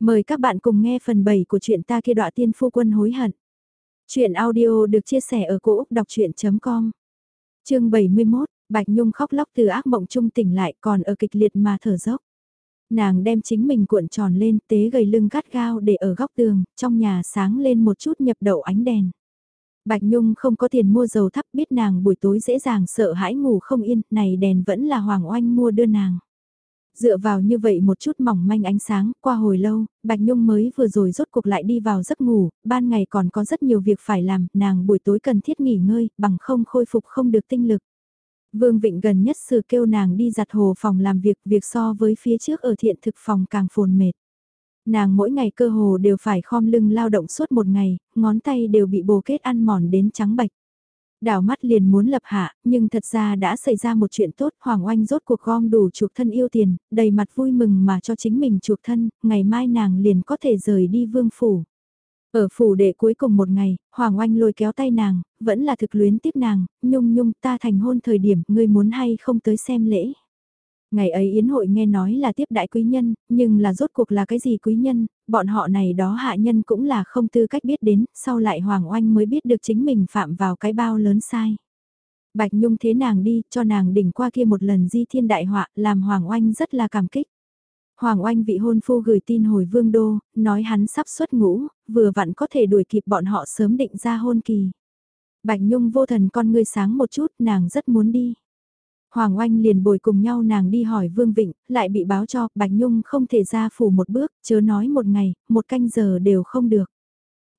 Mời các bạn cùng nghe phần 7 của truyện ta kia đọa tiên phu quân hối hận. Chuyện audio được chia sẻ ở cỗ đọc chuyện.com Chương 71, Bạch Nhung khóc lóc từ ác mộng trung tỉnh lại còn ở kịch liệt mà thở dốc. Nàng đem chính mình cuộn tròn lên tế gầy lưng gắt gao để ở góc tường, trong nhà sáng lên một chút nhập đậu ánh đèn. Bạch Nhung không có tiền mua dầu thắp biết nàng buổi tối dễ dàng sợ hãi ngủ không yên, này đèn vẫn là Hoàng Oanh mua đưa nàng. Dựa vào như vậy một chút mỏng manh ánh sáng, qua hồi lâu, Bạch Nhung mới vừa rồi rốt cuộc lại đi vào giấc ngủ, ban ngày còn có rất nhiều việc phải làm, nàng buổi tối cần thiết nghỉ ngơi, bằng không khôi phục không được tinh lực. Vương Vịnh gần nhất sự kêu nàng đi giặt hồ phòng làm việc, việc so với phía trước ở thiện thực phòng càng phồn mệt. Nàng mỗi ngày cơ hồ đều phải khom lưng lao động suốt một ngày, ngón tay đều bị bồ kết ăn mòn đến trắng bạch. Đảo mắt liền muốn lập hạ, nhưng thật ra đã xảy ra một chuyện tốt, Hoàng Oanh rốt cuộc gom đủ chuộc thân yêu tiền, đầy mặt vui mừng mà cho chính mình chuộc thân, ngày mai nàng liền có thể rời đi vương phủ. Ở phủ đệ cuối cùng một ngày, Hoàng Oanh lôi kéo tay nàng, vẫn là thực luyến tiếp nàng, nhung nhung ta thành hôn thời điểm, ngươi muốn hay không tới xem lễ. Ngày ấy Yến hội nghe nói là tiếp đại quý nhân, nhưng là rốt cuộc là cái gì quý nhân, bọn họ này đó hạ nhân cũng là không tư cách biết đến, sau lại Hoàng Oanh mới biết được chính mình phạm vào cái bao lớn sai. Bạch Nhung thế nàng đi, cho nàng đỉnh qua kia một lần di thiên đại họa, làm Hoàng Oanh rất là cảm kích. Hoàng Oanh vị hôn phu gửi tin hồi vương đô, nói hắn sắp xuất ngũ, vừa vặn có thể đuổi kịp bọn họ sớm định ra hôn kỳ. Bạch Nhung vô thần con ngươi sáng một chút, nàng rất muốn đi. Hoàng Oanh liền bồi cùng nhau nàng đi hỏi Vương Vịnh, lại bị báo cho Bạch Nhung không thể ra phủ một bước, chớ nói một ngày, một canh giờ đều không được.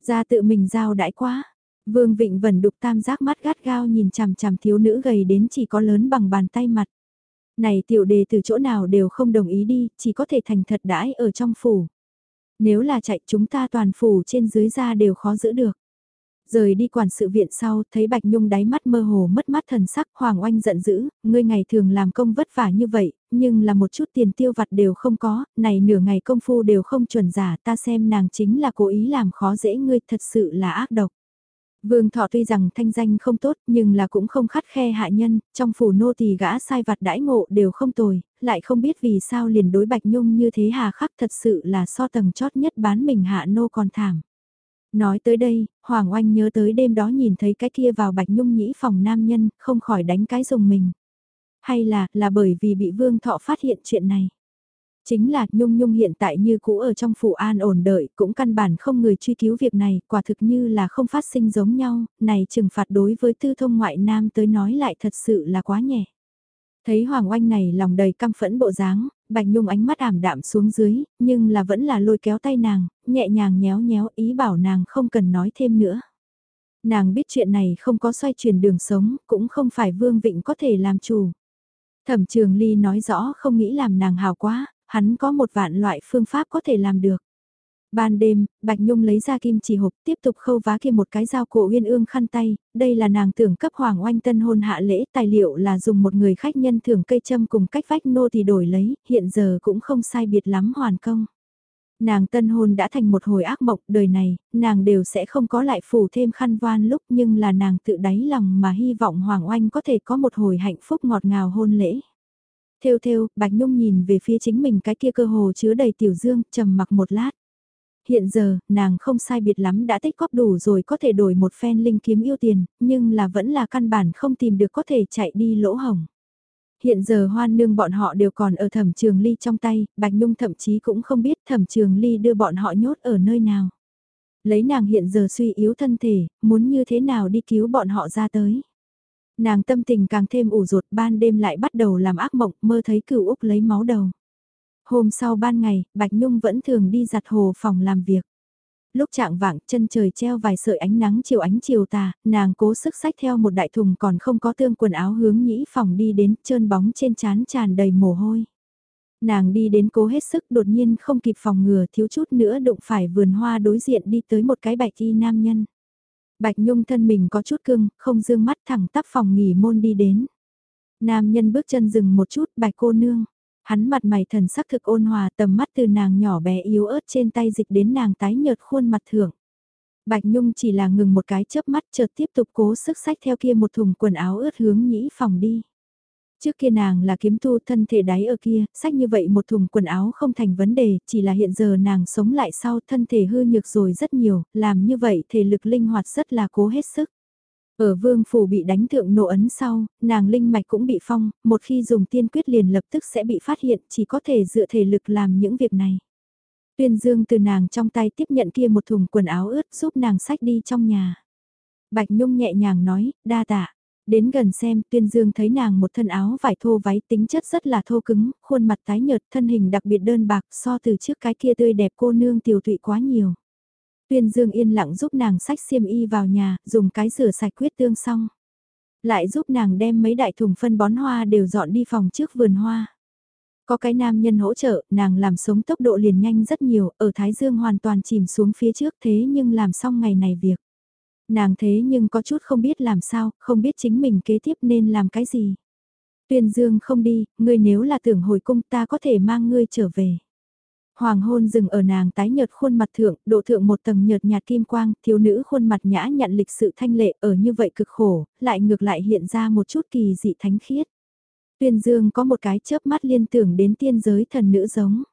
Ra tự mình giao đãi quá. Vương Vịnh vẫn đục tam giác mắt gắt gao nhìn chằm chằm thiếu nữ gầy đến chỉ có lớn bằng bàn tay mặt. Này tiểu đề từ chỗ nào đều không đồng ý đi, chỉ có thể thành thật đãi ở trong phủ. Nếu là chạy chúng ta toàn phủ trên dưới ra đều khó giữ được. Rời đi quản sự viện sau, thấy Bạch Nhung đáy mắt mơ hồ mất mắt thần sắc, Hoàng Oanh giận dữ, ngươi ngày thường làm công vất vả như vậy, nhưng là một chút tiền tiêu vặt đều không có, này nửa ngày công phu đều không chuẩn giả, ta xem nàng chính là cố ý làm khó dễ ngươi, thật sự là ác độc. Vương Thọ tuy rằng thanh danh không tốt nhưng là cũng không khắt khe hạ nhân, trong phủ nô tỳ gã sai vặt đãi ngộ đều không tồi, lại không biết vì sao liền đối Bạch Nhung như thế hà khắc thật sự là so tầng chót nhất bán mình hạ nô còn thảm. Nói tới đây, Hoàng Oanh nhớ tới đêm đó nhìn thấy cái kia vào Bạch Nhung nhĩ phòng nam nhân, không khỏi đánh cái dùng mình. Hay là, là bởi vì bị Vương Thọ phát hiện chuyện này. Chính là Nhung Nhung hiện tại như cũ ở trong phủ an ổn đợi, cũng căn bản không người truy cứu việc này, quả thực như là không phát sinh giống nhau, này trừng phạt đối với tư thông ngoại nam tới nói lại thật sự là quá nhẹ. Thấy Hoàng Oanh này lòng đầy căm phẫn bộ dáng, Bạch Nhung ánh mắt ảm đạm xuống dưới, nhưng là vẫn là lôi kéo tay nàng, nhẹ nhàng nhéo nhéo ý bảo nàng không cần nói thêm nữa. Nàng biết chuyện này không có xoay chuyển đường sống, cũng không phải Vương Vịnh có thể làm chủ. Thẩm Trường Ly nói rõ không nghĩ làm nàng hào quá, hắn có một vạn loại phương pháp có thể làm được. Ban đêm, Bạch Nhung lấy ra kim chỉ hộp tiếp tục khâu vá kia một cái dao cổ uyên ương khăn tay, đây là nàng tưởng cấp Hoàng Oanh tân hôn hạ lễ, tài liệu là dùng một người khách nhân thưởng cây châm cùng cách vách nô thì đổi lấy, hiện giờ cũng không sai biệt lắm hoàn công. Nàng tân hôn đã thành một hồi ác mộng, đời này, nàng đều sẽ không có lại phủ thêm khăn voan lúc nhưng là nàng tự đáy lòng mà hy vọng Hoàng Oanh có thể có một hồi hạnh phúc ngọt ngào hôn lễ. Theo theo, Bạch Nhung nhìn về phía chính mình cái kia cơ hồ chứa đầy tiểu dương, trầm mặc một lát. Hiện giờ, nàng không sai biệt lắm đã tích góp đủ rồi có thể đổi một phen linh kiếm yêu tiền, nhưng là vẫn là căn bản không tìm được có thể chạy đi lỗ hồng. Hiện giờ hoan nương bọn họ đều còn ở thẩm trường ly trong tay, Bạch Nhung thậm chí cũng không biết thẩm trường ly đưa bọn họ nhốt ở nơi nào. Lấy nàng hiện giờ suy yếu thân thể, muốn như thế nào đi cứu bọn họ ra tới. Nàng tâm tình càng thêm ủ rột ban đêm lại bắt đầu làm ác mộng mơ thấy cửu Úc lấy máu đầu. Hôm sau ban ngày, Bạch Nhung vẫn thường đi giặt hồ phòng làm việc. Lúc trạng vạng chân trời treo vài sợi ánh nắng chiều ánh chiều tà, nàng cố sức sách theo một đại thùng còn không có tương quần áo hướng nhĩ phòng đi đến trơn bóng trên chán tràn đầy mồ hôi. Nàng đi đến cố hết sức đột nhiên không kịp phòng ngừa thiếu chút nữa đụng phải vườn hoa đối diện đi tới một cái bạch y nam nhân. Bạch Nhung thân mình có chút cưng, không dương mắt thẳng tắp phòng nghỉ môn đi đến. Nam nhân bước chân dừng một chút bạch cô nương. Hắn mặt mày thần sắc thực ôn hòa tầm mắt từ nàng nhỏ bé yếu ớt trên tay dịch đến nàng tái nhợt khuôn mặt thưởng. Bạch Nhung chỉ là ngừng một cái chớp mắt chợt tiếp tục cố sức sách theo kia một thùng quần áo ướt hướng nhĩ phòng đi. Trước kia nàng là kiếm tu thân thể đáy ở kia, sách như vậy một thùng quần áo không thành vấn đề, chỉ là hiện giờ nàng sống lại sau thân thể hư nhược rồi rất nhiều, làm như vậy thể lực linh hoạt rất là cố hết sức. Ở vương phủ bị đánh thượng nộ ấn sau, nàng linh mạch cũng bị phong, một khi dùng tiên quyết liền lập tức sẽ bị phát hiện, chỉ có thể dựa thể lực làm những việc này. Tuyên Dương từ nàng trong tay tiếp nhận kia một thùng quần áo ướt giúp nàng sách đi trong nhà. Bạch Nhung nhẹ nhàng nói, đa tạ. Đến gần xem, Tuyên Dương thấy nàng một thân áo vải thô váy tính chất rất là thô cứng, khuôn mặt tái nhợt, thân hình đặc biệt đơn bạc so từ trước cái kia tươi đẹp cô nương tiểu thụy quá nhiều. Tuyên Dương yên lặng giúp nàng sách xiêm y vào nhà, dùng cái rửa sạch quyết tương xong. Lại giúp nàng đem mấy đại thùng phân bón hoa đều dọn đi phòng trước vườn hoa. Có cái nam nhân hỗ trợ, nàng làm sống tốc độ liền nhanh rất nhiều, ở Thái Dương hoàn toàn chìm xuống phía trước thế nhưng làm xong ngày này việc. Nàng thế nhưng có chút không biết làm sao, không biết chính mình kế tiếp nên làm cái gì. Tuyên Dương không đi, ngươi nếu là tưởng hồi cung ta có thể mang ngươi trở về. Hoàng hôn dừng ở nàng tái nhợt khuôn mặt thượng, độ thượng một tầng nhợt nhạt kim quang, thiếu nữ khuôn mặt nhã nhận lịch sự thanh lệ ở như vậy cực khổ, lại ngược lại hiện ra một chút kỳ dị thánh khiết. Tuyên Dương có một cái chớp mắt liên tưởng đến tiên giới thần nữ giống.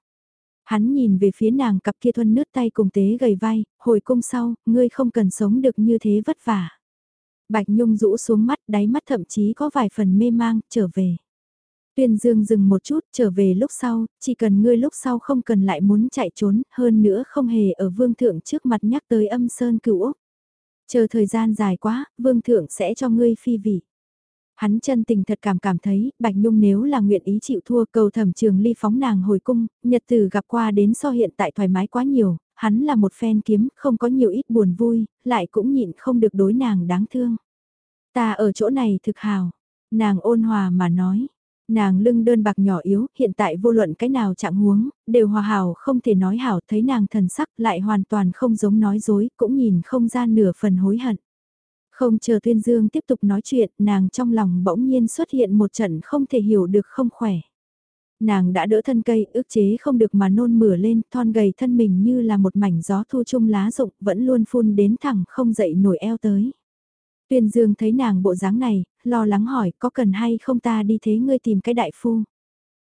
Hắn nhìn về phía nàng cặp kia thuân nứt tay cùng tế gầy vai, hồi cung sau, ngươi không cần sống được như thế vất vả. Bạch Nhung rũ xuống mắt, đáy mắt thậm chí có vài phần mê mang, trở về. Tuyên Dương dừng một chút, trở về lúc sau, chỉ cần ngươi lúc sau không cần lại muốn chạy trốn, hơn nữa không hề ở vương thượng trước mặt nhắc tới âm sơn cửu Úc. Chờ thời gian dài quá, vương thượng sẽ cho ngươi phi vị. Hắn chân tình thật cảm cảm thấy, Bạch Nhung nếu là nguyện ý chịu thua cầu thẩm trường ly phóng nàng hồi cung, nhật từ gặp qua đến so hiện tại thoải mái quá nhiều, hắn là một phen kiếm, không có nhiều ít buồn vui, lại cũng nhịn không được đối nàng đáng thương. Ta ở chỗ này thực hào, nàng ôn hòa mà nói, Nàng lưng đơn bạc nhỏ yếu, hiện tại vô luận cái nào trạng huống, đều hòa hảo không thể nói hảo thấy nàng thần sắc lại hoàn toàn không giống nói dối, cũng nhìn không ra nửa phần hối hận. Không chờ Tuyên Dương tiếp tục nói chuyện, nàng trong lòng bỗng nhiên xuất hiện một trận không thể hiểu được không khỏe. Nàng đã đỡ thân cây, ước chế không được mà nôn mửa lên, thon gầy thân mình như là một mảnh gió thu chung lá rụng, vẫn luôn phun đến thẳng không dậy nổi eo tới. Tuyên Dương thấy nàng bộ dáng này, lo lắng hỏi có cần hay không ta đi thế ngươi tìm cái đại phu.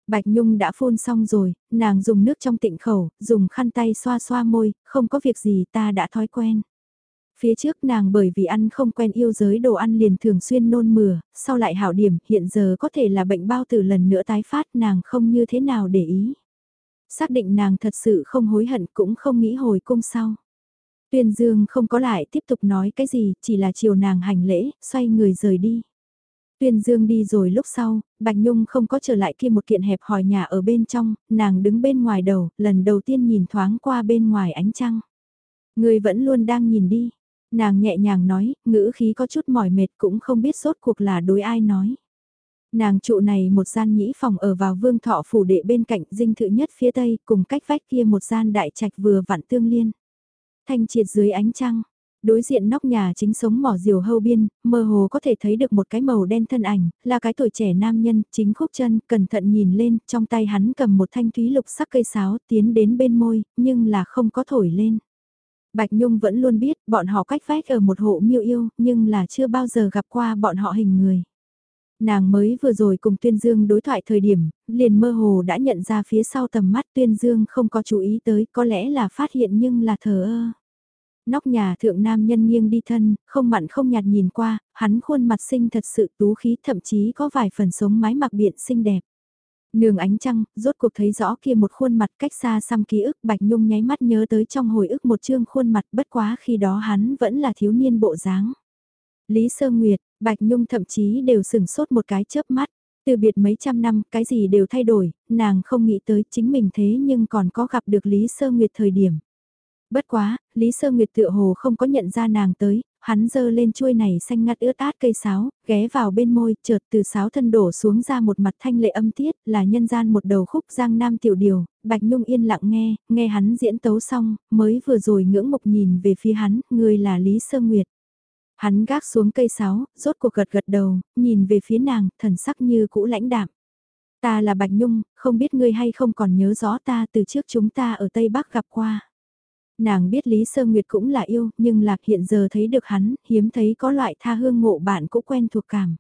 Bạch Nhung đã phun xong rồi, nàng dùng nước trong tịnh khẩu, dùng khăn tay xoa xoa môi, không có việc gì ta đã thói quen. Phía trước nàng bởi vì ăn không quen yêu giới đồ ăn liền thường xuyên nôn mửa, sau lại hảo điểm hiện giờ có thể là bệnh bao tử lần nữa tái phát nàng không như thế nào để ý. Xác định nàng thật sự không hối hận cũng không nghĩ hồi cung sau. Tuyên Dương không có lại tiếp tục nói cái gì, chỉ là chiều nàng hành lễ, xoay người rời đi. Tuyên Dương đi rồi lúc sau, Bạch Nhung không có trở lại kia một kiện hẹp hòi nhà ở bên trong, nàng đứng bên ngoài đầu, lần đầu tiên nhìn thoáng qua bên ngoài ánh trăng. Người vẫn luôn đang nhìn đi. Nàng nhẹ nhàng nói, ngữ khí có chút mỏi mệt cũng không biết sốt cuộc là đối ai nói. Nàng trụ này một gian nhĩ phòng ở vào vương thọ phủ đệ bên cạnh dinh thự nhất phía tây cùng cách vách kia một gian đại trạch vừa vặn tương liên. Thanh triệt dưới ánh trăng, đối diện nóc nhà chính sống mỏ diều hâu biên, mơ hồ có thể thấy được một cái màu đen thân ảnh, là cái tuổi trẻ nam nhân, chính khúc chân, cẩn thận nhìn lên, trong tay hắn cầm một thanh thúy lục sắc cây sáo, tiến đến bên môi, nhưng là không có thổi lên. Bạch Nhung vẫn luôn biết bọn họ cách vách ở một hộ miêu yêu, nhưng là chưa bao giờ gặp qua bọn họ hình người. Nàng mới vừa rồi cùng Tuyên Dương đối thoại thời điểm, liền mơ hồ đã nhận ra phía sau tầm mắt Tuyên Dương không có chú ý tới, có lẽ là phát hiện nhưng là thờ ơ. Nóc nhà thượng nam nhân nghiêng đi thân, không mặn không nhạt nhìn qua, hắn khuôn mặt xinh thật sự tú khí thậm chí có vài phần sống mái mặc biện xinh đẹp. Nương ánh trăng, rốt cuộc thấy rõ kia một khuôn mặt cách xa xăm ký ức Bạch Nhung nháy mắt nhớ tới trong hồi ức một chương khuôn mặt bất quá khi đó hắn vẫn là thiếu niên bộ dáng. Lý Sơ Nguyệt, Bạch Nhung thậm chí đều sừng sốt một cái chớp mắt. Từ biệt mấy trăm năm, cái gì đều thay đổi, nàng không nghĩ tới chính mình thế nhưng còn có gặp được Lý Sơ Nguyệt thời điểm. Bất quá, Lý Sơ Nguyệt tựa hồ không có nhận ra nàng tới, hắn giơ lên chuôi này xanh ngắt ướt át cây sáo, ghé vào bên môi, chợt từ sáo thân đổ xuống ra một mặt thanh lệ âm tiết, là nhân gian một đầu khúc giang nam tiểu điều, Bạch Nhung yên lặng nghe, nghe hắn diễn tấu xong, mới vừa rồi ngưỡng mục nhìn về phía hắn, người là Lý Sơ Nguyệt. Hắn gác xuống cây sáo, rốt cuộc gật gật đầu, nhìn về phía nàng, thần sắc như cũ lãnh đạm. Ta là Bạch Nhung, không biết ngươi hay không còn nhớ rõ ta từ trước chúng ta ở Tây Bắc gặp qua. Nàng biết Lý Sơ Nguyệt cũng là yêu, nhưng lạc hiện giờ thấy được hắn, hiếm thấy có loại tha hương ngộ bạn cũng quen thuộc cảm.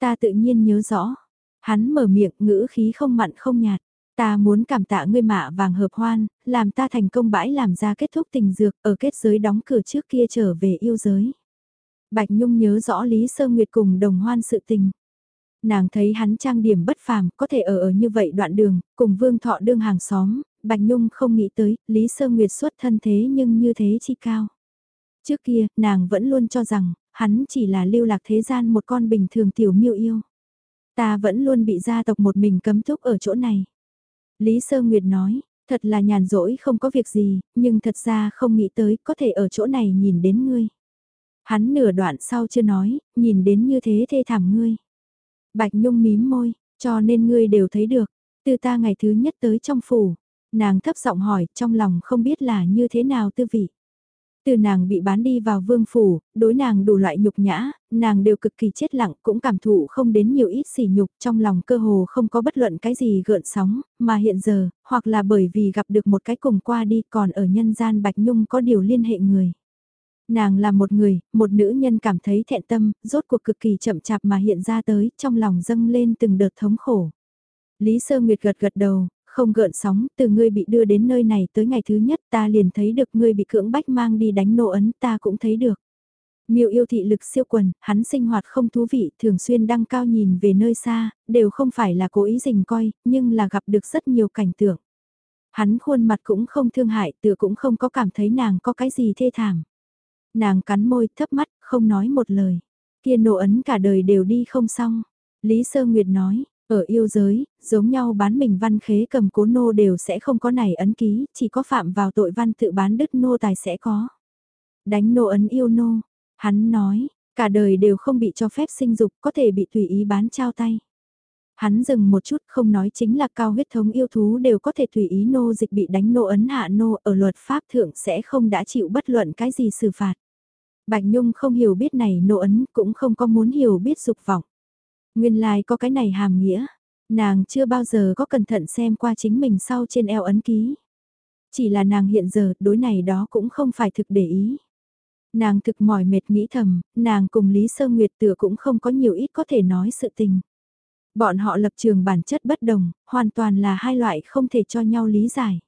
Ta tự nhiên nhớ rõ. Hắn mở miệng ngữ khí không mặn không nhạt. Ta muốn cảm tạ ngươi mạ vàng hợp hoan, làm ta thành công bãi làm ra kết thúc tình dược ở kết giới đóng cửa trước kia trở về yêu giới. Bạch Nhung nhớ rõ Lý Sơ Nguyệt cùng đồng hoan sự tình. Nàng thấy hắn trang điểm bất phàm, có thể ở ở như vậy đoạn đường, cùng vương thọ đương hàng xóm, Bạch Nhung không nghĩ tới, Lý Sơ Nguyệt xuất thân thế nhưng như thế chi cao. Trước kia, nàng vẫn luôn cho rằng, hắn chỉ là lưu lạc thế gian một con bình thường tiểu miêu yêu. Ta vẫn luôn bị gia tộc một mình cấm thúc ở chỗ này. Lý Sơ Nguyệt nói, thật là nhàn rỗi không có việc gì, nhưng thật ra không nghĩ tới có thể ở chỗ này nhìn đến ngươi. Hắn nửa đoạn sau chưa nói, nhìn đến như thế thê thảm ngươi. Bạch Nhung mím môi, cho nên ngươi đều thấy được, từ ta ngày thứ nhất tới trong phủ. Nàng thấp giọng hỏi, trong lòng không biết là như thế nào tư vị. Từ nàng bị bán đi vào vương phủ, đối nàng đủ loại nhục nhã, nàng đều cực kỳ chết lặng cũng cảm thụ không đến nhiều ít sỉ nhục trong lòng cơ hồ không có bất luận cái gì gợn sóng, mà hiện giờ, hoặc là bởi vì gặp được một cái cùng qua đi còn ở nhân gian Bạch Nhung có điều liên hệ người. Nàng là một người, một nữ nhân cảm thấy thẹn tâm, rốt cuộc cực kỳ chậm chạp mà hiện ra tới, trong lòng dâng lên từng đợt thống khổ. Lý Sơ Nguyệt gật gật đầu, không gợn sóng, từ ngươi bị đưa đến nơi này tới ngày thứ nhất ta liền thấy được ngươi bị cưỡng bách mang đi đánh nộ ấn ta cũng thấy được. Miêu yêu thị lực siêu quần, hắn sinh hoạt không thú vị, thường xuyên đăng cao nhìn về nơi xa, đều không phải là cố ý dình coi, nhưng là gặp được rất nhiều cảnh tượng. Hắn khuôn mặt cũng không thương hại, tựa cũng không có cảm thấy nàng có cái gì thê thảm. Nàng cắn môi, thấp mắt, không nói một lời. Kia nộ ấn cả đời đều đi không xong. Lý Sơ Nguyệt nói, ở yêu giới, giống nhau bán mình văn khế cầm cố nô đều sẽ không có này ấn ký, chỉ có phạm vào tội văn tự bán đứt nô tài sẽ có. Đánh nô ấn yêu nô, hắn nói, cả đời đều không bị cho phép sinh dục, có thể bị tùy ý bán trao tay. Hắn dừng một chút không nói chính là cao huyết thống yêu thú đều có thể tùy ý nô dịch bị đánh nô ấn hạ nô ở luật pháp thượng sẽ không đã chịu bất luận cái gì xử phạt. Bạch Nhung không hiểu biết này nô ấn cũng không có muốn hiểu biết dục vọng. Nguyên lai like có cái này hàm nghĩa. Nàng chưa bao giờ có cẩn thận xem qua chính mình sau trên eo ấn ký. Chỉ là nàng hiện giờ đối này đó cũng không phải thực để ý. Nàng thực mỏi mệt nghĩ thầm, nàng cùng Lý Sơ Nguyệt tựa cũng không có nhiều ít có thể nói sự tình. Bọn họ lập trường bản chất bất đồng, hoàn toàn là hai loại không thể cho nhau lý giải.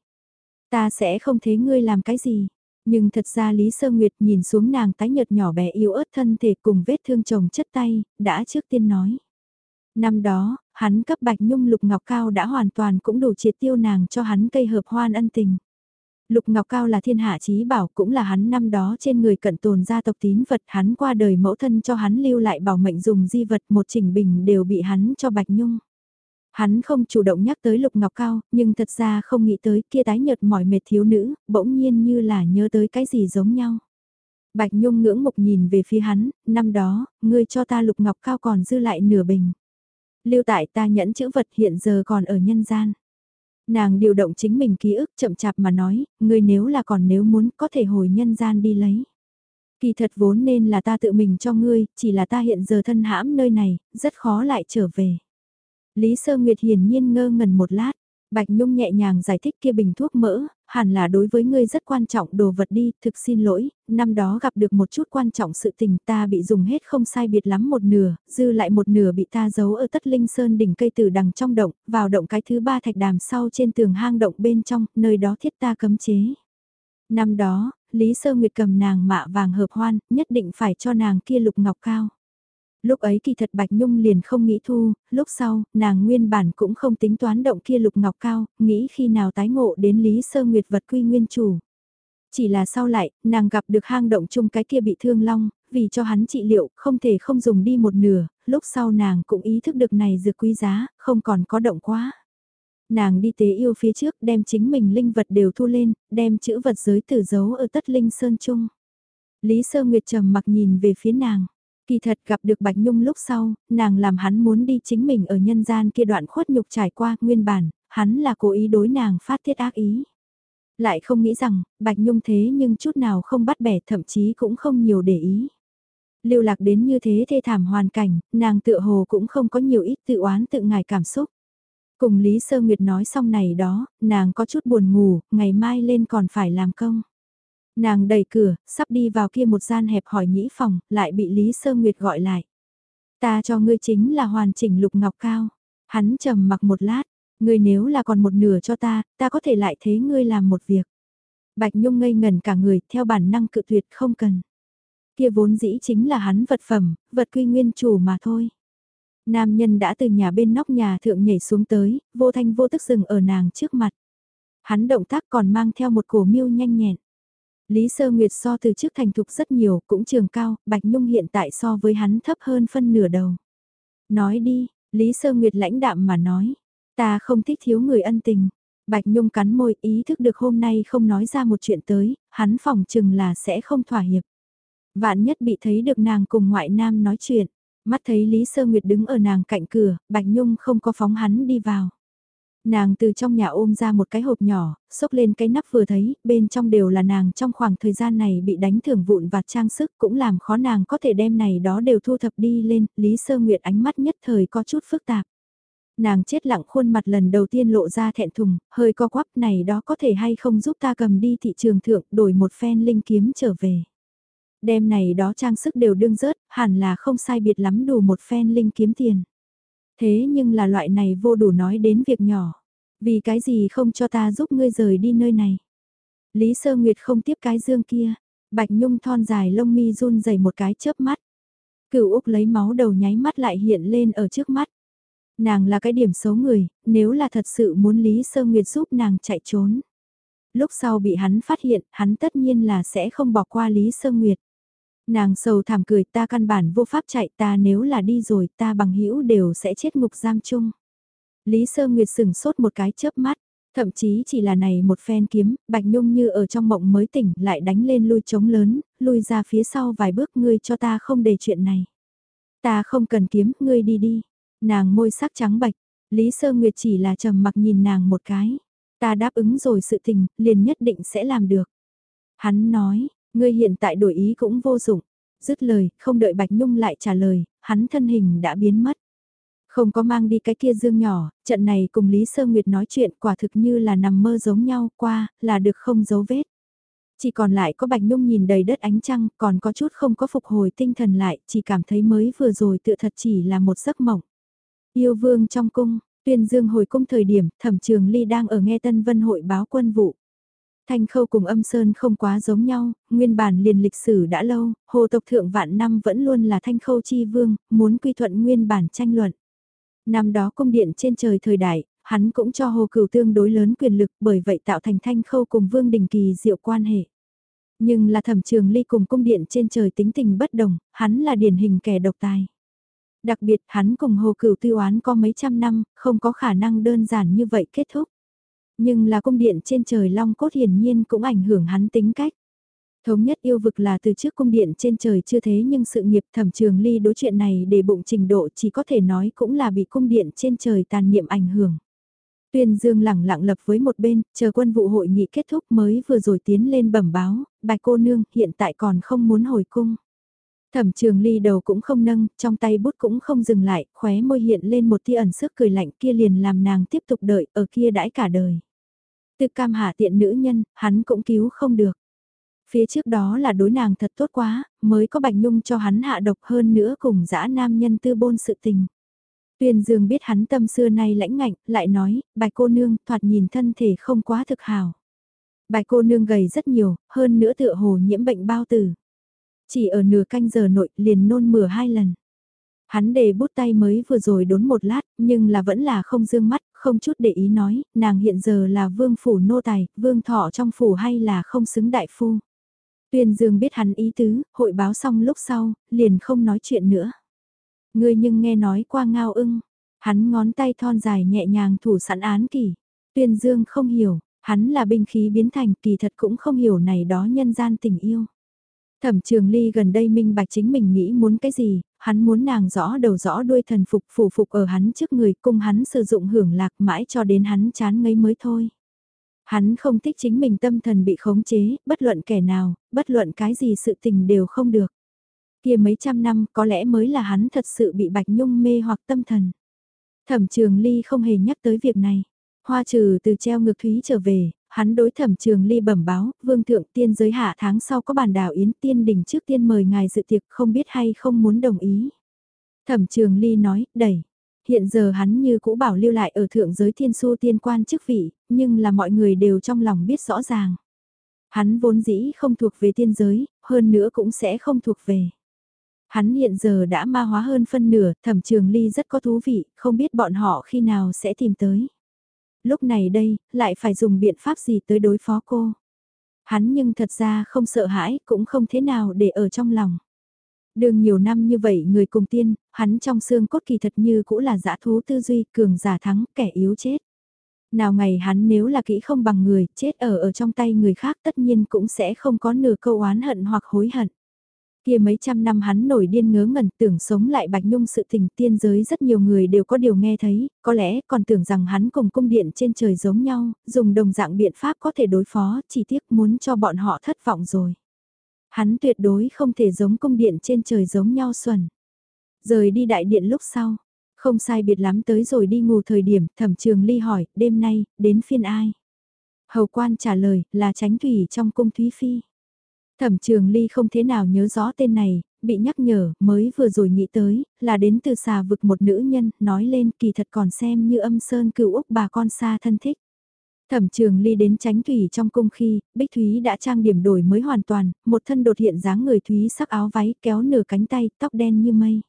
Ta sẽ không thế ngươi làm cái gì. Nhưng thật ra Lý Sơ Nguyệt nhìn xuống nàng tái nhợt nhỏ bé yếu ớt thân thể cùng vết thương chồng chất tay, đã trước tiên nói. Năm đó, hắn cấp Bạch Nhung Lục Ngọc Cao đã hoàn toàn cũng đủ triệt tiêu nàng cho hắn cây hợp hoan ân tình. Lục Ngọc Cao là thiên hạ chí bảo cũng là hắn năm đó trên người cận tồn gia tộc tín vật hắn qua đời mẫu thân cho hắn lưu lại bảo mệnh dùng di vật một chỉnh bình đều bị hắn cho Bạch Nhung. Hắn không chủ động nhắc tới Lục Ngọc Cao, nhưng thật ra không nghĩ tới kia tái nhợt mỏi mệt thiếu nữ, bỗng nhiên như là nhớ tới cái gì giống nhau. Bạch Nhung ngưỡng mục nhìn về phía hắn, năm đó, ngươi cho ta Lục Ngọc Cao còn dư lại nửa bình. Lưu tại ta nhẫn chữ vật hiện giờ còn ở nhân gian. Nàng điều động chính mình ký ức chậm chạp mà nói, ngươi nếu là còn nếu muốn có thể hồi nhân gian đi lấy. Kỳ thật vốn nên là ta tự mình cho ngươi, chỉ là ta hiện giờ thân hãm nơi này, rất khó lại trở về. Lý Sơ Nguyệt hiển nhiên ngơ ngẩn một lát, Bạch Nhung nhẹ nhàng giải thích kia bình thuốc mỡ, hẳn là đối với ngươi rất quan trọng đồ vật đi, thực xin lỗi, năm đó gặp được một chút quan trọng sự tình ta bị dùng hết không sai biệt lắm một nửa, dư lại một nửa bị ta giấu ở tất linh sơn đỉnh cây tử đằng trong động, vào động cái thứ ba thạch đàm sau trên tường hang động bên trong, nơi đó thiết ta cấm chế. Năm đó, Lý Sơ Nguyệt cầm nàng mạ vàng hợp hoan, nhất định phải cho nàng kia lục ngọc cao. Lúc ấy kỳ thật Bạch Nhung liền không nghĩ thu, lúc sau, nàng nguyên bản cũng không tính toán động kia lục ngọc cao, nghĩ khi nào tái ngộ đến Lý Sơ Nguyệt vật quy nguyên chủ. Chỉ là sau lại, nàng gặp được hang động chung cái kia bị thương long, vì cho hắn trị liệu, không thể không dùng đi một nửa, lúc sau nàng cũng ý thức được này dược quý giá, không còn có động quá. Nàng đi tế yêu phía trước đem chính mình linh vật đều thu lên, đem chữ vật giới tử giấu ở tất linh sơn chung. Lý Sơ Nguyệt trầm mặc nhìn về phía nàng. Kỳ thật gặp được Bạch Nhung lúc sau, nàng làm hắn muốn đi chính mình ở nhân gian kia đoạn khuất nhục trải qua nguyên bản, hắn là cố ý đối nàng phát thiết ác ý. Lại không nghĩ rằng, Bạch Nhung thế nhưng chút nào không bắt bẻ thậm chí cũng không nhiều để ý. Lưu lạc đến như thế thê thảm hoàn cảnh, nàng tự hồ cũng không có nhiều ít tự oán tự ngài cảm xúc. Cùng Lý Sơ Nguyệt nói xong này đó, nàng có chút buồn ngủ, ngày mai lên còn phải làm công. Nàng đẩy cửa, sắp đi vào kia một gian hẹp hỏi nhĩ phòng, lại bị Lý Sơ Nguyệt gọi lại. Ta cho ngươi chính là hoàn chỉnh lục ngọc cao. Hắn trầm mặc một lát, ngươi nếu là còn một nửa cho ta, ta có thể lại thế ngươi làm một việc. Bạch Nhung ngây ngần cả người, theo bản năng cự tuyệt không cần. Kia vốn dĩ chính là hắn vật phẩm, vật quy nguyên chủ mà thôi. Nam nhân đã từ nhà bên nóc nhà thượng nhảy xuống tới, vô thanh vô tức dừng ở nàng trước mặt. Hắn động tác còn mang theo một cổ miêu nhanh nhẹn. Lý Sơ Nguyệt so từ trước thành thục rất nhiều, cũng trường cao, Bạch Nhung hiện tại so với hắn thấp hơn phân nửa đầu. Nói đi, Lý Sơ Nguyệt lãnh đạm mà nói, ta không thích thiếu người ân tình. Bạch Nhung cắn môi ý thức được hôm nay không nói ra một chuyện tới, hắn phòng chừng là sẽ không thỏa hiệp. Vạn nhất bị thấy được nàng cùng ngoại nam nói chuyện, mắt thấy Lý Sơ Nguyệt đứng ở nàng cạnh cửa, Bạch Nhung không có phóng hắn đi vào. Nàng từ trong nhà ôm ra một cái hộp nhỏ, xốc lên cái nắp vừa thấy, bên trong đều là nàng trong khoảng thời gian này bị đánh thưởng vụn vặt trang sức cũng làm khó nàng có thể đem này đó đều thu thập đi lên, Lý Sơ Nguyệt ánh mắt nhất thời có chút phức tạp. Nàng chết lặng khuôn mặt lần đầu tiên lộ ra thẹn thùng, hơi co quắp này đó có thể hay không giúp ta cầm đi thị trường thượng đổi một phen linh kiếm trở về. Đem này đó trang sức đều đương rớt, hẳn là không sai biệt lắm đủ một phen linh kiếm tiền. Thế nhưng là loại này vô đủ nói đến việc nhỏ. Vì cái gì không cho ta giúp ngươi rời đi nơi này. Lý Sơ Nguyệt không tiếp cái dương kia. Bạch Nhung thon dài lông mi run dày một cái chớp mắt. Cửu Úc lấy máu đầu nháy mắt lại hiện lên ở trước mắt. Nàng là cái điểm xấu người, nếu là thật sự muốn Lý Sơ Nguyệt giúp nàng chạy trốn. Lúc sau bị hắn phát hiện, hắn tất nhiên là sẽ không bỏ qua Lý Sơ Nguyệt. Nàng sầu thảm cười ta căn bản vô pháp chạy ta nếu là đi rồi ta bằng hữu đều sẽ chết ngục giam chung. Lý Sơ Nguyệt sửng sốt một cái chớp mắt, thậm chí chỉ là này một phen kiếm, Bạch Nhung như ở trong mộng mới tỉnh lại đánh lên lui trống lớn, lui ra phía sau vài bước ngươi cho ta không để chuyện này. Ta không cần kiếm, ngươi đi đi. Nàng môi sắc trắng bạch, Lý Sơ Nguyệt chỉ là trầm mặc nhìn nàng một cái. Ta đáp ứng rồi sự tình, liền nhất định sẽ làm được. Hắn nói, Ngươi hiện tại đổi ý cũng vô dụng. Dứt lời, không đợi Bạch Nhung lại trả lời, hắn thân hình đã biến mất. Không có mang đi cái kia dương nhỏ, trận này cùng Lý Sơ Nguyệt nói chuyện quả thực như là nằm mơ giống nhau qua, là được không dấu vết. Chỉ còn lại có Bạch Nhung nhìn đầy đất ánh trăng, còn có chút không có phục hồi tinh thần lại, chỉ cảm thấy mới vừa rồi tựa thật chỉ là một giấc mộng. Yêu vương trong cung, tuyên dương hồi cung thời điểm, thẩm trường ly đang ở nghe tân vân hội báo quân vụ. Thanh khâu cùng âm sơn không quá giống nhau, nguyên bản liền lịch sử đã lâu, hồ tộc thượng vạn năm vẫn luôn là thanh khâu chi vương, muốn quy thuận nguyên bản tranh luận. Năm đó cung điện trên trời thời đại, hắn cũng cho hồ cửu tương đối lớn quyền lực bởi vậy tạo thành thanh khâu cùng vương đình kỳ diệu quan hệ. Nhưng là thẩm trường ly cùng cung điện trên trời tính tình bất đồng, hắn là điển hình kẻ độc tài. Đặc biệt hắn cùng hồ cửu tư oán có mấy trăm năm, không có khả năng đơn giản như vậy kết thúc. Nhưng là cung điện trên trời long cốt hiển nhiên cũng ảnh hưởng hắn tính cách. Thống nhất yêu vực là từ trước cung điện trên trời chưa thế nhưng sự nghiệp thẩm trường ly đối chuyện này để bụng trình độ chỉ có thể nói cũng là bị cung điện trên trời tàn niệm ảnh hưởng. Tuyên Dương lẳng lặng lập với một bên, chờ quân vụ hội nghị kết thúc mới vừa rồi tiến lên bẩm báo, bạch cô nương hiện tại còn không muốn hồi cung. Thẩm trường ly đầu cũng không nâng, trong tay bút cũng không dừng lại, khóe môi hiện lên một tia ẩn sức cười lạnh kia liền làm nàng tiếp tục đợi, ở kia đãi cả đời. Tư cam hạ tiện nữ nhân, hắn cũng cứu không được. Phía trước đó là đối nàng thật tốt quá, mới có Bạch Nhung cho hắn hạ độc hơn nữa cùng dã nam nhân tư bôn sự tình. Tuyền Dương biết hắn tâm xưa nay lãnh ngạnh, lại nói, bạch cô nương thoạt nhìn thân thể không quá thực hào. Bạch cô nương gầy rất nhiều, hơn nữa tựa hồ nhiễm bệnh bao tử. Chỉ ở nửa canh giờ nội liền nôn mửa hai lần. Hắn đề bút tay mới vừa rồi đốn một lát, nhưng là vẫn là không dương mắt, không chút để ý nói, nàng hiện giờ là vương phủ nô tài, vương thọ trong phủ hay là không xứng đại phu. Tuyên Dương biết hắn ý tứ, hội báo xong lúc sau, liền không nói chuyện nữa. Ngươi nhưng nghe nói qua ngao ưng, hắn ngón tay thon dài nhẹ nhàng thủ sẵn án kỳ. Tuyên Dương không hiểu, hắn là binh khí biến thành kỳ thật cũng không hiểu này đó nhân gian tình yêu. Thẩm trường ly gần đây minh bạch chính mình nghĩ muốn cái gì, hắn muốn nàng rõ đầu rõ đuôi thần phục phủ phục ở hắn trước người cung hắn sử dụng hưởng lạc mãi cho đến hắn chán ngấy mới thôi. Hắn không thích chính mình tâm thần bị khống chế, bất luận kẻ nào, bất luận cái gì sự tình đều không được. Kia mấy trăm năm có lẽ mới là hắn thật sự bị Bạch Nhung mê hoặc tâm thần. Thẩm trường ly không hề nhắc tới việc này. Hoa trừ từ treo ngược thúy trở về, hắn đối thẩm trường ly bẩm báo, vương thượng tiên giới hạ tháng sau có bàn đảo yến tiên đình trước tiên mời ngài dự tiệc không biết hay không muốn đồng ý. Thẩm trường ly nói, đẩy, Hiện giờ hắn như cũ bảo lưu lại ở thượng giới thiên su tiên quan chức vị, nhưng là mọi người đều trong lòng biết rõ ràng. Hắn vốn dĩ không thuộc về tiên giới, hơn nữa cũng sẽ không thuộc về. Hắn hiện giờ đã ma hóa hơn phân nửa, thẩm trường ly rất có thú vị, không biết bọn họ khi nào sẽ tìm tới. Lúc này đây, lại phải dùng biện pháp gì tới đối phó cô. Hắn nhưng thật ra không sợ hãi, cũng không thế nào để ở trong lòng. Đường nhiều năm như vậy người cùng tiên, hắn trong xương cốt kỳ thật như cũ là dã thú tư duy, cường giả thắng, kẻ yếu chết. Nào ngày hắn nếu là kỹ không bằng người, chết ở ở trong tay người khác tất nhiên cũng sẽ không có nửa câu oán hận hoặc hối hận. Kia mấy trăm năm hắn nổi điên ngớ ngẩn tưởng sống lại Bạch Nhung sự tình tiên giới rất nhiều người đều có điều nghe thấy, có lẽ còn tưởng rằng hắn cùng cung điện trên trời giống nhau, dùng đồng dạng biện pháp có thể đối phó, chỉ tiếc muốn cho bọn họ thất vọng rồi. Hắn tuyệt đối không thể giống cung điện trên trời giống nhau xuẩn. Rời đi đại điện lúc sau, không sai biệt lắm tới rồi đi ngủ thời điểm, thẩm trường ly hỏi, đêm nay, đến phiên ai? Hầu quan trả lời, là tránh thủy trong cung Thúy Phi. Thẩm trường ly không thế nào nhớ rõ tên này, bị nhắc nhở, mới vừa rồi nghĩ tới, là đến từ xà vực một nữ nhân, nói lên kỳ thật còn xem như âm sơn cựu Úc bà con xa thân thích. Thẩm trường ly đến tránh thủy trong cung khi, Bích Thúy đã trang điểm đổi mới hoàn toàn, một thân đột hiện dáng người Thúy sắc áo váy kéo nửa cánh tay, tóc đen như mây.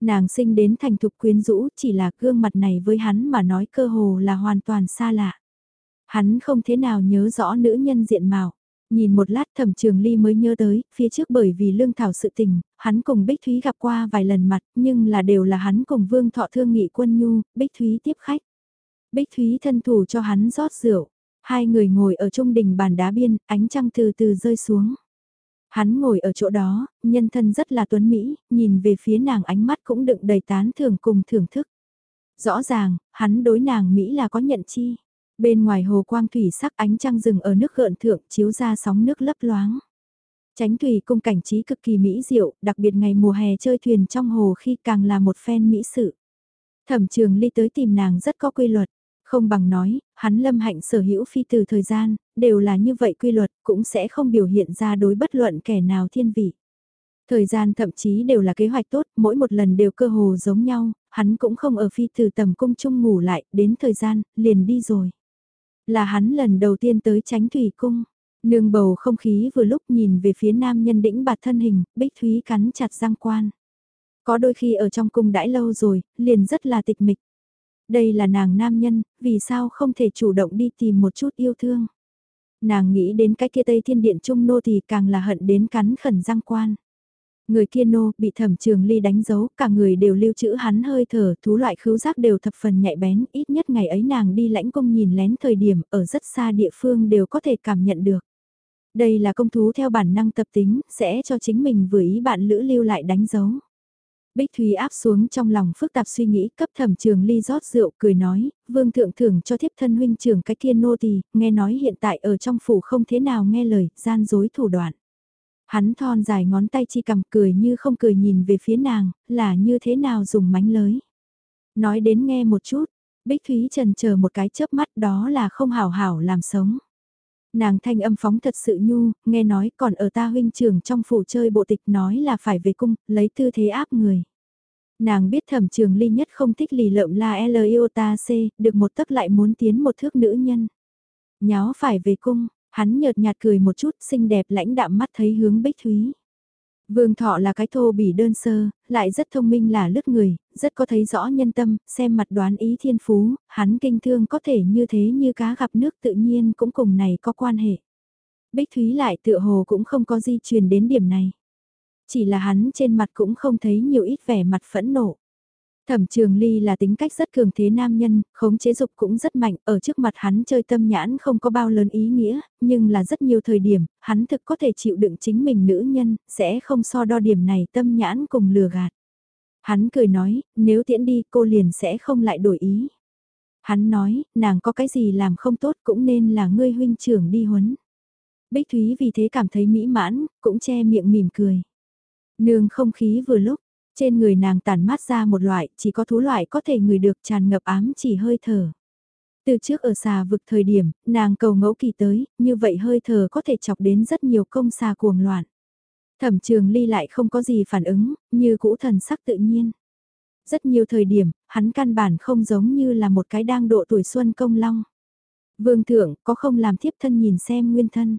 Nàng sinh đến thành thục quyến rũ, chỉ là gương mặt này với hắn mà nói cơ hồ là hoàn toàn xa lạ. Hắn không thế nào nhớ rõ nữ nhân diện mạo. Nhìn một lát thẩm trường ly mới nhớ tới, phía trước bởi vì lương thảo sự tình, hắn cùng Bích Thúy gặp qua vài lần mặt, nhưng là đều là hắn cùng vương thọ thương nghị quân nhu, Bích Thúy tiếp khách. Bích Thúy thân thủ cho hắn rót rượu, hai người ngồi ở trung đình bàn đá biên, ánh trăng từ từ rơi xuống. Hắn ngồi ở chỗ đó, nhân thân rất là tuấn Mỹ, nhìn về phía nàng ánh mắt cũng đựng đầy tán thưởng cùng thưởng thức. Rõ ràng, hắn đối nàng Mỹ là có nhận chi. Bên ngoài hồ quang thủy sắc ánh trăng rừng ở nước gợn thượng chiếu ra sóng nước lấp loáng. Tránh thủy cung cảnh trí cực kỳ mỹ diệu, đặc biệt ngày mùa hè chơi thuyền trong hồ khi càng là một phen mỹ sự. Thẩm trường ly tới tìm nàng rất có quy luật, không bằng nói, hắn lâm hạnh sở hữu phi từ thời gian, đều là như vậy quy luật, cũng sẽ không biểu hiện ra đối bất luận kẻ nào thiên vị. Thời gian thậm chí đều là kế hoạch tốt, mỗi một lần đều cơ hồ giống nhau, hắn cũng không ở phi từ tầm cung chung ngủ lại, đến thời gian, liền đi rồi. Là hắn lần đầu tiên tới tránh thủy cung. Nương bầu không khí vừa lúc nhìn về phía nam nhân đĩnh bạt thân hình, bích thúy cắn chặt răng quan. Có đôi khi ở trong cung đãi lâu rồi, liền rất là tịch mịch. Đây là nàng nam nhân, vì sao không thể chủ động đi tìm một chút yêu thương. Nàng nghĩ đến cái kia tây thiên điện trung nô thì càng là hận đến cắn khẩn răng quan. Người kia nô bị thẩm trường ly đánh dấu, cả người đều lưu trữ hắn hơi thở, thú loại khứu giác đều thập phần nhạy bén, ít nhất ngày ấy nàng đi lãnh công nhìn lén thời điểm ở rất xa địa phương đều có thể cảm nhận được. Đây là công thú theo bản năng tập tính, sẽ cho chính mình vừa ý bạn lữ lưu lại đánh dấu. Bích Thúy áp xuống trong lòng phức tạp suy nghĩ cấp thẩm trường ly rót rượu cười nói, vương thượng thưởng cho thiếp thân huynh trưởng cái kia nô tỳ nghe nói hiện tại ở trong phủ không thế nào nghe lời, gian dối thủ đoạn. Hắn thon dài ngón tay chi cầm cười như không cười nhìn về phía nàng, là như thế nào dùng mánh lới. Nói đến nghe một chút, Bích Thúy trần chờ một cái chớp mắt đó là không hảo hảo làm sống. Nàng thanh âm phóng thật sự nhu, nghe nói còn ở ta huynh trường trong phủ chơi bộ tịch nói là phải về cung, lấy tư thế áp người. Nàng biết thẩm trường ly nhất không thích lì lợm là e L iota C, được một tấc lại muốn tiến một thước nữ nhân. Nháo phải về cung, hắn nhợt nhạt cười một chút xinh đẹp lãnh đạm mắt thấy hướng bích thúy. Vương Thọ là cái thô bỉ đơn sơ, lại rất thông minh là lướt người, rất có thấy rõ nhân tâm, xem mặt đoán ý thiên phú, hắn kinh thương có thể như thế như cá gặp nước tự nhiên cũng cùng này có quan hệ. Bích Thúy lại tựa hồ cũng không có di truyền đến điểm này. Chỉ là hắn trên mặt cũng không thấy nhiều ít vẻ mặt phẫn nộ. Thẩm Trường Ly là tính cách rất cường thế nam nhân, khống chế dục cũng rất mạnh, ở trước mặt hắn chơi tâm nhãn không có bao lớn ý nghĩa, nhưng là rất nhiều thời điểm, hắn thực có thể chịu đựng chính mình nữ nhân, sẽ không so đo điểm này tâm nhãn cùng lừa gạt. Hắn cười nói, nếu tiễn đi cô liền sẽ không lại đổi ý. Hắn nói, nàng có cái gì làm không tốt cũng nên là ngươi huynh trưởng đi huấn. Bích Thúy vì thế cảm thấy mỹ mãn, cũng che miệng mỉm cười. Nương không khí vừa lúc, trên người nàng tản mát ra một loại, chỉ có thú loại có thể người được tràn ngập ám chỉ hơi thở. Từ trước ở xà vực thời điểm, nàng cầu ngẫu kỳ tới, như vậy hơi thở có thể chọc đến rất nhiều công xà cuồng loạn. Thẩm trường ly lại không có gì phản ứng, như cũ thần sắc tự nhiên. Rất nhiều thời điểm, hắn căn bản không giống như là một cái đang độ tuổi xuân công long. Vương thượng, có không làm thiếp thân nhìn xem nguyên thân.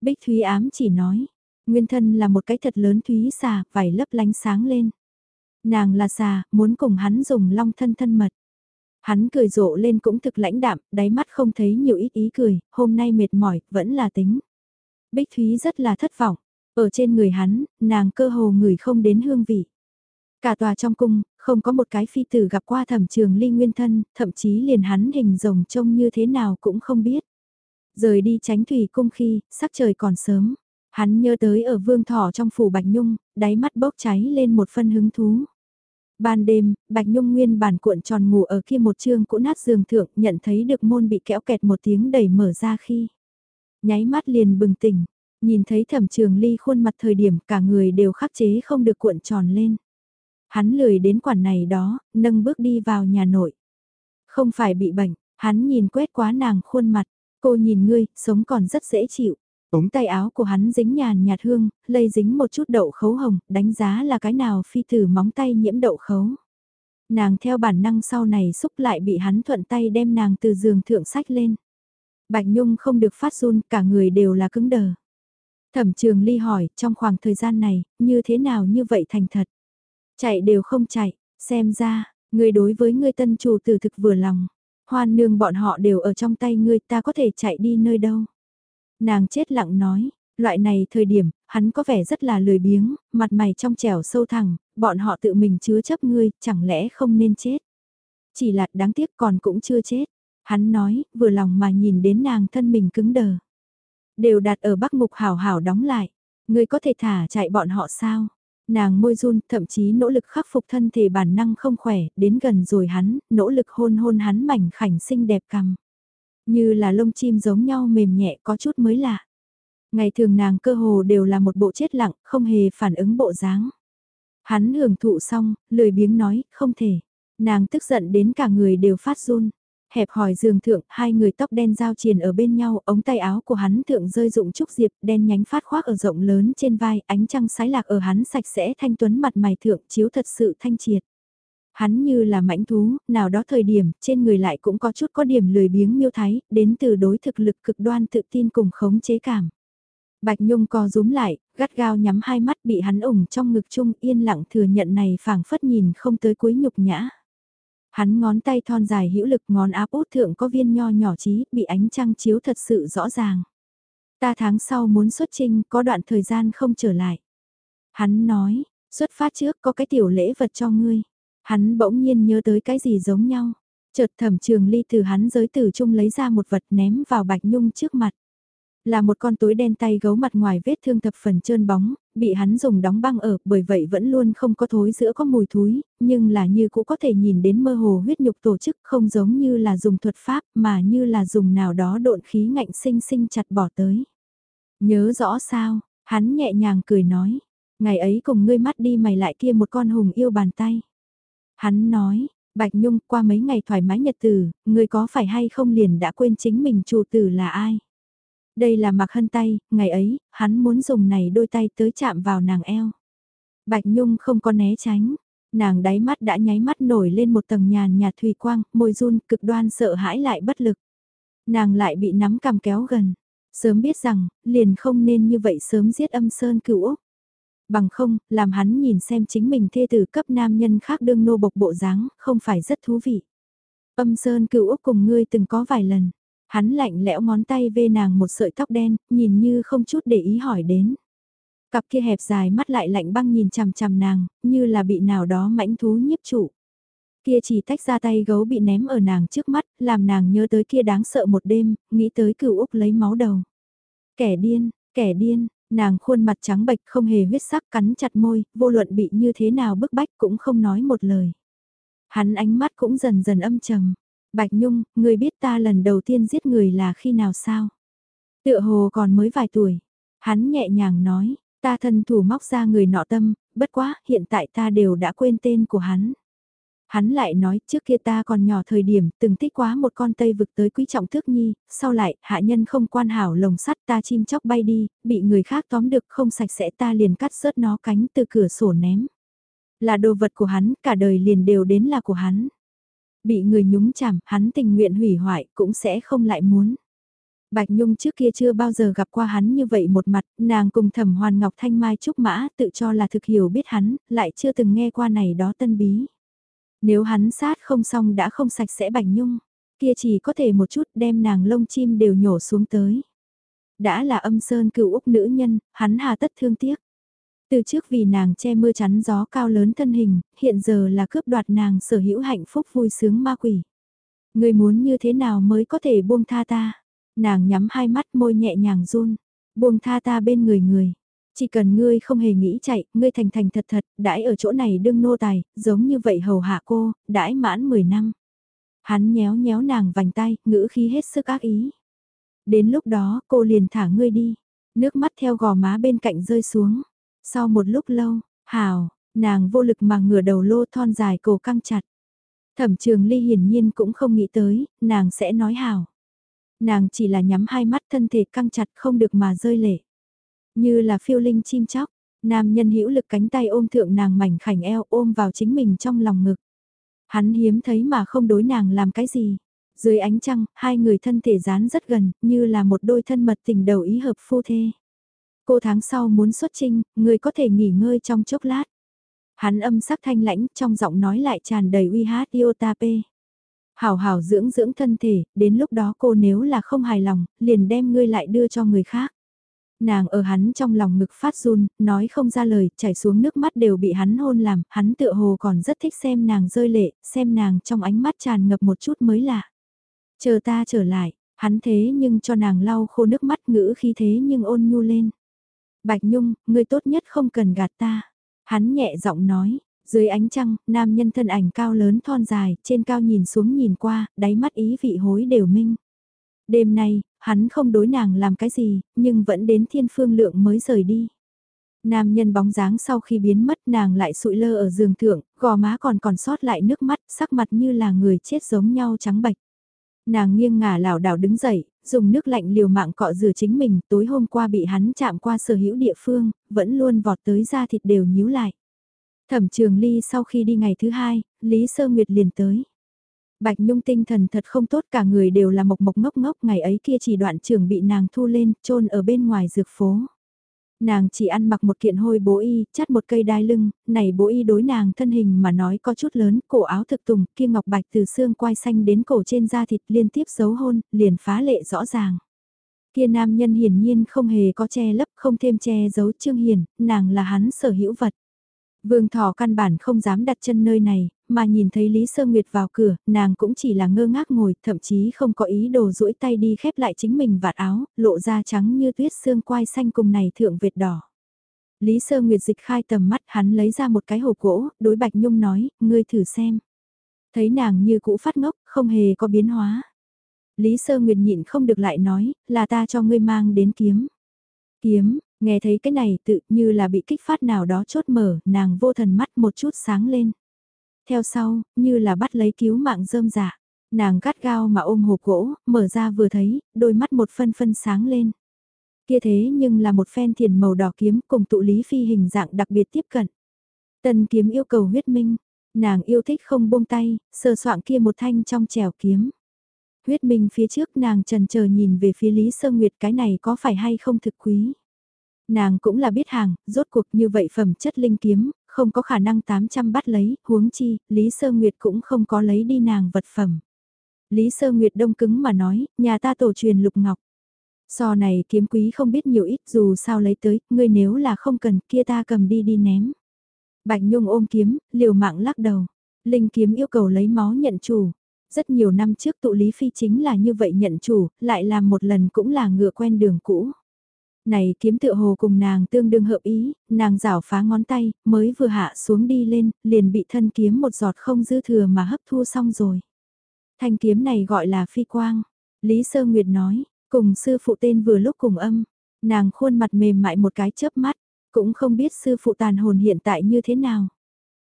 Bích Thúy ám chỉ nói, nguyên thân là một cái thật lớn thúy xà, vải lấp lánh sáng lên. Nàng là xà, muốn cùng hắn dùng long thân thân mật. Hắn cười rộ lên cũng thực lãnh đạm, đáy mắt không thấy nhiều ít ý cười, hôm nay mệt mỏi, vẫn là tính. Bích Thúy rất là thất vọng, ở trên người hắn, nàng cơ hồ ngửi không đến hương vị. Cả tòa trong cung, không có một cái phi tử gặp qua thẩm trường ly nguyên thân, thậm chí liền hắn hình rồng trông như thế nào cũng không biết. Rời đi tránh thủy cung khi, sắc trời còn sớm. Hắn nhớ tới ở vương thỏ trong phủ Bạch Nhung, đáy mắt bốc cháy lên một phân hứng thú. Ban đêm, Bạch Nhung nguyên bản cuộn tròn ngủ ở kia một chương cũ nát giường thượng nhận thấy được môn bị kéo kẹt một tiếng đẩy mở ra khi. Nháy mắt liền bừng tỉnh, nhìn thấy thẩm trường ly khuôn mặt thời điểm cả người đều khắc chế không được cuộn tròn lên. Hắn lười đến quản này đó, nâng bước đi vào nhà nội. Không phải bị bệnh, hắn nhìn quét quá nàng khuôn mặt, cô nhìn ngươi, sống còn rất dễ chịu. Ống tay áo của hắn dính nhàn nhạt hương, lây dính một chút đậu khấu hồng, đánh giá là cái nào phi tử móng tay nhiễm đậu khấu. Nàng theo bản năng sau này xúc lại bị hắn thuận tay đem nàng từ giường thượng sách lên. Bạch Nhung không được phát run, cả người đều là cứng đờ. Thẩm trường ly hỏi, trong khoảng thời gian này, như thế nào như vậy thành thật? Chạy đều không chạy, xem ra, người đối với người tân chủ tử thực vừa lòng. Hoan nương bọn họ đều ở trong tay ngươi ta có thể chạy đi nơi đâu. Nàng chết lặng nói, loại này thời điểm, hắn có vẻ rất là lười biếng, mặt mày trong trẻo sâu thẳng, bọn họ tự mình chứa chấp ngươi, chẳng lẽ không nên chết. Chỉ là đáng tiếc còn cũng chưa chết. Hắn nói, vừa lòng mà nhìn đến nàng thân mình cứng đờ. Đều đặt ở bắc mục hảo hảo đóng lại. Ngươi có thể thả chạy bọn họ sao? Nàng môi run, thậm chí nỗ lực khắc phục thân thể bản năng không khỏe, đến gần rồi hắn, nỗ lực hôn hôn hắn mảnh khảnh xinh đẹp cằm. Như là lông chim giống nhau mềm nhẹ có chút mới lạ. Ngày thường nàng cơ hồ đều là một bộ chết lặng, không hề phản ứng bộ dáng. Hắn hưởng thụ xong, lười biếng nói, không thể. Nàng tức giận đến cả người đều phát run hẹp hỏi giường thượng, hai người tóc đen giao triền ở bên nhau, ống tay áo của hắn thượng rơi dụng trúc diệp, đen nhánh phát khoác ở rộng lớn trên vai, ánh trăng sái lạc ở hắn sạch sẽ thanh tuấn mặt mày thượng, chiếu thật sự thanh triệt. Hắn như là mãnh thú, nào đó thời điểm, trên người lại cũng có chút có điểm lười biếng miêu thái, đến từ đối thực lực cực đoan tự tin cùng khống chế cảm. Bạch Nhung co rúm lại, gắt gao nhắm hai mắt bị hắn ủng trong ngực chung yên lặng thừa nhận này phảng phất nhìn không tới cuối nhục nhã. Hắn ngón tay thon dài hữu lực ngón áp út thượng có viên nho nhỏ chí, bị ánh trăng chiếu thật sự rõ ràng. Ta tháng sau muốn xuất trinh, có đoạn thời gian không trở lại. Hắn nói, xuất phát trước có cái tiểu lễ vật cho ngươi. Hắn bỗng nhiên nhớ tới cái gì giống nhau. Chợt thẩm trường ly từ hắn giới tử chung lấy ra một vật ném vào bạch nhung trước mặt. Là một con túi đen tay gấu mặt ngoài vết thương thập phần trơn bóng, bị hắn dùng đóng băng ở, bởi vậy vẫn luôn không có thối giữa có mùi thúi, nhưng là như cũng có thể nhìn đến mơ hồ huyết nhục tổ chức không giống như là dùng thuật pháp mà như là dùng nào đó độn khí ngạnh sinh sinh chặt bỏ tới. Nhớ rõ sao, hắn nhẹ nhàng cười nói, ngày ấy cùng ngươi mắt đi mày lại kia một con hùng yêu bàn tay. Hắn nói, Bạch Nhung qua mấy ngày thoải mái nhật tử, người có phải hay không liền đã quên chính mình chủ tử là ai? Đây là mặc hân tay, ngày ấy, hắn muốn dùng này đôi tay tới chạm vào nàng eo. Bạch Nhung không có né tránh, nàng đáy mắt đã nháy mắt nổi lên một tầng nhàn nhạt thủy quang, môi run cực đoan sợ hãi lại bất lực. Nàng lại bị nắm cầm kéo gần, sớm biết rằng, liền không nên như vậy sớm giết âm sơn cửu Úc. Bằng không, làm hắn nhìn xem chính mình thê tử cấp nam nhân khác đương nô bộc bộ dáng, không phải rất thú vị. Âm sơn cựu Úc cùng ngươi từng có vài lần, Hắn lạnh lẽo ngón tay vê nàng một sợi tóc đen, nhìn như không chút để ý hỏi đến. Cặp kia hẹp dài mắt lại lạnh băng nhìn chằm chằm nàng, như là bị nào đó mãnh thú nhiếp trụ. Kia chỉ tách ra tay gấu bị ném ở nàng trước mắt, làm nàng nhớ tới kia đáng sợ một đêm, nghĩ tới cửu Úc lấy máu đầu. Kẻ điên, kẻ điên, nàng khuôn mặt trắng bệch không hề huyết sắc cắn chặt môi, vô luận bị như thế nào bức bách cũng không nói một lời. Hắn ánh mắt cũng dần dần âm trầm, Bạch Nhung, người biết ta lần đầu tiên giết người là khi nào sao? Tựa hồ còn mới vài tuổi. Hắn nhẹ nhàng nói, ta thân thủ móc ra người nọ tâm, bất quá, hiện tại ta đều đã quên tên của hắn. Hắn lại nói, trước kia ta còn nhỏ thời điểm, từng thích quá một con tây vực tới quý trọng thước nhi, sau lại, hạ nhân không quan hảo lồng sắt ta chim chóc bay đi, bị người khác tóm được không sạch sẽ ta liền cắt rớt nó cánh từ cửa sổ ném. Là đồ vật của hắn, cả đời liền đều đến là của hắn. Bị người nhúng chảm, hắn tình nguyện hủy hoại, cũng sẽ không lại muốn. Bạch Nhung trước kia chưa bao giờ gặp qua hắn như vậy một mặt, nàng cùng thẩm hoàn ngọc thanh mai trúc mã tự cho là thực hiểu biết hắn, lại chưa từng nghe qua này đó tân bí. Nếu hắn sát không xong đã không sạch sẽ Bạch Nhung, kia chỉ có thể một chút đem nàng lông chim đều nhổ xuống tới. Đã là âm sơn cựu úc nữ nhân, hắn hà tất thương tiếc. Từ trước vì nàng che mưa chắn gió cao lớn thân hình, hiện giờ là cướp đoạt nàng sở hữu hạnh phúc vui sướng ma quỷ. Người muốn như thế nào mới có thể buông tha ta? Nàng nhắm hai mắt môi nhẹ nhàng run, buông tha ta bên người người. Chỉ cần ngươi không hề nghĩ chạy, ngươi thành thành thật thật, đãi ở chỗ này đương nô tài, giống như vậy hầu hạ cô, đãi mãn 10 năm. Hắn nhéo nhéo nàng vành tay, ngữ khí hết sức ác ý. Đến lúc đó, cô liền thả ngươi đi. Nước mắt theo gò má bên cạnh rơi xuống. Sau một lúc lâu, hào, nàng vô lực mà ngửa đầu lô thon dài cổ căng chặt. Thẩm trường ly hiển nhiên cũng không nghĩ tới, nàng sẽ nói hào. Nàng chỉ là nhắm hai mắt thân thể căng chặt không được mà rơi lệ. Như là phiêu linh chim chóc, nam nhân hữu lực cánh tay ôm thượng nàng mảnh khảnh eo ôm vào chính mình trong lòng ngực. Hắn hiếm thấy mà không đối nàng làm cái gì. Dưới ánh trăng, hai người thân thể dán rất gần, như là một đôi thân mật tình đầu ý hợp phu thê. Cô tháng sau muốn xuất trinh, người có thể nghỉ ngơi trong chốc lát. Hắn âm sắc thanh lãnh, trong giọng nói lại tràn đầy uy hát iotape. Hảo hảo dưỡng dưỡng thân thể, đến lúc đó cô nếu là không hài lòng, liền đem ngươi lại đưa cho người khác. Nàng ở hắn trong lòng ngực phát run, nói không ra lời, chảy xuống nước mắt đều bị hắn hôn làm, hắn tựa hồ còn rất thích xem nàng rơi lệ, xem nàng trong ánh mắt tràn ngập một chút mới lạ. Chờ ta trở lại, hắn thế nhưng cho nàng lau khô nước mắt ngữ khi thế nhưng ôn nhu lên. Bạch Nhung, ngươi tốt nhất không cần gạt ta. Hắn nhẹ giọng nói, dưới ánh trăng, nam nhân thân ảnh cao lớn thon dài, trên cao nhìn xuống nhìn qua, đáy mắt ý vị hối đều minh. Đêm nay, hắn không đối nàng làm cái gì, nhưng vẫn đến thiên phương lượng mới rời đi. Nam nhân bóng dáng sau khi biến mất nàng lại sụi lơ ở giường thượng, gò má còn còn sót lại nước mắt, sắc mặt như là người chết giống nhau trắng bạch. Nàng nghiêng ngả lảo đảo đứng dậy, dùng nước lạnh liều mạng cọ rửa chính mình, tối hôm qua bị hắn chạm qua sở hữu địa phương, vẫn luôn vọt tới da thịt đều nhíu lại. Thẩm trường ly sau khi đi ngày thứ hai, Lý Sơ Nguyệt liền tới. Bạch Nhung tinh thần thật không tốt cả người đều là mộc mộc ngốc ngốc ngày ấy kia chỉ đoạn trường bị nàng thu lên, trôn ở bên ngoài dược phố. Nàng chỉ ăn mặc một kiện hôi bố y, chắt một cây đai lưng, này bố y đối nàng thân hình mà nói có chút lớn, cổ áo thực tùng, kia ngọc bạch từ xương quai xanh đến cổ trên da thịt liên tiếp dấu hôn, liền phá lệ rõ ràng. Kia nam nhân hiển nhiên không hề có che lấp, không thêm che giấu trương hiền, nàng là hắn sở hữu vật. Vương Thỏ căn bản không dám đặt chân nơi này, mà nhìn thấy Lý Sơ Nguyệt vào cửa, nàng cũng chỉ là ngơ ngác ngồi, thậm chí không có ý đồ duỗi tay đi khép lại chính mình vạt áo, lộ ra trắng như tuyết xương quai xanh cùng này thượng Việt đỏ. Lý Sơ Nguyệt dịch khai tầm mắt hắn lấy ra một cái hộp gỗ, đối Bạch Nhung nói, ngươi thử xem. Thấy nàng như cũ phát ngốc, không hề có biến hóa. Lý Sơ Nguyệt nhịn không được lại nói, là ta cho ngươi mang đến kiếm. Kiếm, nghe thấy cái này tự như là bị kích phát nào đó chốt mở, nàng vô thần mắt một chút sáng lên. Theo sau, như là bắt lấy cứu mạng rơm dạ. Nàng gắt gao mà ôm hộp gỗ, mở ra vừa thấy, đôi mắt một phân phân sáng lên. Kia thế nhưng là một phen thiền màu đỏ kiếm cùng tụ lý phi hình dạng đặc biệt tiếp cận. Tần kiếm yêu cầu huyết minh, nàng yêu thích không buông tay, sờ soạn kia một thanh trong trèo kiếm. Huyết minh phía trước nàng trần chờ nhìn về phía Lý Sơ Nguyệt cái này có phải hay không thực quý. Nàng cũng là biết hàng, rốt cuộc như vậy phẩm chất linh kiếm, không có khả năng 800 bắt lấy, huống chi, Lý Sơ Nguyệt cũng không có lấy đi nàng vật phẩm. Lý Sơ Nguyệt đông cứng mà nói, nhà ta tổ truyền lục ngọc. So này kiếm quý không biết nhiều ít dù sao lấy tới, ngươi nếu là không cần kia ta cầm đi đi ném. Bạch Nhung ôm kiếm, liều mạng lắc đầu. Linh kiếm yêu cầu lấy máu nhận chủ. Rất nhiều năm trước tụ Lý Phi chính là như vậy nhận chủ, lại làm một lần cũng là ngựa quen đường cũ. Này kiếm tựa hồ cùng nàng tương đương hợp ý, nàng rảo phá ngón tay, mới vừa hạ xuống đi lên, liền bị thân kiếm một giọt không dư thừa mà hấp thu xong rồi. Thanh kiếm này gọi là phi quang. Lý Sơ Nguyệt nói, cùng sư phụ tên vừa lúc cùng âm, nàng khuôn mặt mềm mại một cái chớp mắt, cũng không biết sư phụ tàn hồn hiện tại như thế nào.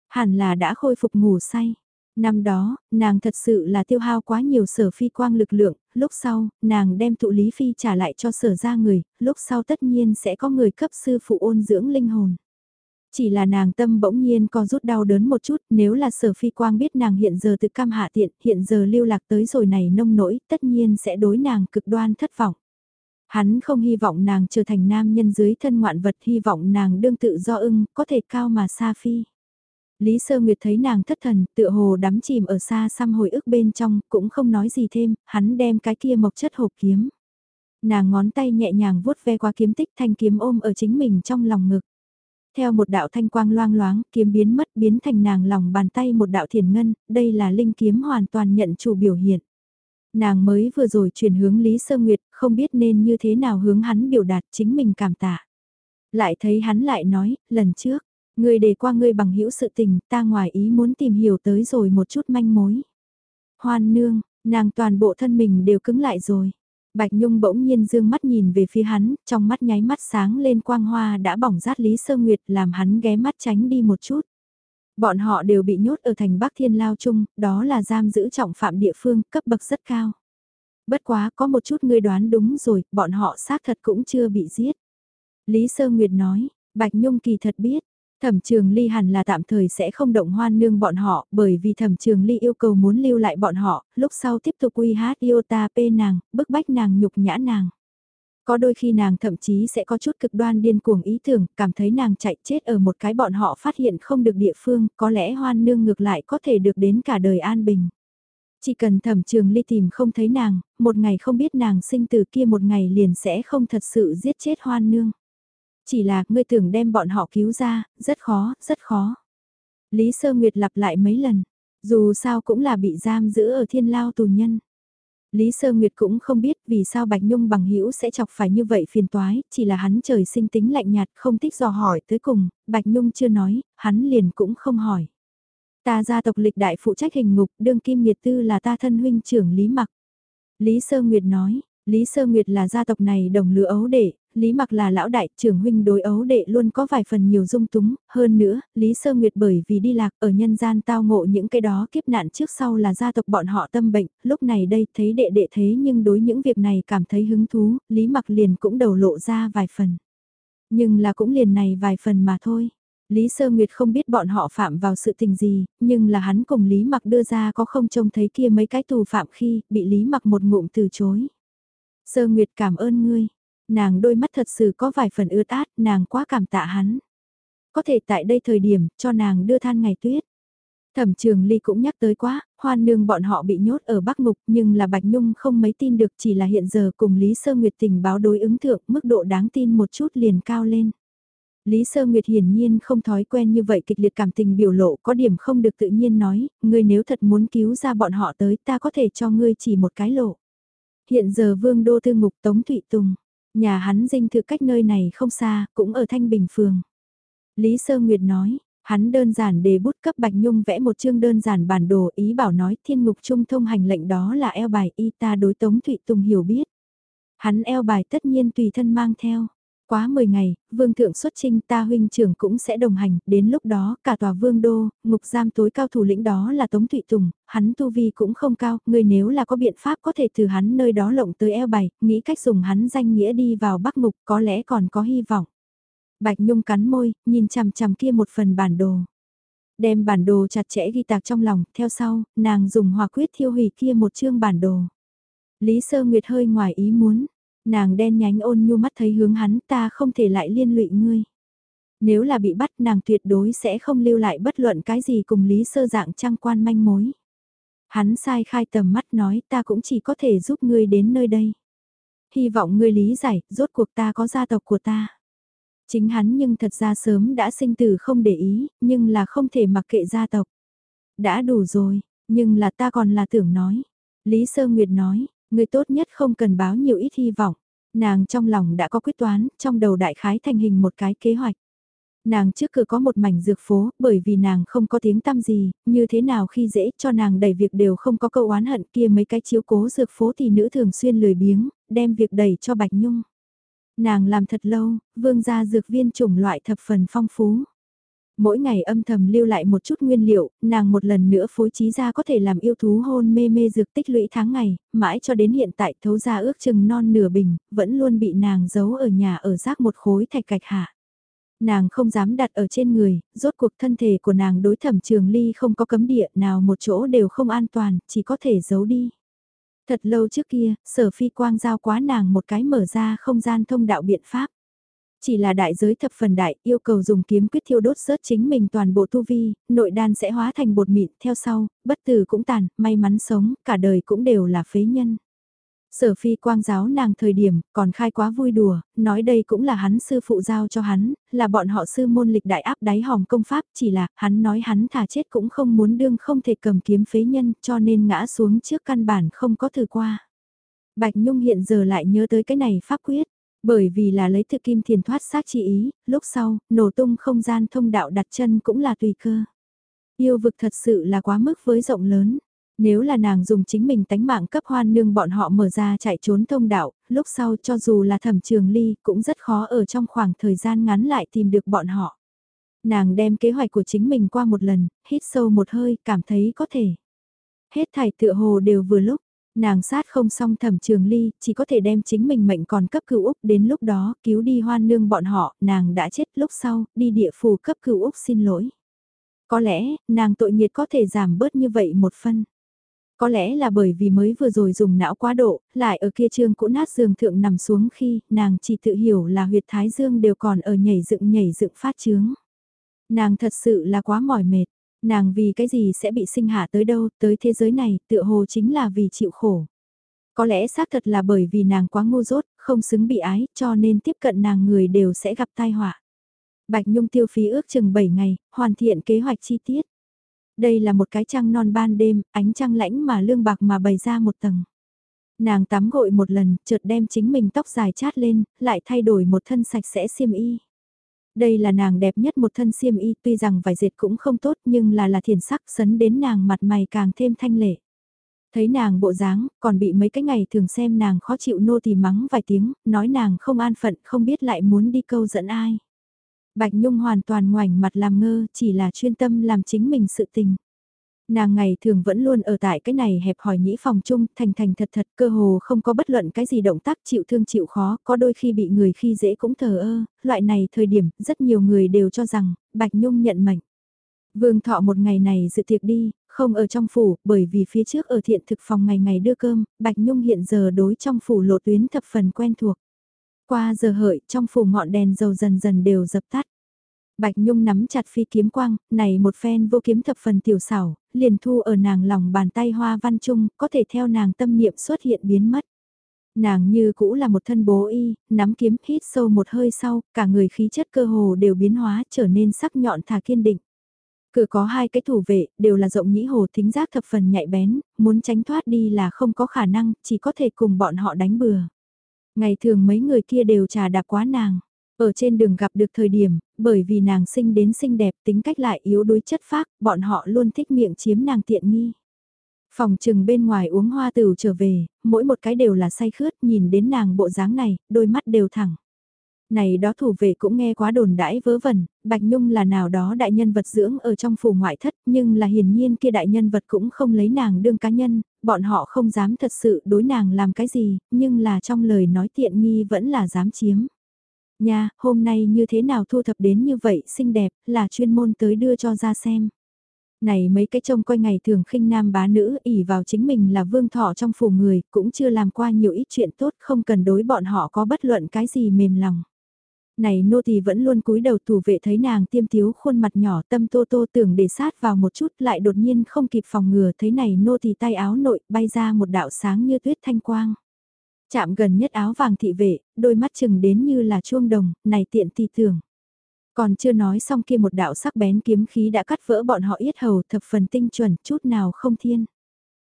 Hẳn là đã khôi phục ngủ say. Năm đó, nàng thật sự là tiêu hao quá nhiều sở phi quang lực lượng, lúc sau, nàng đem thụ lý phi trả lại cho sở ra người, lúc sau tất nhiên sẽ có người cấp sư phụ ôn dưỡng linh hồn. Chỉ là nàng tâm bỗng nhiên co rút đau đớn một chút, nếu là sở phi quang biết nàng hiện giờ từ cam hạ tiện, hiện giờ lưu lạc tới rồi này nông nỗi, tất nhiên sẽ đối nàng cực đoan thất vọng. Hắn không hy vọng nàng trở thành nam nhân dưới thân ngoạn vật, hy vọng nàng đương tự do ưng, có thể cao mà xa phi. Lý Sơ Nguyệt thấy nàng thất thần, tựa hồ đắm chìm ở xa xăm hồi ức bên trong, cũng không nói gì thêm, hắn đem cái kia mộc chất hộp kiếm. Nàng ngón tay nhẹ nhàng vuốt ve qua kiếm tích thanh kiếm ôm ở chính mình trong lòng ngực. Theo một đạo thanh quang loang loáng, kiếm biến mất biến thành nàng lòng bàn tay một đạo thiền ngân, đây là linh kiếm hoàn toàn nhận chủ biểu hiện. Nàng mới vừa rồi chuyển hướng Lý Sơ Nguyệt, không biết nên như thế nào hướng hắn biểu đạt chính mình cảm tạ. Lại thấy hắn lại nói, lần trước, người để qua ngươi bằng hữu sự tình, ta ngoài ý muốn tìm hiểu tới rồi một chút manh mối. Hoan nương, nàng toàn bộ thân mình đều cứng lại rồi. Bạch Nhung bỗng nhiên dương mắt nhìn về phía hắn, trong mắt nháy mắt sáng lên quang hoa đã bỏng rát Lý Sơ Nguyệt làm hắn ghé mắt tránh đi một chút. Bọn họ đều bị nhốt ở thành Bắc Thiên Lao Trung, đó là giam giữ trọng phạm địa phương, cấp bậc rất cao. Bất quá có một chút ngươi đoán đúng rồi, bọn họ xác thật cũng chưa bị giết. Lý Sơ Nguyệt nói, Bạch Nhung kỳ thật biết, Thẩm trường ly hẳn là tạm thời sẽ không động hoan nương bọn họ bởi vì thẩm trường ly yêu cầu muốn lưu lại bọn họ, lúc sau tiếp tục uy hát iota p nàng, bức bách nàng nhục nhã nàng. Có đôi khi nàng thậm chí sẽ có chút cực đoan điên cuồng ý tưởng, cảm thấy nàng chạy chết ở một cái bọn họ phát hiện không được địa phương, có lẽ hoan nương ngược lại có thể được đến cả đời an bình. Chỉ cần thẩm trường ly tìm không thấy nàng, một ngày không biết nàng sinh từ kia một ngày liền sẽ không thật sự giết chết hoan nương. Chỉ là, ngươi tưởng đem bọn họ cứu ra, rất khó, rất khó. Lý Sơ Nguyệt lặp lại mấy lần, dù sao cũng là bị giam giữ ở thiên lao tù nhân. Lý Sơ Nguyệt cũng không biết vì sao Bạch Nhung bằng hữu sẽ chọc phải như vậy phiền toái, chỉ là hắn trời sinh tính lạnh nhạt không thích dò hỏi tới cùng, Bạch Nhung chưa nói, hắn liền cũng không hỏi. Ta gia tộc lịch đại phụ trách hình ngục, đương kim nhiệt tư là ta thân huynh trưởng Lý Mặc. Lý Sơ Nguyệt nói, Lý Sơ Nguyệt là gia tộc này đồng lứa ấu đệ, Lý Mặc là lão đại, trưởng huynh đối ấu đệ luôn có vài phần nhiều dung túng, hơn nữa, Lý Sơ Nguyệt bởi vì đi lạc ở nhân gian tao ngộ những cái đó kiếp nạn trước sau là gia tộc bọn họ tâm bệnh, lúc này đây thấy đệ đệ thế nhưng đối những việc này cảm thấy hứng thú, Lý Mặc liền cũng đầu lộ ra vài phần. Nhưng là cũng liền này vài phần mà thôi. Lý Sơ Nguyệt không biết bọn họ phạm vào sự tình gì, nhưng là hắn cùng Lý Mặc đưa ra có không trông thấy kia mấy cái tù phạm khi bị Lý Mặc một ngụm từ chối. Sơ Nguyệt cảm ơn ngươi, nàng đôi mắt thật sự có vài phần ướt át, nàng quá cảm tạ hắn. Có thể tại đây thời điểm, cho nàng đưa than ngày tuyết. Thẩm trường ly cũng nhắc tới quá, hoan nương bọn họ bị nhốt ở Bắc Ngục nhưng là Bạch Nhung không mấy tin được chỉ là hiện giờ cùng Lý Sơ Nguyệt tình báo đối ứng thượng mức độ đáng tin một chút liền cao lên. Lý Sơ Nguyệt hiển nhiên không thói quen như vậy kịch liệt cảm tình biểu lộ có điểm không được tự nhiên nói, ngươi nếu thật muốn cứu ra bọn họ tới ta có thể cho ngươi chỉ một cái lộ. Hiện giờ vương đô thư ngục Tống Thụy Tùng, Nhà hắn dinh thự cách nơi này không xa, cũng ở Thanh Bình Phường. Lý Sơ Nguyệt nói, hắn đơn giản đề bút cấp Bạch Nhung vẽ một chương đơn giản bản đồ ý bảo nói thiên ngục trung thông hành lệnh đó là eo bài y ta đối Tống Thụy Tùng hiểu biết. Hắn eo bài tất nhiên tùy thân mang theo. Quá 10 ngày, vương thượng xuất trinh ta huynh trưởng cũng sẽ đồng hành, đến lúc đó cả tòa vương đô, ngục giam tối cao thủ lĩnh đó là Tống Thụy Tùng, hắn tu vi cũng không cao, người nếu là có biện pháp có thể từ hắn nơi đó lộng tới eo bày, nghĩ cách dùng hắn danh nghĩa đi vào bắc ngục có lẽ còn có hy vọng. Bạch Nhung cắn môi, nhìn chằm chằm kia một phần bản đồ. Đem bản đồ chặt chẽ ghi tạc trong lòng, theo sau, nàng dùng hòa quyết thiêu hủy kia một chương bản đồ. Lý Sơ Nguyệt hơi ngoài ý muốn, Nàng đen nhánh ôn nhu mắt thấy hướng hắn ta không thể lại liên lụy ngươi. Nếu là bị bắt nàng tuyệt đối sẽ không lưu lại bất luận cái gì cùng lý sơ dạng trang quan manh mối. Hắn sai khai tầm mắt nói ta cũng chỉ có thể giúp ngươi đến nơi đây. Hy vọng ngươi lý giải, rốt cuộc ta có gia tộc của ta. Chính hắn nhưng thật ra sớm đã sinh tử không để ý, nhưng là không thể mặc kệ gia tộc. Đã đủ rồi, nhưng là ta còn là tưởng nói. Lý Sơ Nguyệt nói, Người tốt nhất không cần báo nhiều ít hy vọng. Nàng trong lòng đã có quyết toán, trong đầu đại khái thành hình một cái kế hoạch. Nàng trước cửa có một mảnh dược phố, bởi vì nàng không có tiếng tăm gì, như thế nào khi dễ cho nàng đẩy việc đều không có câu oán hận kia mấy cái chiếu cố dược phố thì nữ thường xuyên lười biếng, đem việc đẩy cho Bạch Nhung. Nàng làm thật lâu, vương gia dược viên chủng loại thập phần phong phú mỗi ngày âm thầm lưu lại một chút nguyên liệu, nàng một lần nữa phối trí ra có thể làm yêu thú hôn mê mê dược tích lũy tháng ngày, mãi cho đến hiện tại thấu ra ước chừng non nửa bình, vẫn luôn bị nàng giấu ở nhà ở rác một khối thạch cạch hạ. Nàng không dám đặt ở trên người, rốt cuộc thân thể của nàng đối thẩm trường ly không có cấm địa nào một chỗ đều không an toàn, chỉ có thể giấu đi. Thật lâu trước kia, sở phi quang giao quá nàng một cái mở ra không gian thông đạo biện pháp. Chỉ là đại giới thập phần đại, yêu cầu dùng kiếm quyết thiêu đốt rớt chính mình toàn bộ tu vi, nội đan sẽ hóa thành bột mịn, theo sau, bất tử cũng tàn, may mắn sống, cả đời cũng đều là phế nhân. Sở phi quang giáo nàng thời điểm, còn khai quá vui đùa, nói đây cũng là hắn sư phụ giao cho hắn, là bọn họ sư môn lịch đại áp đáy hòm công pháp, chỉ là, hắn nói hắn thà chết cũng không muốn đương không thể cầm kiếm phế nhân, cho nên ngã xuống trước căn bản không có thử qua. Bạch Nhung hiện giờ lại nhớ tới cái này pháp quyết, bởi vì là lấy thực kim thiền thoát xác chi ý, lúc sau, nổ tung không gian thông đạo đặt chân cũng là tùy cơ. Yêu vực thật sự là quá mức với rộng lớn. Nếu là nàng dùng chính mình tánh mạng cấp hoan nương bọn họ mở ra chạy trốn thông đạo, lúc sau cho dù là thẩm trường ly cũng rất khó ở trong khoảng thời gian ngắn lại tìm được bọn họ. Nàng đem kế hoạch của chính mình qua một lần, hít sâu một hơi, cảm thấy có thể. Hết thải tựa hồ đều vừa lúc, nàng sát không xong thẩm trường ly, chỉ có thể đem chính mình mệnh còn cấp cứu Úc đến lúc đó cứu đi hoan nương bọn họ, nàng đã chết lúc sau, đi địa phủ cấp cứu Úc xin lỗi. Có lẽ, nàng tội nhiệt có thể giảm bớt như vậy một phân. Có lẽ là bởi vì mới vừa rồi dùng não quá độ, lại ở kia trương cũ nát giường thượng nằm xuống khi nàng chỉ tự hiểu là huyệt thái dương đều còn ở nhảy dựng nhảy dựng phát trướng. Nàng thật sự là quá mỏi mệt, nàng vì cái gì sẽ bị sinh hạ tới đâu, tới thế giới này, tựa hồ chính là vì chịu khổ. Có lẽ xác thật là bởi vì nàng quá ngu dốt, không xứng bị ái, cho nên tiếp cận nàng người đều sẽ gặp tai họa. Bạch Nhung tiêu phí ước chừng 7 ngày, hoàn thiện kế hoạch chi tiết. Đây là một cái trăng non ban đêm, ánh trăng lãnh mà lương bạc mà bày ra một tầng. Nàng tắm gội một lần, chợt đem chính mình tóc dài chát lên, lại thay đổi một thân sạch sẽ xiêm y. Đây là nàng đẹp nhất một thân xiêm y, tuy rằng vải dệt cũng không tốt nhưng là là thiền sắc sấn đến nàng mặt mày càng thêm thanh lệ. Thấy nàng bộ dáng, còn bị mấy cái ngày thường xem nàng khó chịu nô tỳ mắng vài tiếng, nói nàng không an phận, không biết lại muốn đi câu dẫn ai. Bạch Nhung hoàn toàn ngoảnh mặt làm ngơ, chỉ là chuyên tâm làm chính mình sự tình. Nàng ngày thường vẫn luôn ở tại cái này hẹp hỏi nhĩ phòng chung, thành thành thật thật, cơ hồ không có bất luận cái gì động tác chịu thương chịu khó, có đôi khi bị người khi dễ cũng thờ ơ, loại này thời điểm, rất nhiều người đều cho rằng, Bạch Nhung nhận mệnh. Vương thọ một ngày này dự tiệc đi, không ở trong phủ, bởi vì phía trước ở thiện thực phòng ngày ngày đưa cơm, Bạch Nhung hiện giờ đối trong phủ lộ tuyến thập phần quen thuộc. Qua giờ hợi, trong phủ ngọn đèn dầu dần dần đều dập tắt. Bạch Nhung nắm chặt phi kiếm quang, này một phen vô kiếm thập phần tiểu xảo, liền thu ở nàng lòng bàn tay hoa văn trung, có thể theo nàng tâm niệm xuất hiện biến mất. Nàng như cũ là một thân bố y, nắm kiếm hít sâu một hơi sau, cả người khí chất cơ hồ đều biến hóa trở nên sắc nhọn thà kiên định. Cửa có hai cái thủ vệ, đều là rộng nhĩ hồ thính giác thập phần nhạy bén, muốn tránh thoát đi là không có khả năng, chỉ có thể cùng bọn họ đánh bừa. Ngày thường mấy người kia đều trà đạp quá nàng. Ở trên đường gặp được thời điểm, bởi vì nàng sinh đến xinh đẹp tính cách lại yếu đuối chất phác, bọn họ luôn thích miệng chiếm nàng tiện nghi. Phòng trừng bên ngoài uống hoa tửu trở về, mỗi một cái đều là say khướt nhìn đến nàng bộ dáng này, đôi mắt đều thẳng. Này đó thủ vệ cũng nghe quá đồn đãi vớ vẩn, Bạch Nhung là nào đó đại nhân vật dưỡng ở trong phủ ngoại thất nhưng là hiển nhiên kia đại nhân vật cũng không lấy nàng đương cá nhân, bọn họ không dám thật sự đối nàng làm cái gì, nhưng là trong lời nói tiện nghi vẫn là dám chiếm. Nha, hôm nay như thế nào thu thập đến như vậy xinh đẹp, là chuyên môn tới đưa cho ra xem. Này mấy cái trông coi ngày thường khinh nam bá nữ ỉ vào chính mình là vương thọ trong phủ người, cũng chưa làm qua nhiều ít chuyện tốt không cần đối bọn họ có bất luận cái gì mềm lòng. Này nô tỳ vẫn luôn cúi đầu thủ vệ thấy nàng tiêm thiếu khuôn mặt nhỏ tâm tô tô tưởng để sát vào một chút lại đột nhiên không kịp phòng ngừa thấy này nô tỳ tay áo nội bay ra một đạo sáng như tuyết thanh quang. Chạm gần nhất áo vàng thị vệ, đôi mắt chừng đến như là chuông đồng, này tiện ti tưởng. Còn chưa nói xong kia một đạo sắc bén kiếm khí đã cắt vỡ bọn họ yết hầu thập phần tinh chuẩn, chút nào không thiên.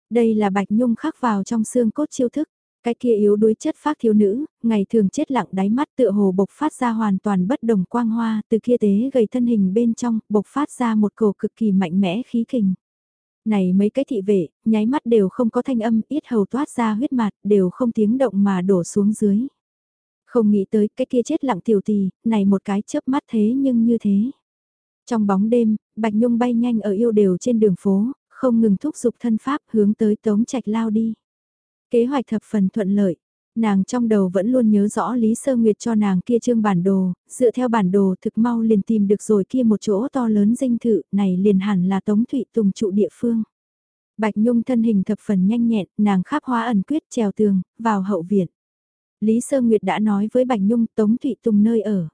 Đây là bạch nhung khắc vào trong xương cốt chiêu thức. Cái kia yếu đuối chất phác thiếu nữ, ngày thường chết lặng đáy mắt tựa hồ bộc phát ra hoàn toàn bất đồng quang hoa, từ kia tế gầy thân hình bên trong, bộc phát ra một cổ cực kỳ mạnh mẽ khí kình. Này mấy cái thị vệ, nháy mắt đều không có thanh âm, ít hầu toát ra huyết mạt, đều không tiếng động mà đổ xuống dưới. Không nghĩ tới cái kia chết lặng tiểu tì, này một cái chớp mắt thế nhưng như thế. Trong bóng đêm, Bạch Nhung bay nhanh ở yêu đều trên đường phố, không ngừng thúc giục thân pháp hướng tới tống trạch lao đi. Kế hoạch thập phần thuận lợi, Nàng trong đầu vẫn luôn nhớ rõ Lý Sơ Nguyệt cho nàng kia trương bản đồ, dựa theo bản đồ thực mau liền tìm được rồi kia một chỗ to lớn dinh thự, này liền hẳn là Tống Thụy Tùng trụ địa phương. Bạch Nhung thân hình thập phần nhanh nhẹn, nàng khắp hóa ẩn quyết trèo tường, vào hậu viện. Lý Sơ Nguyệt đã nói với Bạch Nhung Tống Thụy Tùng nơi ở.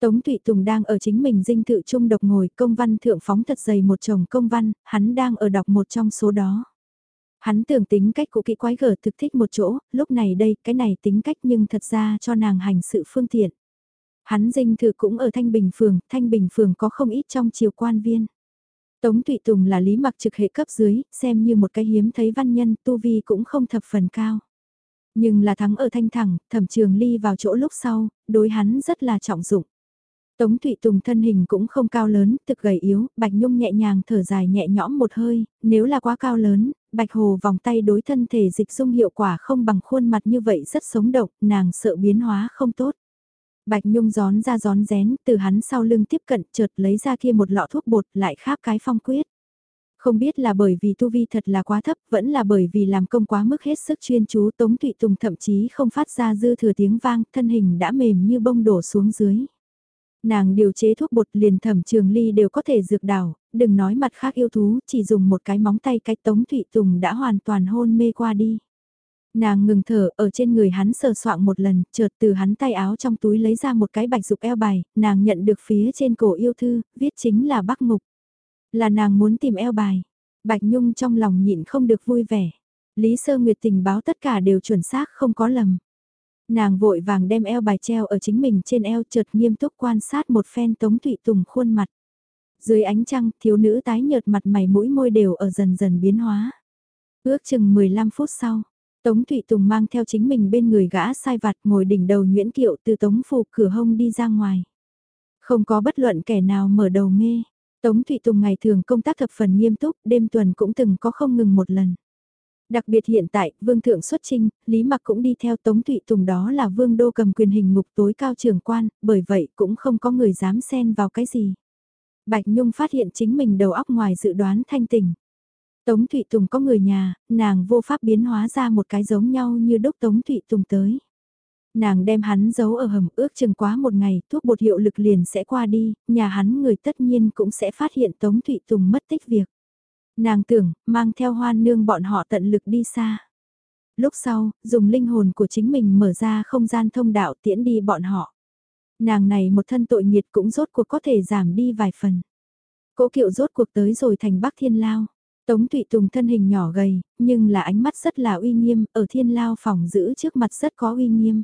Tống Thụy Tùng đang ở chính mình dinh thự trung độc ngồi công văn thượng phóng thật dày một chồng công văn, hắn đang ở đọc một trong số đó. Hắn tưởng tính cách cũ kỹ quái gở thực thích một chỗ, lúc này đây cái này tính cách nhưng thật ra cho nàng hành sự phương tiện. Hắn dinh thự cũng ở Thanh Bình Phường, Thanh Bình Phường có không ít trong chiều quan viên. Tống Thụy Tùng là lý mặc trực hệ cấp dưới, xem như một cái hiếm thấy văn nhân, tu vi cũng không thập phần cao. Nhưng là thắng ở thanh thẳng, thẩm trường ly vào chỗ lúc sau, đối hắn rất là trọng dụng. Tống Thụy Tùng thân hình cũng không cao lớn, thực gầy yếu, Bạch Nhung nhẹ nhàng thở dài nhẹ nhõm một hơi, nếu là quá cao lớn, Bạch Hồ vòng tay đối thân thể dịch dung hiệu quả không bằng khuôn mặt như vậy rất sống động, nàng sợ biến hóa không tốt. Bạch Nhung gión ra gión rén, từ hắn sau lưng tiếp cận chợt lấy ra kia một lọ thuốc bột lại kháp cái phong quyết. Không biết là bởi vì tu vi thật là quá thấp, vẫn là bởi vì làm công quá mức hết sức chuyên chú Tống Thụy Tùng thậm chí không phát ra dư thừa tiếng vang, thân hình đã mềm như bông đổ xuống dưới. Nàng điều chế thuốc bột liền thẩm trường ly đều có thể dược đảo, đừng nói mặt khác yêu thú, chỉ dùng một cái móng tay cái Tống Thụy Tùng đã hoàn toàn hôn mê qua đi. Nàng ngừng thở ở trên người hắn sờ soạng một lần, chợt từ hắn tay áo trong túi lấy ra một cái bạch dục eo bài, nàng nhận được phía trên cổ yêu thư, viết chính là Bắc Ngục. Là nàng muốn tìm eo bài. Bạch Nhung trong lòng nhịn không được vui vẻ. Lý Sơ Nguyệt tình báo tất cả đều chuẩn xác không có lầm. Nàng vội vàng đem eo bài treo ở chính mình trên eo chợt nghiêm túc quan sát một phen Tống Thụy Tùng khuôn mặt. Dưới ánh trăng, thiếu nữ tái nhợt mặt mày mũi môi đều ở dần dần biến hóa. Ước chừng 15 phút sau, Tống Thụy Tùng mang theo chính mình bên người gã sai vặt ngồi đỉnh đầu Nguyễn Kiệu từ Tống Phủ cửa hông đi ra ngoài. Không có bất luận kẻ nào mở đầu nghe. Tống Thụy Tùng ngày thường công tác thập phần nghiêm túc, đêm tuần cũng từng có không ngừng một lần. Đặc biệt hiện tại, Vương Thượng xuất trinh, Lý Mặc cũng đi theo Tống Thụy Tùng đó là Vương Đô cầm quyền hình ngục tối cao trưởng quan, bởi vậy cũng không có người dám xen vào cái gì. Bạch Nhung phát hiện chính mình đầu óc ngoài dự đoán thanh tình. Tống Thụy Tùng có người nhà, nàng vô pháp biến hóa ra một cái giống nhau như đốc Tống Thụy Tùng tới. Nàng đem hắn giấu ở hầm ước chừng quá một ngày, thuốc bột hiệu lực liền sẽ qua đi, nhà hắn người tất nhiên cũng sẽ phát hiện Tống Thụy Tùng mất tích việc. Nàng tưởng, mang theo hoan nương bọn họ tận lực đi xa. Lúc sau, dùng linh hồn của chính mình mở ra không gian thông đạo tiễn đi bọn họ. Nàng này một thân tội nghiệt cũng rốt cuộc có thể giảm đi vài phần. Cố kiệu rốt cuộc tới rồi thành Bắc Thiên Lao. Tống Thụy Tùng thân hình nhỏ gầy, nhưng là ánh mắt rất là uy nghiêm, ở Thiên Lao phòng giữ trước mặt rất có uy nghiêm.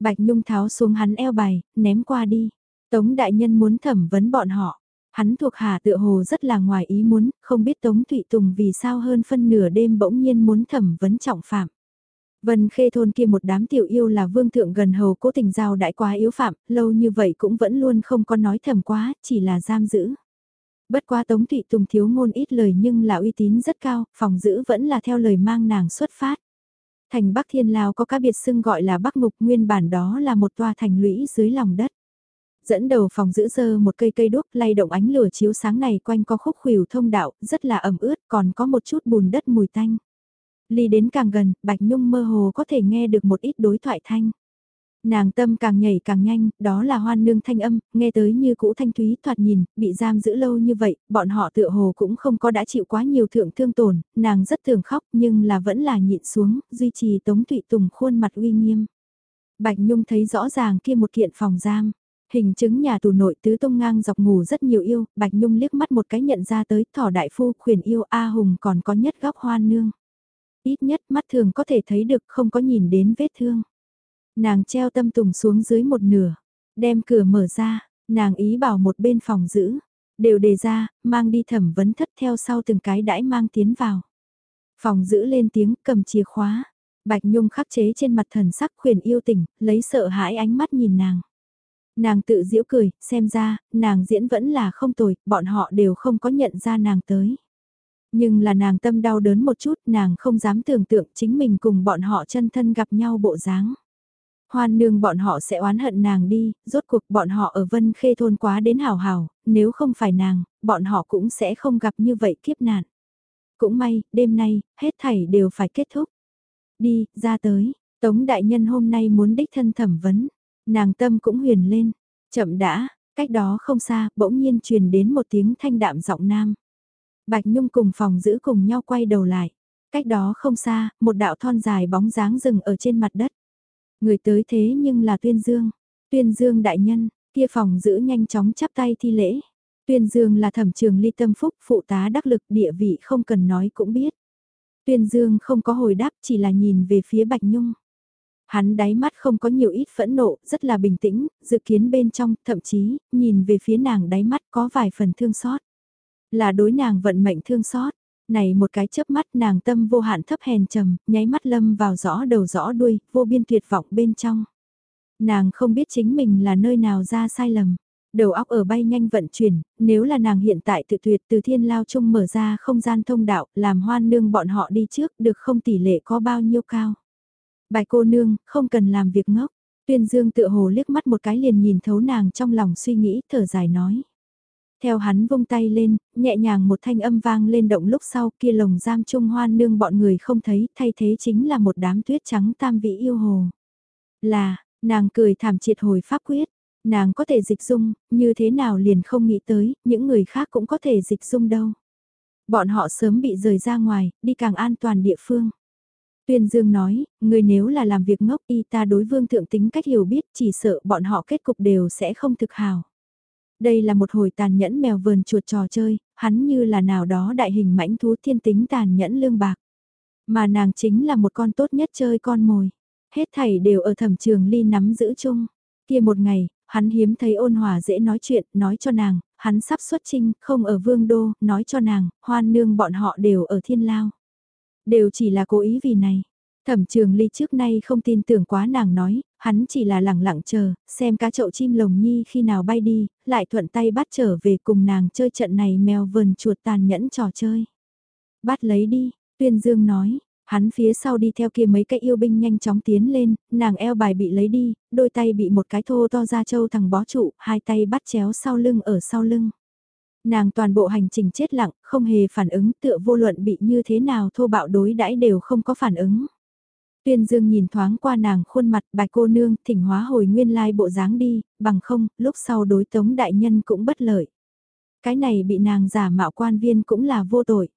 Bạch Nhung tháo xuống hắn eo bài, ném qua đi. Tống Đại Nhân muốn thẩm vấn bọn họ. Hắn thuộc hạ tựa hồ rất là ngoài ý muốn, không biết Tống Thụy Tùng vì sao hơn phân nửa đêm bỗng nhiên muốn thẩm vấn trọng phạm. Vân khê thôn kia một đám tiểu yêu là vương thượng gần hầu cố tình giao đại quá yếu phạm, lâu như vậy cũng vẫn luôn không có nói thầm quá, chỉ là giam giữ. Bất quá Tống Thụy Tùng thiếu ngôn ít lời nhưng là uy tín rất cao, phòng giữ vẫn là theo lời mang nàng xuất phát. Thành Bắc Thiên Lao có các biệt xưng gọi là Bắc Ngục nguyên bản đó là một tòa thành lũy dưới lòng đất. Dẫn đầu phòng giữ dơ một cây cây đuốc lay động ánh lửa chiếu sáng này quanh có khúc khuỷu thông đạo, rất là ẩm ướt còn có một chút bùn đất mùi tanh. Ly đến càng gần, Bạch Nhung mơ hồ có thể nghe được một ít đối thoại thanh. Nàng tâm càng nhảy càng nhanh, đó là hoan nương thanh âm, nghe tới như cũ thanh thúy thoạt nhìn, bị giam giữ lâu như vậy, bọn họ tựa hồ cũng không có đã chịu quá nhiều thượng thương tổn, nàng rất thường khóc nhưng là vẫn là nhịn xuống, duy trì tống tụy tùng khuôn mặt uy nghiêm. Bạch Nhung thấy rõ ràng kia một kiện phòng giam. Hình chứng nhà tù nội tứ tung ngang dọc ngủ rất nhiều yêu, Bạch Nhung liếc mắt một cái nhận ra tới thỏ đại phu khuyển yêu A Hùng còn có nhất góc hoan nương. Ít nhất mắt thường có thể thấy được không có nhìn đến vết thương. Nàng treo tâm tùng xuống dưới một nửa, đem cửa mở ra, nàng ý bảo một bên phòng giữ, đều đề ra, mang đi thẩm vấn thất theo sau từng cái đãi mang tiến vào. Phòng giữ lên tiếng cầm chìa khóa, Bạch Nhung khắc chế trên mặt thần sắc khuyển yêu tình, lấy sợ hãi ánh mắt nhìn nàng. Nàng tự giễu cười, xem ra, nàng diễn vẫn là không tồi, bọn họ đều không có nhận ra nàng tới. Nhưng là nàng tâm đau đớn một chút, nàng không dám tưởng tượng chính mình cùng bọn họ chân thân gặp nhau bộ dáng. Hoan nương bọn họ sẽ oán hận nàng đi, rốt cuộc bọn họ ở Vân Khê thôn quá đến hào hào, nếu không phải nàng, bọn họ cũng sẽ không gặp như vậy kiếp nạn. Cũng may, đêm nay, hết thảy đều phải kết thúc. Đi, ra tới. Tống đại nhân hôm nay muốn đích thân thẩm vấn, nàng tâm cũng huyền lên, chậm đã, cách đó không xa, bỗng nhiên truyền đến một tiếng thanh đạm giọng nam. Bạch Nhung cùng phòng giữ cùng nhau quay đầu lại. Cách đó không xa, một đạo thon dài bóng dáng rừng ở trên mặt đất. Người tới thế nhưng là Tuyên Dương. Tuyên Dương đại nhân, kia phòng giữ nhanh chóng chắp tay thi lễ. Tuyên Dương là thẩm trường ly tâm phúc, phụ tá đắc lực địa vị không cần nói cũng biết. Tuyên Dương không có hồi đáp chỉ là nhìn về phía Bạch Nhung. Hắn đáy mắt không có nhiều ít phẫn nộ, rất là bình tĩnh, dự kiến bên trong, thậm chí, nhìn về phía nàng đáy mắt có vài phần thương xót. Là đối nàng vận mệnh thương xót, này một cái chớp mắt nàng tâm vô hạn thấp hèn trầm, nháy mắt lâm vào rõ đầu rõ đuôi, vô biên tuyệt vọng bên trong. Nàng không biết chính mình là nơi nào ra sai lầm. Đầu óc ở bay nhanh vận chuyển, nếu là nàng hiện tại tự tuyệt từ thiên lao chung mở ra không gian thông đạo, làm hoan nương bọn họ đi trước được không tỷ lệ có bao nhiêu cao. Bài cô nương, không cần làm việc ngốc. Tuyên Dương tự hồ liếc mắt một cái liền nhìn thấu nàng trong lòng suy nghĩ, thở dài nói. Theo hắn vung tay lên, nhẹ nhàng một thanh âm vang lên động lúc sau kia lồng giam trung hoan nương bọn người không thấy, thay thế chính là một đám tuyết trắng tam vị yêu hồ. Là, nàng cười thảm triệt hồi pháp quyết, nàng có thể dịch dung, như thế nào liền không nghĩ tới, những người khác cũng có thể dịch dung đâu. Bọn họ sớm bị rời ra ngoài, đi càng an toàn địa phương. Tuyên Dương nói, người nếu là làm việc ngốc y ta đối vương thượng tính cách hiểu biết chỉ sợ bọn họ kết cục đều sẽ không thực hào. Đây là một hồi tàn nhẫn mèo vườn chuột trò chơi, hắn như là nào đó đại hình mãnh thú thiên tính tàn nhẫn lương bạc. Mà nàng chính là một con tốt nhất chơi con mồi. Hết thảy đều ở thẩm trường ly nắm giữ chung. Kia một ngày, hắn hiếm thấy ôn hòa dễ nói chuyện, nói cho nàng, hắn sắp xuất trinh, không ở vương đô, nói cho nàng, hoan nương bọn họ đều ở thiên lao. Đều chỉ là cố ý vì này. Thẩm trường ly trước nay không tin tưởng quá nàng nói, hắn chỉ là lẳng lặng chờ, xem cá chậu chim lồng nhi khi nào bay đi, lại thuận tay bắt trở về cùng nàng chơi trận này mèo vườn chuột tàn nhẫn trò chơi. Bắt lấy đi, tuyên dương nói, hắn phía sau đi theo kia mấy cái yêu binh nhanh chóng tiến lên, nàng eo bài bị lấy đi, đôi tay bị một cái thô to ra châu thằng bó trụ, hai tay bắt chéo sau lưng ở sau lưng. Nàng toàn bộ hành trình chết lặng, không hề phản ứng tựa vô luận bị như thế nào thô bạo đối đãi đều không có phản ứng. Tuyên Dương nhìn thoáng qua nàng khuôn mặt bạch cô nương thỉnh hóa hồi nguyên lai bộ dáng đi, bằng không, lúc sau đối tống đại nhân cũng bất lợi. Cái này bị nàng giả mạo quan viên cũng là vô tội.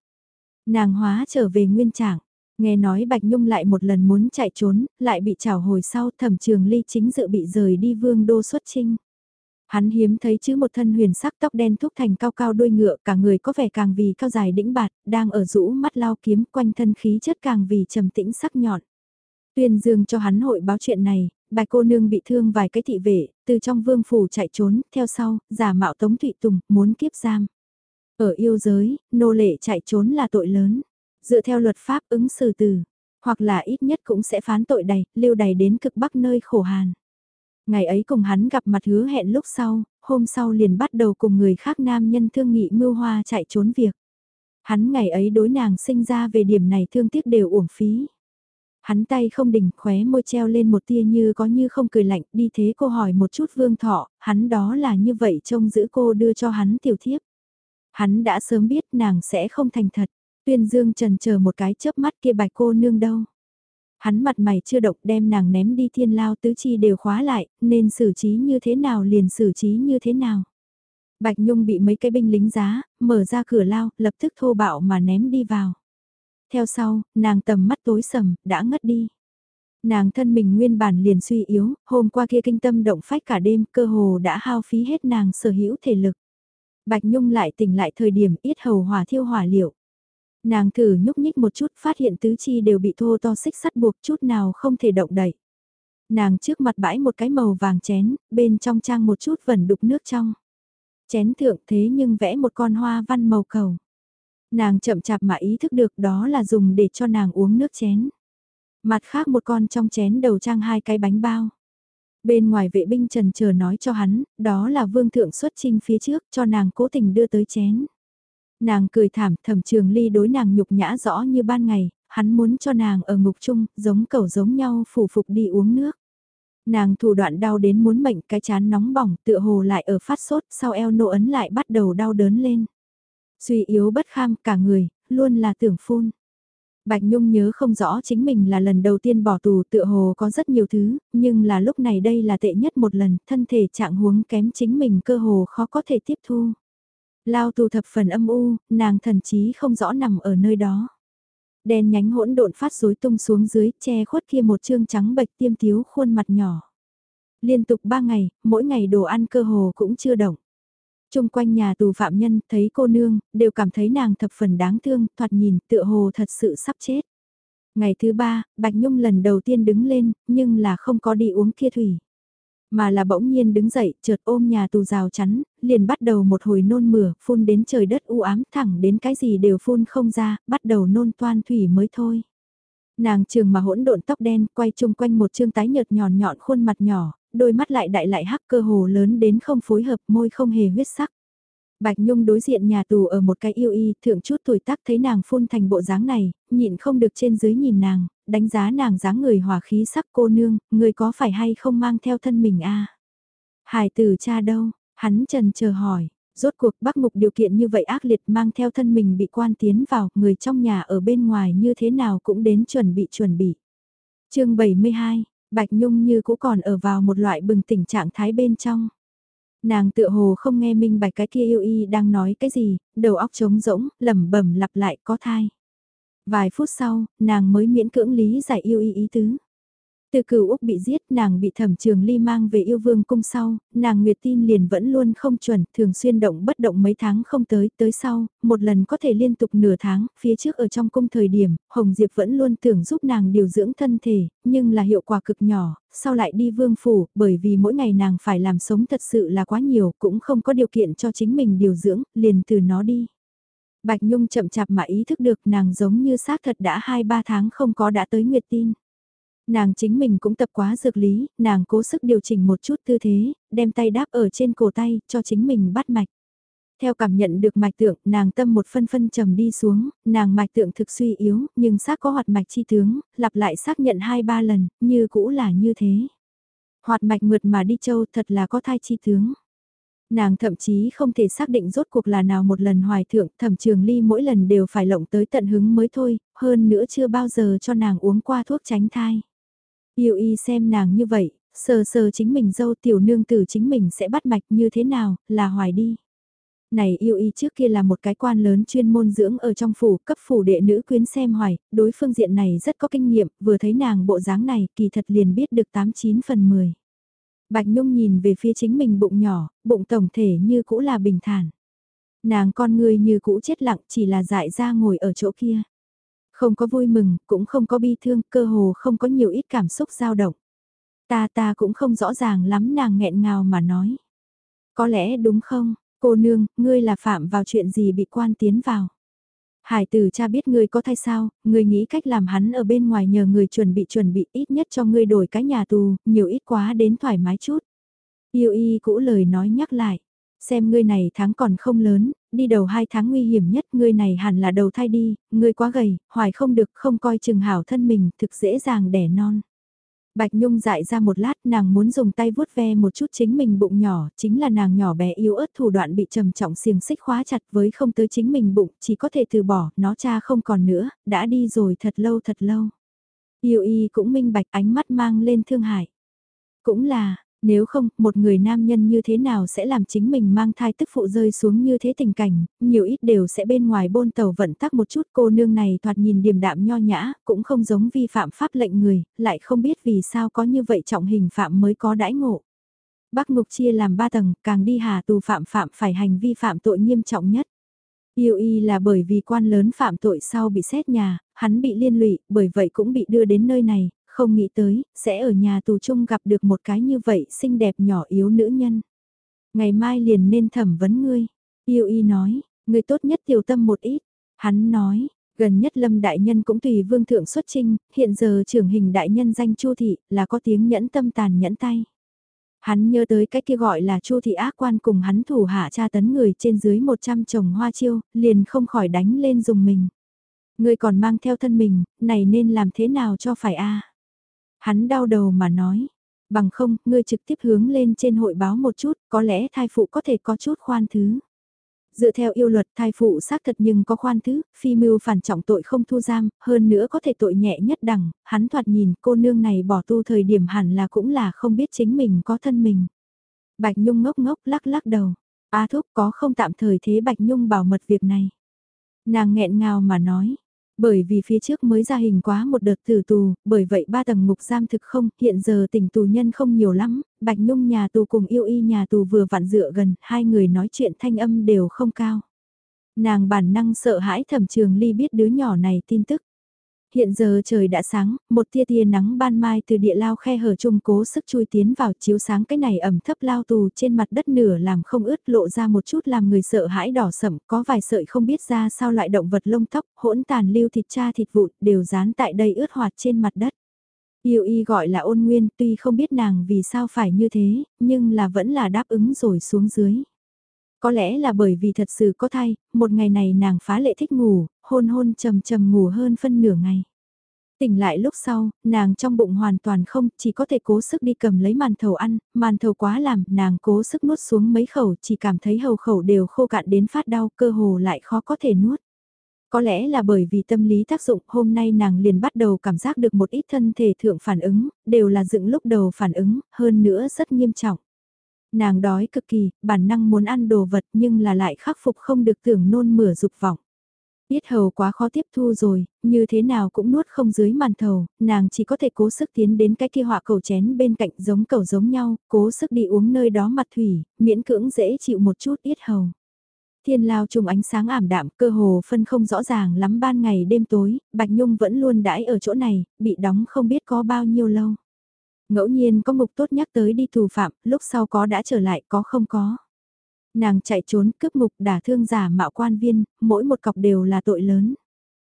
Nàng hóa trở về nguyên trạng, nghe nói Bạch Nhung lại một lần muốn chạy trốn, lại bị trảo hồi sau thẩm trường ly chính dự bị rời đi vương đô xuất trinh. Hắn hiếm thấy chứ một thân huyền sắc tóc đen thúc thành cao cao đuôi ngựa cả người có vẻ càng vì cao dài đĩnh bạt, đang ở rũ mắt lao kiếm quanh thân khí chất càng vì trầm tĩnh sắc nhọn. Tuyên dương cho hắn hội báo chuyện này, bài cô nương bị thương vài cái thị vệ, từ trong vương phủ chạy trốn, theo sau, giả mạo Tống Thụy Tùng, muốn kiếp giam. Ở yêu giới, nô lệ chạy trốn là tội lớn. Dựa theo luật pháp ứng xử từ, hoặc là ít nhất cũng sẽ phán tội đầy, lưu đầy đến cực bắc nơi khổ hàn. Ngày ấy cùng hắn gặp mặt hứa hẹn lúc sau, hôm sau liền bắt đầu cùng người khác nam nhân thương nghị mưu hoa chạy trốn việc. Hắn ngày ấy đối nàng sinh ra về điểm này thương tiếc đều uổng phí. Hắn tay không đỉnh khóe môi treo lên một tia như có như không cười lạnh đi thế cô hỏi một chút vương thọ, hắn đó là như vậy trông giữ cô đưa cho hắn tiểu thiếp. Hắn đã sớm biết nàng sẽ không thành thật, tuyên dương trần chờ một cái chớp mắt kia bạch cô nương đâu. Hắn mặt mày chưa độc đem nàng ném đi thiên lao tứ chi đều khóa lại, nên xử trí như thế nào liền xử trí như thế nào. Bạch Nhung bị mấy cái binh lính giá, mở ra cửa lao, lập tức thô bạo mà ném đi vào theo sau, nàng tầm mắt tối sầm, đã ngất đi. Nàng thân mình nguyên bản liền suy yếu, hôm qua kia kinh tâm động phách cả đêm, cơ hồ đã hao phí hết nàng sở hữu thể lực. Bạch Nhung lại tỉnh lại thời điểm ít hầu hỏa thiêu hỏa liệu. Nàng thử nhúc nhích một chút phát hiện tứ chi đều bị thô to xích sắt buộc chút nào không thể động đậy. Nàng trước mặt bãi một cái màu vàng chén, bên trong trang một chút vẩn đục nước trong. Chén thượng thế nhưng vẽ một con hoa văn màu cầu. Nàng chậm chạp mà ý thức được đó là dùng để cho nàng uống nước chén. Mặt khác một con trong chén đầu trang hai cái bánh bao. Bên ngoài vệ binh trần chờ nói cho hắn, đó là vương thượng xuất trinh phía trước cho nàng cố tình đưa tới chén. Nàng cười thảm thẩm trường ly đối nàng nhục nhã rõ như ban ngày, hắn muốn cho nàng ở ngục chung, giống cầu giống nhau phủ phục đi uống nước. Nàng thủ đoạn đau đến muốn mệnh cái chán nóng bỏng tựa hồ lại ở phát sốt sau eo nô ấn lại bắt đầu đau đớn lên. Suy yếu bất kham cả người, luôn là tưởng phun. Bạch Nhung nhớ không rõ chính mình là lần đầu tiên bỏ tù tựa hồ có rất nhiều thứ, nhưng là lúc này đây là tệ nhất một lần, thân thể trạng huống kém chính mình cơ hồ khó có thể tiếp thu. Lao tù thập phần âm u, nàng thần chí không rõ nằm ở nơi đó. Đen nhánh hỗn độn phát rối tung xuống dưới, che khuất kia một trương trắng bệch tiêm tiếu khuôn mặt nhỏ. Liên tục ba ngày, mỗi ngày đồ ăn cơ hồ cũng chưa động. Trung quanh nhà tù phạm nhân, thấy cô nương, đều cảm thấy nàng thập phần đáng thương, thoạt nhìn tựa hồ thật sự sắp chết. Ngày thứ ba, Bạch Nhung lần đầu tiên đứng lên, nhưng là không có đi uống kia thủy. Mà là bỗng nhiên đứng dậy, chợt ôm nhà tù rào chắn, liền bắt đầu một hồi nôn mửa, phun đến trời đất u ám thẳng đến cái gì đều phun không ra, bắt đầu nôn toan thủy mới thôi. Nàng trường mà hỗn độn tóc đen, quay chung quanh một chương tái nhợt nhọn nhọn khuôn mặt nhỏ, đôi mắt lại đại lại hắc cơ hồ lớn đến không phối hợp môi không hề huyết sắc. Bạch Nhung đối diện nhà tù ở một cái yêu y, thượng chút tuổi tác thấy nàng phun thành bộ dáng này, nhịn không được trên dưới nhìn nàng, đánh giá nàng dáng người hòa khí sắc cô nương, người có phải hay không mang theo thân mình a Hải tử cha đâu, hắn trần chờ hỏi, rốt cuộc bắc mục điều kiện như vậy ác liệt mang theo thân mình bị quan tiến vào, người trong nhà ở bên ngoài như thế nào cũng đến chuẩn bị chuẩn bị. chương 72 Bạch Nhung như cũng còn ở vào một loại bừng tỉnh trạng thái bên trong. Nàng tựa hồ không nghe minh bạch cái kia yêu y đang nói cái gì, đầu óc trống rỗng, lẩm bẩm lặp lại có thai. Vài phút sau, nàng mới miễn cưỡng lý giải yêu y ý tứ. Từ cửu Úc bị giết, nàng bị thẩm trường ly mang về yêu vương cung sau, nàng nguyệt tin liền vẫn luôn không chuẩn, thường xuyên động bất động mấy tháng không tới, tới sau, một lần có thể liên tục nửa tháng, phía trước ở trong cung thời điểm, Hồng Diệp vẫn luôn tưởng giúp nàng điều dưỡng thân thể, nhưng là hiệu quả cực nhỏ, sau lại đi vương phủ, bởi vì mỗi ngày nàng phải làm sống thật sự là quá nhiều, cũng không có điều kiện cho chính mình điều dưỡng, liền từ nó đi. Bạch Nhung chậm chạp mà ý thức được nàng giống như xác thật đã 2-3 tháng không có đã tới Nguyệt tin. Nàng chính mình cũng tập quá dược lý, nàng cố sức điều chỉnh một chút tư thế, đem tay đáp ở trên cổ tay, cho chính mình bắt mạch. Theo cảm nhận được mạch tượng, nàng tâm một phân phân trầm đi xuống, nàng mạch tượng thực suy yếu, nhưng xác có hoạt mạch chi tướng, lặp lại xác nhận hai ba lần, như cũ là như thế. Hoạt mạch mượt mà đi châu thật là có thai chi tướng. Nàng thậm chí không thể xác định rốt cuộc là nào một lần hoài thượng, thẩm trường ly mỗi lần đều phải lộng tới tận hứng mới thôi, hơn nữa chưa bao giờ cho nàng uống qua thuốc tránh thai. Yêu y xem nàng như vậy, sờ sờ chính mình dâu tiểu nương tử chính mình sẽ bắt mạch như thế nào, là hoài đi. Này yêu y trước kia là một cái quan lớn chuyên môn dưỡng ở trong phủ, cấp phủ đệ nữ quyến xem hoài, đối phương diện này rất có kinh nghiệm, vừa thấy nàng bộ dáng này kỳ thật liền biết được 89 phần 10. Bạch Nhung nhìn về phía chính mình bụng nhỏ, bụng tổng thể như cũ là bình thản. Nàng con người như cũ chết lặng chỉ là dại ra ngồi ở chỗ kia. Không có vui mừng, cũng không có bi thương, cơ hồ không có nhiều ít cảm xúc dao động. Ta ta cũng không rõ ràng lắm nàng nghẹn ngào mà nói. Có lẽ đúng không, cô nương, ngươi là phạm vào chuyện gì bị quan tiến vào. Hải tử cha biết ngươi có thai sao, ngươi nghĩ cách làm hắn ở bên ngoài nhờ người chuẩn bị chuẩn bị ít nhất cho ngươi đổi cái nhà tù, nhiều ít quá đến thoải mái chút. Yêu y cũ lời nói nhắc lại, xem ngươi này tháng còn không lớn, đi đầu hai tháng nguy hiểm nhất, ngươi này hẳn là đầu thai đi, ngươi quá gầy, hoài không được, không coi chừng hảo thân mình, thực dễ dàng đẻ non. Bạch Nhung dại ra một lát nàng muốn dùng tay vuốt ve một chút chính mình bụng nhỏ, chính là nàng nhỏ bé yếu ớt thủ đoạn bị trầm trọng xiềng xích khóa chặt với không tới chính mình bụng, chỉ có thể từ bỏ, nó cha không còn nữa, đã đi rồi thật lâu thật lâu. Yêu y cũng minh bạch ánh mắt mang lên thương hại. Cũng là, nếu không, một người nam nhân như thế nào sẽ làm chính mình mang thai tức phụ rơi xuống như thế tình cảnh, nhiều ít đều sẽ bên ngoài bôn tàu vận tắc một chút cô nương này thoạt nhìn điềm đạm nho nhã, cũng không giống vi phạm pháp lệnh người, lại không biết vì sao có như vậy trọng hình phạm mới có đãi ngộ. Bắc ngục chia làm ba tầng, càng đi hà tù phạm phạm phải hành vi phạm tội nghiêm trọng nhất. Yêu y là bởi vì quan lớn phạm tội sau bị xét nhà, hắn bị liên lụy, bởi vậy cũng bị đưa đến nơi này, không nghĩ tới, sẽ ở nhà tù chung gặp được một cái như vậy xinh đẹp nhỏ yếu nữ nhân. Ngày mai liền nên thẩm vấn ngươi, yêu y nói, ngươi tốt nhất tiểu tâm một ít, hắn nói, gần nhất lâm đại nhân cũng tùy vương thượng xuất trinh, hiện giờ trưởng hình đại nhân danh chu thị, là có tiếng nhẫn tâm tàn nhẫn tay. Hắn nhớ tới cái kia gọi là chu thị ác quan cùng hắn thủ hạ tra tấn người trên dưới 100 chồng hoa chiêu, liền không khỏi đánh lên dùng mình. người còn mang theo thân mình, này nên làm thế nào cho phải a Hắn đau đầu mà nói, bằng không, ngươi trực tiếp hướng lên trên hội báo một chút, có lẽ thai phụ có thể có chút khoan thứ. Dựa theo yêu luật thai phụ xác thật nhưng có khoan thứ, phi mưu phản trọng tội không thu giam, hơn nữa có thể tội nhẹ nhất đẳng, hắn thoạt nhìn cô nương này bỏ tu thời điểm hẳn là cũng là không biết chính mình có thân mình. Bạch Nhung ngốc ngốc lắc lắc đầu, A thúc có không tạm thời thế Bạch Nhung bảo mật việc này. Nàng nghẹn ngào mà nói, bởi vì phía trước mới ra hình quá một đợt tử tù, bởi vậy ba tầng ngục giam thực không, hiện giờ tỉnh tù nhân không nhiều lắm, Bạch Nhung nhà tù cùng yêu y nhà tù vừa vặn dựa gần, hai người nói chuyện thanh âm đều không cao. Nàng bản năng sợ hãi thẩm trường ly biết đứa nhỏ này tin tức. Hiện giờ trời đã sáng, một tia tia nắng ban mai từ địa lao khe hở trung cố sức chui tiến vào chiếu sáng cái này ẩm thấp lao tù trên mặt đất nửa làm không ướt lộ ra một chút làm người sợ hãi đỏ sẩm, có vài sợi không biết ra sao lại động vật lông tóc, hỗn tàn lưu thịt cha thịt vụn đều dán tại đây ướt hoạt trên mặt đất. Yêu y gọi là ôn nguyên tuy không biết nàng vì sao phải như thế, nhưng là vẫn là đáp ứng rồi xuống dưới. Có lẽ là bởi vì thật sự có thai, một ngày này nàng phá lệ thích ngủ, hôn hôn trầm trầm ngủ hơn phân nửa ngày. Tỉnh lại lúc sau, nàng trong bụng hoàn toàn không, chỉ có thể cố sức đi cầm lấy màn thầu ăn, màn thầu quá làm, nàng cố sức nuốt xuống mấy khẩu, chỉ cảm thấy hầu khẩu đều khô cạn đến phát đau, cơ hồ lại khó có thể nuốt. Có lẽ là bởi vì tâm lý tác dụng, hôm nay nàng liền bắt đầu cảm giác được một ít thân thể thượng phản ứng, đều là dựng lúc đầu phản ứng, hơn nữa rất nghiêm trọng. Nàng đói cực kỳ, bản năng muốn ăn đồ vật nhưng là lại khắc phục không được tưởng nôn mửa dục vọng. Biết hầu quá khó tiếp thu rồi, như thế nào cũng nuốt không dưới màn thầu, nàng chỉ có thể cố sức tiến đến cái kia họa cầu chén bên cạnh giống cầu giống nhau, cố sức đi uống nơi đó mặt thủy, miễn cưỡng dễ chịu một chút ít hầu. Thiên lao trùng ánh sáng ảm đạm, cơ hồ phân không rõ ràng lắm ban ngày đêm tối, Bạch Nhung vẫn luôn đãi ở chỗ này, bị đóng không biết có bao nhiêu lâu. Ngẫu nhiên có ngục tốt nhắc tới đi thù phạm, lúc sau có đã trở lại có không có. Nàng chạy trốn cướp ngục đả thương giả mạo quan viên, mỗi một cọc đều là tội lớn.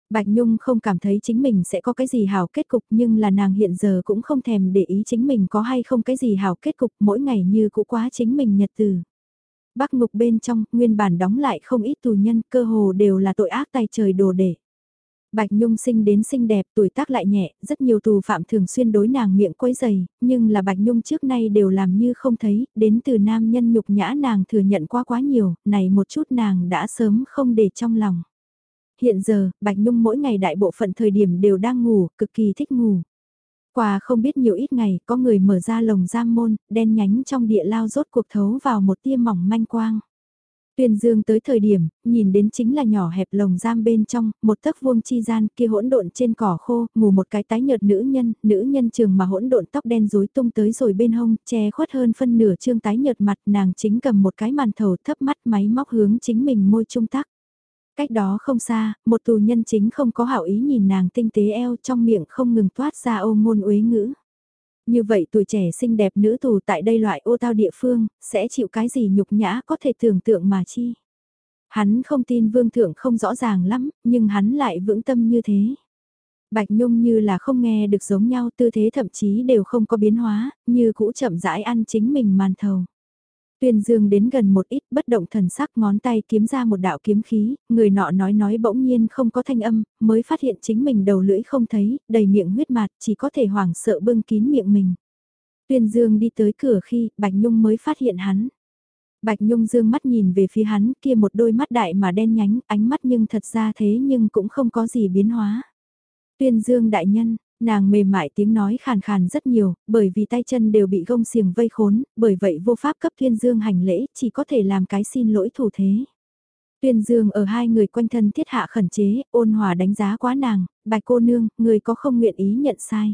Bạch Nhung không cảm thấy chính mình sẽ có cái gì hảo kết cục nhưng là nàng hiện giờ cũng không thèm để ý chính mình có hay không cái gì hảo kết cục mỗi ngày như cũ quá chính mình nhật từ. Bắc ngục bên trong, nguyên bản đóng lại không ít tù nhân cơ hồ đều là tội ác tay trời đồ để. Bạch Nhung sinh đến xinh đẹp, tuổi tác lại nhẹ, rất nhiều tù phạm thường xuyên đối nàng miệng quấy dày, nhưng là Bạch Nhung trước nay đều làm như không thấy, đến từ nam nhân nhục nhã nàng thừa nhận qua quá nhiều, này một chút nàng đã sớm không để trong lòng. Hiện giờ, Bạch Nhung mỗi ngày đại bộ phận thời điểm đều đang ngủ, cực kỳ thích ngủ. Qua không biết nhiều ít ngày, có người mở ra lồng giam môn, đen nhánh trong địa lao rốt cuộc thấu vào một tia mỏng manh quang. Tuyên Dương tới thời điểm, nhìn đến chính là nhỏ hẹp lồng giam bên trong, một thấc vuông chi gian kia hỗn độn trên cỏ khô, ngủ một cái tái nhợt nữ nhân, nữ nhân trường mà hỗn độn tóc đen rối tung tới rồi bên hông, che khuất hơn phân nửa trương tái nhợt mặt, nàng chính cầm một cái màn thầu thấp mắt máy móc hướng chính mình môi trung tắc. Cách đó không xa, một tù nhân chính không có hảo ý nhìn nàng tinh tế eo trong miệng không ngừng toát ra ô ngôn uế ngữ. Như vậy tuổi trẻ xinh đẹp nữ tù tại đây loại ô tao địa phương, sẽ chịu cái gì nhục nhã có thể tưởng tượng mà chi. Hắn không tin vương thượng không rõ ràng lắm, nhưng hắn lại vững tâm như thế. Bạch Nhung như là không nghe được giống nhau tư thế thậm chí đều không có biến hóa, như cũ chậm rãi ăn chính mình màn thầu. Tuyên Dương đến gần một ít bất động thần sắc ngón tay kiếm ra một đạo kiếm khí, người nọ nói nói bỗng nhiên không có thanh âm, mới phát hiện chính mình đầu lưỡi không thấy, đầy miệng huyết mạt chỉ có thể hoảng sợ bưng kín miệng mình. Tuyên Dương đi tới cửa khi Bạch Nhung mới phát hiện hắn. Bạch Nhung dương mắt nhìn về phía hắn kia một đôi mắt đại mà đen nhánh, ánh mắt nhưng thật ra thế nhưng cũng không có gì biến hóa. Tuyên Dương đại nhân, Nàng mềm mại tiếng nói khàn khàn rất nhiều, bởi vì tay chân đều bị gông xiềng vây khốn, bởi vậy vô pháp cấp Tuyên Dương hành lễ, chỉ có thể làm cái xin lỗi thủ thế. Tuyên Dương ở hai người quanh thân thiết hạ khẩn chế, ôn hòa đánh giá quá nàng, bạch cô nương, người có không nguyện ý nhận sai.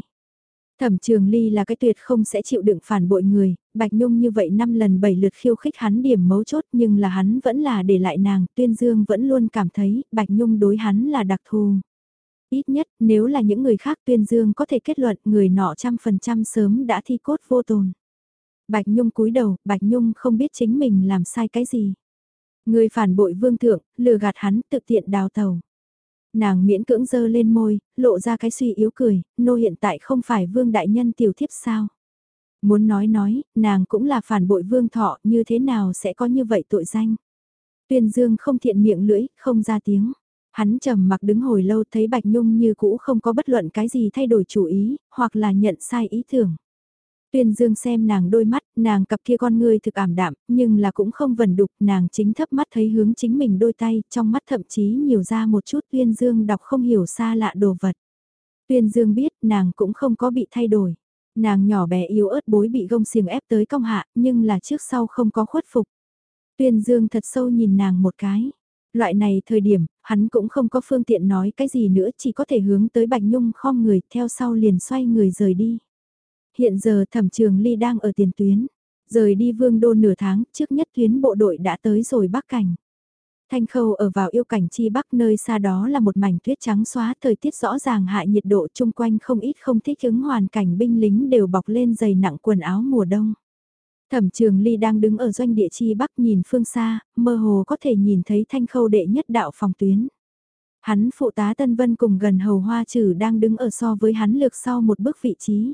Thẩm Trường Ly là cái tuyệt không sẽ chịu đựng phản bội người, Bạch Nhung như vậy năm lần bảy lượt khiêu khích hắn điểm mấu chốt nhưng là hắn vẫn là để lại nàng, Tuyên Dương vẫn luôn cảm thấy Bạch Nhung đối hắn là đặc thù. Ít nhất, nếu là những người khác tuyên dương có thể kết luận người nọ trăm phần trăm sớm đã thi cốt vô tồn. Bạch Nhung cúi đầu, Bạch Nhung không biết chính mình làm sai cái gì. Người phản bội vương thượng, lừa gạt hắn, tự tiện đào tàu. Nàng miễn cưỡng dơ lên môi, lộ ra cái suy yếu cười, nô hiện tại không phải vương đại nhân tiểu thiếp sao. Muốn nói nói, nàng cũng là phản bội vương thọ, như thế nào sẽ có như vậy tội danh. Tuyên dương không thiện miệng lưỡi, không ra tiếng. Hắn trầm mặc đứng hồi lâu thấy Bạch Nhung như cũ không có bất luận cái gì thay đổi chủ ý, hoặc là nhận sai ý tưởng. Tuyên Dương xem nàng đôi mắt, nàng cặp kia con người thực ảm đạm, nhưng là cũng không vần đục, nàng chính thấp mắt thấy hướng chính mình đôi tay, trong mắt thậm chí nhiều ra một chút Tuyên Dương đọc không hiểu xa lạ đồ vật. Tuyên Dương biết nàng cũng không có bị thay đổi. Nàng nhỏ bé yếu ớt bối bị gông xiềng ép tới công hạ, nhưng là trước sau không có khuất phục. Tuyên Dương thật sâu nhìn nàng một cái. Loại này thời điểm, hắn cũng không có phương tiện nói cái gì nữa chỉ có thể hướng tới Bạch Nhung khom người theo sau liền xoay người rời đi. Hiện giờ thẩm trường ly đang ở tiền tuyến. Rời đi vương đô nửa tháng trước nhất tuyến bộ đội đã tới rồi Bắc Cảnh. Thanh khâu ở vào yêu cảnh chi bắc nơi xa đó là một mảnh tuyết trắng xóa thời tiết rõ ràng hại nhiệt độ chung quanh không ít không thích ứng hoàn cảnh binh lính đều bọc lên dày nặng quần áo mùa đông. Thẩm trường ly đang đứng ở doanh địa chi bắc nhìn phương xa, mơ hồ có thể nhìn thấy thanh khâu đệ nhất đạo phòng tuyến. Hắn phụ tá Tân Vân cùng gần hầu hoa trừ đang đứng ở so với hắn lược sau một bước vị trí.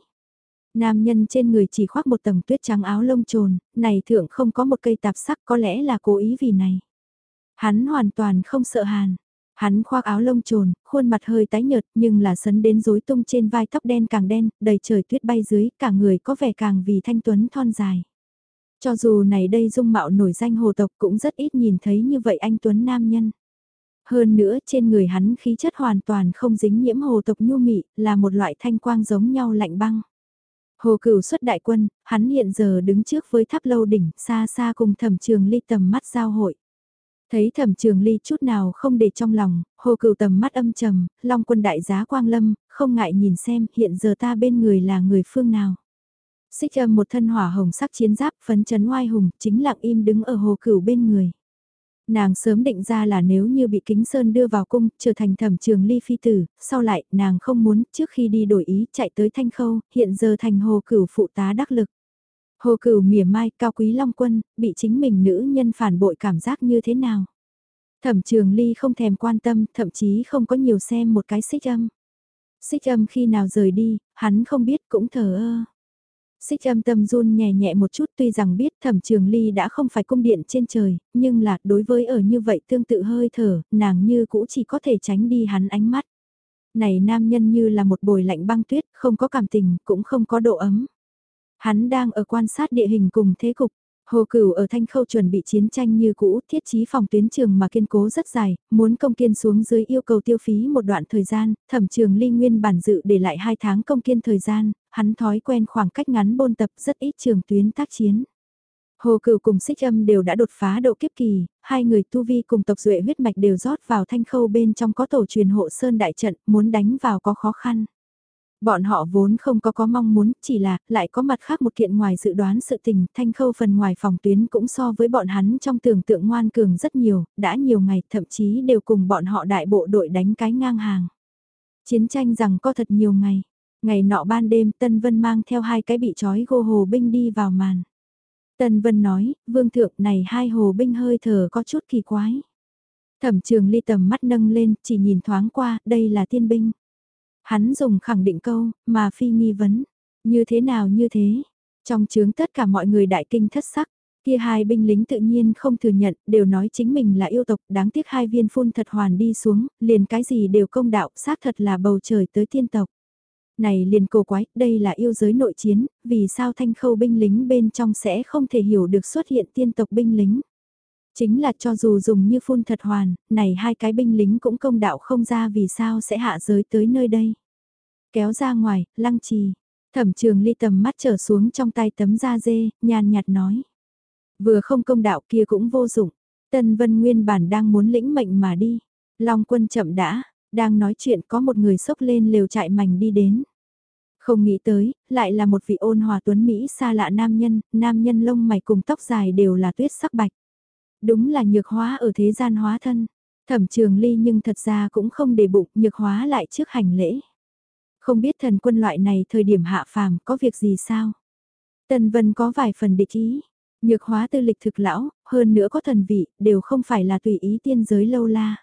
Nam nhân trên người chỉ khoác một tầng tuyết trắng áo lông trồn, này thượng không có một cây tạp sắc có lẽ là cố ý vì này. Hắn hoàn toàn không sợ hàn. Hắn khoác áo lông trồn, khuôn mặt hơi tái nhợt nhưng là sấn đến rối tung trên vai tóc đen càng đen, đầy trời tuyết bay dưới, cả người có vẻ càng vì thanh tuấn thon dài. Cho dù này đây dung mạo nổi danh hồ tộc cũng rất ít nhìn thấy như vậy anh Tuấn Nam Nhân. Hơn nữa trên người hắn khí chất hoàn toàn không dính nhiễm hồ tộc nhu mị, là một loại thanh quang giống nhau lạnh băng. Hồ cửu xuất đại quân, hắn hiện giờ đứng trước với tháp lâu đỉnh, xa xa cùng thẩm trường ly tầm mắt giao hội. Thấy thẩm trường ly chút nào không để trong lòng, hồ cửu tầm mắt âm trầm, long quân đại giá quang lâm, không ngại nhìn xem hiện giờ ta bên người là người phương nào. Xích âm một thân hỏa hồng sắc chiến giáp phấn chấn oai hùng, chính lặng im đứng ở hồ cửu bên người. Nàng sớm định ra là nếu như bị kính sơn đưa vào cung, trở thành thẩm trường ly phi tử, sau lại, nàng không muốn, trước khi đi đổi ý, chạy tới thanh khâu, hiện giờ thành hồ cửu phụ tá đắc lực. Hồ cửu mỉa mai, cao quý long quân, bị chính mình nữ nhân phản bội cảm giác như thế nào? Thẩm trường ly không thèm quan tâm, thậm chí không có nhiều xem một cái xích âm. Xích âm khi nào rời đi, hắn không biết cũng thờ ơ. Xích âm tâm run nhẹ nhẹ một chút tuy rằng biết thẩm trường ly đã không phải cung điện trên trời, nhưng là đối với ở như vậy tương tự hơi thở, nàng như cũ chỉ có thể tránh đi hắn ánh mắt. Này nam nhân như là một bồi lạnh băng tuyết, không có cảm tình, cũng không có độ ấm. Hắn đang ở quan sát địa hình cùng thế cục. Hồ Cửu ở Thanh Khâu chuẩn bị chiến tranh như cũ, thiết trí phòng tuyến trường mà kiên cố rất dài, muốn công kiên xuống dưới yêu cầu tiêu phí một đoạn thời gian, thẩm trường ly nguyên bản dự để lại hai tháng công kiên thời gian, hắn thói quen khoảng cách ngắn bôn tập rất ít trường tuyến tác chiến. Hồ Cửu cùng Xích Âm đều đã đột phá độ kiếp kỳ, hai người tu vi cùng tộc duệ huyết mạch đều rót vào thanh khâu bên trong có tổ truyền hộ sơn đại trận, muốn đánh vào có khó khăn. Bọn họ vốn không có có mong muốn, chỉ là, lại có mặt khác một kiện ngoài dự đoán sự tình, thanh khâu phần ngoài phòng tuyến cũng so với bọn hắn trong tưởng tượng ngoan cường rất nhiều, đã nhiều ngày, thậm chí đều cùng bọn họ đại bộ đội đánh cái ngang hàng. Chiến tranh rằng có thật nhiều ngày, ngày nọ ban đêm Tân Vân mang theo hai cái bị trói gô hồ binh đi vào màn. Tân Vân nói, vương thượng này hai hồ binh hơi thở có chút kỳ quái. Thẩm trường ly tầm mắt nâng lên, chỉ nhìn thoáng qua, đây là tiên binh. Hắn dùng khẳng định câu, mà phi nghi vấn. Như thế nào như thế? Trong chướng tất cả mọi người đại kinh thất sắc. Kia hai binh lính tự nhiên không thừa nhận, đều nói chính mình là yêu tộc, đáng tiếc hai viên phun thật hoàn đi xuống, liền cái gì đều công đạo, xác thật là bầu trời tới tiên tộc. Này liền cổ quái, đây là yêu giới nội chiến, vì sao thanh khâu binh lính bên trong sẽ không thể hiểu được xuất hiện tiên tộc binh lính. Chính là cho dù dùng như phun thật hoàn, này hai cái binh lính cũng công đạo không ra vì sao sẽ hạ giới tới nơi đây. Kéo ra ngoài, lăng trì, thẩm trường ly tầm mắt trở xuống trong tay tấm da dê, nhàn nhạt nói. Vừa không công đạo kia cũng vô dụng, Tân Vân nguyên bản đang muốn lĩnh mệnh mà đi. Long quân chậm đã, đang nói chuyện có một người sốc lên lều trại mảnh đi đến. Không nghĩ tới, lại là một vị ôn hòa tuấn Mỹ xa lạ nam nhân, nam nhân lông mày cùng tóc dài đều là tuyết sắc bạch. Đúng là nhược hóa ở thế gian hóa thân. Thẩm trường ly nhưng thật ra cũng không để bụng nhược hóa lại trước hành lễ. Không biết thần quân loại này thời điểm hạ phàm có việc gì sao? Tần Vân có vài phần địch ý. Nhược hóa tư lịch thực lão, hơn nữa có thần vị, đều không phải là tùy ý tiên giới lâu la.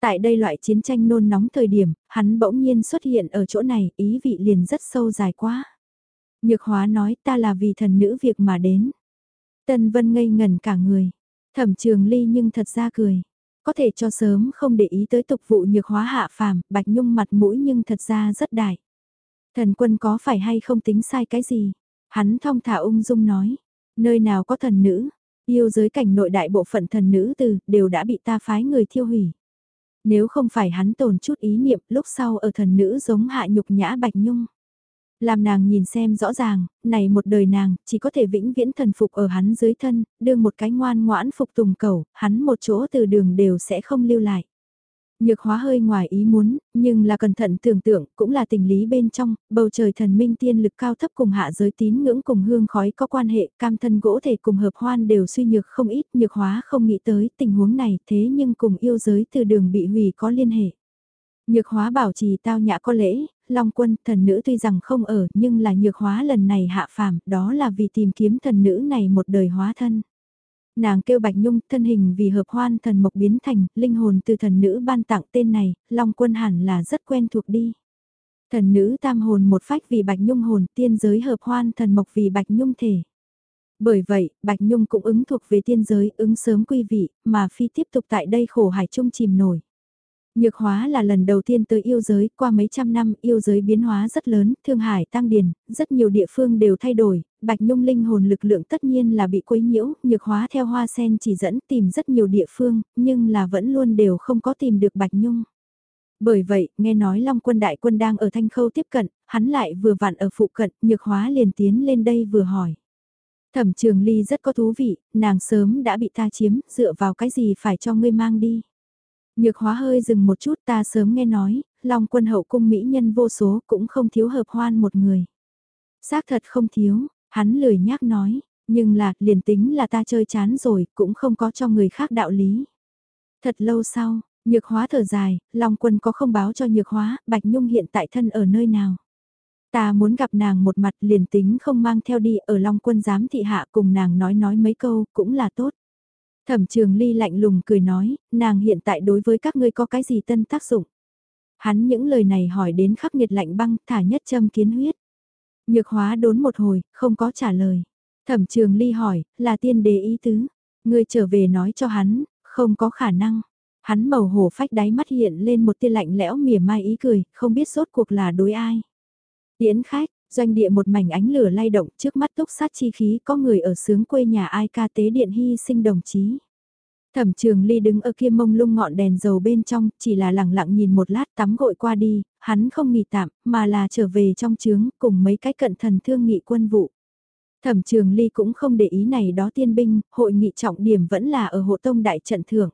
Tại đây loại chiến tranh nôn nóng thời điểm, hắn bỗng nhiên xuất hiện ở chỗ này, ý vị liền rất sâu dài quá. Nhược hóa nói ta là vì thần nữ việc mà đến. Tân Vân ngây ngần cả người. Thẩm trường ly nhưng thật ra cười. Có thể cho sớm không để ý tới tục vụ nhược hóa hạ phàm, bạch nhung mặt mũi nhưng thật ra rất đại. Thần quân có phải hay không tính sai cái gì? Hắn thong thả ung dung nói, nơi nào có thần nữ, yêu giới cảnh nội đại bộ phận thần nữ từ đều đã bị ta phái người thiêu hủy. Nếu không phải hắn tồn chút ý niệm lúc sau ở thần nữ giống hạ nhục nhã Bạch Nhung. Làm nàng nhìn xem rõ ràng, này một đời nàng, chỉ có thể vĩnh viễn thần phục ở hắn dưới thân, đương một cái ngoan ngoãn phục tùng cầu, hắn một chỗ từ đường đều sẽ không lưu lại. Nhược hóa hơi ngoài ý muốn, nhưng là cẩn thận tưởng tượng, cũng là tình lý bên trong, bầu trời thần minh tiên lực cao thấp cùng hạ giới tín ngưỡng cùng hương khói có quan hệ, cam thân gỗ thể cùng hợp hoan đều suy nhược không ít, nhược hóa không nghĩ tới tình huống này, thế nhưng cùng yêu giới từ đường bị hủy có liên hệ. Nhược hóa bảo trì tao nhã có lễ, Long quân thần nữ tuy rằng không ở nhưng là nhược hóa lần này hạ phàm, đó là vì tìm kiếm thần nữ này một đời hóa thân. Nàng kêu Bạch Nhung, thân hình vì hợp hoan thần mộc biến thành, linh hồn từ thần nữ ban tặng tên này, Long Quân hẳn là rất quen thuộc đi. Thần nữ tam hồn một phách vì Bạch Nhung hồn, tiên giới hợp hoan thần mộc vì Bạch Nhung thể. Bởi vậy, Bạch Nhung cũng ứng thuộc về tiên giới, ứng sớm quy vị, mà phi tiếp tục tại đây khổ hải chung chìm nổi. Nhược hóa là lần đầu tiên tới yêu giới, qua mấy trăm năm yêu giới biến hóa rất lớn, Thương Hải tăng điền, rất nhiều địa phương đều thay đổi, Bạch Nhung linh hồn lực lượng tất nhiên là bị quấy nhiễu, nhược hóa theo hoa sen chỉ dẫn tìm rất nhiều địa phương, nhưng là vẫn luôn đều không có tìm được Bạch Nhung. Bởi vậy, nghe nói Long quân đại quân đang ở thanh khâu tiếp cận, hắn lại vừa vặn ở phụ cận, nhược hóa liền tiến lên đây vừa hỏi. Thẩm trường ly rất có thú vị, nàng sớm đã bị ta chiếm, dựa vào cái gì phải cho ngươi mang đi. Nhược hóa hơi dừng một chút ta sớm nghe nói, Long quân hậu cung mỹ nhân vô số cũng không thiếu hợp hoan một người. Xác thật không thiếu, hắn lười nhác nói, nhưng là liền tính là ta chơi chán rồi cũng không có cho người khác đạo lý. Thật lâu sau, nhược hóa thở dài, Long quân có không báo cho nhược hóa, Bạch Nhung hiện tại thân ở nơi nào. Ta muốn gặp nàng một mặt liền tính không mang theo đi ở Long quân giám thị hạ cùng nàng nói nói mấy câu cũng là tốt. Thẩm trường ly lạnh lùng cười nói, nàng hiện tại đối với các ngươi có cái gì tân tác dụng. Hắn những lời này hỏi đến khắc nghiệt lạnh băng thả nhất châm kiến huyết. Nhược hóa đốn một hồi, không có trả lời. Thẩm trường ly hỏi, là tiên đế ý tứ. Ngươi trở về nói cho hắn, không có khả năng. Hắn màu hổ phách đáy mắt hiện lên một tia lạnh lẽo mỉa mai ý cười, không biết sốt cuộc là đối ai. Tiễn khách, doanh địa một mảnh ánh lửa lay động trước mắt túc sát chi khí có người ở sướng quê nhà ai ca tế điện hy sinh đồng chí. Thẩm trường ly đứng ở kia mông lung ngọn đèn dầu bên trong, chỉ là lặng lặng nhìn một lát tắm gội qua đi, hắn không nghỉ tạm, mà là trở về trong trướng cùng mấy cái cận thần thương nghị quân vụ. Thẩm trường ly cũng không để ý này đó tiên binh, hội nghị trọng điểm vẫn là ở hộ tông đại trận thưởng.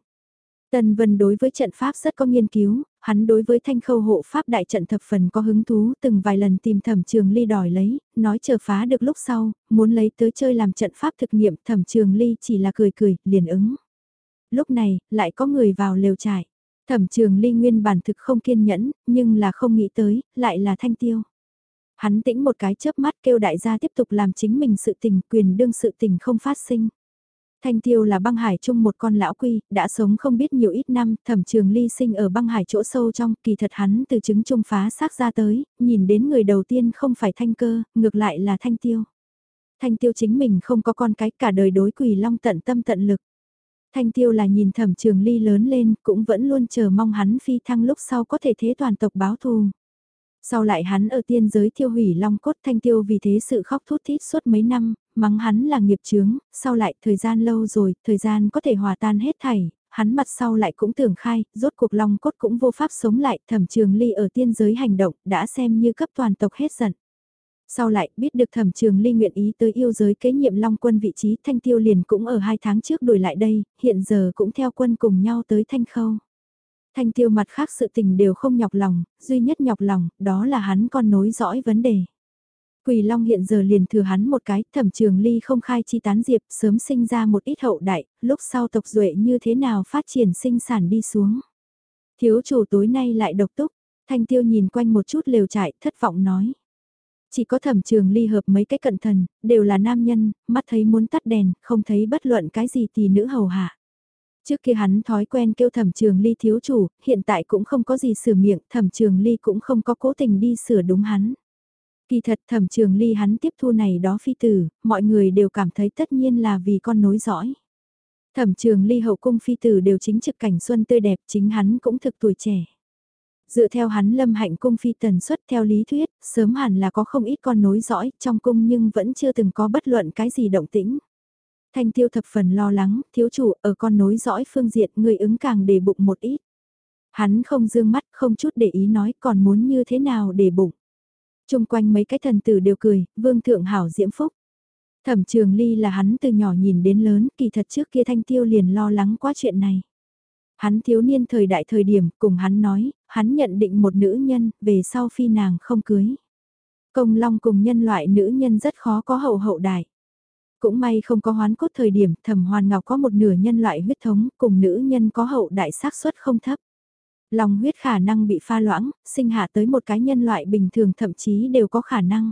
Tần Vân đối với trận pháp rất có nghiên cứu, hắn đối với thanh khâu hộ pháp đại trận thập phần có hứng thú, từng vài lần tìm thẩm trường ly đòi lấy, nói chờ phá được lúc sau, muốn lấy tới chơi làm trận pháp thực nghiệm, thẩm trường ly chỉ là cười cười, liền ứng. Lúc này, lại có người vào lều trại. Thẩm trường ly nguyên bản thực không kiên nhẫn, nhưng là không nghĩ tới, lại là thanh tiêu. Hắn tĩnh một cái chớp mắt kêu đại gia tiếp tục làm chính mình sự tình quyền đương sự tình không phát sinh. Thanh tiêu là băng hải chung một con lão quy, đã sống không biết nhiều ít năm, thẩm trường ly sinh ở băng hải chỗ sâu trong, kỳ thật hắn từ chứng trung phá xác ra tới, nhìn đến người đầu tiên không phải thanh cơ, ngược lại là thanh tiêu. Thanh tiêu chính mình không có con cái cả đời đối quỷ long tận tâm tận lực. Thanh tiêu là nhìn thẩm trường ly lớn lên, cũng vẫn luôn chờ mong hắn phi thăng lúc sau có thể thế toàn tộc báo thù. Sau lại hắn ở tiên giới thiêu hủy long cốt thanh tiêu vì thế sự khóc thút thít suốt mấy năm, mắng hắn là nghiệp chướng, sau lại thời gian lâu rồi, thời gian có thể hòa tan hết thảy, hắn mặt sau lại cũng tưởng khai, rốt cuộc long cốt cũng vô pháp sống lại, thẩm trường ly ở tiên giới hành động, đã xem như cấp toàn tộc hết giận. Sau lại, biết được thẩm trường ly nguyện ý tới yêu giới kế nhiệm long quân vị trí thanh tiêu liền cũng ở hai tháng trước đổi lại đây, hiện giờ cũng theo quân cùng nhau tới thanh khâu. Thanh tiêu mặt khác sự tình đều không nhọc lòng, duy nhất nhọc lòng, đó là hắn con nối dõi vấn đề. Quỳ Long hiện giờ liền thừa hắn một cái, thẩm trường ly không khai chi tán diệp, sớm sinh ra một ít hậu đại, lúc sau tộc duệ như thế nào phát triển sinh sản đi xuống. Thiếu chủ tối nay lại độc túc, thanh tiêu nhìn quanh một chút lều trại, thất vọng nói. Chỉ có thẩm trường ly hợp mấy cái cận thần, đều là nam nhân, mắt thấy muốn tắt đèn, không thấy bất luận cái gì thì nữ hầu hạ. Trước kia hắn thói quen kêu thẩm trường ly thiếu chủ, hiện tại cũng không có gì sửa miệng, thẩm trường ly cũng không có cố tình đi sửa đúng hắn. Kỳ thật thẩm trường ly hắn tiếp thu này đó phi tử, mọi người đều cảm thấy tất nhiên là vì con nối dõi. Thẩm trường ly hậu cung phi tử đều chính trực cảnh xuân tươi đẹp, chính hắn cũng thực tuổi trẻ. Dựa theo hắn lâm hạnh cung phi tần suất theo lý thuyết, sớm hẳn là có không ít con nối dõi trong cung nhưng vẫn chưa từng có bất luận cái gì động tĩnh. Thanh tiêu thập phần lo lắng, thiếu chủ ở con nối dõi phương diện người ứng càng để bụng một ít. Hắn không dương mắt, không chút để ý nói còn muốn như thế nào để bụng. Trung quanh mấy cái thần tử đều cười, vương thượng hảo diễm phúc. Thẩm trường ly là hắn từ nhỏ nhìn đến lớn, kỳ thật trước kia thanh tiêu liền lo lắng quá chuyện này. Hắn thiếu niên thời đại thời điểm, cùng hắn nói, hắn nhận định một nữ nhân, về sau phi nàng không cưới. Công long cùng nhân loại nữ nhân rất khó có hậu hậu đại. Cũng may không có hoán cốt thời điểm, thẩm hoàn ngọc có một nửa nhân loại huyết thống, cùng nữ nhân có hậu đại xác suất không thấp. Lòng huyết khả năng bị pha loãng, sinh hạ tới một cái nhân loại bình thường thậm chí đều có khả năng.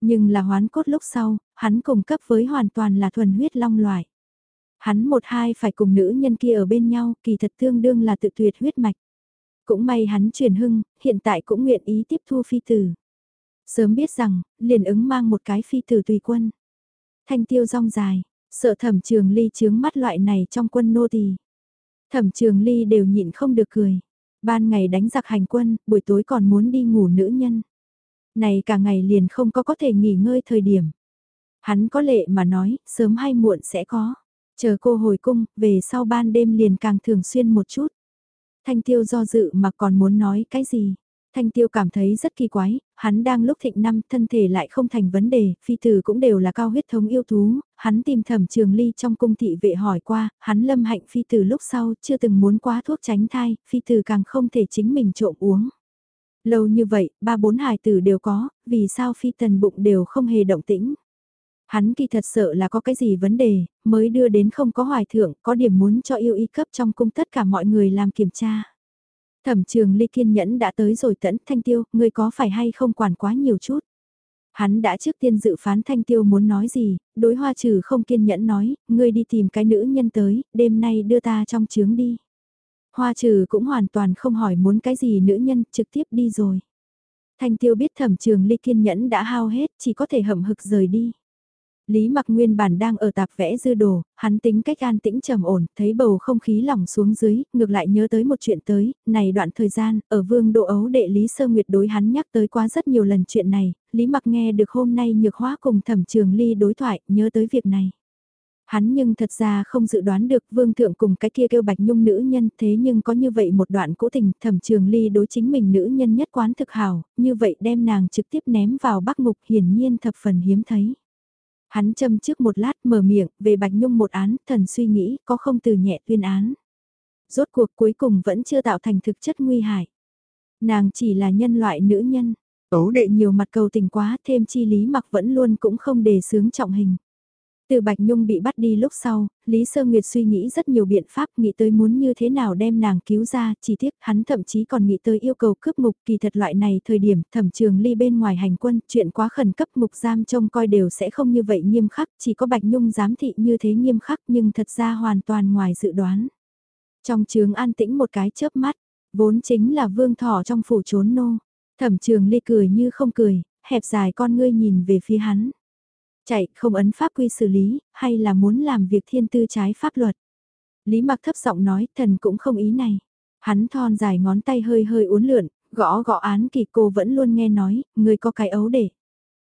Nhưng là hoán cốt lúc sau, hắn cùng cấp với hoàn toàn là thuần huyết long loại. Hắn một hai phải cùng nữ nhân kia ở bên nhau, kỳ thật tương đương là tự tuyệt huyết mạch. Cũng may hắn truyền hưng, hiện tại cũng nguyện ý tiếp thu phi tử. Sớm biết rằng, liền ứng mang một cái phi tử tùy quân. Thanh tiêu rong dài, sợ thẩm trường ly chướng mắt loại này trong quân nô tỳ. Thẩm trường ly đều nhịn không được cười. Ban ngày đánh giặc hành quân, buổi tối còn muốn đi ngủ nữ nhân. Này cả ngày liền không có có thể nghỉ ngơi thời điểm. Hắn có lệ mà nói, sớm hay muộn sẽ có. Chờ cô hồi cung, về sau ban đêm liền càng thường xuyên một chút. Thanh tiêu do dự mà còn muốn nói cái gì. Thanh tiêu cảm thấy rất kỳ quái, hắn đang lúc thịnh năm thân thể lại không thành vấn đề, phi tử cũng đều là cao huyết thống yêu thú, hắn tìm thẩm trường ly trong cung thị vệ hỏi qua, hắn lâm hạnh phi tử lúc sau chưa từng muốn quá thuốc tránh thai, phi tử càng không thể chính mình trộm uống. Lâu như vậy, ba bốn hài tử đều có, vì sao phi tần bụng đều không hề động tĩnh. Hắn kỳ thật sợ là có cái gì vấn đề, mới đưa đến không có hoài thượng, có điểm muốn cho yêu y cấp trong cung tất cả mọi người làm kiểm tra. Thẩm trường ly kiên nhẫn đã tới rồi tẫn thanh tiêu, ngươi có phải hay không quản quá nhiều chút. Hắn đã trước tiên dự phán thanh tiêu muốn nói gì, đối hoa trừ không kiên nhẫn nói, ngươi đi tìm cái nữ nhân tới, đêm nay đưa ta trong trướng đi. Hoa trừ cũng hoàn toàn không hỏi muốn cái gì nữ nhân, trực tiếp đi rồi. Thanh tiêu biết thẩm trường ly kiên nhẫn đã hao hết, chỉ có thể hậm hực rời đi. Lý mặc nguyên bản đang ở tạp vẽ dư đồ, hắn tính cách an tĩnh trầm ổn, thấy bầu không khí lỏng xuống dưới, ngược lại nhớ tới một chuyện tới, này đoạn thời gian, ở vương độ ấu đệ Lý Sơ Nguyệt đối hắn nhắc tới quá rất nhiều lần chuyện này, Lý mặc nghe được hôm nay nhược hóa cùng thẩm trường ly đối thoại, nhớ tới việc này. Hắn nhưng thật ra không dự đoán được vương thượng cùng cái kia kêu bạch nhung nữ nhân thế nhưng có như vậy một đoạn cũ tình thẩm trường ly đối chính mình nữ nhân nhất quán thực hào, như vậy đem nàng trực tiếp ném vào bắc ngục hiển nhiên thập phần hiếm thấy. Hắn châm trước một lát mở miệng, về Bạch Nhung một án, thần suy nghĩ, có không từ nhẹ tuyên án. Rốt cuộc cuối cùng vẫn chưa tạo thành thực chất nguy hại. Nàng chỉ là nhân loại nữ nhân. Ấu đệ nhiều mặt cầu tình quá, thêm chi lý mặc vẫn luôn cũng không đề sướng trọng hình. Từ Bạch Nhung bị bắt đi lúc sau, Lý Sơ Nguyệt suy nghĩ rất nhiều biện pháp nghĩ tới muốn như thế nào đem nàng cứu ra, chỉ tiếc hắn thậm chí còn nghĩ tới yêu cầu cướp ngục kỳ thật loại này thời điểm thẩm trường ly bên ngoài hành quân, chuyện quá khẩn cấp ngục giam trông coi đều sẽ không như vậy nghiêm khắc, chỉ có Bạch Nhung giám thị như thế nghiêm khắc nhưng thật ra hoàn toàn ngoài dự đoán. Trong trường an tĩnh một cái chớp mắt, vốn chính là vương thỏ trong phủ trốn nô, thẩm trường ly cười như không cười, hẹp dài con ngươi nhìn về phía hắn. Chạy không ấn pháp quy xử lý, hay là muốn làm việc thiên tư trái pháp luật. Lý mặc thấp giọng nói, thần cũng không ý này. Hắn thon dài ngón tay hơi hơi uốn lượn, gõ gõ án kỳ cô vẫn luôn nghe nói, người có cái ấu để.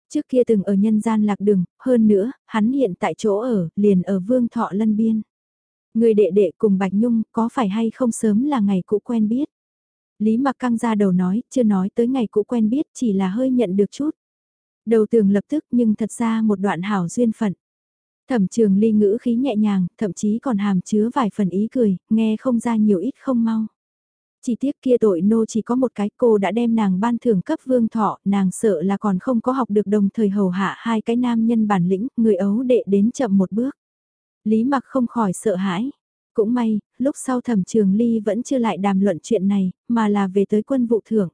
Trước kia từng ở nhân gian lạc đường, hơn nữa, hắn hiện tại chỗ ở, liền ở vương thọ lân biên. Người đệ đệ cùng Bạch Nhung có phải hay không sớm là ngày cũ quen biết. Lý mặc căng ra đầu nói, chưa nói tới ngày cũ quen biết chỉ là hơi nhận được chút. Đầu tường lập tức nhưng thật ra một đoạn hảo duyên phận. Thẩm trường ly ngữ khí nhẹ nhàng, thậm chí còn hàm chứa vài phần ý cười, nghe không ra nhiều ít không mau. Chỉ tiếc kia tội nô chỉ có một cái cô đã đem nàng ban thưởng cấp vương thọ, nàng sợ là còn không có học được đồng thời hầu hạ hai cái nam nhân bản lĩnh, người ấu đệ đến chậm một bước. Lý mặc không khỏi sợ hãi. Cũng may, lúc sau thẩm trường ly vẫn chưa lại đàm luận chuyện này, mà là về tới quân vụ thưởng.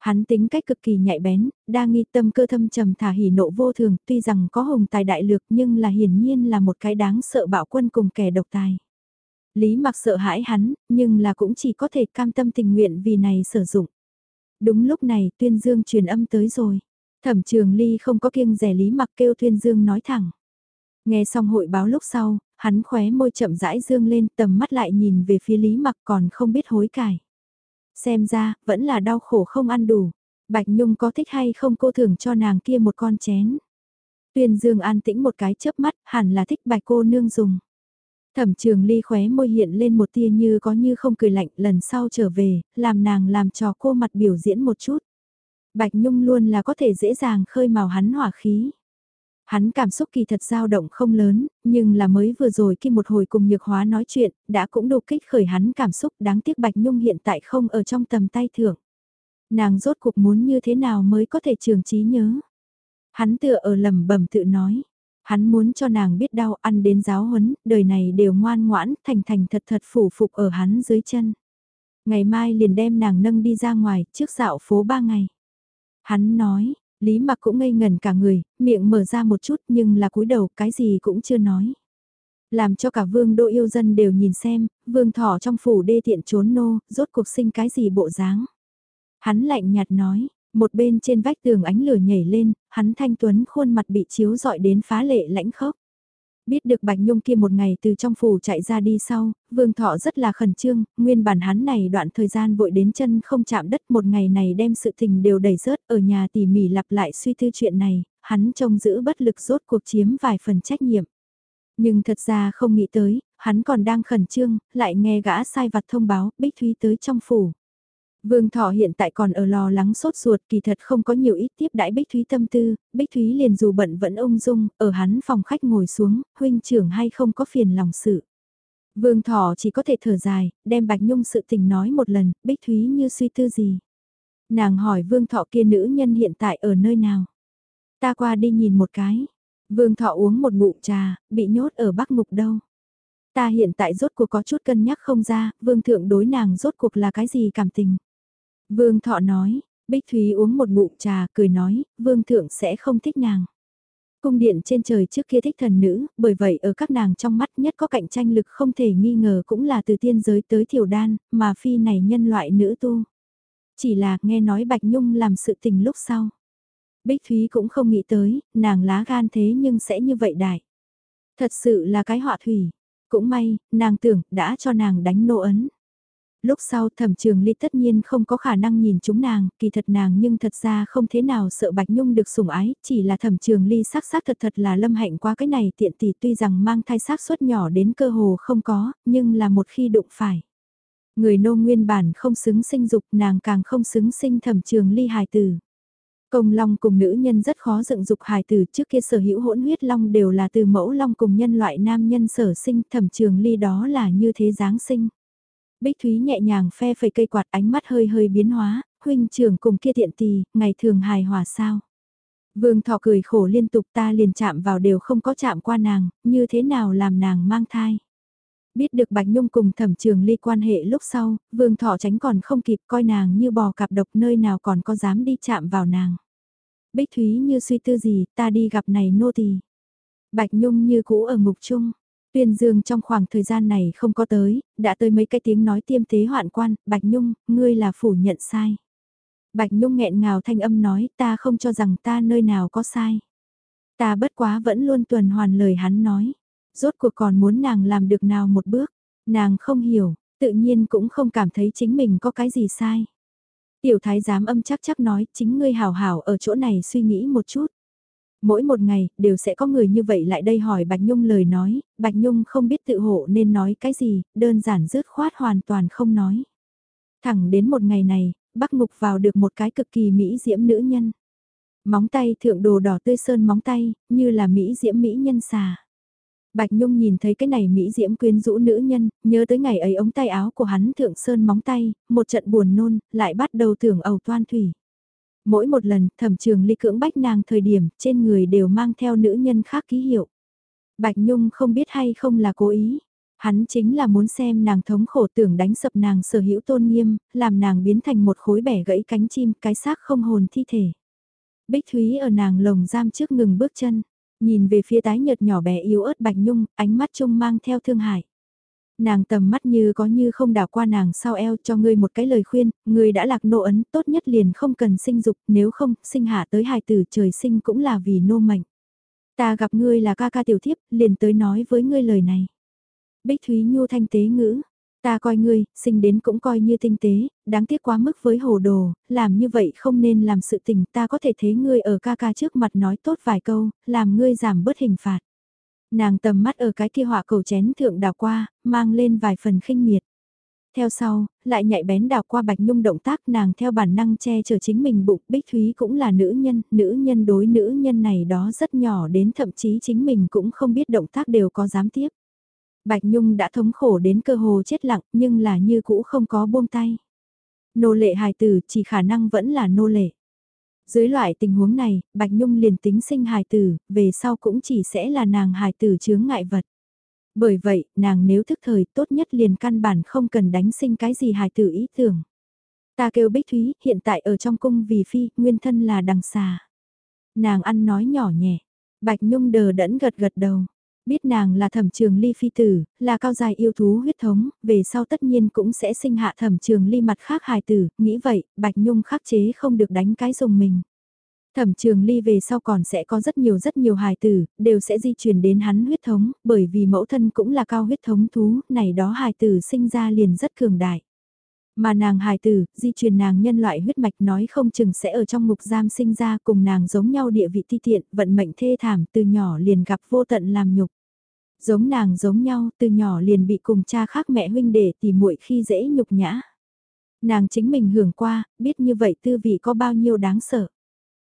Hắn tính cách cực kỳ nhạy bén, đa nghi tâm cơ thâm trầm thả hỉ nộ vô thường, tuy rằng có hồng tài đại lược nhưng là hiển nhiên là một cái đáng sợ bạo quân cùng kẻ độc tài. Lý mặc sợ hãi hắn, nhưng là cũng chỉ có thể cam tâm tình nguyện vì này sử dụng. Đúng lúc này tuyên dương truyền âm tới rồi. Thẩm trường ly không có kiêng rẻ lý mặc kêu tuyên dương nói thẳng. Nghe xong hội báo lúc sau, hắn khóe môi chậm rãi dương lên tầm mắt lại nhìn về phía lý mặc còn không biết hối cải. Xem ra, vẫn là đau khổ không ăn đủ. Bạch Nhung có thích hay không cô thưởng cho nàng kia một con chén. Tuyên Dương an tĩnh một cái chớp mắt, hẳn là thích bạch cô nương dùng. Thẩm trường ly khóe môi hiện lên một tia như có như không cười lạnh lần sau trở về, làm nàng làm trò cô mặt biểu diễn một chút. Bạch Nhung luôn là có thể dễ dàng khơi màu hắn hỏa khí. Hắn cảm xúc kỳ thật dao động không lớn, nhưng là mới vừa rồi khi một hồi cùng nhược hóa nói chuyện, đã cũng đột kích khởi hắn cảm xúc đáng tiếc Bạch Nhung hiện tại không ở trong tầm tay thưởng. Nàng rốt cuộc muốn như thế nào mới có thể trường trí nhớ. Hắn tựa ở lầm bẩm tự nói. Hắn muốn cho nàng biết đau ăn đến giáo huấn, đời này đều ngoan ngoãn, thành thành thật thật phủ phục ở hắn dưới chân. Ngày mai liền đem nàng nâng đi ra ngoài, trước dạo phố ba ngày. Hắn nói, Lý mặc cũng ngây ngần cả người, miệng mở ra một chút nhưng là cúi đầu cái gì cũng chưa nói. Làm cho cả vương đô yêu dân đều nhìn xem, vương thỏ trong phủ đê tiện trốn nô, rốt cuộc sinh cái gì bộ dáng. Hắn lạnh nhạt nói, một bên trên vách tường ánh lửa nhảy lên, hắn thanh tuấn khuôn mặt bị chiếu dọi đến phá lệ lãnh khốc. Biết được Bạch Nhung kia một ngày từ trong phủ chạy ra đi sau, Vương Thọ rất là khẩn trương, nguyên bản hắn này đoạn thời gian vội đến chân không chạm đất một ngày này đem sự tình đều đẩy rớt ở nhà tỉ mỉ lặp lại suy tư chuyện này, hắn trông giữ bất lực rốt cuộc chiếm vài phần trách nhiệm. Nhưng thật ra không nghĩ tới, hắn còn đang khẩn trương, lại nghe gã sai vặt thông báo, Bích Thúy tới trong phủ. Vương Thọ hiện tại còn ở lo lắng sốt ruột kỳ thật không có nhiều ít tiếp đãi Bích Thúy tâm tư, Bích Thúy liền dù bận vẫn ung dung, ở hắn phòng khách ngồi xuống, huynh trưởng hay không có phiền lòng sự. Vương Thọ chỉ có thể thở dài, đem Bạch Nhung sự tình nói một lần, Bích Thúy như suy tư gì. Nàng hỏi Vương Thọ kia nữ nhân hiện tại ở nơi nào. Ta qua đi nhìn một cái. Vương Thọ uống một ngụm trà, bị nhốt ở Bắc Ngục đâu. Ta hiện tại rốt cuộc có chút cân nhắc không ra, Vương Thượng đối nàng rốt cuộc là cái gì cảm tình. Vương Thọ nói, Bích Thúy uống một ngụm trà, cười nói, Vương Thượng sẽ không thích nàng. Cung điện trên trời trước kia thích thần nữ, bởi vậy ở các nàng trong mắt nhất có cạnh tranh lực không thể nghi ngờ cũng là từ tiên giới tới thiểu đan, mà phi này nhân loại nữ tu. Chỉ là nghe nói Bạch Nhung làm sự tình lúc sau. Bích Thúy cũng không nghĩ tới, nàng lá gan thế nhưng sẽ như vậy đại. Thật sự là cái họa thủy. Cũng may, nàng tưởng đã cho nàng đánh nô ấn lúc sau thẩm trường ly tất nhiên không có khả năng nhìn chúng nàng, kỳ thật nàng nhưng thật ra không thế nào sợ Bạch Nhung được sủng ái, chỉ là thẩm trường ly sắc sắc thật thật là lâm hạnh qua cái này tiện tỷ tuy rằng mang thai xác suất nhỏ đến cơ hồ không có, nhưng là một khi đụng phải. Người nô nguyên bản không xứng sinh dục nàng càng không xứng sinh thẩm trường ly hài tử. Công long cùng nữ nhân rất khó dựng dục hài tử trước kia sở hữu hỗn huyết long đều là từ mẫu long cùng nhân loại nam nhân sở sinh thẩm trường ly đó là như thế giáng sinh. Bích Thúy nhẹ nhàng phe phẩy cây quạt ánh mắt hơi hơi biến hóa, huynh trưởng cùng kia tiện tì, ngày thường hài hòa sao. Vương thọ cười khổ liên tục ta liền chạm vào đều không có chạm qua nàng, như thế nào làm nàng mang thai. Biết được Bạch Nhung cùng thẩm trường ly quan hệ lúc sau, vương thọ tránh còn không kịp coi nàng như bò cạp độc nơi nào còn có dám đi chạm vào nàng. Bích Thúy như suy tư gì, ta đi gặp này nô tỳ. Bạch Nhung như cũ ở ngục chung, Tuyên Dương trong khoảng thời gian này không có tới, đã tới mấy cái tiếng nói tiêm thế hoạn quan, Bạch Nhung, ngươi là phủ nhận sai. Bạch Nhung nghẹn ngào thanh âm nói ta không cho rằng ta nơi nào có sai. Ta bất quá vẫn luôn tuần hoàn lời hắn nói. Rốt cuộc còn muốn nàng làm được nào một bước. Nàng không hiểu, tự nhiên cũng không cảm thấy chính mình có cái gì sai. Tiểu thái giám âm chắc chắc nói chính ngươi hảo hảo ở chỗ này suy nghĩ một chút. Mỗi một ngày, đều sẽ có người như vậy lại đây hỏi Bạch Nhung lời nói, Bạch Nhung không biết tự hộ nên nói cái gì, đơn giản dứt khoát hoàn toàn không nói. Thẳng đến một ngày này, Bắc Ngục vào được một cái cực kỳ mỹ diễm nữ nhân. Móng tay thượng đồ đỏ tươi sơn móng tay, như là mỹ diễm mỹ nhân xà. Bạch Nhung nhìn thấy cái này mỹ diễm quyến rũ nữ nhân, nhớ tới ngày ấy ống tay áo của hắn thượng sơn móng tay, một trận buồn nôn, lại bắt đầu tưởng ầu toan thủy. Mỗi một lần thẩm trường ly cưỡng bách nàng thời điểm trên người đều mang theo nữ nhân khác ký hiệu. Bạch Nhung không biết hay không là cố ý. Hắn chính là muốn xem nàng thống khổ tưởng đánh sập nàng sở hữu tôn nghiêm, làm nàng biến thành một khối bẻ gãy cánh chim, cái xác không hồn thi thể. Bích Thúy ở nàng lồng giam trước ngừng bước chân, nhìn về phía tái nhợt nhỏ bé yếu ớt Bạch Nhung, ánh mắt chung mang theo thương hại nàng tầm mắt như có như không đảo qua nàng sau eo cho ngươi một cái lời khuyên, ngươi đã lạc nô ấn, tốt nhất liền không cần sinh dục, nếu không, sinh hạ tới hài tử trời sinh cũng là vì nô mệnh. Ta gặp ngươi là ca ca tiểu thiếp, liền tới nói với ngươi lời này. Bích Thúy Nhu thanh tế ngữ, Ta coi ngươi, sinh đến cũng coi như tinh tế, đáng tiếc quá mức với hồ đồ, làm như vậy không nên làm sự tình ta có thể thấy ngươi ở ca ca trước mặt nói tốt vài câu, làm ngươi giảm bớt hình phạt. Nàng tầm mắt ở cái kia họa cầu chén thượng đào qua, mang lên vài phần khinh miệt. Theo sau, lại nhạy bén đào qua Bạch Nhung động tác nàng theo bản năng che chở chính mình bụng. Bích Thúy cũng là nữ nhân, nữ nhân đối nữ nhân này đó rất nhỏ đến thậm chí chính mình cũng không biết động tác đều có dám tiếp. Bạch Nhung đã thống khổ đến cơ hồ chết lặng nhưng là như cũ không có buông tay. Nô lệ hài tử chỉ khả năng vẫn là nô lệ. Dưới loại tình huống này, Bạch Nhung liền tính sinh hài tử, về sau cũng chỉ sẽ là nàng hài tử chướng ngại vật. Bởi vậy, nàng nếu thức thời tốt nhất liền căn bản không cần đánh sinh cái gì hài tử ý tưởng. Ta kêu Bích Thúy, hiện tại ở trong cung vì phi, nguyên thân là đằng xà. Nàng ăn nói nhỏ nhẹ, Bạch Nhung đờ đẫn gật gật đầu. Biết nàng là thẩm trường ly phi tử, là cao dài yêu thú huyết thống, về sau tất nhiên cũng sẽ sinh hạ thẩm trường ly mặt khác hài tử, nghĩ vậy, Bạch Nhung khắc chế không được đánh cái dùng mình. Thẩm trường ly về sau còn sẽ có rất nhiều rất nhiều hài tử, đều sẽ di chuyển đến hắn huyết thống, bởi vì mẫu thân cũng là cao huyết thống thú, này đó hài tử sinh ra liền rất cường đại. Mà nàng hài tử, di truyền nàng nhân loại huyết mạch nói không chừng sẽ ở trong ngục giam sinh ra cùng nàng giống nhau địa vị ti tiện, vận mệnh thê thảm từ nhỏ liền gặp vô tận làm nhục. Giống nàng giống nhau, từ nhỏ liền bị cùng cha khác mẹ huynh để tỉ muội khi dễ nhục nhã. Nàng chính mình hưởng qua, biết như vậy tư vị có bao nhiêu đáng sợ.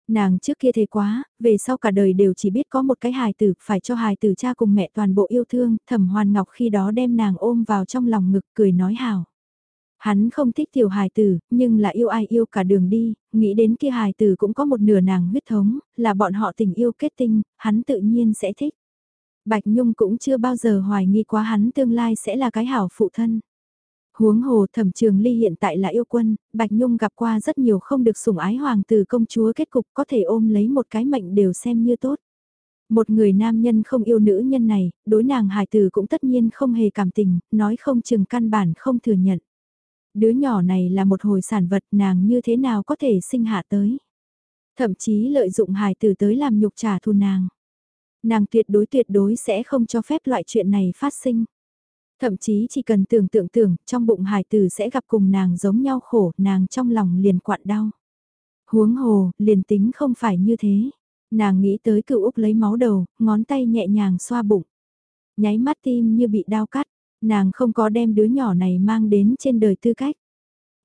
Nàng trước kia thế quá, về sau cả đời đều chỉ biết có một cái hài tử, phải cho hài tử cha cùng mẹ toàn bộ yêu thương, thẩm hoàn ngọc khi đó đem nàng ôm vào trong lòng ngực cười nói hào. Hắn không thích tiểu hài tử, nhưng là yêu ai yêu cả đường đi, nghĩ đến kia hài tử cũng có một nửa nàng huyết thống, là bọn họ tình yêu kết tinh, hắn tự nhiên sẽ thích. Bạch Nhung cũng chưa bao giờ hoài nghi quá hắn tương lai sẽ là cái hảo phụ thân. Huống hồ thẩm trường ly hiện tại là yêu quân, Bạch Nhung gặp qua rất nhiều không được sủng ái hoàng tử công chúa kết cục có thể ôm lấy một cái mệnh đều xem như tốt. Một người nam nhân không yêu nữ nhân này, đối nàng hài tử cũng tất nhiên không hề cảm tình, nói không chừng căn bản không thừa nhận. Đứa nhỏ này là một hồi sản vật nàng như thế nào có thể sinh hạ tới. Thậm chí lợi dụng hài tử tới làm nhục trả thù nàng. Nàng tuyệt đối tuyệt đối sẽ không cho phép loại chuyện này phát sinh. Thậm chí chỉ cần tưởng tượng tưởng, trong bụng hài tử sẽ gặp cùng nàng giống nhau khổ, nàng trong lòng liền quặn đau. Huống hồ, liền tính không phải như thế. Nàng nghĩ tới cựu Úc lấy máu đầu, ngón tay nhẹ nhàng xoa bụng. Nháy mắt tim như bị đau cắt, nàng không có đem đứa nhỏ này mang đến trên đời tư cách.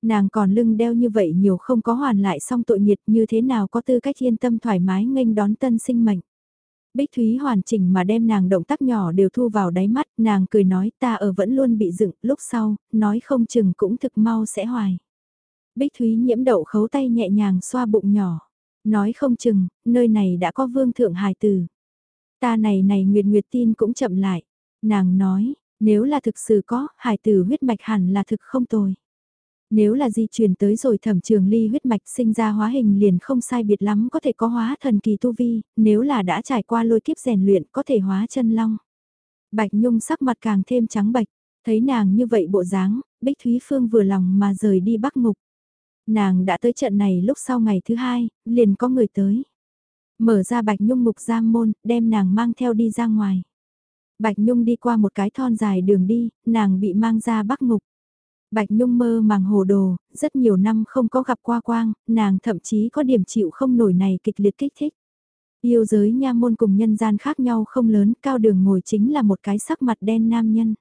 Nàng còn lưng đeo như vậy nhiều không có hoàn lại xong tội nghiệp như thế nào có tư cách yên tâm thoải mái nghênh đón tân sinh mệnh. Bích Thúy hoàn chỉnh mà đem nàng động tác nhỏ đều thu vào đáy mắt, nàng cười nói ta ở vẫn luôn bị dựng, lúc sau, nói không chừng cũng thực mau sẽ hoài. Bích Thúy nhiễm đậu khấu tay nhẹ nhàng xoa bụng nhỏ, nói không chừng, nơi này đã có vương thượng hài tử. Ta này này Nguyệt Nguyệt tin cũng chậm lại, nàng nói, nếu là thực sự có, hài tử huyết mạch hẳn là thực không tồi. Nếu là di chuyển tới rồi thẩm trường ly huyết mạch sinh ra hóa hình liền không sai biệt lắm có thể có hóa thần kỳ tu vi, nếu là đã trải qua lôi kiếp rèn luyện có thể hóa chân long. Bạch Nhung sắc mặt càng thêm trắng bạch, thấy nàng như vậy bộ dáng, Bích Thúy Phương vừa lòng mà rời đi bắc ngục. Nàng đã tới trận này lúc sau ngày thứ hai, liền có người tới. Mở ra Bạch Nhung ngục giam môn, đem nàng mang theo đi ra ngoài. Bạch Nhung đi qua một cái thon dài đường đi, nàng bị mang ra bắc ngục. Bạch Nhung mơ màng hồ đồ, rất nhiều năm không có gặp qua quang, nàng thậm chí có điểm chịu không nổi này kịch liệt kích thích. Yêu giới nha môn cùng nhân gian khác nhau không lớn, cao đường ngồi chính là một cái sắc mặt đen nam nhân.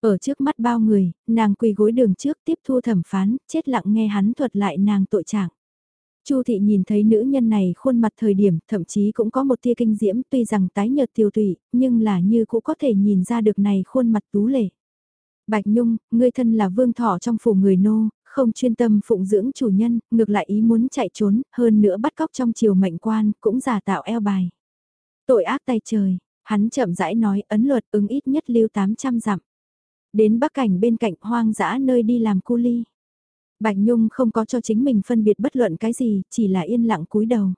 Ở trước mắt bao người, nàng quỳ gối đường trước tiếp thu thẩm phán, chết lặng nghe hắn thuật lại nàng tội trạng. Chu thị nhìn thấy nữ nhân này khuôn mặt thời điểm, thậm chí cũng có một tia kinh diễm, tuy rằng tái nhợt tiêu tụy, nhưng là như cũng có thể nhìn ra được này khuôn mặt tú lệ. Bạch Nhung, ngươi thân là vương thọ trong phủ người nô, không chuyên tâm phụng dưỡng chủ nhân, ngược lại ý muốn chạy trốn, hơn nữa bắt cóc trong triều mệnh quan, cũng giả tạo eo bài. Tội ác tay trời, hắn chậm rãi nói ấn luật ứng ít nhất lưu 800 dặm. Đến bắc cảnh bên cạnh hoang dã nơi đi làm cu ly. Bạch Nhung không có cho chính mình phân biệt bất luận cái gì, chỉ là yên lặng cúi đầu.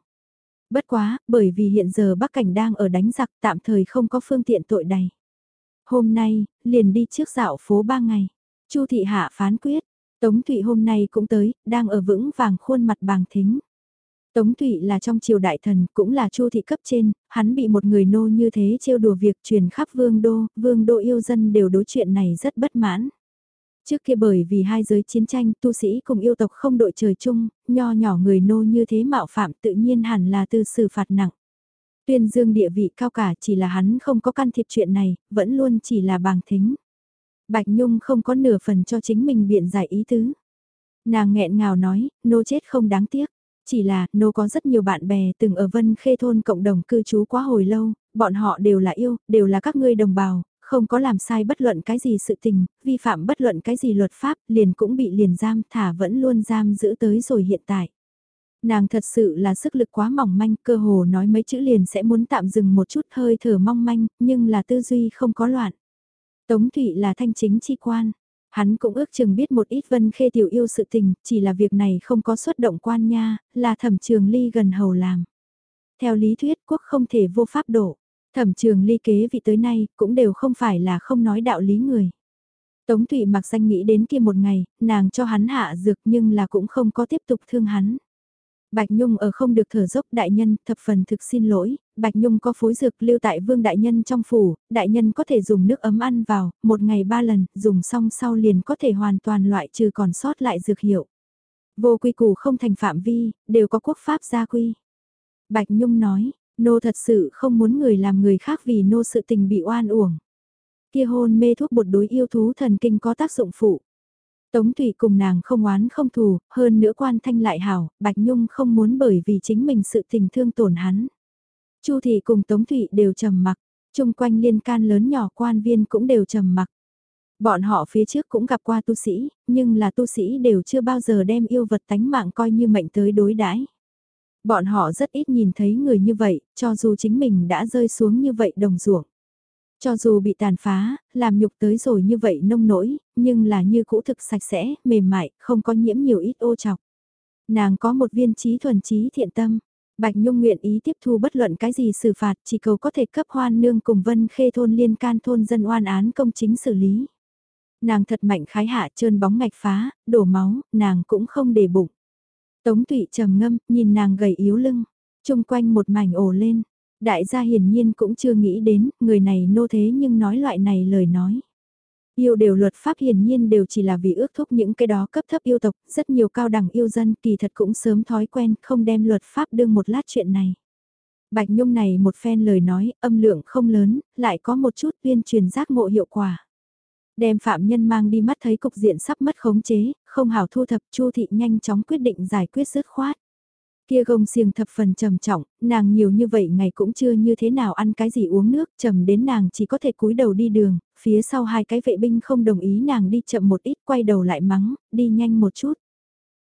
Bất quá, bởi vì hiện giờ Bắc Cảnh đang ở đánh giặc tạm thời không có phương tiện tội đầy. Hôm nay, liền đi trước dạo phố ba ngày. Chu thị hạ phán quyết, Tống Thụy hôm nay cũng tới, đang ở vững vàng khuôn mặt bàng thính. Tống Thụy là trong triều đại thần, cũng là chu thị cấp trên, hắn bị một người nô như thế trêu đùa việc truyền khắp vương đô, vương đô yêu dân đều đối chuyện này rất bất mãn. Trước kia bởi vì hai giới chiến tranh tu sĩ cùng yêu tộc không đội trời chung, nho nhỏ người nô như thế mạo phạm tự nhiên hẳn là từ xử phạt nặng. Tuyên dương địa vị cao cả chỉ là hắn không có can thiệp chuyện này, vẫn luôn chỉ là bàng thính. Bạch Nhung không có nửa phần cho chính mình biện giải ý tứ. Nàng nghẹn ngào nói, nô chết không đáng tiếc. Chỉ là, nô có rất nhiều bạn bè từng ở Vân Khê Thôn cộng đồng cư trú quá hồi lâu, bọn họ đều là yêu, đều là các ngươi đồng bào, không có làm sai bất luận cái gì sự tình, vi phạm bất luận cái gì luật pháp, liền cũng bị liền giam thả vẫn luôn giam giữ tới rồi hiện tại. Nàng thật sự là sức lực quá mỏng manh, cơ hồ nói mấy chữ liền sẽ muốn tạm dừng một chút hơi thở mong manh, nhưng là tư duy không có loạn. Tống Thụy là thanh chính chi quan. Hắn cũng ước chừng biết một ít vân khê tiểu yêu sự tình, chỉ là việc này không có xuất động quan nha, là thẩm trường ly gần hầu làm. Theo lý thuyết quốc không thể vô pháp đổ. Thẩm trường ly kế vị tới nay cũng đều không phải là không nói đạo lý người. Tống Thụy mặc danh nghĩ đến kia một ngày, nàng cho hắn hạ dược nhưng là cũng không có tiếp tục thương hắn. Bạch Nhung ở không được thở dốc đại nhân, thập phần thực xin lỗi, Bạch Nhung có phối dược lưu tại vương đại nhân trong phủ, đại nhân có thể dùng nước ấm ăn vào, một ngày ba lần, dùng xong sau liền có thể hoàn toàn loại trừ còn sót lại dược hiệu. Vô quy củ không thành phạm vi, đều có quốc pháp gia quy. Bạch Nhung nói, nô thật sự không muốn người làm người khác vì nô sự tình bị oan uổng. Kia hôn mê thuốc bột đối yêu thú thần kinh có tác dụng phụ. Tống Thủy cùng nàng không oán không thù, hơn nữa quan thanh lại hảo, Bạch Nhung không muốn bởi vì chính mình sự tình thương tổn hắn. Chu Thị cùng Tống Thủy đều trầm mặc, chung quanh liên can lớn nhỏ quan viên cũng đều trầm mặc. Bọn họ phía trước cũng gặp qua tu sĩ, nhưng là tu sĩ đều chưa bao giờ đem yêu vật tánh mạng coi như mệnh tới đối đãi. Bọn họ rất ít nhìn thấy người như vậy, cho dù chính mình đã rơi xuống như vậy đồng ruộng. Cho dù bị tàn phá, làm nhục tới rồi như vậy nông nỗi, nhưng là như cũ thực sạch sẽ, mềm mại, không có nhiễm nhiều ít ô chọc. Nàng có một viên trí thuần trí thiện tâm. Bạch Nhung nguyện ý tiếp thu bất luận cái gì xử phạt chỉ cầu có thể cấp hoan nương cùng vân khê thôn liên can thôn dân oan án công chính xử lý. Nàng thật mạnh khái hạ trơn bóng ngạch phá, đổ máu, nàng cũng không để bụng. Tống tụy trầm ngâm, nhìn nàng gầy yếu lưng, chung quanh một mảnh ồ lên. Đại gia hiển nhiên cũng chưa nghĩ đến, người này nô thế nhưng nói loại này lời nói. Yêu đều luật pháp hiển nhiên đều chỉ là vì ước thúc những cái đó cấp thấp yêu tộc, rất nhiều cao đẳng yêu dân kỳ thật cũng sớm thói quen không đem luật pháp đương một lát chuyện này. Bạch Nhung này một phen lời nói, âm lượng không lớn, lại có một chút tuyên truyền giác ngộ hiệu quả. Đem phạm nhân mang đi mắt thấy cục diện sắp mất khống chế, không hảo thu thập Chu thị nhanh chóng quyết định giải quyết dứt khoát. Kia gông xiềng thập phần trầm trọng, nàng nhiều như vậy ngày cũng chưa như thế nào ăn cái gì uống nước, trầm đến nàng chỉ có thể cúi đầu đi đường, phía sau hai cái vệ binh không đồng ý nàng đi chậm một ít quay đầu lại mắng, đi nhanh một chút.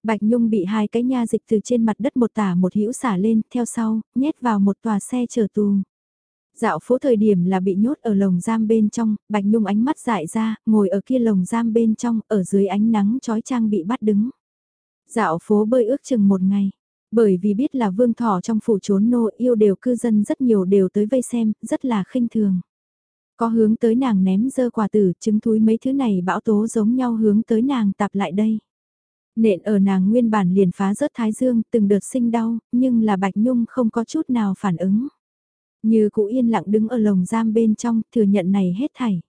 Bạch Nhung bị hai cái nha dịch từ trên mặt đất một tả một hữu xả lên, theo sau, nhét vào một tòa xe chở tù. Dạo phố thời điểm là bị nhốt ở lồng giam bên trong, Bạch Nhung ánh mắt dại ra, ngồi ở kia lồng giam bên trong, ở dưới ánh nắng chói trang bị bắt đứng. Dạo phố bơi ước chừng một ngày, bởi vì biết là vương thỏ trong phủ trốn nô yêu đều cư dân rất nhiều đều tới vây xem, rất là khinh thường. Có hướng tới nàng ném dơ quả tử, trứng thúi mấy thứ này bão tố giống nhau hướng tới nàng tạp lại đây. Nện ở nàng nguyên bản liền phá rớt thái dương, từng đợt sinh đau, nhưng là Bạch Nhung không có chút nào phản ứng. Như cụ yên lặng đứng ở lồng giam bên trong, thừa nhận này hết thảy.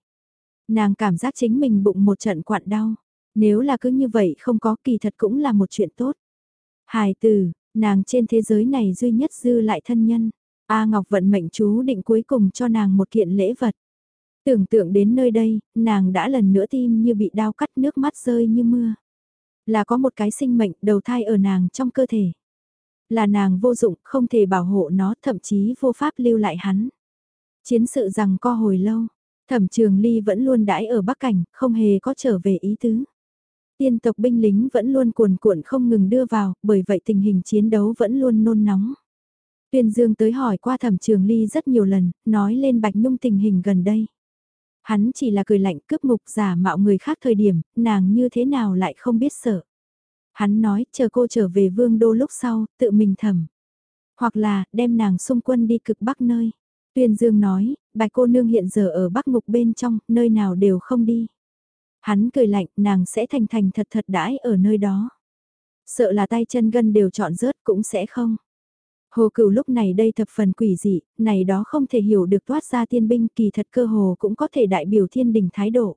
Nàng cảm giác chính mình bụng một trận quặn đau. Nếu là cứ như vậy không có kỳ thật cũng là một chuyện tốt. Hài từ, nàng trên thế giới này duy nhất dư lại thân nhân. A Ngọc vận mệnh chú định cuối cùng cho nàng một kiện lễ vật. Tưởng tượng đến nơi đây, nàng đã lần nữa tim như bị đau cắt nước mắt rơi như mưa. Là có một cái sinh mệnh đầu thai ở nàng trong cơ thể. Là nàng vô dụng, không thể bảo hộ nó, thậm chí vô pháp lưu lại hắn. Chiến sự rằng co hồi lâu, thẩm trường ly vẫn luôn đãi ở Bắc Cảnh, không hề có trở về ý tứ. Tiên tộc binh lính vẫn luôn cuồn cuộn không ngừng đưa vào, bởi vậy tình hình chiến đấu vẫn luôn nôn nóng. Tuyên Dương tới hỏi qua thẩm trường ly rất nhiều lần, nói lên Bạch Nhung tình hình gần đây. Hắn chỉ là cười lạnh cướp mục giả mạo người khác thời điểm, nàng như thế nào lại không biết sợ. Hắn nói chờ cô trở về vương đô lúc sau, tự mình thầm. Hoặc là, đem nàng xung quân đi cực bắc nơi. Tuyên Dương nói, bạch cô nương hiện giờ ở bắc ngục bên trong, nơi nào đều không đi. Hắn cười lạnh, nàng sẽ thành thành thật thật đãi ở nơi đó. Sợ là tay chân gân đều chọn rớt cũng sẽ không. Hồ cửu lúc này đây thập phần quỷ dị, này đó không thể hiểu được toát ra tiên binh kỳ thật cơ hồ cũng có thể đại biểu thiên đình thái độ.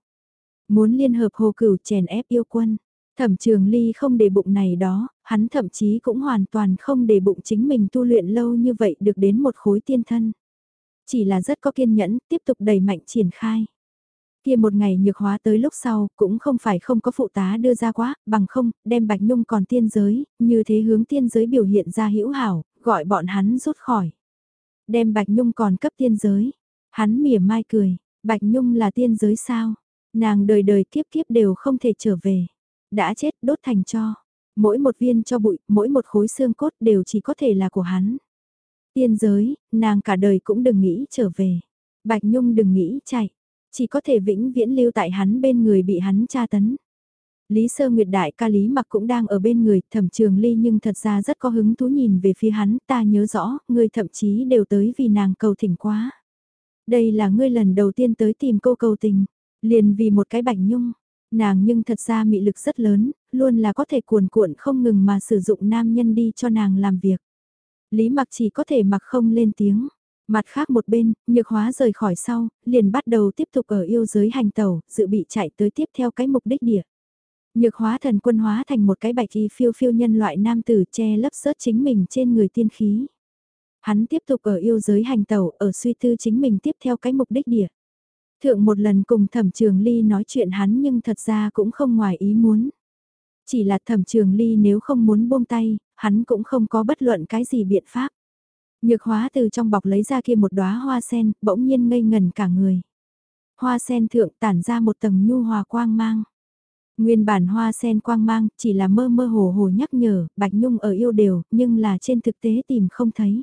Muốn liên hợp hồ cửu chèn ép yêu quân. Thẩm trường ly không để bụng này đó, hắn thậm chí cũng hoàn toàn không để bụng chính mình tu luyện lâu như vậy được đến một khối tiên thân. Chỉ là rất có kiên nhẫn, tiếp tục đẩy mạnh triển khai. Kia một ngày nhược hóa tới lúc sau, cũng không phải không có phụ tá đưa ra quá, bằng không, đem Bạch Nhung còn tiên giới, như thế hướng tiên giới biểu hiện ra hữu hảo, gọi bọn hắn rút khỏi. Đem Bạch Nhung còn cấp tiên giới. Hắn mỉa mai cười, Bạch Nhung là tiên giới sao? Nàng đời đời kiếp kiếp đều không thể trở về. Đã chết đốt thành cho. Mỗi một viên cho bụi, mỗi một khối xương cốt đều chỉ có thể là của hắn. Tiên giới, nàng cả đời cũng đừng nghĩ trở về. Bạch Nhung đừng nghĩ chạy. Chỉ có thể vĩnh viễn lưu tại hắn bên người bị hắn tra tấn. Lý Sơ Nguyệt đại ca Lý Mặc cũng đang ở bên người, thẩm trường ly nhưng thật ra rất có hứng thú nhìn về phía hắn, ta nhớ rõ, ngươi thậm chí đều tới vì nàng cầu thỉnh quá. Đây là ngươi lần đầu tiên tới tìm cô cầu tình, liền vì một cái bạch nhung. Nàng nhưng thật ra mị lực rất lớn, luôn là có thể cuồn cuộn không ngừng mà sử dụng nam nhân đi cho nàng làm việc. Lý mặc chỉ có thể mặc không lên tiếng. Mặt khác một bên, nhược hóa rời khỏi sau, liền bắt đầu tiếp tục ở yêu giới hành tàu, dự bị chạy tới tiếp theo cái mục đích địa. Nhược hóa thần quân hóa thành một cái bạch y phiêu phiêu nhân loại nam tử che lấp sớt chính mình trên người tiên khí. Hắn tiếp tục ở yêu giới hành tàu, ở suy tư chính mình tiếp theo cái mục đích địa. Thượng một lần cùng thẩm trường ly nói chuyện hắn nhưng thật ra cũng không ngoài ý muốn. Chỉ là thẩm trường ly nếu không muốn buông tay, hắn cũng không có bất luận cái gì biện pháp. Nhược hóa từ trong bọc lấy ra kia một đóa hoa sen, bỗng nhiên ngây ngần cả người. Hoa sen thượng tản ra một tầng nhu hòa quang mang. Nguyên bản hoa sen quang mang chỉ là mơ mơ hồ hồ nhắc nhở, Bạch Nhung ở yêu đều, nhưng là trên thực tế tìm không thấy.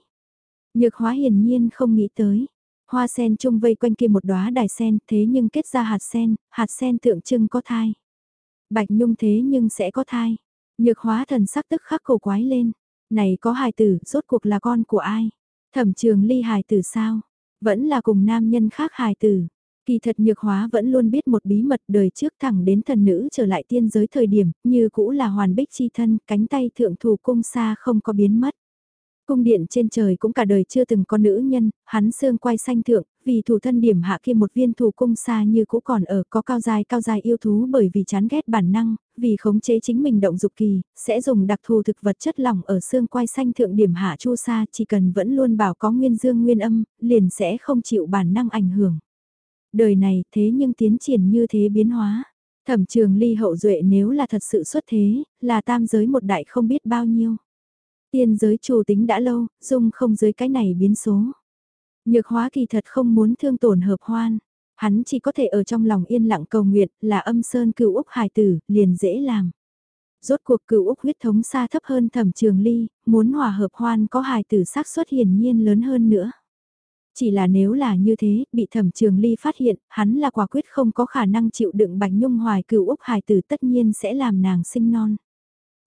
Nhược hóa hiển nhiên không nghĩ tới. Hoa sen chung vây quanh kia một đóa đài sen, thế nhưng kết ra hạt sen, hạt sen tượng trưng có thai. Bạch Nhung thế nhưng sẽ có thai. Nhược hóa thần sắc tức khắc cổ quái lên. Này có hài tử, rốt cuộc là con của ai? Thẩm trường ly hài tử sao? Vẫn là cùng nam nhân khác hài tử. Kỳ thật nhược hóa vẫn luôn biết một bí mật đời trước thẳng đến thần nữ trở lại tiên giới thời điểm, như cũ là hoàn bích chi thân, cánh tay thượng thủ cung xa không có biến mất. Cung điện trên trời cũng cả đời chưa từng có nữ nhân, hắn xương quay xanh thượng, vì thủ thân điểm hạ kia một viên thủ cung xa như cũ còn ở có cao dài cao dài yêu thú bởi vì chán ghét bản năng, vì khống chế chính mình động dục kỳ, sẽ dùng đặc thù thực vật chất lỏng ở xương quay xanh thượng điểm hạ chu sa chỉ cần vẫn luôn bảo có nguyên dương nguyên âm, liền sẽ không chịu bản năng ảnh hưởng. Đời này thế nhưng tiến triển như thế biến hóa. Thẩm trường ly hậu duệ nếu là thật sự xuất thế, là tam giới một đại không biết bao nhiêu. Tiên giới chủ tính đã lâu, dung không dưới cái này biến số. Nhược hóa kỳ thật không muốn thương tổn hợp hoan. Hắn chỉ có thể ở trong lòng yên lặng cầu nguyện là âm sơn cựu Úc hài tử, liền dễ làm. Rốt cuộc cựu Úc huyết thống xa thấp hơn thẩm trường ly, muốn hòa hợp hoan có hài tử xác suất hiển nhiên lớn hơn nữa. Chỉ là nếu là như thế, bị thẩm trường ly phát hiện, hắn là quả quyết không có khả năng chịu đựng bạch nhung hoài cựu Úc hài tử tất nhiên sẽ làm nàng sinh non.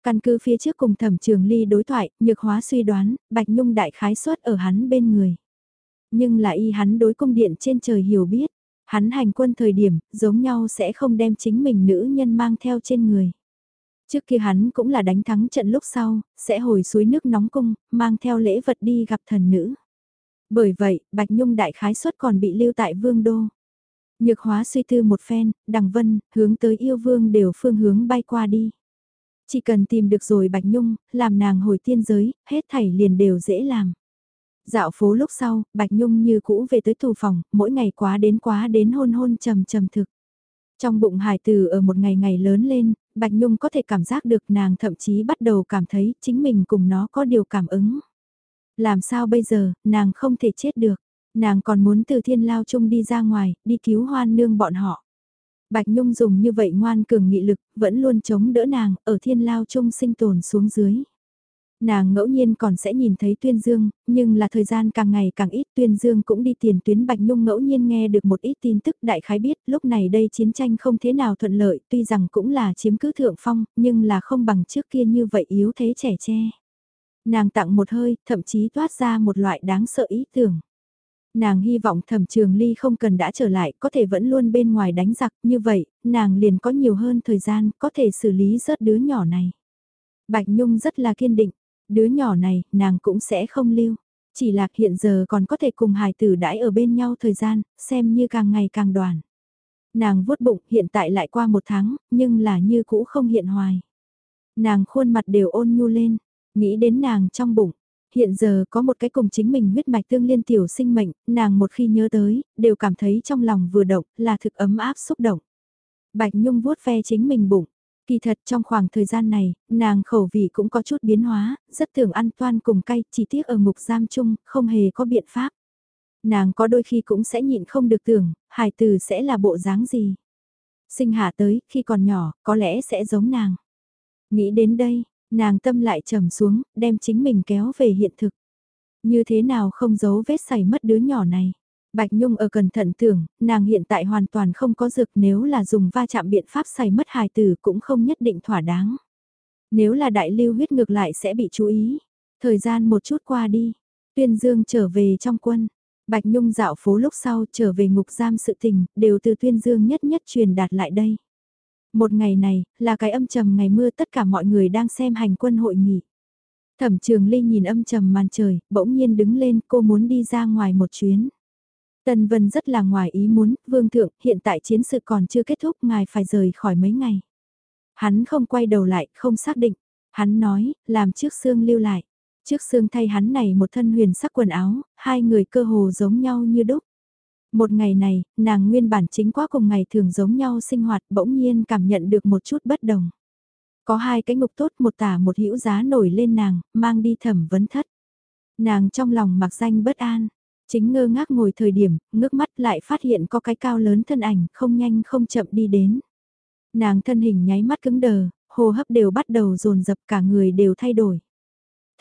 Căn cứ phía trước cùng thẩm trường ly đối thoại, nhược hóa suy đoán, Bạch Nhung đại khái suất ở hắn bên người. Nhưng là y hắn đối cung điện trên trời hiểu biết, hắn hành quân thời điểm, giống nhau sẽ không đem chính mình nữ nhân mang theo trên người. Trước kia hắn cũng là đánh thắng trận lúc sau, sẽ hồi suối nước nóng cung, mang theo lễ vật đi gặp thần nữ. Bởi vậy, Bạch Nhung đại khái suất còn bị lưu tại vương đô. Nhược hóa suy tư một phen, đằng vân, hướng tới yêu vương đều phương hướng bay qua đi. Chỉ cần tìm được rồi Bạch Nhung, làm nàng hồi tiên giới, hết thảy liền đều dễ làm. Dạo phố lúc sau, Bạch Nhung như cũ về tới tù phòng, mỗi ngày quá đến quá đến hôn hôn trầm trầm thực. Trong bụng hải tử ở một ngày ngày lớn lên, Bạch Nhung có thể cảm giác được nàng thậm chí bắt đầu cảm thấy chính mình cùng nó có điều cảm ứng. Làm sao bây giờ, nàng không thể chết được. Nàng còn muốn từ thiên lao chung đi ra ngoài, đi cứu hoan nương bọn họ. Bạch Nhung dùng như vậy ngoan cường nghị lực, vẫn luôn chống đỡ nàng, ở thiên lao chung sinh tồn xuống dưới. Nàng ngẫu nhiên còn sẽ nhìn thấy Tuyên Dương, nhưng là thời gian càng ngày càng ít Tuyên Dương cũng đi tiền tuyến Bạch Nhung ngẫu nhiên nghe được một ít tin tức đại khái biết lúc này đây chiến tranh không thế nào thuận lợi tuy rằng cũng là chiếm cứ thượng phong nhưng là không bằng trước kia như vậy yếu thế trẻ tre. Nàng tặng một hơi, thậm chí toát ra một loại đáng sợ ý tưởng. Nàng hy vọng thẩm trường ly không cần đã trở lại, có thể vẫn luôn bên ngoài đánh giặc, như vậy, nàng liền có nhiều hơn thời gian, có thể xử lý rớt đứa nhỏ này. Bạch Nhung rất là kiên định, đứa nhỏ này, nàng cũng sẽ không lưu. Chỉ là hiện giờ còn có thể cùng hài tử đãi ở bên nhau thời gian, xem như càng ngày càng đoàn. Nàng vuốt bụng, hiện tại lại qua một tháng, nhưng là như cũ không hiện hoài. Nàng khuôn mặt đều ôn nhu lên, nghĩ đến nàng trong bụng. Hiện giờ có một cái cùng chính mình huyết mạch tương liên tiểu sinh mệnh, nàng một khi nhớ tới, đều cảm thấy trong lòng vừa động, là thực ấm áp xúc động. Bạch Nhung vuốt ve chính mình bụng. Kỳ thật trong khoảng thời gian này, nàng khẩu vị cũng có chút biến hóa, rất thường ăn toan cùng cay, chỉ tiếc ở ngục giam chung, không hề có biện pháp. Nàng có đôi khi cũng sẽ nhịn không được tưởng, hài từ sẽ là bộ dáng gì. Sinh hạ tới, khi còn nhỏ, có lẽ sẽ giống nàng. Nghĩ đến đây, nàng tâm lại trầm xuống, đem chính mình kéo về hiện thực. Như thế nào không giấu vết xảy mất đứa nhỏ này. Bạch Nhung ở cẩn thận tưởng, nàng hiện tại hoàn toàn không có dược nếu là dùng va chạm biện pháp xảy mất hài tử cũng không nhất định thỏa đáng. Nếu là đại lưu huyết ngược lại sẽ bị chú ý. Thời gian một chút qua đi, tuyên dương trở về trong quân. Bạch Nhung dạo phố lúc sau trở về ngục giam sự tình, đều từ tuyên dương nhất nhất truyền đạt lại đây. Một ngày này, là cái âm trầm ngày mưa tất cả mọi người đang xem hành quân hội nghị. Thẩm trường ly nhìn âm trầm màn trời, bỗng nhiên đứng lên cô muốn đi ra ngoài một chuyến. Tần Vân rất là ngoài ý muốn, vương thượng, hiện tại chiến sự còn chưa kết thúc, ngài phải rời khỏi mấy ngày. Hắn không quay đầu lại, không xác định. Hắn nói, làm trước xương lưu lại. Trước xương thay hắn này một thân huyền sắc quần áo, hai người cơ hồ giống nhau như đúc. Một ngày này, nàng nguyên bản chính quá cùng ngày thường giống nhau sinh hoạt bỗng nhiên cảm nhận được một chút bất đồng. Có hai cái ngục tốt một tả một hữu giá nổi lên nàng, mang đi thẩm vấn thất. Nàng trong lòng mặc danh bất an, chính ngơ ngác ngồi thời điểm, ngước mắt lại phát hiện có cái cao lớn thân ảnh không nhanh không chậm đi đến. Nàng thân hình nháy mắt cứng đờ, hô hấp đều bắt đầu dồn dập cả người đều thay đổi.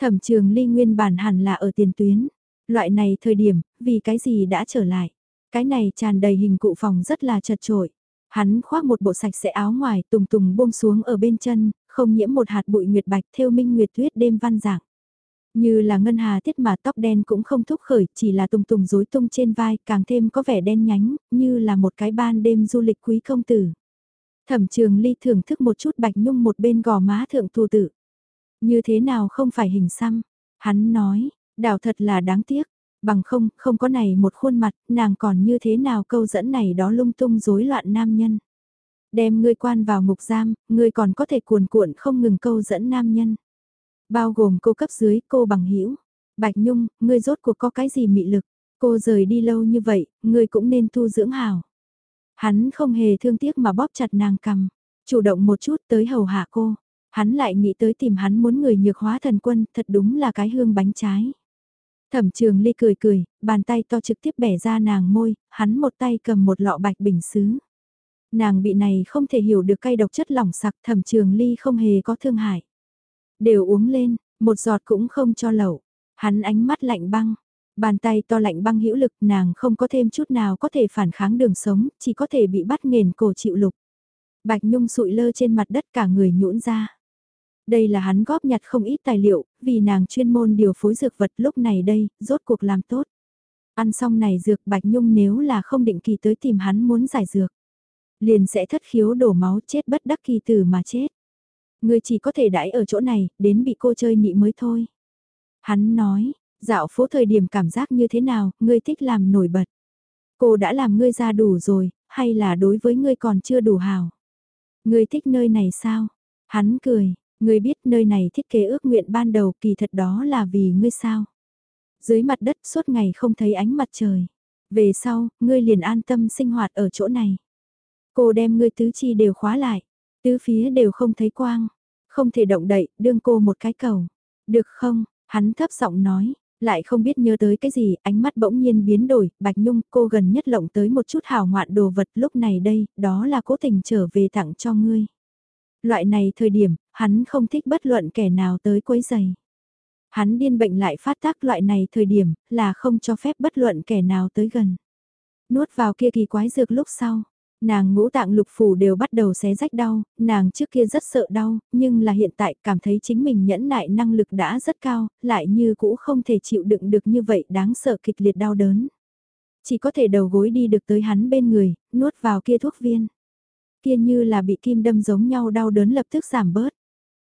Thẩm trường ly nguyên bản hẳn là ở tiền tuyến. Loại này thời điểm, vì cái gì đã trở lại. Cái này tràn đầy hình cụ phòng rất là chật trội. Hắn khoác một bộ sạch sẽ áo ngoài tùng tùng buông xuống ở bên chân, không nhiễm một hạt bụi nguyệt bạch theo minh nguyệt tuyết đêm văn dạng. Như là ngân hà tiết mà tóc đen cũng không thúc khởi, chỉ là tùng tùng rối tung trên vai, càng thêm có vẻ đen nhánh, như là một cái ban đêm du lịch quý công tử. Thẩm trường ly thưởng thức một chút bạch nhung một bên gò má thượng thù tử. Như thế nào không phải hình xăm? Hắn nói, đảo thật là đáng tiếc. Bằng không, không có này một khuôn mặt, nàng còn như thế nào câu dẫn này đó lung tung rối loạn nam nhân. Đem ngươi quan vào ngục giam, ngươi còn có thể cuồn cuộn không ngừng câu dẫn nam nhân. Bao gồm cô cấp dưới, cô bằng hữu Bạch Nhung, ngươi rốt cuộc có cái gì mị lực? Cô rời đi lâu như vậy, ngươi cũng nên tu dưỡng hào. Hắn không hề thương tiếc mà bóp chặt nàng cầm, chủ động một chút tới hầu hạ cô. Hắn lại nghĩ tới tìm hắn muốn người nhược hóa thần quân, thật đúng là cái hương bánh trái. Thẩm trường ly cười cười, bàn tay to trực tiếp bẻ ra nàng môi, hắn một tay cầm một lọ bạch bình xứ. Nàng bị này không thể hiểu được cay độc chất lỏng sặc thẩm trường ly không hề có thương hại. Đều uống lên, một giọt cũng không cho lẩu. Hắn ánh mắt lạnh băng, bàn tay to lạnh băng hữu lực nàng không có thêm chút nào có thể phản kháng đường sống, chỉ có thể bị bắt nghền cổ chịu lục. Bạch Nhung sụi lơ trên mặt đất cả người nhũn ra. Đây là hắn góp nhặt không ít tài liệu, vì nàng chuyên môn điều phối dược vật lúc này đây, rốt cuộc làm tốt. Ăn xong này dược Bạch Nhung nếu là không định kỳ tới tìm hắn muốn giải dược. Liền sẽ thất khiếu đổ máu chết bất đắc kỳ tử mà chết. người chỉ có thể đãi ở chỗ này, đến bị cô chơi nị mới thôi. Hắn nói, dạo phố thời điểm cảm giác như thế nào, ngươi thích làm nổi bật. Cô đã làm ngươi ra đủ rồi, hay là đối với ngươi còn chưa đủ hào. Ngươi thích nơi này sao? Hắn cười, Ngươi biết nơi này thiết kế ước nguyện ban đầu kỳ thật đó là vì ngươi sao. Dưới mặt đất suốt ngày không thấy ánh mặt trời. Về sau, ngươi liền an tâm sinh hoạt ở chỗ này. Cô đem ngươi tứ chi đều khóa lại. Tứ phía đều không thấy quang. Không thể động đậy, đương cô một cái cầu. Được không? Hắn thấp giọng nói, lại không biết nhớ tới cái gì, ánh mắt bỗng nhiên biến đổi, Bạch Nhung, cô gần nhất lộng tới một chút hào ngoạn đồ vật lúc này đây, đó là cố tình trở về tặng cho ngươi. Loại này thời điểm, hắn không thích bất luận kẻ nào tới quấy giày. Hắn điên bệnh lại phát tác loại này thời điểm, là không cho phép bất luận kẻ nào tới gần. Nuốt vào kia kỳ quái dược lúc sau, nàng ngũ tạng lục phủ đều bắt đầu xé rách đau, nàng trước kia rất sợ đau, nhưng là hiện tại cảm thấy chính mình nhẫn nại năng lực đã rất cao, lại như cũ không thể chịu đựng được như vậy đáng sợ kịch liệt đau đớn. Chỉ có thể đầu gối đi được tới hắn bên người, nuốt vào kia thuốc viên kia như là bị kim đâm giống nhau đau đớn lập tức giảm bớt.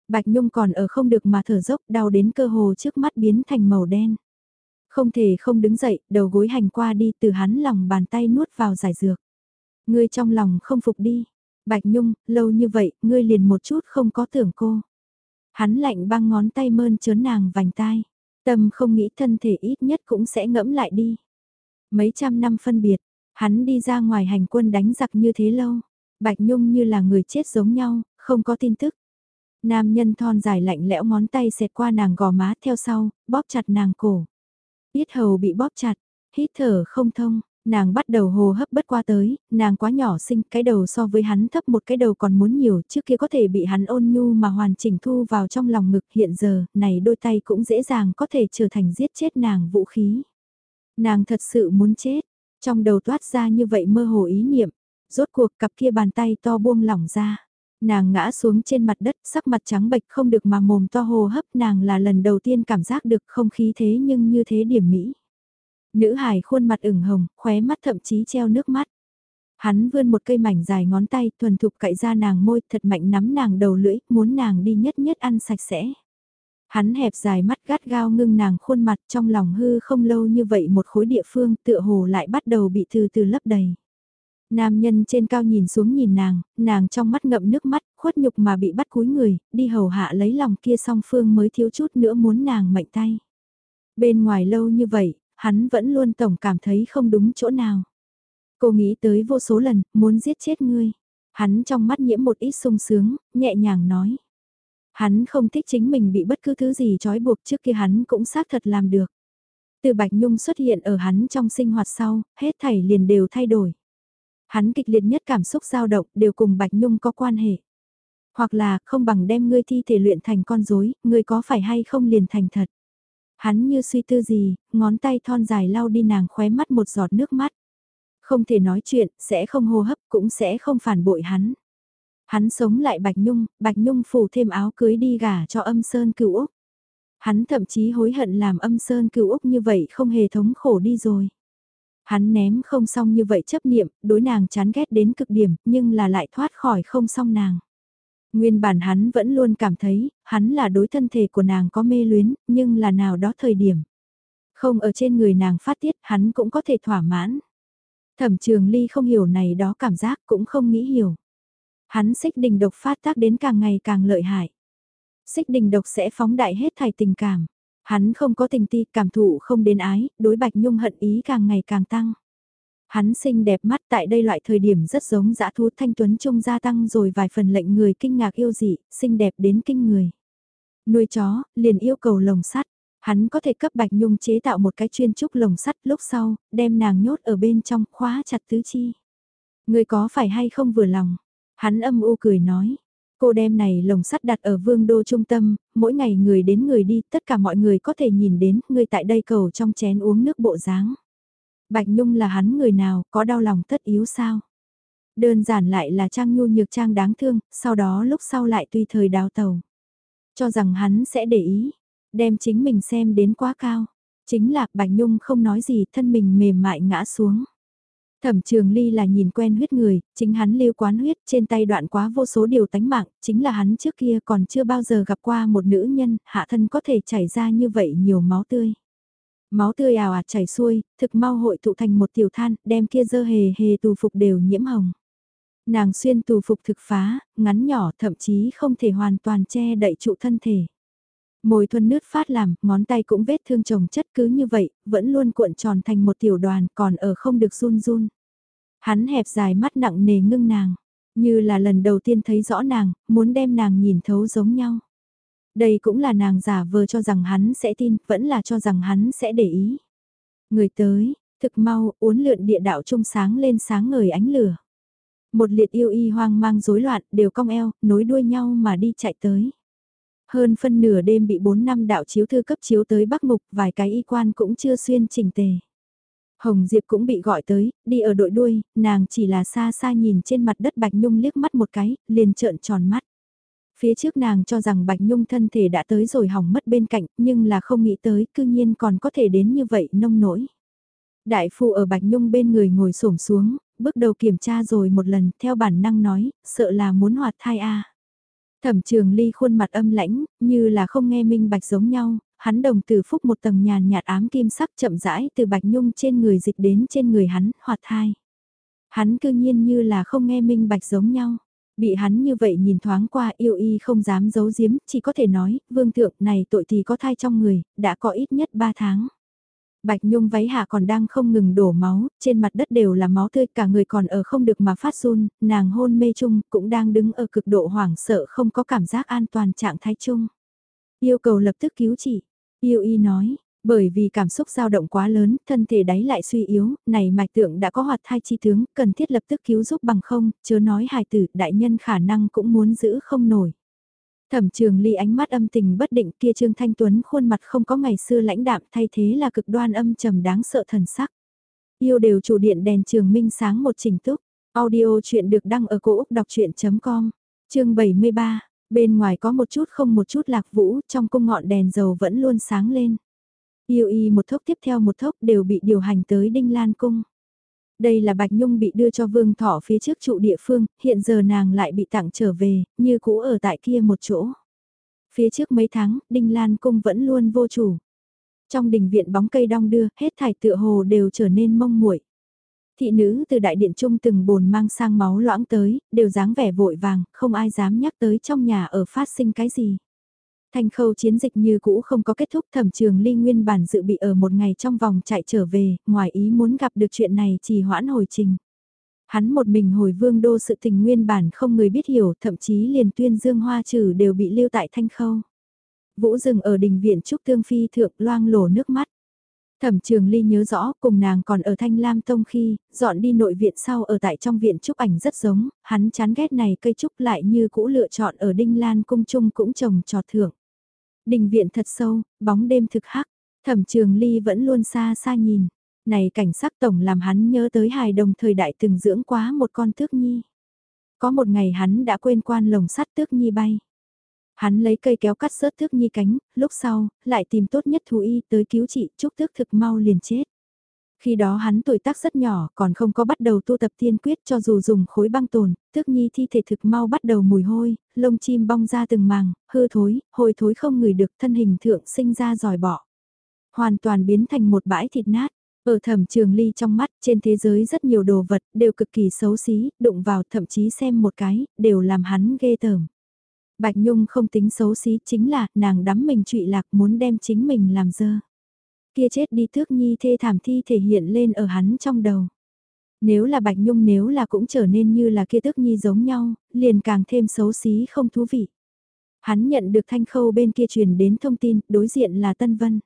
Bạch Nhung còn ở không được mà thở dốc đau đến cơ hồ trước mắt biến thành màu đen. Không thể không đứng dậy, đầu gối hành qua đi từ hắn lòng bàn tay nuốt vào giải dược. Ngươi trong lòng không phục đi. Bạch Nhung, lâu như vậy, ngươi liền một chút không có tưởng cô. Hắn lạnh băng ngón tay mơn trớn nàng vành tai. Tâm không nghĩ thân thể ít nhất cũng sẽ ngẫm lại đi. Mấy trăm năm phân biệt, hắn đi ra ngoài hành quân đánh giặc như thế lâu. Bạch Nhung như là người chết giống nhau, không có tin tức. Nam nhân thon dài lạnh lẽo ngón tay xẹt qua nàng gò má theo sau, bóp chặt nàng cổ. Yết hầu bị bóp chặt, hít thở không thông, nàng bắt đầu hồ hấp bất qua tới, nàng quá nhỏ xinh, cái đầu so với hắn thấp một cái đầu còn muốn nhiều, trước kia có thể bị hắn ôn nhu mà hoàn chỉnh thu vào trong lòng ngực hiện giờ, này đôi tay cũng dễ dàng có thể trở thành giết chết nàng vũ khí. Nàng thật sự muốn chết, trong đầu toát ra như vậy mơ hồ ý niệm, rốt cuộc cặp kia bàn tay to buông lỏng ra. Nàng ngã xuống trên mặt đất, sắc mặt trắng bệch không được mà mồm to hồ hấp nàng là lần đầu tiên cảm giác được không khí thế nhưng như thế điểm mỹ. Nữ hài khuôn mặt ửng hồng, khóe mắt thậm chí treo nước mắt. Hắn vươn một cây mảnh dài ngón tay thuần thục cậy ra nàng môi thật mạnh nắm nàng đầu lưỡi, muốn nàng đi nhất nhất ăn sạch sẽ. Hắn hẹp dài mắt gắt gao ngưng nàng khuôn mặt trong lòng hư không lâu như vậy một khối địa phương tựa hồ lại bắt đầu bị từ từ lấp đầy. Nam nhân trên cao nhìn xuống nhìn nàng, nàng trong mắt ngậm nước mắt, khuất nhục mà bị bắt cúi người, đi hầu hạ lấy lòng kia song phương mới thiếu chút nữa muốn nàng mạnh tay. Bên ngoài lâu như vậy, hắn vẫn luôn tổng cảm thấy không đúng chỗ nào. Cô nghĩ tới vô số lần, muốn giết chết ngươi. Hắn trong mắt nhiễm một ít sung sướng, nhẹ nhàng nói. Hắn không thích chính mình bị bất cứ thứ gì trói buộc trước kia hắn cũng xác thật làm được. Từ Bạch Nhung xuất hiện ở hắn trong sinh hoạt sau, hết thảy liền đều thay đổi. Hắn kịch liệt nhất cảm xúc dao động đều cùng Bạch Nhung có quan hệ. Hoặc là không bằng đem ngươi thi thể luyện thành con rối, ngươi có phải hay không liền thành thật. Hắn như suy tư gì, ngón tay thon dài lau đi nàng khóe mắt một giọt nước mắt. Không thể nói chuyện, sẽ không hô hấp, cũng sẽ không phản bội hắn. Hắn sống lại Bạch Nhung, Bạch Nhung phủ thêm áo cưới đi gả cho âm Sơn cửu Úc. Hắn thậm chí hối hận làm âm Sơn cửu Úc như vậy không hề thống khổ đi rồi. Hắn ném không xong như vậy chấp niệm, đối nàng chán ghét đến cực điểm, nhưng là lại thoát khỏi không xong nàng. Nguyên bản hắn vẫn luôn cảm thấy, hắn là đối thân thể của nàng có mê luyến, nhưng là nào đó thời điểm. Không ở trên người nàng phát tiết, hắn cũng có thể thỏa mãn. Thẩm trường ly không hiểu này đó cảm giác cũng không nghĩ hiểu. Hắn xích đình độc phát tác đến càng ngày càng lợi hại. Xích đình độc sẽ phóng đại hết thảy tình cảm. Hắn không có tình ti, cảm thụ không đến ái, đối Bạch Nhung hận ý càng ngày càng tăng. Hắn xinh đẹp mắt tại đây loại thời điểm rất giống dã thú thanh tuấn trung gia tăng rồi vài phần lệnh người kinh ngạc yêu dị, xinh đẹp đến kinh người. Nuôi chó, liền yêu cầu lồng sắt. Hắn có thể cấp Bạch Nhung chế tạo một cái chuyên trúc lồng sắt lúc sau, đem nàng nhốt ở bên trong khóa chặt tứ chi. Người có phải hay không vừa lòng? Hắn âm u cười nói, Cô đem này lồng sắt đặt ở vương đô trung tâm, mỗi ngày người đến người đi, tất cả mọi người có thể nhìn đến, người tại đây cầu trong chén uống nước bộ dáng. Bạch Nhung là hắn người nào, có đau lòng tất yếu sao? Đơn giản lại là trang nhu nhược trang đáng thương, sau đó lúc sau lại tùy thời đào tàu. Cho rằng hắn sẽ để ý, đem chính mình xem đến quá cao. Chính là Bạch Nhung không nói gì, thân mình mềm mại ngã xuống. Thẩm trường ly là nhìn quen huyết người, chính hắn lưu quán huyết trên tay đoạn quá vô số điều tánh mạng, chính là hắn trước kia còn chưa bao giờ gặp qua một nữ nhân, hạ thân có thể chảy ra như vậy nhiều máu tươi. Máu tươi ào ạt chảy xuôi, thực mau hội tụ thành một tiểu than, đem kia dơ hề hề tù phục đều nhiễm hồng. Nàng xuyên tù phục thực phá, ngắn nhỏ thậm chí không thể hoàn toàn che đậy trụ thân thể. Môi thuần nước phát làm, ngón tay cũng vết thương chồng chất cứ như vậy, vẫn luôn cuộn tròn thành một tiểu đoàn còn ở không được run run. Hắn hẹp dài mắt nặng nề ngưng nàng, như là lần đầu tiên thấy rõ nàng, muốn đem nàng nhìn thấu giống nhau. Đây cũng là nàng giả vờ cho rằng hắn sẽ tin, vẫn là cho rằng hắn sẽ để ý. Người tới, thực mau, uốn lượn địa đạo trung sáng lên sáng ngời ánh lửa. Một liệt yêu y hoang mang rối loạn, đều cong eo, nối đuôi nhau mà đi chạy tới. Hơn phân nửa đêm bị 4 năm đạo chiếu thư cấp chiếu tới Bắc Mục, vài cái y quan cũng chưa xuyên chỉnh tề. Hồng Diệp cũng bị gọi tới, đi ở đội đuôi, nàng chỉ là xa xa nhìn trên mặt đất Bạch Nhung liếc mắt một cái, liền trợn tròn mắt. Phía trước nàng cho rằng Bạch Nhung thân thể đã tới rồi hỏng mất bên cạnh, nhưng là không nghĩ tới, cư nhiên còn có thể đến như vậy nông nỗi. Đại phu ở Bạch Nhung bên người ngồi xổm xuống, bước đầu kiểm tra rồi một lần, theo bản năng nói, sợ là muốn hoạt thai a. Thẩm trường ly khuôn mặt âm lãnh, như là không nghe minh bạch giống nhau, hắn đồng từ phúc một tầng nhàn nhạt ám kim sắc chậm rãi từ bạch nhung trên người dịch đến trên người hắn, hoạt thai. Hắn cư nhiên như là không nghe minh bạch giống nhau. Bị hắn như vậy nhìn thoáng qua yêu y không dám giấu giếm, chỉ có thể nói, vương thượng này tội thì có thai trong người, đã có ít nhất 3 tháng. Bạch Nhung váy hạ còn đang không ngừng đổ máu, trên mặt đất đều là máu tươi, cả người còn ở không được mà phát run, nàng hôn mê chung, cũng đang đứng ở cực độ hoảng sợ không có cảm giác an toàn trạng thái chung. Yêu cầu lập tức cứu trị, yêu y nói, bởi vì cảm xúc dao động quá lớn, thân thể đáy lại suy yếu, này mạch tượng đã có hoạt thai chi tướng, cần thiết lập tức cứu giúp bằng không, chớ nói hài tử, đại nhân khả năng cũng muốn giữ không nổi. Thẩm trường ly ánh mắt âm tình bất định kia Trương Thanh Tuấn khuôn mặt không có ngày xưa lãnh đạm thay thế là cực đoan âm trầm đáng sợ thần sắc. Yêu đều chủ điện đèn trường minh sáng một trình túc, audio chuyện được đăng ở cổ Úc đọc chuyện.com, chương 73, bên ngoài có một chút không một chút lạc vũ, trong cung ngọn đèn dầu vẫn luôn sáng lên. Yêu y một thốc tiếp theo một thốc đều bị điều hành tới Đinh Lan Cung. Đây là Bạch Nhung bị đưa cho Vương Thọ phía trước trụ địa phương, hiện giờ nàng lại bị tặng trở về, như cũ ở tại kia một chỗ. Phía trước mấy tháng, Đinh Lan Cung vẫn luôn vô chủ. Trong đình viện bóng cây đong đưa, hết thải tựa hồ đều trở nên mông muội. Thị nữ từ đại điện trung từng bồn mang sang máu loãng tới, đều dáng vẻ vội vàng, không ai dám nhắc tới trong nhà ở phát sinh cái gì. Thanh khâu chiến dịch như cũ không có kết thúc thẩm trường ly nguyên bản dự bị ở một ngày trong vòng chạy trở về, ngoài ý muốn gặp được chuyện này chỉ hoãn hồi trình. Hắn một mình hồi vương đô sự tình nguyên bản không người biết hiểu, thậm chí liền tuyên dương hoa trừ đều bị lưu tại thanh khâu. Vũ dừng ở đình viện trúc tương phi thượng loang lổ nước mắt. Thẩm trường ly nhớ rõ cùng nàng còn ở thanh lam tông khi, dọn đi nội viện sau ở tại trong viện trúc ảnh rất giống, hắn chán ghét này cây trúc lại như cũ lựa chọn ở đinh lan cung trung cũng trồng trọt thưởng. Đình viện thật sâu, bóng đêm thực hắc, thẩm trường ly vẫn luôn xa xa nhìn. Này cảnh sắc tổng làm hắn nhớ tới hài đồng thời đại từng dưỡng quá một con tước nhi. Có một ngày hắn đã quên quan lồng sắt tước nhi bay. Hắn lấy cây kéo cắt sớt tước nhi cánh, lúc sau, lại tìm tốt nhất thú y tới cứu trị, chúc tước thực mau liền chết. Khi đó hắn tuổi tác rất nhỏ, còn không có bắt đầu tu tập tiên quyết cho dù dùng khối băng tồn, tước nhi thi thể thực mau bắt đầu mùi hôi, lông chim bong ra từng màng, hư thối, hôi thối không ngửi được thân hình thượng sinh ra giỏi bỏ. Hoàn toàn biến thành một bãi thịt nát. Ở thẩm trường ly trong mắt, trên thế giới rất nhiều đồ vật, đều cực kỳ xấu xí, đụng vào thậm chí xem một cái, đều làm hắn ghê tởm. Bạch Nhung không tính xấu xí, chính là, nàng đắm mình trụy lạc muốn đem chính mình làm dơ. Kia chết đi thước nhi thê thảm thi thể hiện lên ở hắn trong đầu. Nếu là Bạch Nhung nếu là cũng trở nên như là kia tước nhi giống nhau, liền càng thêm xấu xí không thú vị. Hắn nhận được thanh khâu bên kia truyền đến thông tin, đối diện là Tân Vân.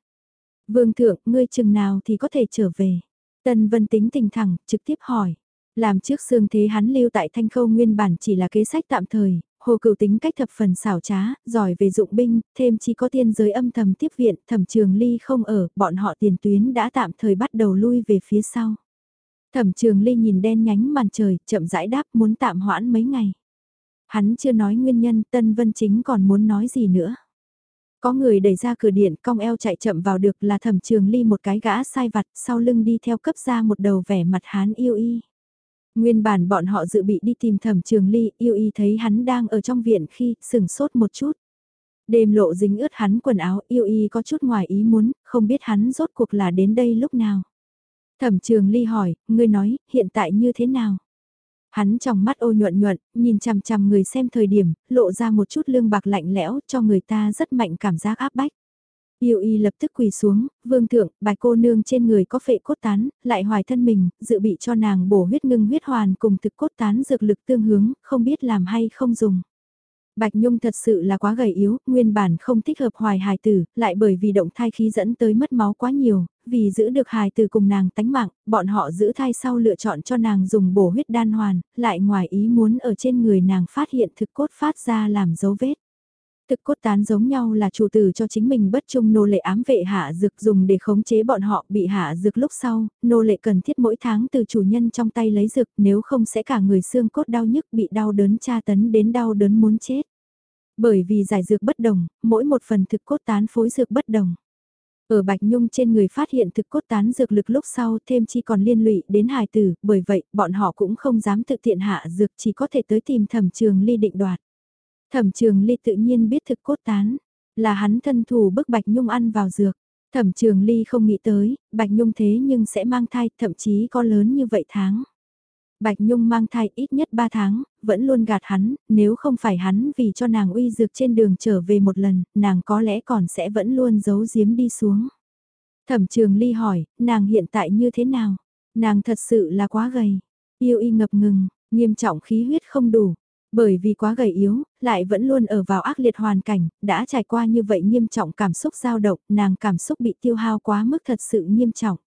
Vương thượng, ngươi chừng nào thì có thể trở về. Tân Vân tính tình thẳng, trực tiếp hỏi. Làm trước xương thế hắn lưu tại thanh khâu nguyên bản chỉ là kế sách tạm thời, Hồ cửu tính cách thập phần xảo trá, giỏi về dụng binh, thêm chỉ có tiên giới âm thầm tiếp viện, thẩm trường ly không ở, bọn họ tiền tuyến đã tạm thời bắt đầu lui về phía sau. Thẩm trường ly nhìn đen nhánh màn trời, chậm rãi đáp muốn tạm hoãn mấy ngày. Hắn chưa nói nguyên nhân, Tân Vân Chính còn muốn nói gì nữa. Có người đẩy ra cửa điện cong eo chạy chậm vào được là thẩm trường ly một cái gã sai vặt sau lưng đi theo cấp ra một đầu vẻ mặt hán yêu y. Nguyên bản bọn họ dự bị đi tìm thẩm trường ly, yêu y thấy hắn đang ở trong viện khi sừng sốt một chút. Đêm lộ dính ướt hắn quần áo, yêu y có chút ngoài ý muốn, không biết hắn rốt cuộc là đến đây lúc nào. Thẩm trường ly hỏi, ngươi nói, hiện tại như thế nào? Hắn trong mắt ô nhuận nhuận, nhìn chằm chằm người xem thời điểm, lộ ra một chút lương bạc lạnh lẽo cho người ta rất mạnh cảm giác áp bách. Yêu y lập tức quỳ xuống, vương thượng, bài cô nương trên người có phệ cốt tán, lại hoài thân mình, dự bị cho nàng bổ huyết ngưng huyết hoàn cùng thực cốt tán dược lực tương hướng, không biết làm hay không dùng. Bạch Nhung thật sự là quá gầy yếu, nguyên bản không thích hợp hoài hài tử, lại bởi vì động thai khí dẫn tới mất máu quá nhiều, vì giữ được hài tử cùng nàng tánh mạng, bọn họ giữ thai sau lựa chọn cho nàng dùng bổ huyết đan hoàn, lại ngoài ý muốn ở trên người nàng phát hiện thực cốt phát ra làm dấu vết. Thực cốt tán giống nhau là chủ tử cho chính mình bất trung nô lệ ám vệ hạ dược dùng để khống chế bọn họ bị hạ dược lúc sau, nô lệ cần thiết mỗi tháng từ chủ nhân trong tay lấy dược nếu không sẽ cả người xương cốt đau nhức bị đau đớn tra tấn đến đau đớn muốn chết. Bởi vì giải dược bất đồng, mỗi một phần thực cốt tán phối dược bất đồng. Ở Bạch Nhung trên người phát hiện thực cốt tán dược lực lúc sau thêm chi còn liên lụy đến hài tử, bởi vậy bọn họ cũng không dám thực tiện hạ dược chỉ có thể tới tìm thẩm trường ly định đoạt. Thẩm trường ly tự nhiên biết thực cốt tán, là hắn thân thủ bức Bạch Nhung ăn vào dược. Thẩm trường ly không nghĩ tới, Bạch Nhung thế nhưng sẽ mang thai, thậm chí có lớn như vậy tháng. Bạch Nhung mang thai ít nhất 3 tháng, vẫn luôn gạt hắn, nếu không phải hắn vì cho nàng uy dược trên đường trở về một lần, nàng có lẽ còn sẽ vẫn luôn giấu giếm đi xuống. Thẩm trường ly hỏi, nàng hiện tại như thế nào? Nàng thật sự là quá gầy, yêu y ngập ngừng, nghiêm trọng khí huyết không đủ. Bởi vì quá gầy yếu, lại vẫn luôn ở vào ác liệt hoàn cảnh, đã trải qua như vậy nghiêm trọng cảm xúc dao động, nàng cảm xúc bị tiêu hao quá mức thật sự nghiêm trọng.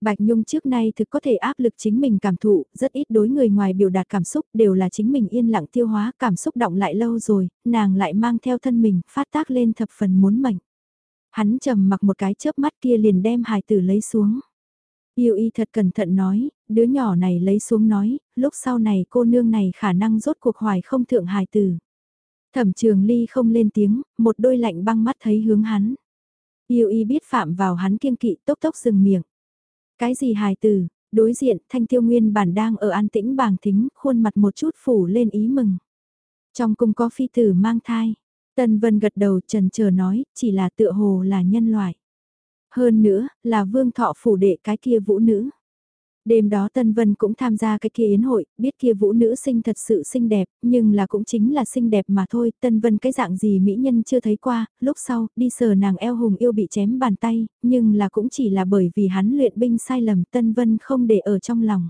Bạch Nhung trước nay thực có thể áp lực chính mình cảm thụ, rất ít đối người ngoài biểu đạt cảm xúc đều là chính mình yên lặng tiêu hóa, cảm xúc động lại lâu rồi, nàng lại mang theo thân mình, phát tác lên thập phần muốn mệnh. Hắn trầm mặc một cái chớp mắt kia liền đem hài tử lấy xuống. Yêu y thật cẩn thận nói, đứa nhỏ này lấy xuống nói, lúc sau này cô nương này khả năng rốt cuộc hoài không thượng hài tử. Thẩm trường ly không lên tiếng, một đôi lạnh băng mắt thấy hướng hắn. Yêu y biết phạm vào hắn kiêng kỵ tốc tốc dừng miệng. Cái gì hài tử, đối diện thanh tiêu nguyên bản đang ở an tĩnh bàng thính, khuôn mặt một chút phủ lên ý mừng. Trong cung có phi tử mang thai, Tân Vân gật đầu trần chờ nói, chỉ là tựa hồ là nhân loại. Hơn nữa, là vương thọ phủ đệ cái kia vũ nữ. Đêm đó Tân Vân cũng tham gia cái kia yến hội, biết kia vũ nữ sinh thật sự xinh đẹp, nhưng là cũng chính là xinh đẹp mà thôi. Tân Vân cái dạng gì mỹ nhân chưa thấy qua, lúc sau, đi sờ nàng eo hùng yêu bị chém bàn tay, nhưng là cũng chỉ là bởi vì hắn luyện binh sai lầm Tân Vân không để ở trong lòng.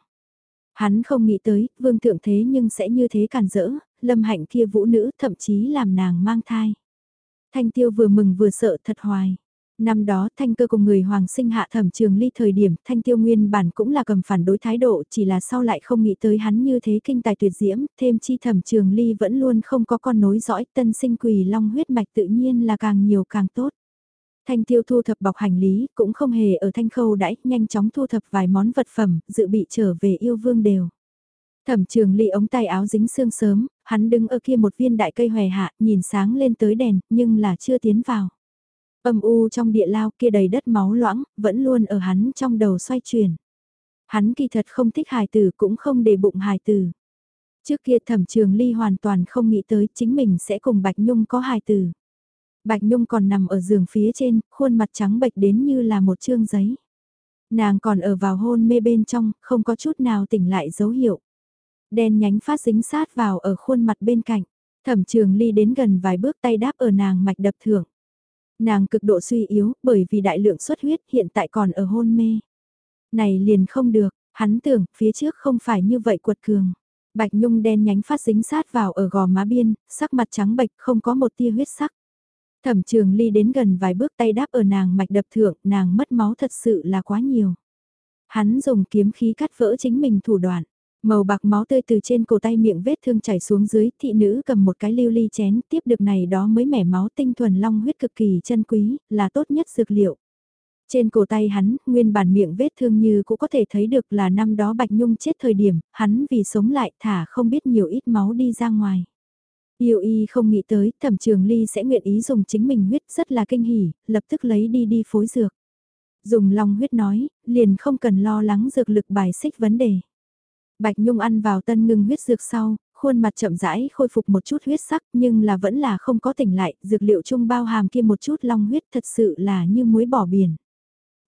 Hắn không nghĩ tới, vương thượng thế nhưng sẽ như thế càn rỡ, lâm hạnh kia vũ nữ thậm chí làm nàng mang thai. Thanh tiêu vừa mừng vừa sợ thật hoài. Năm đó thanh cơ cùng người hoàng sinh hạ thẩm trường ly thời điểm thanh tiêu nguyên bản cũng là cầm phản đối thái độ chỉ là sau lại không nghĩ tới hắn như thế kinh tài tuyệt diễm, thêm chi thẩm trường ly vẫn luôn không có con nối dõi tân sinh quỳ long huyết mạch tự nhiên là càng nhiều càng tốt. Thanh tiêu thu thập bọc hành lý cũng không hề ở thanh khâu đãi, nhanh chóng thu thập vài món vật phẩm, dự bị trở về yêu vương đều. Thẩm trường ly ống tay áo dính sương sớm, hắn đứng ở kia một viên đại cây hòe hạ, nhìn sáng lên tới đèn, nhưng là chưa tiến vào. Âm u trong địa lao kia đầy đất máu loãng, vẫn luôn ở hắn trong đầu xoay chuyển. Hắn kỳ thật không thích hài tử cũng không để bụng hài tử. Trước kia thẩm trường ly hoàn toàn không nghĩ tới chính mình sẽ cùng Bạch Nhung có hài tử. Bạch Nhung còn nằm ở giường phía trên, khuôn mặt trắng bệch đến như là một chương giấy. Nàng còn ở vào hôn mê bên trong, không có chút nào tỉnh lại dấu hiệu. Đen nhánh phát dính sát vào ở khuôn mặt bên cạnh. Thẩm trường ly đến gần vài bước tay đáp ở nàng mạch đập thưởng. Nàng cực độ suy yếu bởi vì đại lượng xuất huyết hiện tại còn ở hôn mê. Này liền không được, hắn tưởng phía trước không phải như vậy quật cường. Bạch Nhung đen nhánh phát dính sát vào ở gò má biên, sắc mặt trắng bệch không có một tia huyết sắc. Thẩm trường ly đến gần vài bước tay đáp ở nàng mạch đập thượng, nàng mất máu thật sự là quá nhiều. Hắn dùng kiếm khí cắt vỡ chính mình thủ đoạn. Màu bạc máu tươi từ trên cổ tay miệng vết thương chảy xuống dưới, thị nữ cầm một cái lưu ly chén, tiếp được này đó mới mẻ máu tinh thuần long huyết cực kỳ chân quý, là tốt nhất dược liệu. Trên cổ tay hắn, nguyên bản miệng vết thương như cũng có thể thấy được là năm đó Bạch Nhung chết thời điểm, hắn vì sống lại thả không biết nhiều ít máu đi ra ngoài. Yêu y không nghĩ tới, thẩm trường ly sẽ nguyện ý dùng chính mình huyết rất là kinh hỉ, lập tức lấy đi đi phối dược. Dùng long huyết nói, liền không cần lo lắng dược lực bài xích vấn đề. Bạch Nhung ăn vào tân ngưng huyết dược sau, khuôn mặt chậm rãi khôi phục một chút huyết sắc nhưng là vẫn là không có tỉnh lại, dược liệu chung bao hàm kia một chút long huyết thật sự là như muối bỏ biển.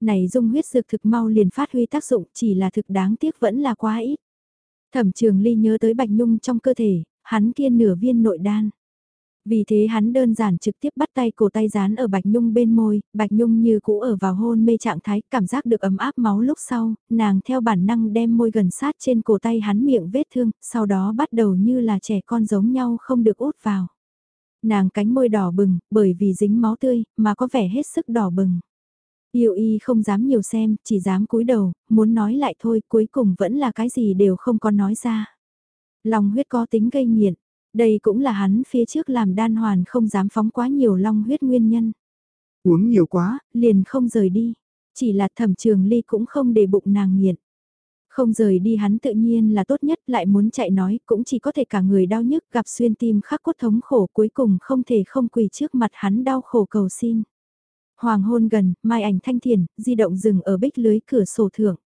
Này dung huyết dược thực mau liền phát huy tác dụng chỉ là thực đáng tiếc vẫn là quá ít. Thẩm trường ly nhớ tới Bạch Nhung trong cơ thể, hắn kia nửa viên nội đan. Vì thế hắn đơn giản trực tiếp bắt tay cổ tay dán ở Bạch Nhung bên môi, Bạch Nhung như cũ ở vào hôn mê trạng thái, cảm giác được ấm áp máu lúc sau, nàng theo bản năng đem môi gần sát trên cổ tay hắn miệng vết thương, sau đó bắt đầu như là trẻ con giống nhau không được út vào. Nàng cánh môi đỏ bừng, bởi vì dính máu tươi, mà có vẻ hết sức đỏ bừng. Yêu y không dám nhiều xem, chỉ dám cúi đầu, muốn nói lại thôi, cuối cùng vẫn là cái gì đều không có nói ra. Lòng huyết có tính gây nghiện, đây cũng là hắn phía trước làm đan hoàn không dám phóng quá nhiều long huyết nguyên nhân. Uống nhiều quá, liền không rời đi. Chỉ là thẩm trường ly cũng không để bụng nàng nghiện. Không rời đi hắn tự nhiên là tốt nhất lại muốn chạy nói cũng chỉ có thể cả người đau nhức gặp xuyên tim khắc cốt thống khổ cuối cùng không thể không quỳ trước mặt hắn đau khổ cầu xin. Hoàng hôn gần, mai ảnh thanh thiền, di động dừng ở bích lưới cửa sổ thượng.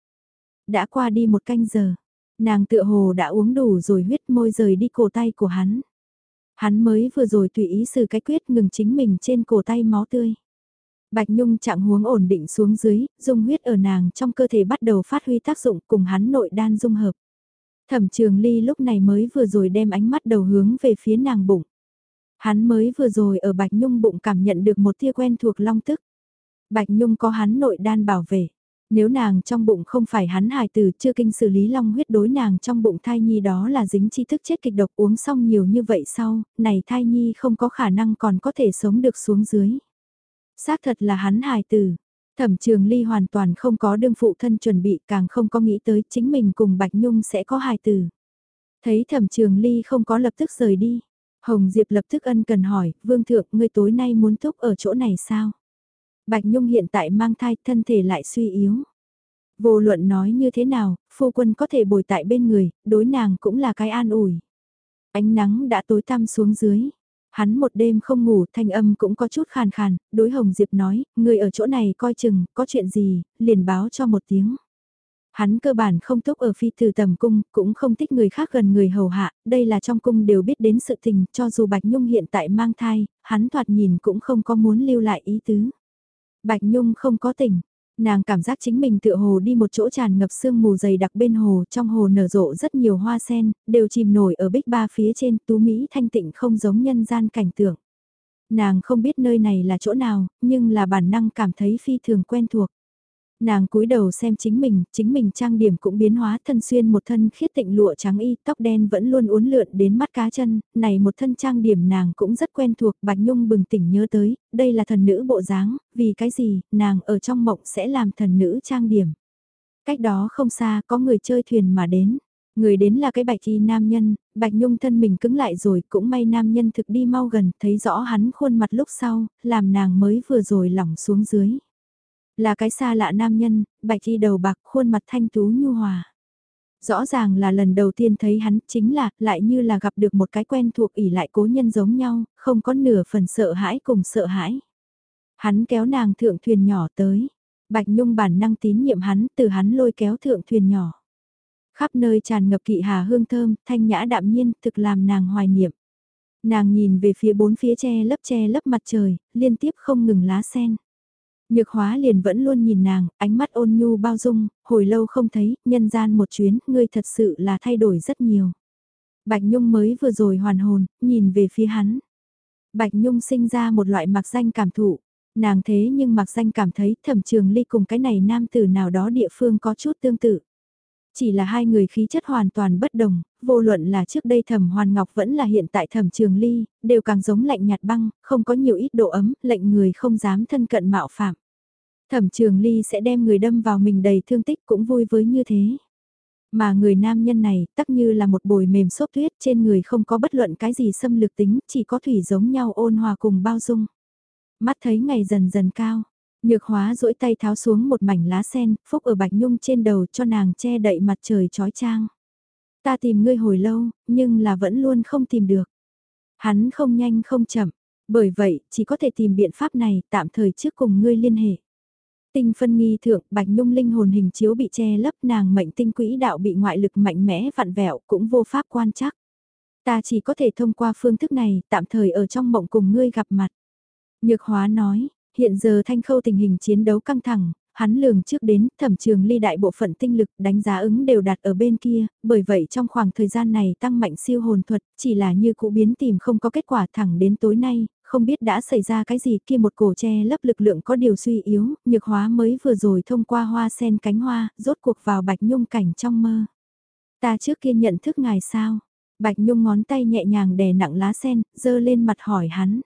Đã qua đi một canh giờ, Nàng tựa hồ đã uống đủ rồi huyết môi rời đi cổ tay của hắn. Hắn mới vừa rồi tùy ý sự cái quyết ngừng chính mình trên cổ tay máu tươi. Bạch Nhung trạng huống ổn định xuống dưới, dung huyết ở nàng trong cơ thể bắt đầu phát huy tác dụng cùng hắn nội đan dung hợp. Thẩm trường ly lúc này mới vừa rồi đem ánh mắt đầu hướng về phía nàng bụng. Hắn mới vừa rồi ở Bạch Nhung bụng cảm nhận được một tia quen thuộc long tức. Bạch Nhung có hắn nội đan bảo vệ. Nếu nàng trong bụng không phải hắn hài tử chưa kinh xử lý long huyết đối nàng trong bụng thai nhi đó là dính chi thức chết kịch độc uống xong nhiều như vậy sau, này thai nhi không có khả năng còn có thể sống được xuống dưới. Xác thật là hắn hài tử. Thẩm trường ly hoàn toàn không có đương phụ thân chuẩn bị càng không có nghĩ tới chính mình cùng Bạch Nhung sẽ có hài tử. Thấy thẩm trường ly không có lập tức rời đi. Hồng Diệp lập tức ân cần hỏi, Vương Thượng, ngươi tối nay muốn thúc ở chỗ này sao? Bạch Nhung hiện tại mang thai, thân thể lại suy yếu. Vô luận nói như thế nào, phu quân có thể bồi tại bên người, đối nàng cũng là cái an ủi. Ánh nắng đã tối tăm xuống dưới. Hắn một đêm không ngủ, thanh âm cũng có chút khàn khàn, đối Hồng Diệp nói, người ở chỗ này coi chừng, có chuyện gì, liền báo cho một tiếng. Hắn cơ bản không túc ở phi từ tầm cung, cũng không thích người khác gần người hầu hạ, đây là trong cung đều biết đến sự tình, cho dù Bạch Nhung hiện tại mang thai, hắn thoạt nhìn cũng không có muốn lưu lại ý tứ. Bạch Nhung không có tỉnh, nàng cảm giác chính mình tựa hồ đi một chỗ tràn ngập sương mù dày đặc bên hồ, trong hồ nở rộ rất nhiều hoa sen, đều chìm nổi ở bích ba phía trên, tú Mỹ thanh tịnh không giống nhân gian cảnh tượng. Nàng không biết nơi này là chỗ nào, nhưng là bản năng cảm thấy phi thường quen thuộc. Nàng cúi đầu xem chính mình, chính mình trang điểm cũng biến hóa thân xuyên một thân khiết tịnh lụa trắng y, tóc đen vẫn luôn uốn lượn đến mắt cá chân, này một thân trang điểm nàng cũng rất quen thuộc, Bạch Nhung bừng tỉnh nhớ tới, đây là thần nữ bộ dáng, vì cái gì, nàng ở trong mộng sẽ làm thần nữ trang điểm. Cách đó không xa có người chơi thuyền mà đến. Người đến là cái bạch y nam nhân, bạch nhung thân mình cứng lại rồi cũng may nam nhân thực đi mau gần thấy rõ hắn khuôn mặt lúc sau, làm nàng mới vừa rồi lỏng xuống dưới. Là cái xa lạ nam nhân, bạch y đầu bạc khuôn mặt thanh tú nhu hòa. Rõ ràng là lần đầu tiên thấy hắn chính là lại như là gặp được một cái quen thuộc ỉ lại cố nhân giống nhau, không có nửa phần sợ hãi cùng sợ hãi. Hắn kéo nàng thượng thuyền nhỏ tới. Bạch Nhung bản năng tín nhiệm hắn từ hắn lôi kéo thượng thuyền nhỏ. Khắp nơi tràn ngập kỵ hà hương thơm, thanh nhã đạm nhiên, thực làm nàng hoài niệm. Nàng nhìn về phía bốn phía che lấp che lấp mặt trời, liên tiếp không ngừng lá sen. Nhược hóa liền vẫn luôn nhìn nàng, ánh mắt ôn nhu bao dung, hồi lâu không thấy, nhân gian một chuyến, ngươi thật sự là thay đổi rất nhiều. Bạch Nhung mới vừa rồi hoàn hồn, nhìn về phía hắn. Bạch Nhung sinh ra một loại mặc danh cảm thụ, nàng thế nhưng mặc danh cảm thấy thẩm trường ly cùng cái này nam tử nào đó địa phương có chút tương tự. Chỉ là hai người khí chất hoàn toàn bất đồng, vô luận là trước đây thẩm hoàn ngọc vẫn là hiện tại thẩm trường ly, đều càng giống lạnh nhạt băng, không có nhiều ít độ ấm, lệnh người không dám thân cận mạo phạm. Thẩm trường ly sẽ đem người đâm vào mình đầy thương tích cũng vui với như thế. Mà người nam nhân này tắc như là một bồi mềm xốp tuyết trên người không có bất luận cái gì xâm lược tính, chỉ có thủy giống nhau ôn hòa cùng bao dung. Mắt thấy ngày dần dần cao, nhược hóa duỗi tay tháo xuống một mảnh lá sen, phúc ở bạch nhung trên đầu cho nàng che đậy mặt trời trói trang. Ta tìm ngươi hồi lâu, nhưng là vẫn luôn không tìm được. Hắn không nhanh không chậm, bởi vậy chỉ có thể tìm biện pháp này tạm thời trước cùng ngươi liên hệ. Tinh phân nghi thượng, Bạch Nhung linh hồn hình chiếu bị che lấp nàng mệnh tinh quỹ đạo bị ngoại lực mạnh mẽ vặn vẹo cũng vô pháp quan chắc. Ta chỉ có thể thông qua phương thức này, tạm thời ở trong mộng cùng ngươi gặp mặt. Nhược hóa nói, hiện giờ thanh khâu tình hình chiến đấu căng thẳng, hắn lường trước đến thẩm trường ly đại bộ phận tinh lực đánh giá ứng đều đặt ở bên kia, bởi vậy trong khoảng thời gian này tăng mạnh siêu hồn thuật, chỉ là như cũ biến tìm không có kết quả thẳng đến tối nay, không biết đã xảy ra cái gì kia một cổ tre lấp lực lượng có điều suy yếu, nhược hóa mới vừa rồi thông qua hoa sen cánh hoa, rốt cuộc vào bạch nhung cảnh trong mơ. Ta trước kia nhận thức ngài sao? Bạch nhung ngón tay nhẹ nhàng đè nặng lá sen, dơ lên mặt hỏi hắn.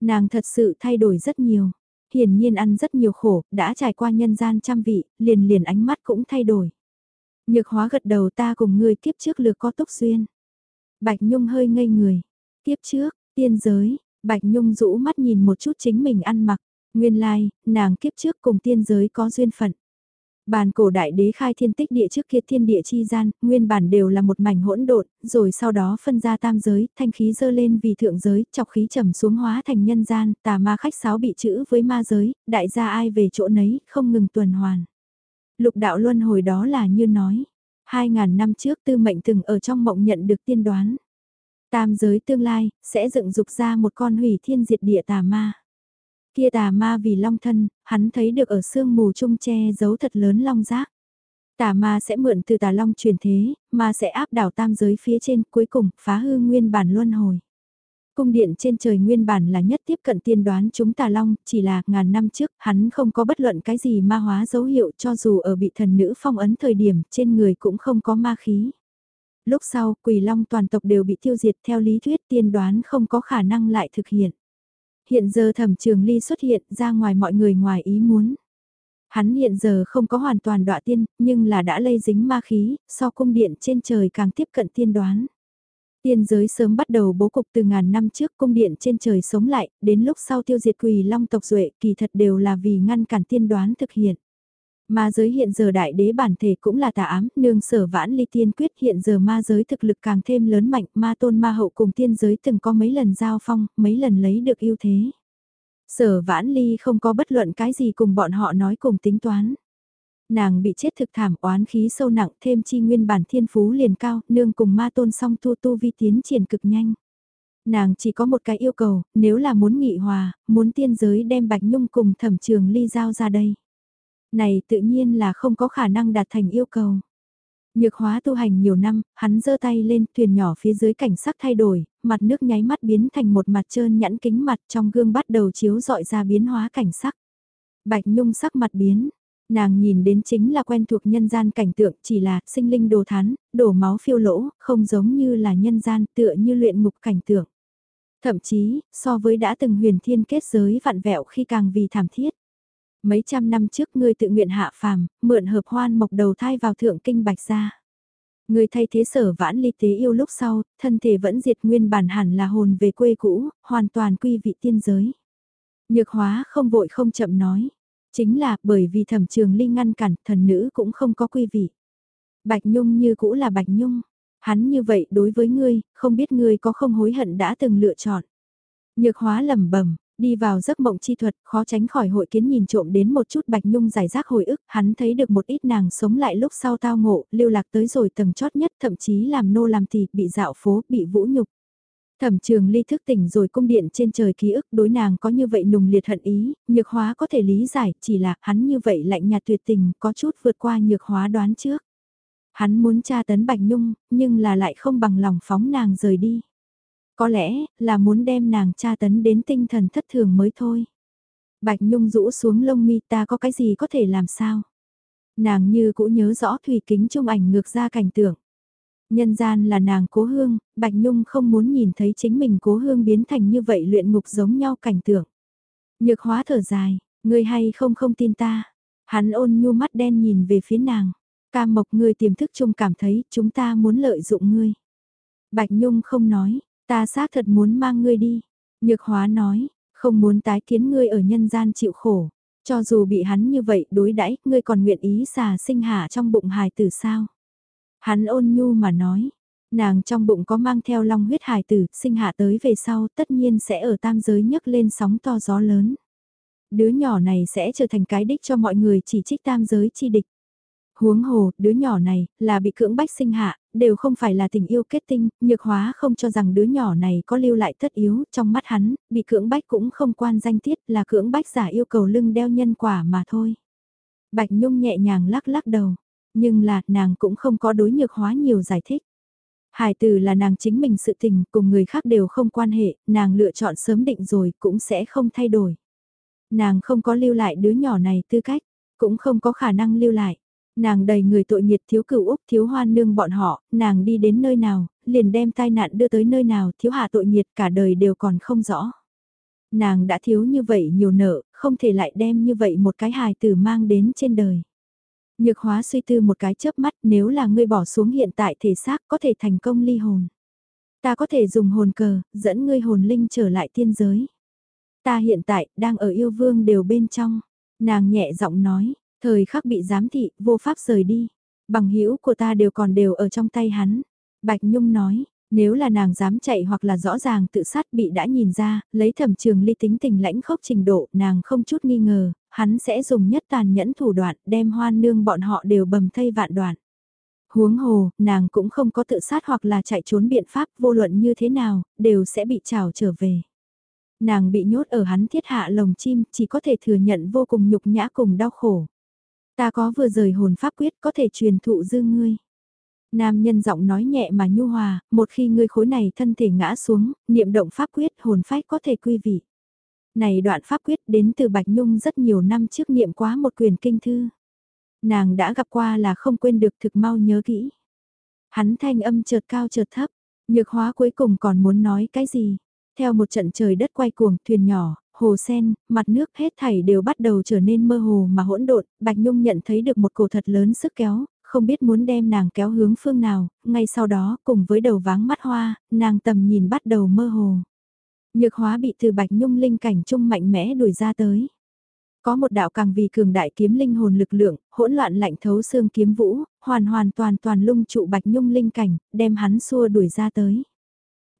Nàng thật sự thay đổi rất nhiều. Hiển nhiên ăn rất nhiều khổ, đã trải qua nhân gian trăm vị, liền liền ánh mắt cũng thay đổi. Nhược hóa gật đầu ta cùng ngươi kiếp trước lược có túc duyên. Bạch Nhung hơi ngây người. Kiếp trước, tiên giới, Bạch Nhung rũ mắt nhìn một chút chính mình ăn mặc, nguyên lai, like, nàng kiếp trước cùng tiên giới có duyên phận. Bàn cổ đại đế khai thiên tích địa trước kia thiên địa chi gian, nguyên bản đều là một mảnh hỗn độn, rồi sau đó phân ra tam giới, thanh khí dơ lên vì thượng giới, chọc khí trầm xuống hóa thành nhân gian, tà ma khách sáo bị chữ với ma giới, đại gia ai về chỗ nấy, không ngừng tuần hoàn. Lục đạo luân hồi đó là như nói, hai ngàn năm trước tư mệnh từng ở trong mộng nhận được tiên đoán. Tam giới tương lai, sẽ dựng dục ra một con hủy thiên diệt địa tà ma. Kia tà ma vì long thân, hắn thấy được ở sương mù trung che giấu thật lớn long giác. Tà ma sẽ mượn từ tà long truyền thế, mà sẽ áp đảo tam giới phía trên cuối cùng phá hư nguyên bản luân hồi. Cung điện trên trời nguyên bản là nhất tiếp cận tiên đoán chúng tà long, chỉ là ngàn năm trước hắn không có bất luận cái gì ma hóa dấu hiệu cho dù ở bị thần nữ phong ấn thời điểm trên người cũng không có ma khí. Lúc sau quỷ long toàn tộc đều bị tiêu diệt theo lý thuyết tiên đoán không có khả năng lại thực hiện. Hiện giờ thẩm trường ly xuất hiện ra ngoài mọi người ngoài ý muốn. Hắn hiện giờ không có hoàn toàn đọa tiên, nhưng là đã lây dính ma khí, so cung điện trên trời càng tiếp cận tiên đoán. Tiên giới sớm bắt đầu bố cục từ ngàn năm trước cung điện trên trời sống lại, đến lúc sau tiêu diệt quỳ long tộc duệ kỳ thật đều là vì ngăn cản tiên đoán thực hiện. Ma giới hiện giờ đại đế bản thể cũng là tà ám, nương sở vãn ly tiên quyết hiện giờ ma giới thực lực càng thêm lớn mạnh, ma tôn ma hậu cùng tiên giới từng có mấy lần giao phong, mấy lần lấy được ưu thế. Sở vãn ly không có bất luận cái gì cùng bọn họ nói cùng tính toán. Nàng bị chết thực thảm oán khí sâu nặng thêm chi nguyên bản thiên phú liền cao, nương cùng ma tôn song tu tu vi tiến triển cực nhanh. Nàng chỉ có một cái yêu cầu, nếu là muốn nghị hòa, muốn tiên giới đem Bạch Nhung cùng thẩm trường ly giao ra đây. Này tự nhiên là không có khả năng đạt thành yêu cầu. Nhược hóa tu hành nhiều năm, hắn giơ tay lên, thuyền nhỏ phía dưới cảnh sắc thay đổi, mặt nước nháy mắt biến thành một mặt trơn nhẵn kính mặt trong gương bắt đầu chiếu dọi ra biến hóa cảnh sắc. Bạch Nhung sắc mặt biến, nàng nhìn đến chính là quen thuộc nhân gian cảnh tượng chỉ là sinh linh đồ thán, đổ máu phiêu lỗ, không giống như là nhân gian tựa như luyện ngục cảnh tượng. Thậm chí, so với đã từng huyền thiên kết giới vạn vẹo khi càng vì thảm thiết. Mấy trăm năm trước ngươi tự nguyện hạ phàm, mượn hợp hoan mộc đầu thai vào thượng kinh bạch gia. Ngươi thay thế sở vãn ly tế yêu lúc sau, thân thể vẫn diệt nguyên bản hẳn là hồn về quê cũ, hoàn toàn quy vị tiên giới. Nhược hóa không vội không chậm nói. Chính là bởi vì thẩm trường ly ngăn cản thần nữ cũng không có quy vị. Bạch Nhung như cũ là Bạch Nhung. Hắn như vậy đối với ngươi, không biết ngươi có không hối hận đã từng lựa chọn. Nhược hóa lẩm bẩm Đi vào giấc mộng chi thuật, khó tránh khỏi hội kiến nhìn trộm đến một chút bạch nhung giải rác hồi ức, hắn thấy được một ít nàng sống lại lúc sau tao ngộ, lưu lạc tới rồi tầng chót nhất, thậm chí làm nô làm thịt, bị dạo phố, bị vũ nhục. Thẩm trường ly thức tỉnh rồi cung điện trên trời ký ức đối nàng có như vậy nùng liệt hận ý, nhược hóa có thể lý giải, chỉ là hắn như vậy lạnh nhạt tuyệt tình, có chút vượt qua nhược hóa đoán trước. Hắn muốn tra tấn Bạch Nhung, nhưng là lại không bằng lòng phóng nàng rời đi. Có lẽ là muốn đem nàng tra tấn đến tinh thần thất thường mới thôi. Bạch Nhung rũ xuống lông mi ta có cái gì có thể làm sao. Nàng như cũ nhớ rõ thủy kính trung ảnh ngược ra cảnh tượng. Nhân gian là nàng cố hương, Bạch Nhung không muốn nhìn thấy chính mình cố hương biến thành như vậy luyện ngục giống nhau cảnh tượng. Nhược hóa thở dài, người hay không không tin ta. Hắn ôn nhu mắt đen nhìn về phía nàng. Ca mộc ngươi tiềm thức chung cảm thấy chúng ta muốn lợi dụng ngươi. Bạch Nhung không nói, Ta xác thật muốn mang ngươi đi. Nhược hóa nói, không muốn tái kiến ngươi ở nhân gian chịu khổ. Cho dù bị hắn như vậy đối đãi ngươi còn nguyện ý xà sinh hạ trong bụng hài tử sao. Hắn ôn nhu mà nói, nàng trong bụng có mang theo long huyết hài tử, sinh hạ tới về sau tất nhiên sẽ ở tam giới nhấc lên sóng to gió lớn. Đứa nhỏ này sẽ trở thành cái đích cho mọi người chỉ trích tam giới chi địch. Huống hồ, đứa nhỏ này, là bị cưỡng bách sinh hạ, đều không phải là tình yêu kết tinh, nhược hóa không cho rằng đứa nhỏ này có lưu lại tất yếu, trong mắt hắn, bị cưỡng bách cũng không quan danh tiết là cưỡng bách giả yêu cầu lưng đeo nhân quả mà thôi. Bạch Nhung nhẹ nhàng lắc lắc đầu, nhưng là nàng cũng không có đối nhược hóa nhiều giải thích. Hải từ là nàng chính mình sự tình, cùng người khác đều không quan hệ, nàng lựa chọn sớm định rồi cũng sẽ không thay đổi. Nàng không có lưu lại đứa nhỏ này tư cách, cũng không có khả năng lưu lại. Nàng đầy người tội nhiệt thiếu cửu Úc thiếu hoan nương bọn họ, nàng đi đến nơi nào, liền đem tai nạn đưa tới nơi nào, thiếu hạ tội nhiệt cả đời đều còn không rõ. Nàng đã thiếu như vậy nhiều nợ, không thể lại đem như vậy một cái hài tử mang đến trên đời. Nhược hóa suy tư một cái chớp mắt nếu là ngươi bỏ xuống hiện tại thể xác có thể thành công ly hồn. Ta có thể dùng hồn cờ, dẫn ngươi hồn linh trở lại tiên giới. Ta hiện tại, đang ở yêu vương đều bên trong. Nàng nhẹ giọng nói, Thời khắc bị giám thị, vô pháp rời đi. Bằng hữu của ta đều còn đều ở trong tay hắn. Bạch Nhung nói, nếu là nàng dám chạy hoặc là rõ ràng tự sát bị đã nhìn ra, lấy thẩm trường ly tính tình lãnh khốc trình độ, nàng không chút nghi ngờ, hắn sẽ dùng nhất tàn nhẫn thủ đoạn, đem hoan nương bọn họ đều bầm thây vạn đoạn. Huống hồ, nàng cũng không có tự sát hoặc là chạy trốn biện pháp vô luận như thế nào, đều sẽ bị trào trở về. Nàng bị nhốt ở hắn thiết hạ lồng chim, chỉ có thể thừa nhận vô cùng nhục nhã cùng đau khổ. Ta có vừa rời hồn pháp quyết có thể truyền thụ dư ngươi. Nam nhân giọng nói nhẹ mà nhu hòa, một khi ngươi khối này thân thể ngã xuống, niệm động pháp quyết hồn phách có thể quy vị. Này đoạn pháp quyết đến từ Bạch Nhung rất nhiều năm trước niệm quá một quyền kinh thư. Nàng đã gặp qua là không quên được thực mau nhớ kỹ. Hắn thanh âm chợt cao chợt thấp, nhược hóa cuối cùng còn muốn nói cái gì. Theo một trận trời đất quay cuồng, thuyền nhỏ, hồ sen, mặt nước hết thảy đều bắt đầu trở nên mơ hồ mà hỗn độn, Bạch Nhung nhận thấy được một cổ thật lớn sức kéo, không biết muốn đem nàng kéo hướng phương nào, ngay sau đó cùng với đầu váng mắt hoa, nàng tầm nhìn bắt đầu mơ hồ. Nhược hóa bị từ Bạch Nhung linh cảnh trung mạnh mẽ đuổi ra tới. Có một đạo càng vì cường đại kiếm linh hồn lực lượng, hỗn loạn lạnh thấu xương kiếm vũ, hoàn hoàn toàn toàn lung trụ Bạch Nhung linh cảnh, đem hắn xua đuổi ra tới.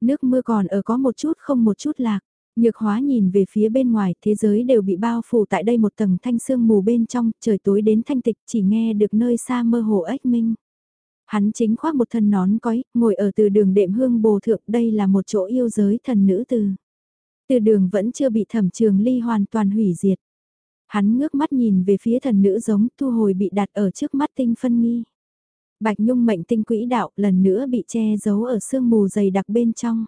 Nước mưa còn ở có một chút không một chút lạc. Nhược hóa nhìn về phía bên ngoài, thế giới đều bị bao phủ tại đây một tầng thanh sương mù bên trong, trời tối đến thanh tịch chỉ nghe được nơi xa mơ hồ ếch minh. Hắn chính khoác một thân nón cói, ngồi ở từ đường đệm hương bồ thượng, đây là một chỗ yêu giới thần nữ từ. Từ đường vẫn chưa bị thẩm trường ly hoàn toàn hủy diệt. Hắn ngước mắt nhìn về phía thần nữ giống thu hồi bị đặt ở trước mắt tinh phân nghi. Bạch Nhung mệnh tinh quỹ đạo lần nữa bị che giấu ở sương mù dày đặc bên trong.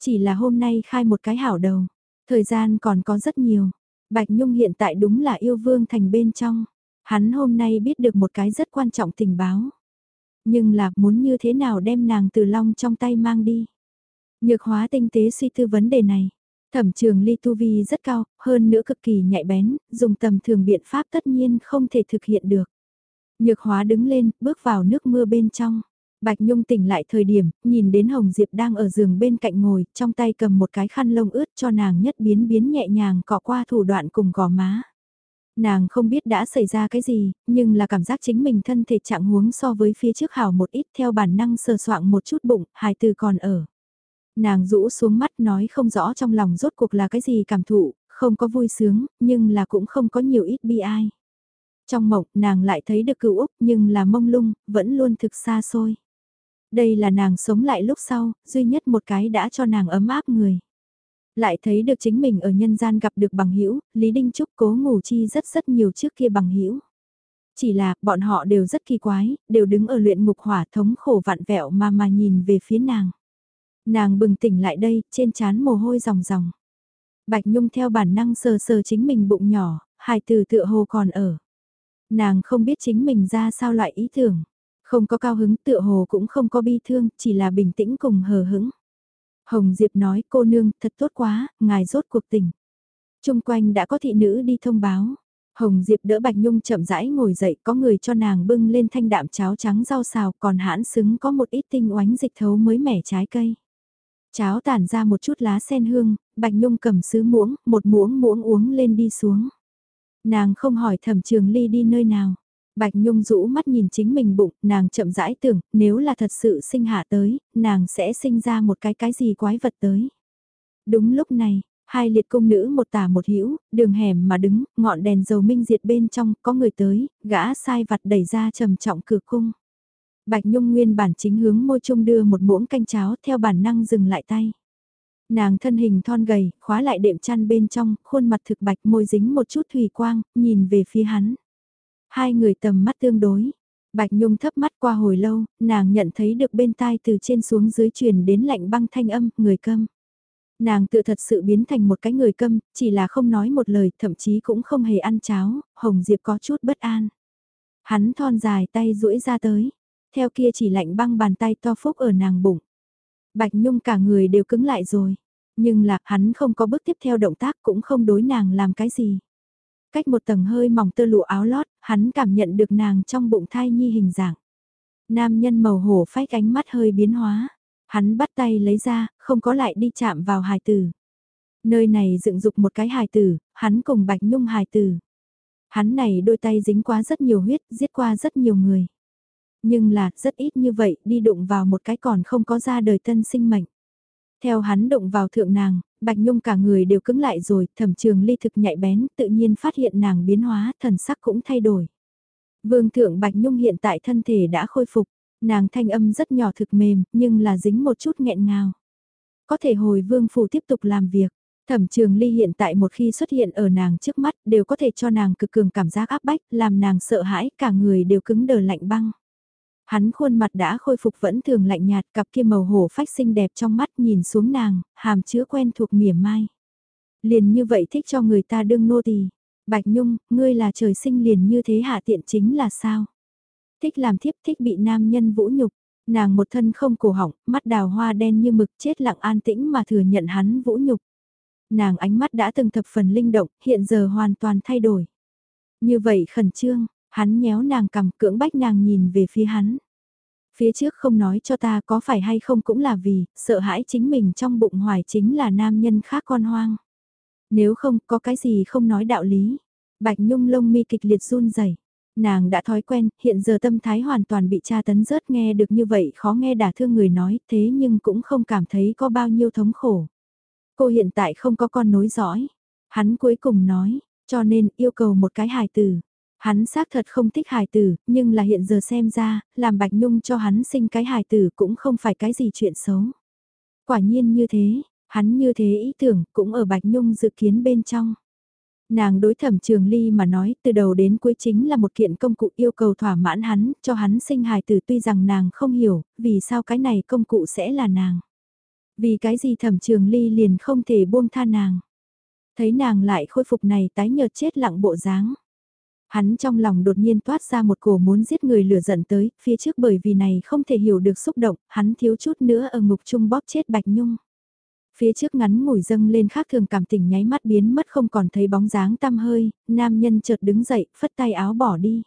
Chỉ là hôm nay khai một cái hảo đầu, thời gian còn có rất nhiều. Bạch Nhung hiện tại đúng là yêu vương thành bên trong. Hắn hôm nay biết được một cái rất quan trọng tình báo. Nhưng là muốn như thế nào đem nàng từ long trong tay mang đi. Nhược hóa tinh tế suy tư vấn đề này. Thẩm trường ly tu vi rất cao, hơn nữa cực kỳ nhạy bén, dùng tầm thường biện pháp tất nhiên không thể thực hiện được. Nhược hóa đứng lên, bước vào nước mưa bên trong. Bạch Nhung tỉnh lại thời điểm, nhìn đến Hồng Diệp đang ở giường bên cạnh ngồi, trong tay cầm một cái khăn lông ướt cho nàng nhất biến biến nhẹ nhàng cọ qua thủ đoạn cùng gò má. Nàng không biết đã xảy ra cái gì, nhưng là cảm giác chính mình thân thể trạng huống so với phía trước hảo một ít theo bản năng sờ soạng một chút bụng, hài từ còn ở. Nàng rũ xuống mắt nói không rõ trong lòng rốt cuộc là cái gì cảm thụ, không có vui sướng, nhưng là cũng không có nhiều ít bi ai. Trong mộng, nàng lại thấy được cựu Úc nhưng là mông lung, vẫn luôn thực xa xôi. Đây là nàng sống lại lúc sau, duy nhất một cái đã cho nàng ấm áp người. Lại thấy được chính mình ở nhân gian gặp được bằng hữu Lý Đinh Trúc cố ngủ chi rất rất nhiều trước kia bằng hữu Chỉ là, bọn họ đều rất kỳ quái, đều đứng ở luyện ngục hỏa thống khổ vạn vẹo mà mà nhìn về phía nàng. Nàng bừng tỉnh lại đây, trên trán mồ hôi ròng ròng. Bạch Nhung theo bản năng sờ sờ chính mình bụng nhỏ, hài từ tựa hồ còn ở. Nàng không biết chính mình ra sao loại ý tưởng. Không có cao hứng tựa hồ cũng không có bi thương, chỉ là bình tĩnh cùng hờ hững. Hồng Diệp nói cô nương thật tốt quá, ngài rốt cuộc tỉnh. Trung quanh đã có thị nữ đi thông báo. Hồng Diệp đỡ Bạch Nhung chậm rãi ngồi dậy có người cho nàng bưng lên thanh đạm cháo trắng rau xào còn hãn xứng có một ít tinh oánh dịch thấu mới mẻ trái cây. Cháo tản ra một chút lá sen hương, Bạch Nhung cầm sứ muỗng, một muỗng muỗng uống lên đi xuống. Nàng không hỏi thẩm trường ly đi nơi nào. Bạch Nhung rũ mắt nhìn chính mình bụng, nàng chậm rãi tưởng, nếu là thật sự sinh hạ tới, nàng sẽ sinh ra một cái cái gì quái vật tới. Đúng lúc này, hai liệt công nữ một tả một hữu đường hẻm mà đứng, ngọn đèn dầu minh diệt bên trong, có người tới, gã sai vặt đẩy ra trầm trọng cửa cung. Bạch Nhung nguyên bản chính hướng môi trung đưa một muỗng canh cháo theo bản năng dừng lại tay. Nàng thân hình thon gầy, khóa lại đệm chăn bên trong, khuôn mặt thực bạch môi dính một chút thủy quang, nhìn về phía hắn. Hai người tầm mắt tương đối. Bạch Nhung thấp mắt qua hồi lâu, nàng nhận thấy được bên tai từ trên xuống dưới truyền đến lạnh băng thanh âm, người câm. Nàng tự thật sự biến thành một cái người câm, chỉ là không nói một lời, thậm chí cũng không hề ăn cháo, Hồng Diệp có chút bất an. Hắn thon dài tay duỗi ra tới, theo kia chỉ lạnh băng bàn tay to phúc ở nàng bụng. Bạch Nhung cả người đều cứng lại rồi, nhưng là hắn không có bước tiếp theo động tác cũng không đối nàng làm cái gì. Cách một tầng hơi mỏng tơ lụa áo lót, hắn cảm nhận được nàng trong bụng thai nhi hình dạng. Nam nhân màu hổ phách ánh mắt hơi biến hóa. Hắn bắt tay lấy ra, không có lại đi chạm vào hài tử. Nơi này dựng dục một cái hài tử, hắn cùng Bạch Nhung hài tử. Hắn này đôi tay dính quá rất nhiều huyết, giết qua rất nhiều người. Nhưng là, rất ít như vậy, đi đụng vào một cái còn không có ra đời tân sinh mệnh. Theo hắn đụng vào thượng nàng, Bạch Nhung cả người đều cứng lại rồi, thẩm trường ly thực nhạy bén, tự nhiên phát hiện nàng biến hóa, thần sắc cũng thay đổi. Vương thượng Bạch Nhung hiện tại thân thể đã khôi phục, nàng thanh âm rất nhỏ thực mềm, nhưng là dính một chút nghẹn ngào. Có thể hồi vương phủ tiếp tục làm việc, Thẩm trường ly hiện tại một khi xuất hiện ở nàng trước mắt đều có thể cho nàng cực cường cảm giác áp bách, làm nàng sợ hãi, cả người đều cứng đờ lạnh băng. Hắn khuôn mặt đã khôi phục vẫn thường lạnh nhạt, cặp kia màu hổ phách xinh đẹp trong mắt nhìn xuống nàng, hàm chứa quen thuộc mỉa mai. Liền như vậy thích cho người ta đương nô tỳ. Bạch Nhung, ngươi là trời sinh liền như thế hạ tiện chính là sao? Thích làm thiếp thích bị nam nhân vũ nhục, nàng một thân không cổ họng, mắt đào hoa đen như mực chết lặng an tĩnh mà thừa nhận hắn vũ nhục. Nàng ánh mắt đã từng thập phần linh động, hiện giờ hoàn toàn thay đổi. Như vậy khẩn trương, hắn nhéo nàng cầm cưỡng bách nàng nhìn về phía hắn. Phía trước không nói cho ta có phải hay không cũng là vì, sợ hãi chính mình trong bụng hoài chính là nam nhân khác con hoang. Nếu không, có cái gì không nói đạo lý. Bạch Nhung lông mi kịch liệt run rẩy. Nàng đã thói quen, hiện giờ tâm thái hoàn toàn bị tra tấn rớt nghe được như vậy khó nghe đả thương người nói, thế nhưng cũng không cảm thấy có bao nhiêu thống khổ. Cô hiện tại không có con nối dõi. Hắn cuối cùng nói, cho nên yêu cầu một cái hài tử. Hắn xác thật không thích hài tử, nhưng là hiện giờ xem ra, làm Bạch Nhung cho hắn sinh cái hài tử cũng không phải cái gì chuyện xấu. Quả nhiên như thế, hắn như thế ý tưởng cũng ở Bạch Nhung dự kiến bên trong. Nàng đối thẩm trường ly mà nói từ đầu đến cuối chính là một kiện công cụ yêu cầu thỏa mãn hắn, cho hắn sinh hài tử tuy rằng nàng không hiểu, vì sao cái này công cụ sẽ là nàng. Vì cái gì thẩm trường ly liền không thể buông tha nàng. Thấy nàng lại khôi phục này tái nhợt chết lặng bộ dáng. Hắn trong lòng đột nhiên toát ra một cổ muốn giết người lửa giận tới, phía trước bởi vì này không thể hiểu được xúc động, hắn thiếu chút nữa ở ngục chung bóp chết Bạch Nhung. Phía trước ngắn ngủi dâng lên khác thường cảm tình nháy mắt biến mất không còn thấy bóng dáng tăm hơi, nam nhân chợt đứng dậy, phất tay áo bỏ đi.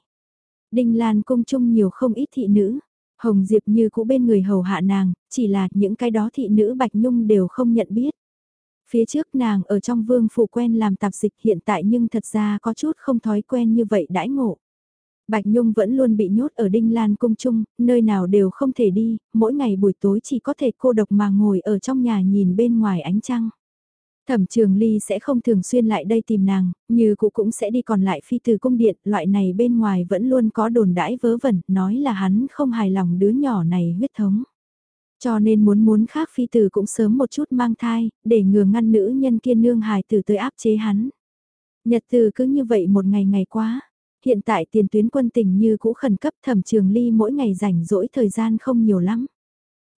Đinh Lan cung chung nhiều không ít thị nữ, Hồng Diệp như cũ bên người hầu hạ nàng, chỉ là những cái đó thị nữ Bạch Nhung đều không nhận biết. Phía trước nàng ở trong vương phủ quen làm tạp dịch hiện tại nhưng thật ra có chút không thói quen như vậy đãi ngộ. Bạch Nhung vẫn luôn bị nhốt ở Đinh Lan Cung Trung, nơi nào đều không thể đi, mỗi ngày buổi tối chỉ có thể cô độc mà ngồi ở trong nhà nhìn bên ngoài ánh trăng. Thẩm trường ly sẽ không thường xuyên lại đây tìm nàng, như cụ cũng sẽ đi còn lại phi từ cung điện, loại này bên ngoài vẫn luôn có đồn đãi vớ vẩn, nói là hắn không hài lòng đứa nhỏ này huyết thống. Cho nên muốn muốn khác phi tử cũng sớm một chút mang thai, để ngừa ngăn nữ nhân kiên nương hài tử tới áp chế hắn. Nhật từ cứ như vậy một ngày ngày quá. Hiện tại tiền tuyến quân tình như cũ khẩn cấp thẩm trường ly mỗi ngày rảnh rỗi thời gian không nhiều lắm.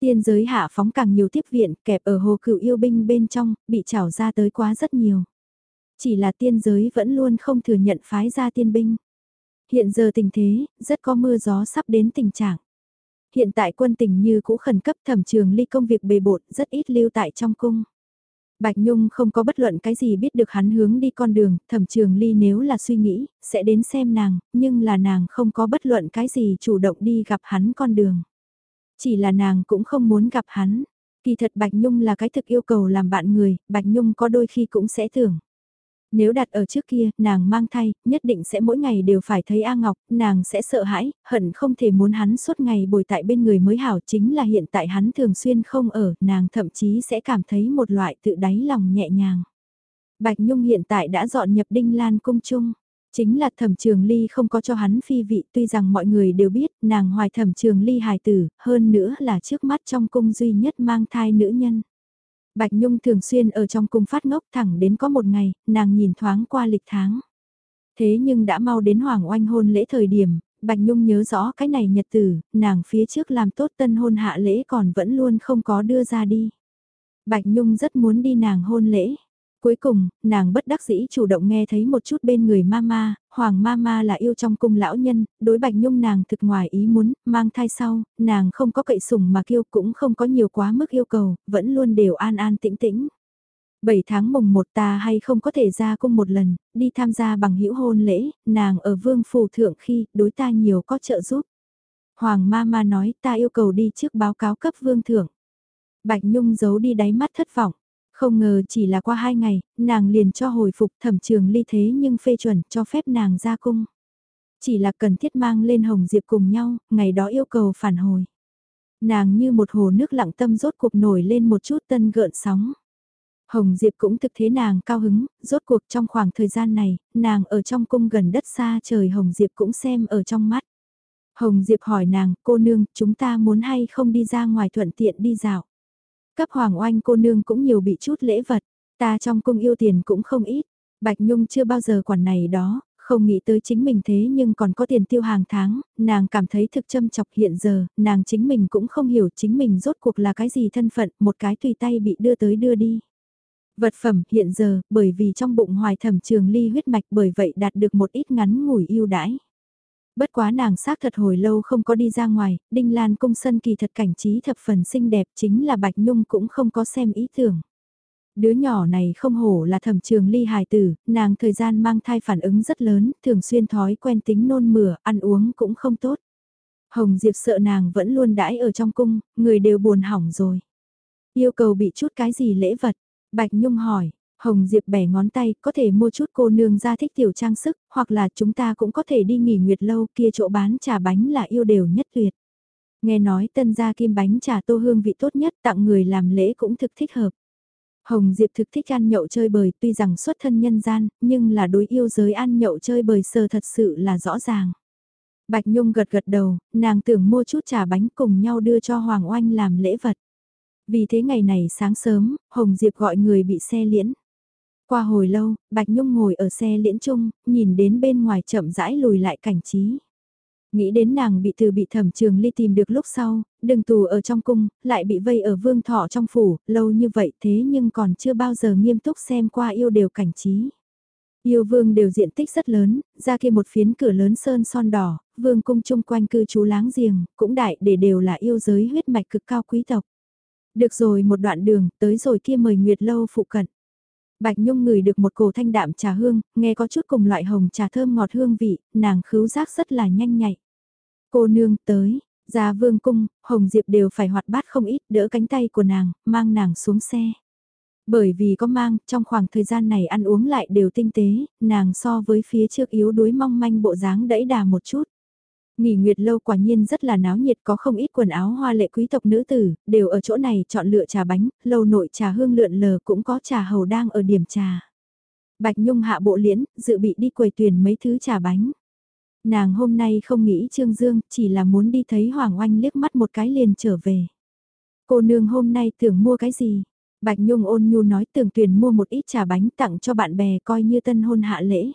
Tiên giới hạ phóng càng nhiều tiếp viện kẹp ở hồ cựu yêu binh bên trong, bị trảo ra tới quá rất nhiều. Chỉ là tiên giới vẫn luôn không thừa nhận phái ra tiên binh. Hiện giờ tình thế, rất có mưa gió sắp đến tình trạng. Hiện tại quân tình như cũ khẩn cấp thẩm trường ly công việc bề bộn rất ít lưu tại trong cung. Bạch Nhung không có bất luận cái gì biết được hắn hướng đi con đường, thẩm trường ly nếu là suy nghĩ, sẽ đến xem nàng, nhưng là nàng không có bất luận cái gì chủ động đi gặp hắn con đường. Chỉ là nàng cũng không muốn gặp hắn. Kỳ thật Bạch Nhung là cái thực yêu cầu làm bạn người, Bạch Nhung có đôi khi cũng sẽ tưởng. Nếu đặt ở trước kia, nàng mang thai, nhất định sẽ mỗi ngày đều phải thấy A Ngọc, nàng sẽ sợ hãi, hận không thể muốn hắn suốt ngày bồi tại bên người mới hảo chính là hiện tại hắn thường xuyên không ở, nàng thậm chí sẽ cảm thấy một loại tự đáy lòng nhẹ nhàng. Bạch Nhung hiện tại đã dọn nhập Đinh Lan Cung Trung. Chính là thẩm trường ly không có cho hắn phi vị tuy rằng mọi người đều biết nàng hoài thẩm trường ly hài tử, hơn nữa là trước mắt trong cung duy nhất mang thai nữ nhân. Bạch Nhung thường xuyên ở trong cung phát ngốc thẳng đến có một ngày, nàng nhìn thoáng qua lịch tháng. Thế nhưng đã mau đến hoàng oanh hôn lễ thời điểm, Bạch Nhung nhớ rõ cái này nhật tử, nàng phía trước làm tốt tân hôn hạ lễ còn vẫn luôn không có đưa ra đi. Bạch Nhung rất muốn đi nàng hôn lễ. Cuối cùng, nàng bất đắc dĩ chủ động nghe thấy một chút bên người mama, hoàng mama là yêu trong cung lão nhân, đối bạch nhung nàng thực ngoài ý muốn, mang thai sau, nàng không có cậy sủng mà kêu cũng không có nhiều quá mức yêu cầu, vẫn luôn đều an an tĩnh tĩnh. 7 tháng mùng 1 ta hay không có thể ra cung một lần, đi tham gia bằng hữu hôn lễ, nàng ở vương phù thượng khi đối ta nhiều có trợ giúp. Hoàng mama nói ta yêu cầu đi trước báo cáo cấp vương thượng. Bạch Nhung giấu đi đáy mắt thất vọng. Không ngờ chỉ là qua hai ngày, nàng liền cho hồi phục thẩm trường ly thế nhưng phê chuẩn cho phép nàng ra cung. Chỉ là cần thiết mang lên Hồng Diệp cùng nhau, ngày đó yêu cầu phản hồi. Nàng như một hồ nước lặng tâm rốt cuộc nổi lên một chút tân gợn sóng. Hồng Diệp cũng thực thế nàng cao hứng, rốt cuộc trong khoảng thời gian này, nàng ở trong cung gần đất xa trời Hồng Diệp cũng xem ở trong mắt. Hồng Diệp hỏi nàng, cô nương, chúng ta muốn hay không đi ra ngoài thuận tiện đi dạo. Cấp hoàng oanh cô nương cũng nhiều bị chút lễ vật. Ta trong cung yêu tiền cũng không ít, Bạch Nhung chưa bao giờ quản này đó, không nghĩ tới chính mình thế nhưng còn có tiền tiêu hàng tháng, nàng cảm thấy thực châm chọc hiện giờ, nàng chính mình cũng không hiểu chính mình rốt cuộc là cái gì thân phận, một cái tùy tay bị đưa tới đưa đi. Vật phẩm hiện giờ, bởi vì trong bụng hoài thẩm trường ly huyết mạch bởi vậy đạt được một ít ngắn ngủi yêu đãi. Bất quá nàng xác thật hồi lâu không có đi ra ngoài, Đinh Lan cung sân kỳ thật cảnh trí thập phần xinh đẹp chính là Bạch Nhung cũng không có xem ý tưởng. Đứa nhỏ này không hổ là thẩm trường ly hài tử, nàng thời gian mang thai phản ứng rất lớn, thường xuyên thói quen tính nôn mửa, ăn uống cũng không tốt. Hồng Diệp sợ nàng vẫn luôn đãi ở trong cung, người đều buồn hỏng rồi. Yêu cầu bị chút cái gì lễ vật? Bạch Nhung hỏi, Hồng Diệp bẻ ngón tay, có thể mua chút cô nương ra thích tiểu trang sức, hoặc là chúng ta cũng có thể đi nghỉ nguyệt lâu kia chỗ bán trà bánh là yêu đều nhất tuyệt. Nghe nói tân gia kim bánh trà tô hương vị tốt nhất tặng người làm lễ cũng thực thích hợp. Hồng Diệp thực thích ăn nhậu chơi bời tuy rằng xuất thân nhân gian, nhưng là đối yêu giới ăn nhậu chơi bời sơ thật sự là rõ ràng. Bạch Nhung gật gật đầu, nàng tưởng mua chút trà bánh cùng nhau đưa cho Hoàng Oanh làm lễ vật. Vì thế ngày này sáng sớm, Hồng Diệp gọi người bị xe liễn. Qua hồi lâu, Bạch Nhung ngồi ở xe liễn chung, nhìn đến bên ngoài chậm rãi lùi lại cảnh trí. Nghĩ đến nàng bị từ bị thẩm trường ly tìm được lúc sau, đừng tù ở trong cung, lại bị vây ở vương thọ trong phủ, lâu như vậy thế nhưng còn chưa bao giờ nghiêm túc xem qua yêu đều cảnh trí. Yêu vương đều diện tích rất lớn, ra kia một phiến cửa lớn sơn son đỏ, vương cung chung quanh cư trú láng giềng, cũng đại để đều là yêu giới huyết mạch cực cao quý tộc. Được rồi một đoạn đường, tới rồi kia mời Nguyệt Lâu phụ cận. Bạch Nhung ngửi được một cổ thanh đạm trà hương, nghe có chút cùng loại hồng trà thơm ngọt hương vị, nàng khứu giác rất là nhanh nhạy. Cô nương tới, ra vương cung, Hồng Diệp đều phải hoạt bát không ít đỡ cánh tay của nàng, mang nàng xuống xe. Bởi vì có mang, trong khoảng thời gian này ăn uống lại đều tinh tế, nàng so với phía trước yếu đuối mong manh bộ dáng đẫy đà một chút. Nghỉ nguyệt lâu quả nhiên rất là náo nhiệt có không ít quần áo hoa lệ quý tộc nữ tử, đều ở chỗ này chọn lựa trà bánh, lâu nội trà hương lượn lờ cũng có trà hầu đang ở điểm trà. Bạch Nhung hạ bộ liễn, dự bị đi quầy tuyển mấy thứ trà bánh. Nàng hôm nay không nghĩ Trương Dương, chỉ là muốn đi thấy Hoàng Oanh liếc mắt một cái liền trở về. Cô nương hôm nay tưởng mua cái gì? Bạch Nhung ôn nhu nói tưởng tuyển mua một ít trà bánh tặng cho bạn bè coi như tân hôn hạ lễ.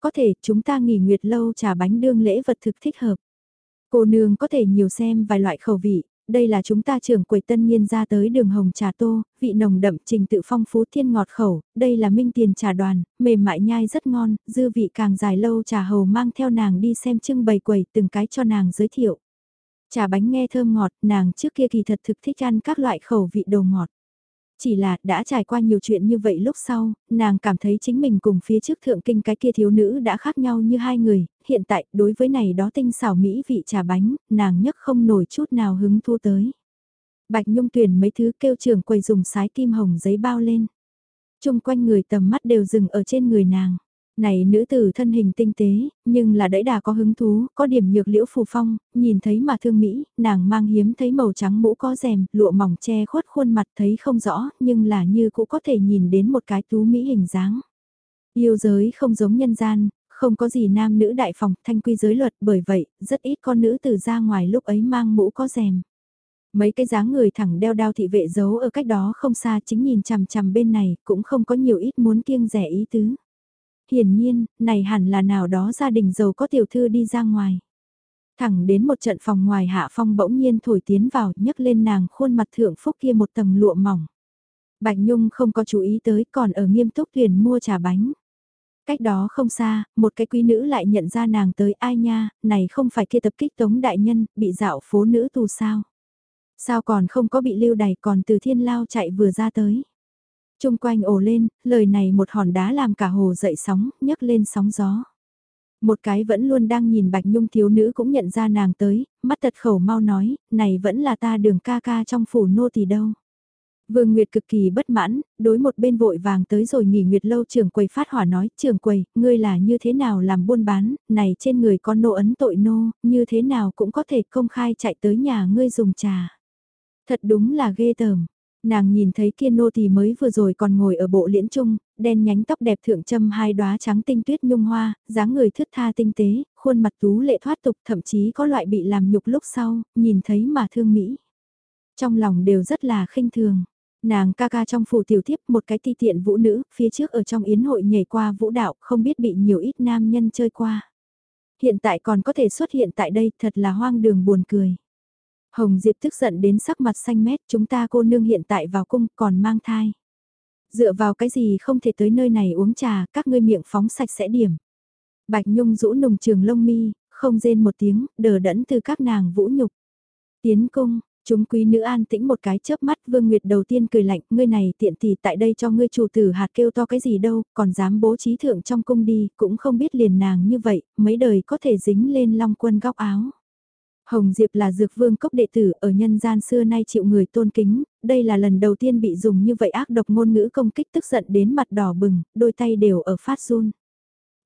Có thể chúng ta nghỉ nguyệt lâu trà bánh đương lễ vật thực thích hợp. Cô nương có thể nhiều xem vài loại khẩu vị, đây là chúng ta trưởng quầy tân nhiên ra tới đường hồng trà tô, vị nồng đậm trình tự phong phú thiên ngọt khẩu, đây là minh tiền trà đoàn, mềm mại nhai rất ngon, dư vị càng dài lâu trà hầu mang theo nàng đi xem trưng bày quầy từng cái cho nàng giới thiệu. Trà bánh nghe thơm ngọt, nàng trước kia kỳ thật thực thích ăn các loại khẩu vị đồ ngọt. Chỉ là đã trải qua nhiều chuyện như vậy lúc sau, nàng cảm thấy chính mình cùng phía trước thượng kinh cái kia thiếu nữ đã khác nhau như hai người, hiện tại đối với này đó tinh xảo mỹ vị trà bánh, nàng nhất không nổi chút nào hứng thu tới. Bạch Nhung tuyển mấy thứ kêu trường quầy dùng sái kim hồng giấy bao lên. Trung quanh người tầm mắt đều dừng ở trên người nàng. Này nữ tử thân hình tinh tế, nhưng là đẫy đà có hứng thú, có điểm nhược liễu phù phong, nhìn thấy mà thương mỹ, nàng mang hiếm thấy màu trắng mũ có rèm, lụa mỏng che khuất khuôn mặt thấy không rõ, nhưng là như cũng có thể nhìn đến một cái tú mỹ hình dáng. Yêu giới không giống nhân gian, không có gì nam nữ đại phòng thanh quy giới luật bởi vậy, rất ít con nữ từ ra ngoài lúc ấy mang mũ có rèm. Mấy cái dáng người thẳng đeo đao thị vệ giấu ở cách đó không xa chính nhìn chằm chằm bên này, cũng không có nhiều ít muốn kiêng rẻ ý tứ. Hiển nhiên, này hẳn là nào đó gia đình giàu có tiểu thư đi ra ngoài. Thẳng đến một trận phòng ngoài hạ phong bỗng nhiên thổi tiến vào nhấc lên nàng khuôn mặt thượng phúc kia một tầng lụa mỏng. Bạch Nhung không có chú ý tới còn ở nghiêm túc tuyển mua trà bánh. Cách đó không xa, một cái quý nữ lại nhận ra nàng tới ai nha, này không phải kia tập kích tống đại nhân, bị dạo phố nữ tù sao. Sao còn không có bị lưu đày còn từ thiên lao chạy vừa ra tới. Trung quanh ồ lên, lời này một hòn đá làm cả hồ dậy sóng, nhấc lên sóng gió. Một cái vẫn luôn đang nhìn Bạch Nhung thiếu nữ cũng nhận ra nàng tới, mắt tật khẩu mau nói, này vẫn là ta đường ca ca trong phủ nô tỳ đâu. Vương Nguyệt cực kỳ bất mãn, đối một bên vội vàng tới rồi nghỉ Nguyệt lâu trưởng quầy phát hỏa nói, trưởng quầy, ngươi là như thế nào làm buôn bán, này trên người con nô ấn tội nô, như thế nào cũng có thể công khai chạy tới nhà ngươi dùng trà. Thật đúng là ghê tởm, Nàng nhìn thấy kia nô tỳ mới vừa rồi còn ngồi ở bộ liễn trung, đen nhánh tóc đẹp thượng châm hai đóa trắng tinh tuyết nhung hoa, dáng người thướt tha tinh tế, khuôn mặt tú lệ thoát tục thậm chí có loại bị làm nhục lúc sau, nhìn thấy mà thương mỹ. Trong lòng đều rất là khinh thường. Nàng ca ca trong phủ tiểu thiếp một cái ti tiện vũ nữ, phía trước ở trong yến hội nhảy qua vũ đạo, không biết bị nhiều ít nam nhân chơi qua. Hiện tại còn có thể xuất hiện tại đây, thật là hoang đường buồn cười. Hồng Diệp tức giận đến sắc mặt xanh mét, chúng ta cô nương hiện tại vào cung còn mang thai. Dựa vào cái gì không thể tới nơi này uống trà, các ngươi miệng phóng sạch sẽ điểm. Bạch Nhung rũ nùng trường lông mi, không rên một tiếng, đờ đẫn từ các nàng vũ nhục. Tiến cung, chúng quý nữ an tĩnh một cái chớp mắt Vương Nguyệt đầu tiên cười lạnh, ngươi này tiện thì tại đây cho ngươi chủ tử hạt kêu to cái gì đâu, còn dám bố trí thượng trong cung đi, cũng không biết liền nàng như vậy, mấy đời có thể dính lên long quân góc áo. Hồng Diệp là dược vương cốc đệ tử ở nhân gian xưa nay chịu người tôn kính, đây là lần đầu tiên bị dùng như vậy ác độc ngôn ngữ công kích tức giận đến mặt đỏ bừng, đôi tay đều ở phát run.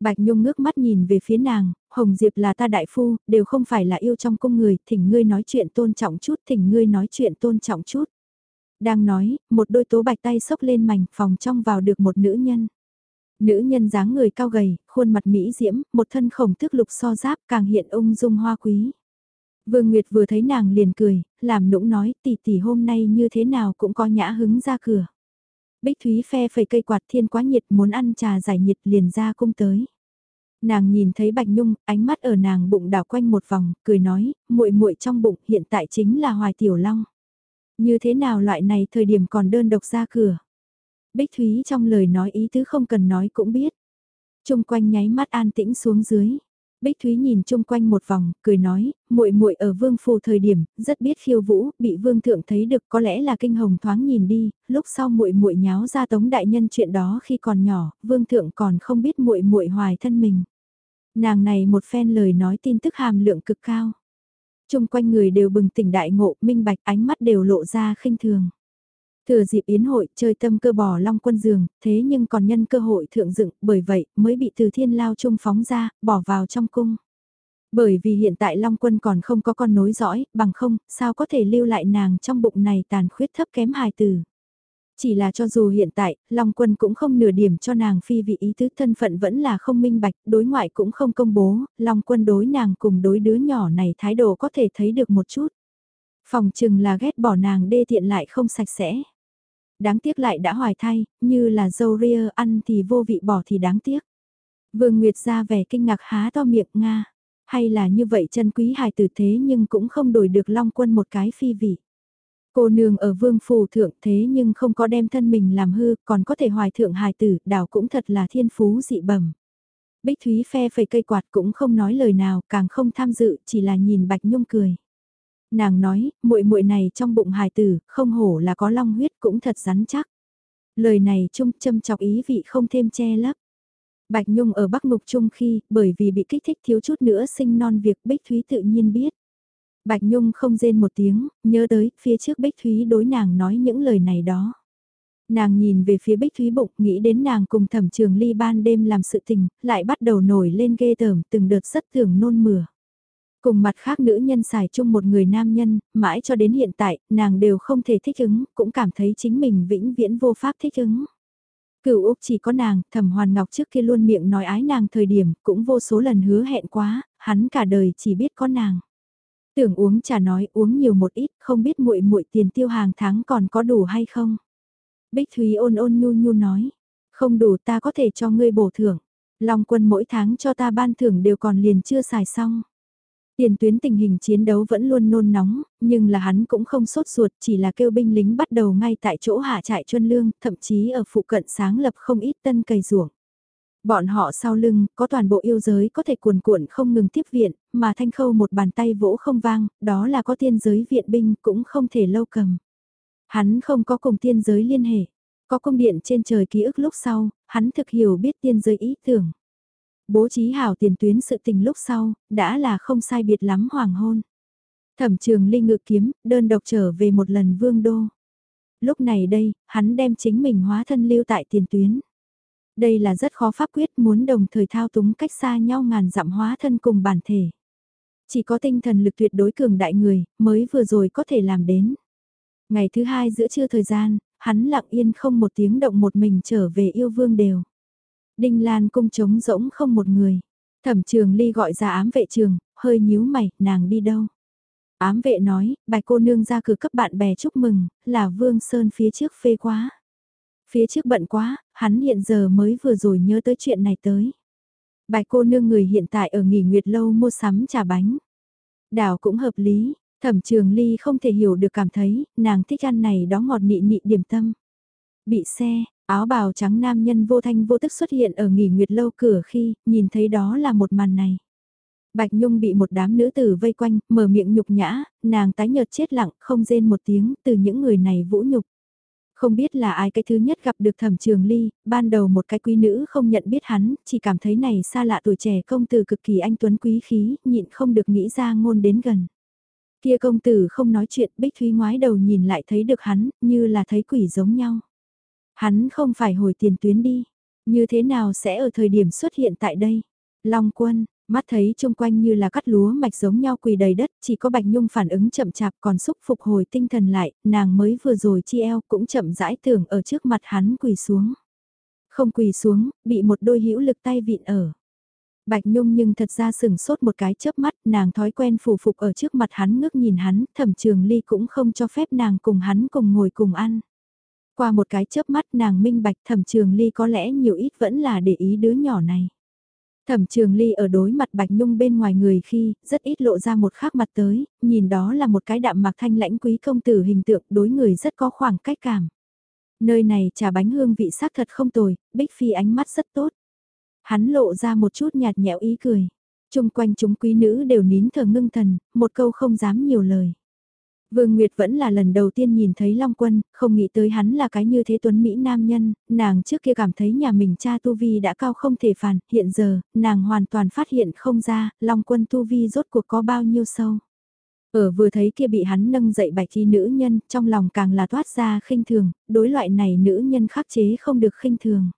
Bạch Nhung ngước mắt nhìn về phía nàng, Hồng Diệp là ta đại phu, đều không phải là yêu trong cung người, thỉnh ngươi nói chuyện tôn trọng chút, thỉnh ngươi nói chuyện tôn trọng chút. Đang nói, một đôi tố bạch tay sốc lên mảnh, phòng trong vào được một nữ nhân. Nữ nhân dáng người cao gầy, khuôn mặt mỹ diễm, một thân khổng thức lục so giáp càng hiện ung dung hoa quý. Vương Nguyệt vừa thấy nàng liền cười, làm nũng nói tỷ tỷ hôm nay như thế nào cũng có nhã hứng ra cửa. Bích Thúy phe phẩy cây quạt thiên quá nhiệt muốn ăn trà giải nhiệt liền ra cung tới. Nàng nhìn thấy Bạch Nhung, ánh mắt ở nàng bụng đảo quanh một vòng, cười nói, muội muội trong bụng hiện tại chính là Hoài Tiểu Long. Như thế nào loại này thời điểm còn đơn độc ra cửa. Bích Thúy trong lời nói ý tứ không cần nói cũng biết. Trung quanh nháy mắt an tĩnh xuống dưới. Bích Thúy nhìn chung quanh một vòng, cười nói, muội muội ở vương phủ thời điểm, rất biết khiêu vũ, bị vương thượng thấy được có lẽ là kinh hồng thoáng nhìn đi, lúc sau muội muội nháo ra tống đại nhân chuyện đó khi còn nhỏ, vương thượng còn không biết muội muội hoài thân mình. Nàng này một phen lời nói tin tức hàm lượng cực cao. Trung quanh người đều bừng tỉnh đại ngộ, minh bạch ánh mắt đều lộ ra khinh thường. Thừa dịp yến hội, chơi tâm cơ bỏ long quân giường, thế nhưng còn nhân cơ hội thượng dựng, bởi vậy mới bị từ thiên lao trung phóng ra, bỏ vào trong cung. Bởi vì hiện tại long quân còn không có con nối dõi, bằng không, sao có thể lưu lại nàng trong bụng này tàn khuyết thấp kém hài tử. Chỉ là cho dù hiện tại, Long Quân cũng không nửa điểm cho nàng phi vị ý tứ thân phận vẫn là không minh bạch, đối ngoại cũng không công bố, Long Quân đối nàng cùng đối đứa nhỏ này thái độ có thể thấy được một chút. Phòng chừng là ghét bỏ nàng đê tiện lại không sạch sẽ. Đáng tiếc lại đã hoài thai, như là dâu ria ăn thì vô vị bỏ thì đáng tiếc. Vương Nguyệt ra vẻ kinh ngạc há to miệng Nga. Hay là như vậy chân quý hài tử thế nhưng cũng không đổi được Long Quân một cái phi vị. Cô nương ở vương phù thượng thế nhưng không có đem thân mình làm hư, còn có thể hoài thượng hài tử, đảo cũng thật là thiên phú dị bẩm. Bích Thúy phe phẩy cây quạt cũng không nói lời nào, càng không tham dự, chỉ là nhìn Bạch Nhung cười. Nàng nói, muội muội này trong bụng hài tử, không hổ là có long huyết cũng thật rắn chắc. Lời này trung châm chọc ý vị không thêm che lấp. Bạch Nhung ở Bắc Ngục Trung khi, bởi vì bị kích thích thiếu chút nữa sinh non việc Bích Thúy tự nhiên biết. Bạch Nhung không rên một tiếng, nhớ tới, phía trước Bích Thúy đối nàng nói những lời này đó. Nàng nhìn về phía Bích Thúy Bụng, nghĩ đến nàng cùng thẩm trường ly ban đêm làm sự tình, lại bắt đầu nổi lên ghê tởm, từng đợt rất thường nôn mửa. Cùng mặt khác nữ nhân xài chung một người nam nhân, mãi cho đến hiện tại, nàng đều không thể thích ứng, cũng cảm thấy chính mình vĩnh viễn vô pháp thích ứng. Cửu Úc chỉ có nàng, thẩm hoàn ngọc trước kia luôn miệng nói ái nàng thời điểm, cũng vô số lần hứa hẹn quá, hắn cả đời chỉ biết có nàng. Tưởng uống trà nói uống nhiều một ít, không biết muội muội tiền tiêu hàng tháng còn có đủ hay không. Bích Thúy ôn ôn nhu nhu nói, không đủ ta có thể cho ngươi bổ thưởng. Long quân mỗi tháng cho ta ban thưởng đều còn liền chưa xài xong. Tiền tuyến tình hình chiến đấu vẫn luôn nôn nóng, nhưng là hắn cũng không sốt ruột, chỉ là kêu binh lính bắt đầu ngay tại chỗ hạ trại chuân lương, thậm chí ở phụ cận sáng lập không ít tân cày ruộng. Bọn họ sau lưng, có toàn bộ yêu giới có thể cuồn cuộn không ngừng tiếp viện, mà thanh khâu một bàn tay vỗ không vang, đó là có tiên giới viện binh cũng không thể lâu cầm. Hắn không có cùng tiên giới liên hệ, có cung điện trên trời ký ức lúc sau, hắn thực hiểu biết tiên giới ý tưởng. Bố trí hảo tiền tuyến sự tình lúc sau, đã là không sai biệt lắm hoàng hôn. Thẩm trường linh ngự kiếm, đơn độc trở về một lần vương đô. Lúc này đây, hắn đem chính mình hóa thân lưu tại tiền tuyến. Đây là rất khó pháp quyết muốn đồng thời thao túng cách xa nhau ngàn dặm hóa thân cùng bản thể. Chỉ có tinh thần lực tuyệt đối cường đại người, mới vừa rồi có thể làm đến. Ngày thứ hai giữa trưa thời gian, hắn lặng yên không một tiếng động một mình trở về yêu vương đều. Đinh Lan cung trống rỗng không một người. Thẩm trường ly gọi ra ám vệ trường, hơi nhíu mày, nàng đi đâu? Ám vệ nói, bạch cô nương ra cửa cấp bạn bè chúc mừng, là Vương Sơn phía trước phê quá. Phía trước bận quá, hắn hiện giờ mới vừa rồi nhớ tới chuyện này tới. Bạch cô nương người hiện tại ở nghỉ nguyệt lâu mua sắm trà bánh. Đảo cũng hợp lý, thẩm trường ly không thể hiểu được cảm thấy, nàng thích ăn này đó ngọt nị nị điểm tâm. Bị xe, áo bào trắng nam nhân vô thanh vô tức xuất hiện ở nghỉ nguyệt lâu cửa khi, nhìn thấy đó là một màn này. Bạch Nhung bị một đám nữ tử vây quanh, mở miệng nhục nhã, nàng tái nhợt chết lặng, không rên một tiếng, từ những người này vũ nhục. Không biết là ai cái thứ nhất gặp được thẩm trường ly, ban đầu một cái quý nữ không nhận biết hắn, chỉ cảm thấy này xa lạ tuổi trẻ công tử cực kỳ anh tuấn quý khí, nhịn không được nghĩ ra ngôn đến gần. Kia công tử không nói chuyện, Bích Thúy ngoái đầu nhìn lại thấy được hắn, như là thấy quỷ giống nhau. Hắn không phải hồi tiền tuyến đi, như thế nào sẽ ở thời điểm xuất hiện tại đây? Long quân, Mắt thấy chung quanh như là cắt lúa mạch giống nhau quỳ đầy đất, chỉ có Bạch Nhung phản ứng chậm chạp còn xúc phục hồi tinh thần lại, nàng mới vừa rồi chi eo cũng chậm rãi tưởng ở trước mặt hắn quỳ xuống. Không quỳ xuống, bị một đôi hữu lực tay vịn ở. Bạch Nhung nhưng thật ra sừng sốt một cái chớp mắt, nàng thói quen phủ phục ở trước mặt hắn ngước nhìn hắn, thẩm trường ly cũng không cho phép nàng cùng hắn cùng ngồi cùng ăn. Qua một cái chớp mắt nàng minh bạch thẩm trường ly có lẽ nhiều ít vẫn là để ý đứa nhỏ này. Thẩm trường ly ở đối mặt Bạch Nhung bên ngoài người khi, rất ít lộ ra một khác mặt tới, nhìn đó là một cái đạm mạc thanh lãnh quý công tử hình tượng đối người rất có khoảng cách cảm. Nơi này trà bánh hương vị sắc thật không tồi, Bích Phi ánh mắt rất tốt. Hắn lộ ra một chút nhạt nhẽo ý cười. Trung quanh chúng quý nữ đều nín thở ngưng thần, một câu không dám nhiều lời. Vương Nguyệt vẫn là lần đầu tiên nhìn thấy Long Quân, không nghĩ tới hắn là cái như thế tuấn Mỹ nam nhân, nàng trước kia cảm thấy nhà mình cha Tu Vi đã cao không thể phản, hiện giờ, nàng hoàn toàn phát hiện không ra, Long Quân Tu Vi rốt cuộc có bao nhiêu sâu. Ở vừa thấy kia bị hắn nâng dậy bạch thi nữ nhân, trong lòng càng là toát ra khinh thường, đối loại này nữ nhân khắc chế không được khinh thường.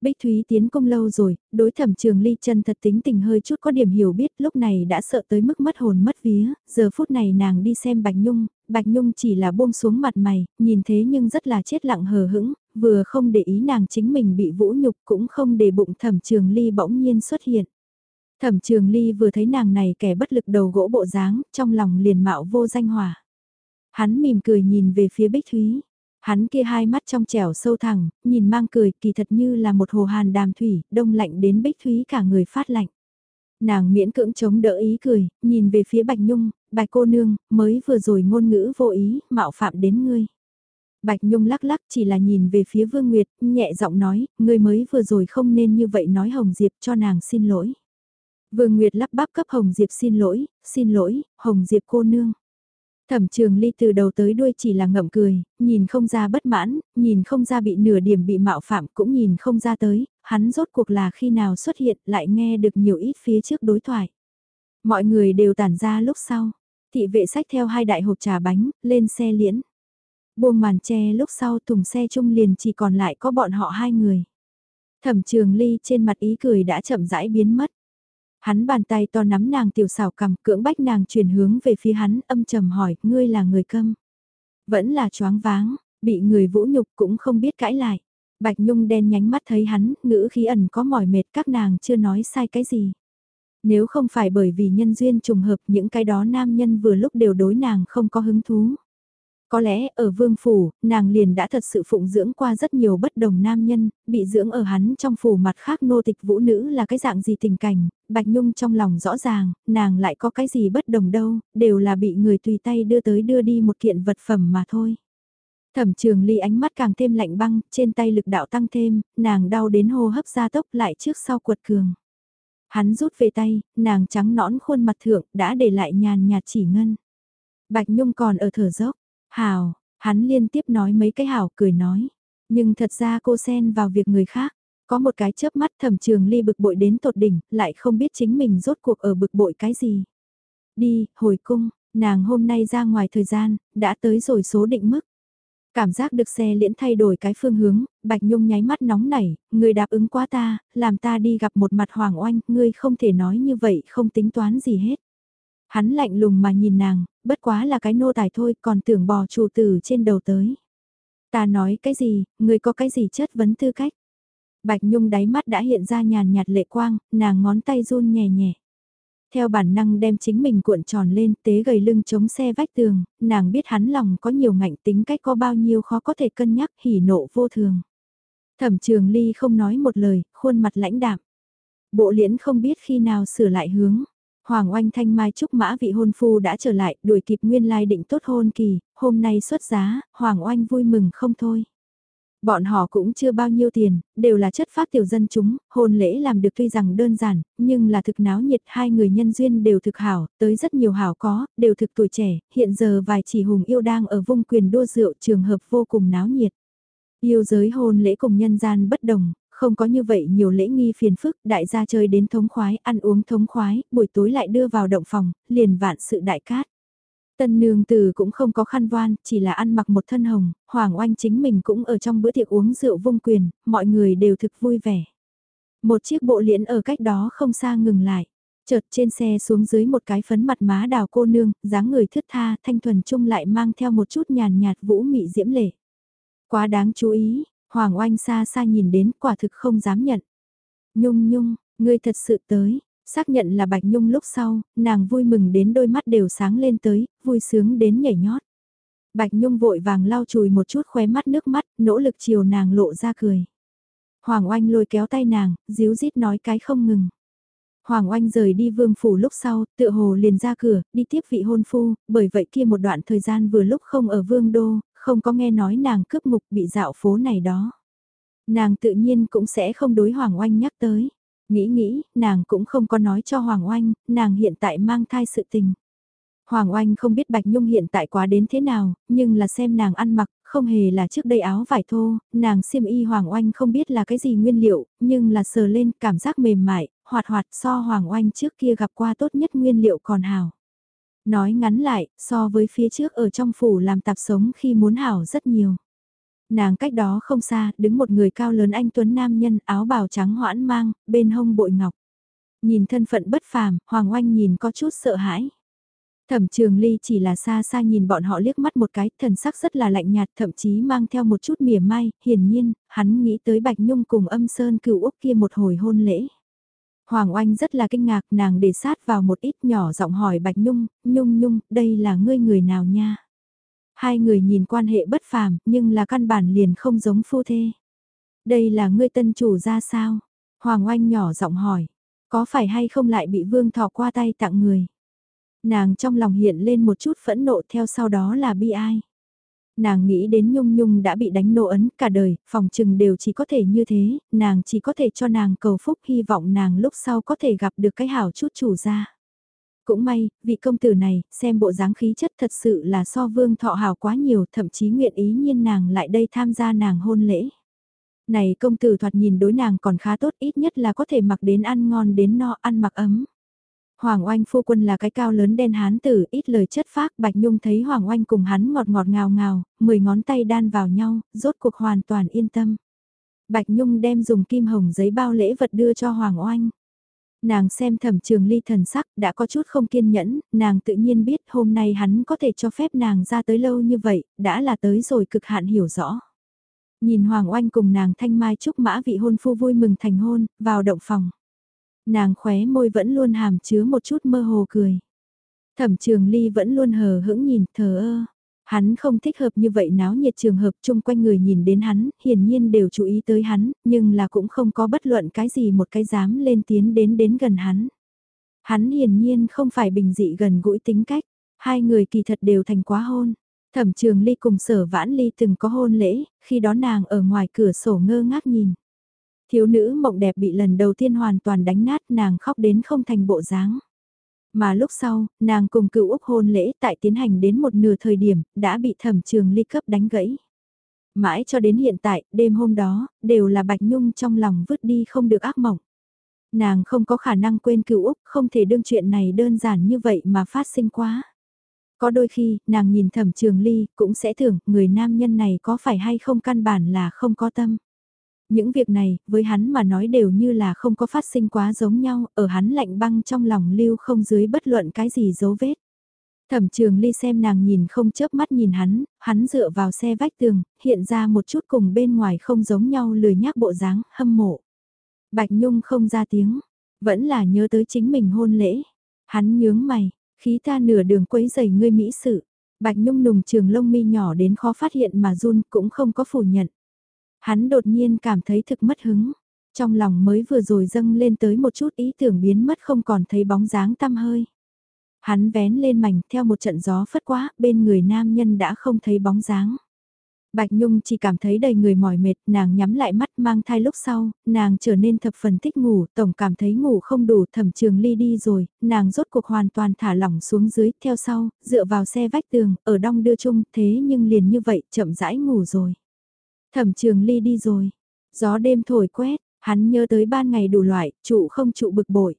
Bích Thúy tiến công lâu rồi, đối thẩm trường ly chân thật tính tình hơi chút có điểm hiểu biết lúc này đã sợ tới mức mất hồn mất vía, giờ phút này nàng đi xem Bạch Nhung, Bạch Nhung chỉ là buông xuống mặt mày, nhìn thế nhưng rất là chết lặng hờ hững, vừa không để ý nàng chính mình bị vũ nhục cũng không để bụng thẩm trường ly bỗng nhiên xuất hiện. Thẩm trường ly vừa thấy nàng này kẻ bất lực đầu gỗ bộ dáng, trong lòng liền mạo vô danh hòa. Hắn mỉm cười nhìn về phía Bích Thúy. Hắn kia hai mắt trong trẻo sâu thẳng, nhìn mang cười kỳ thật như là một hồ hàn đàm thủy, đông lạnh đến bích thúy cả người phát lạnh. Nàng miễn cưỡng chống đỡ ý cười, nhìn về phía Bạch Nhung, Bạch cô nương, mới vừa rồi ngôn ngữ vô ý, mạo phạm đến ngươi. Bạch Nhung lắc lắc chỉ là nhìn về phía Vương Nguyệt, nhẹ giọng nói, ngươi mới vừa rồi không nên như vậy nói Hồng Diệp cho nàng xin lỗi. Vương Nguyệt lắp bắp cấp Hồng Diệp xin lỗi, xin lỗi, Hồng Diệp cô nương. Thẩm trường ly từ đầu tới đuôi chỉ là ngậm cười, nhìn không ra bất mãn, nhìn không ra bị nửa điểm bị mạo phạm cũng nhìn không ra tới, hắn rốt cuộc là khi nào xuất hiện lại nghe được nhiều ít phía trước đối thoại. Mọi người đều tản ra lúc sau, thị vệ sách theo hai đại hộp trà bánh, lên xe liễn. Buông màn che lúc sau thùng xe chung liền chỉ còn lại có bọn họ hai người. Thẩm trường ly trên mặt ý cười đã chậm rãi biến mất. Hắn bàn tay to nắm nàng tiểu xảo cầm cưỡng bách nàng chuyển hướng về phía hắn âm trầm hỏi, ngươi là người câm. Vẫn là choáng váng, bị người vũ nhục cũng không biết cãi lại. Bạch Nhung đen nhánh mắt thấy hắn, ngữ khí ẩn có mỏi mệt các nàng chưa nói sai cái gì. Nếu không phải bởi vì nhân duyên trùng hợp những cái đó nam nhân vừa lúc đều đối nàng không có hứng thú. Có lẽ ở vương phủ, nàng liền đã thật sự phụng dưỡng qua rất nhiều bất đồng nam nhân, bị dưỡng ở hắn trong phủ mặt khác nô tịch vũ nữ là cái dạng gì tình cảnh, Bạch Nhung trong lòng rõ ràng, nàng lại có cái gì bất đồng đâu, đều là bị người tùy tay đưa tới đưa đi một kiện vật phẩm mà thôi. Thẩm trường ly ánh mắt càng thêm lạnh băng, trên tay lực đạo tăng thêm, nàng đau đến hô hấp ra tốc lại trước sau quật cường. Hắn rút về tay, nàng trắng nõn khuôn mặt thượng, đã để lại nhàn nhạt chỉ ngân. Bạch Nhung còn ở thở dốc, Hào, hắn liên tiếp nói mấy cái hảo cười nói. Nhưng thật ra cô xen vào việc người khác. Có một cái chớp mắt thẩm trường ly bực bội đến tột đỉnh, lại không biết chính mình rốt cuộc ở bực bội cái gì. Đi, hồi cung, nàng hôm nay ra ngoài thời gian, đã tới rồi số định mức. Cảm giác được xe liễn thay đổi cái phương hướng, Bạch Nhung nháy mắt nóng nảy, người đáp ứng quá ta, làm ta đi gặp một mặt hoàng oanh, ngươi không thể nói như vậy, không tính toán gì hết. Hắn lạnh lùng mà nhìn nàng, bất quá là cái nô tài thôi còn tưởng bò chủ tử trên đầu tới. Ta nói cái gì, người có cái gì chất vấn tư cách. Bạch Nhung đáy mắt đã hiện ra nhàn nhạt lệ quang, nàng ngón tay run nhẹ nhẹ. Theo bản năng đem chính mình cuộn tròn lên tế gầy lưng chống xe vách tường, nàng biết hắn lòng có nhiều ngạnh tính cách có bao nhiêu khó có thể cân nhắc hỉ nộ vô thường. Thẩm trường ly không nói một lời, khuôn mặt lãnh đạm. Bộ liễn không biết khi nào sửa lại hướng. Hoàng oanh thanh mai chúc mã vị hôn phu đã trở lại, đuổi kịp nguyên lai định tốt hôn kỳ, hôm nay xuất giá, Hoàng oanh vui mừng không thôi. Bọn họ cũng chưa bao nhiêu tiền, đều là chất phát tiểu dân chúng, hôn lễ làm được tuy rằng đơn giản, nhưng là thực náo nhiệt hai người nhân duyên đều thực hảo, tới rất nhiều hảo có, đều thực tuổi trẻ, hiện giờ vài chỉ hùng yêu đang ở vung quyền đua rượu trường hợp vô cùng náo nhiệt. Yêu giới hôn lễ cùng nhân gian bất đồng, không có như vậy nhiều lễ nghi phiền phức, đại gia chơi đến thống khoái, ăn uống thống khoái, buổi tối lại đưa vào động phòng, liền vạn sự đại cát. Tân nương tử cũng không có khăn voan, chỉ là ăn mặc một thân hồng, Hoàng Oanh chính mình cũng ở trong bữa tiệc uống rượu vung quyền, mọi người đều thực vui vẻ. Một chiếc bộ liễn ở cách đó không xa ngừng lại. Chợt trên xe xuống dưới một cái phấn mặt má đào cô nương, dáng người thướt tha, thanh thuần trung lại mang theo một chút nhàn nhạt vũ mị diễm lệ. Quá đáng chú ý, Hoàng Oanh xa xa nhìn đến quả thực không dám nhận. Nhung nhung, ngươi thật sự tới, xác nhận là Bạch Nhung lúc sau, nàng vui mừng đến đôi mắt đều sáng lên tới, vui sướng đến nhảy nhót. Bạch Nhung vội vàng lau chùi một chút khóe mắt nước mắt, nỗ lực chiều nàng lộ ra cười. Hoàng Oanh lôi kéo tay nàng, díu dít nói cái không ngừng. Hoàng Oanh rời đi vương phủ lúc sau, tựa hồ liền ra cửa, đi tiếp vị hôn phu, bởi vậy kia một đoạn thời gian vừa lúc không ở vương đô, không có nghe nói nàng cướp ngục bị dạo phố này đó. Nàng tự nhiên cũng sẽ không đối Hoàng Oanh nhắc tới. Nghĩ nghĩ, nàng cũng không có nói cho Hoàng Oanh, nàng hiện tại mang thai sự tình. Hoàng Oanh không biết Bạch Nhung hiện tại quá đến thế nào, nhưng là xem nàng ăn mặc, không hề là trước đây áo vải thô, nàng xiêm y Hoàng Oanh không biết là cái gì nguyên liệu, nhưng là sờ lên cảm giác mềm mại, hoạt hoạt so Hoàng Oanh trước kia gặp qua tốt nhất nguyên liệu còn hào. Nói ngắn lại, so với phía trước ở trong phủ làm tạp sống khi muốn hảo rất nhiều. Nàng cách đó không xa, đứng một người cao lớn anh Tuấn Nam nhân áo bào trắng hoãn mang, bên hông bội ngọc. Nhìn thân phận bất phàm, Hoàng Oanh nhìn có chút sợ hãi. Thẩm trường ly chỉ là xa xa nhìn bọn họ liếc mắt một cái, thần sắc rất là lạnh nhạt, thậm chí mang theo một chút mỉa mai, hiển nhiên, hắn nghĩ tới Bạch Nhung cùng âm sơn cựu Úc kia một hồi hôn lễ. Hoàng Oanh rất là kinh ngạc, nàng để sát vào một ít nhỏ giọng hỏi Bạch Nhung, Nhung Nhung, đây là ngươi người nào nha? Hai người nhìn quan hệ bất phàm, nhưng là căn bản liền không giống phu thê. Đây là ngươi tân chủ ra sao? Hoàng Oanh nhỏ giọng hỏi, có phải hay không lại bị vương thọ qua tay tặng người? Nàng trong lòng hiện lên một chút phẫn nộ theo sau đó là bi ai. Nàng nghĩ đến Nhung Nhung đã bị đánh nô ấn cả đời, phòng trừng đều chỉ có thể như thế, nàng chỉ có thể cho nàng cầu phúc hy vọng nàng lúc sau có thể gặp được cái hảo chút chủ gia. Cũng may, vị công tử này, xem bộ dáng khí chất thật sự là so vương thọ hào quá nhiều, thậm chí nguyện ý nhiên nàng lại đây tham gia nàng hôn lễ. Này công tử thoạt nhìn đối nàng còn khá tốt ít nhất là có thể mặc đến ăn ngon đến no ăn mặc ấm. Hoàng Oanh phu quân là cái cao lớn đen hán tử, ít lời chất phác, Bạch Nhung thấy Hoàng Oanh cùng hắn ngọt ngọt ngào ngào, mười ngón tay đan vào nhau, rốt cuộc hoàn toàn yên tâm. Bạch Nhung đem dùng kim hồng giấy bao lễ vật đưa cho Hoàng Oanh. Nàng xem thẩm trường ly thần sắc đã có chút không kiên nhẫn, nàng tự nhiên biết hôm nay hắn có thể cho phép nàng ra tới lâu như vậy, đã là tới rồi cực hạn hiểu rõ. Nhìn Hoàng Oanh cùng nàng thanh mai chúc mã vị hôn phu vui mừng thành hôn, vào động phòng. Nàng khóe môi vẫn luôn hàm chứa một chút mơ hồ cười. Thẩm trường ly vẫn luôn hờ hững nhìn thờ ơ. Hắn không thích hợp như vậy náo nhiệt trường hợp chung quanh người nhìn đến hắn, hiển nhiên đều chú ý tới hắn, nhưng là cũng không có bất luận cái gì một cái dám lên tiến đến đến gần hắn. Hắn hiển nhiên không phải bình dị gần gũi tính cách, hai người kỳ thật đều thành quá hôn. Thẩm trường ly cùng sở vãn ly từng có hôn lễ, khi đó nàng ở ngoài cửa sổ ngơ ngác nhìn. Thiếu nữ mộng đẹp bị lần đầu tiên hoàn toàn đánh nát nàng khóc đến không thành bộ dáng. Mà lúc sau, nàng cùng cựu Úc hôn lễ tại tiến hành đến một nửa thời điểm, đã bị thẩm trường ly cấp đánh gãy. Mãi cho đến hiện tại, đêm hôm đó, đều là Bạch Nhung trong lòng vứt đi không được ác mộng. Nàng không có khả năng quên cựu Úc, không thể đương chuyện này đơn giản như vậy mà phát sinh quá. Có đôi khi, nàng nhìn thẩm trường ly, cũng sẽ tưởng, người nam nhân này có phải hay không căn bản là không có tâm. Những việc này, với hắn mà nói đều như là không có phát sinh quá giống nhau, ở hắn lạnh băng trong lòng lưu không dưới bất luận cái gì dấu vết. Thẩm trường ly xem nàng nhìn không chớp mắt nhìn hắn, hắn dựa vào xe vách tường, hiện ra một chút cùng bên ngoài không giống nhau lười nhác bộ dáng, hâm mộ. Bạch Nhung không ra tiếng, vẫn là nhớ tới chính mình hôn lễ. Hắn nhướng mày, khí ta nửa đường quấy giày ngươi mỹ sự. Bạch Nhung nùng trường lông mi nhỏ đến khó phát hiện mà run cũng không có phủ nhận. Hắn đột nhiên cảm thấy thực mất hứng. Trong lòng mới vừa rồi dâng lên tới một chút ý tưởng biến mất không còn thấy bóng dáng tăm hơi. Hắn vén lên mảnh theo một trận gió phất quá, bên người nam nhân đã không thấy bóng dáng. Bạch Nhung chỉ cảm thấy đầy người mỏi mệt, nàng nhắm lại mắt mang thai lúc sau, nàng trở nên thập phần thích ngủ, tổng cảm thấy ngủ không đủ, thẩm trường ly đi rồi, nàng rốt cuộc hoàn toàn thả lỏng xuống dưới, theo sau, dựa vào xe vách tường, ở đong đưa chung, thế nhưng liền như vậy, chậm rãi ngủ rồi. Thẩm trường ly đi rồi, gió đêm thổi quét, hắn nhớ tới ban ngày đủ loại, trụ không trụ bực bội.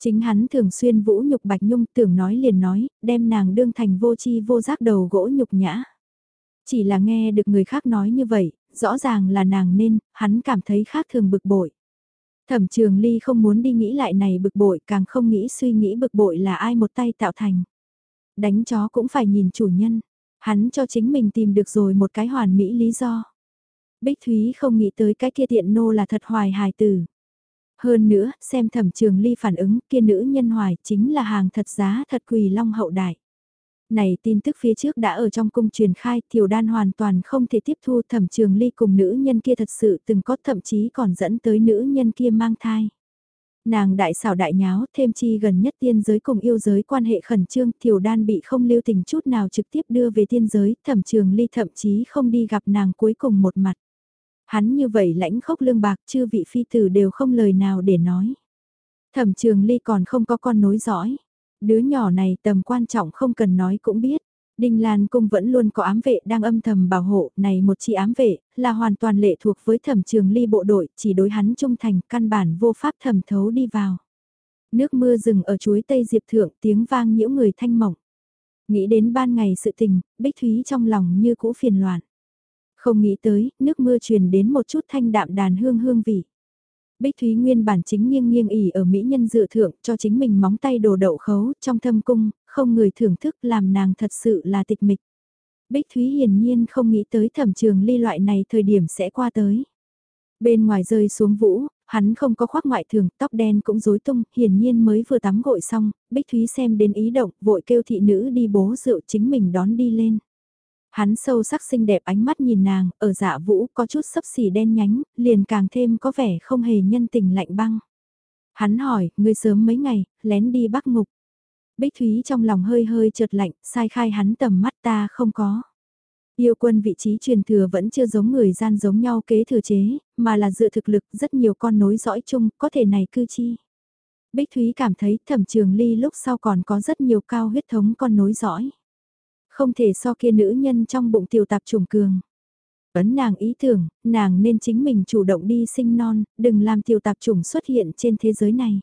Chính hắn thường xuyên vũ nhục Bạch Nhung tưởng nói liền nói, đem nàng đương thành vô chi vô giác đầu gỗ nhục nhã. Chỉ là nghe được người khác nói như vậy, rõ ràng là nàng nên, hắn cảm thấy khác thường bực bội. Thẩm trường ly không muốn đi nghĩ lại này bực bội càng không nghĩ suy nghĩ bực bội là ai một tay tạo thành. Đánh chó cũng phải nhìn chủ nhân, hắn cho chính mình tìm được rồi một cái hoàn mỹ lý do. Bích Thúy không nghĩ tới cái kia tiện nô là thật hoài hài tử. Hơn nữa, xem thẩm trường ly phản ứng kia nữ nhân hoài chính là hàng thật giá thật quỳ long hậu đại. Này tin tức phía trước đã ở trong cung truyền khai, tiểu đan hoàn toàn không thể tiếp thu thẩm trường ly cùng nữ nhân kia thật sự từng có thậm chí còn dẫn tới nữ nhân kia mang thai. Nàng đại xảo đại nháo, thêm chi gần nhất tiên giới cùng yêu giới quan hệ khẩn trương, tiểu đan bị không lưu tình chút nào trực tiếp đưa về tiên giới, thẩm trường ly thậm chí không đi gặp nàng cuối cùng một mặt. Hắn như vậy lãnh khốc lương bạc chư vị phi tử đều không lời nào để nói. Thẩm trường ly còn không có con nối dõi. Đứa nhỏ này tầm quan trọng không cần nói cũng biết. Đinh Lan Cung vẫn luôn có ám vệ đang âm thầm bảo hộ, này một chi ám vệ, là hoàn toàn lệ thuộc với thẩm trường ly bộ đội, chỉ đối hắn trung thành, căn bản vô pháp thẩm thấu đi vào. Nước mưa rừng ở chuối tây diệp thượng tiếng vang nhiễu người thanh mộng. Nghĩ đến ban ngày sự tình, Bích Thúy trong lòng như cũ phiền loạn. Không nghĩ tới, nước mưa truyền đến một chút thanh đạm đàn hương hương vị. Bích Thúy nguyên bản chính nghiêng nghiêng ỉ ở mỹ nhân dự thượng cho chính mình móng tay đồ đậu khấu trong thâm cung, không người thưởng thức làm nàng thật sự là tịch mịch. Bích Thúy hiển nhiên không nghĩ tới thẩm trường ly loại này thời điểm sẽ qua tới. Bên ngoài rơi xuống vũ, hắn không có khoác ngoại thường, tóc đen cũng rối tung, hiển nhiên mới vừa tắm gội xong, Bích Thúy xem đến ý động, vội kêu thị nữ đi bố rượu chính mình đón đi lên. Hắn sâu sắc xinh đẹp ánh mắt nhìn nàng, ở dạ vũ có chút sấp xỉ đen nhánh, liền càng thêm có vẻ không hề nhân tình lạnh băng. Hắn hỏi, ngươi sớm mấy ngày, lén đi bắc ngục. Bích Thúy trong lòng hơi hơi chợt lạnh, sai khai hắn tầm mắt ta không có. Yêu quân vị trí truyền thừa vẫn chưa giống người gian giống nhau kế thừa chế, mà là dựa thực lực rất nhiều con nối dõi chung, có thể này cư chi. Bích Thúy cảm thấy thẩm trường ly lúc sau còn có rất nhiều cao huyết thống con nối dõi không thể so kia nữ nhân trong bụng tiểu tạp trùng cường. Ấn nàng ý tưởng, nàng nên chính mình chủ động đi sinh non, đừng làm tiểu tạp trùng xuất hiện trên thế giới này.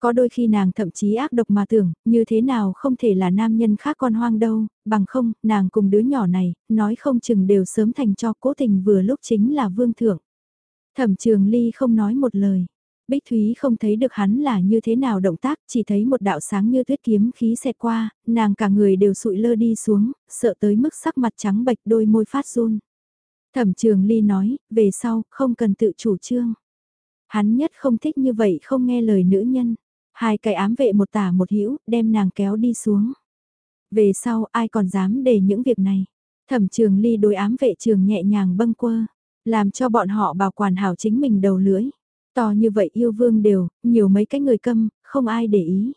Có đôi khi nàng thậm chí ác độc mà tưởng, như thế nào không thể là nam nhân khác con hoang đâu, bằng không, nàng cùng đứa nhỏ này, nói không chừng đều sớm thành cho cố tình vừa lúc chính là vương thượng. Thẩm trường ly không nói một lời. Bích Thúy không thấy được hắn là như thế nào động tác, chỉ thấy một đạo sáng như tuyết kiếm khí xẹt qua, nàng cả người đều sụi lơ đi xuống, sợ tới mức sắc mặt trắng bệch đôi môi phát run. Thẩm trường ly nói, về sau, không cần tự chủ trương. Hắn nhất không thích như vậy không nghe lời nữ nhân. Hai cái ám vệ một tả một hữu đem nàng kéo đi xuống. Về sau ai còn dám để những việc này. Thẩm trường ly đối ám vệ trường nhẹ nhàng bâng quơ, làm cho bọn họ bảo quản hảo chính mình đầu lưỡi. To như vậy yêu vương đều, nhiều mấy cái người câm, không ai để ý.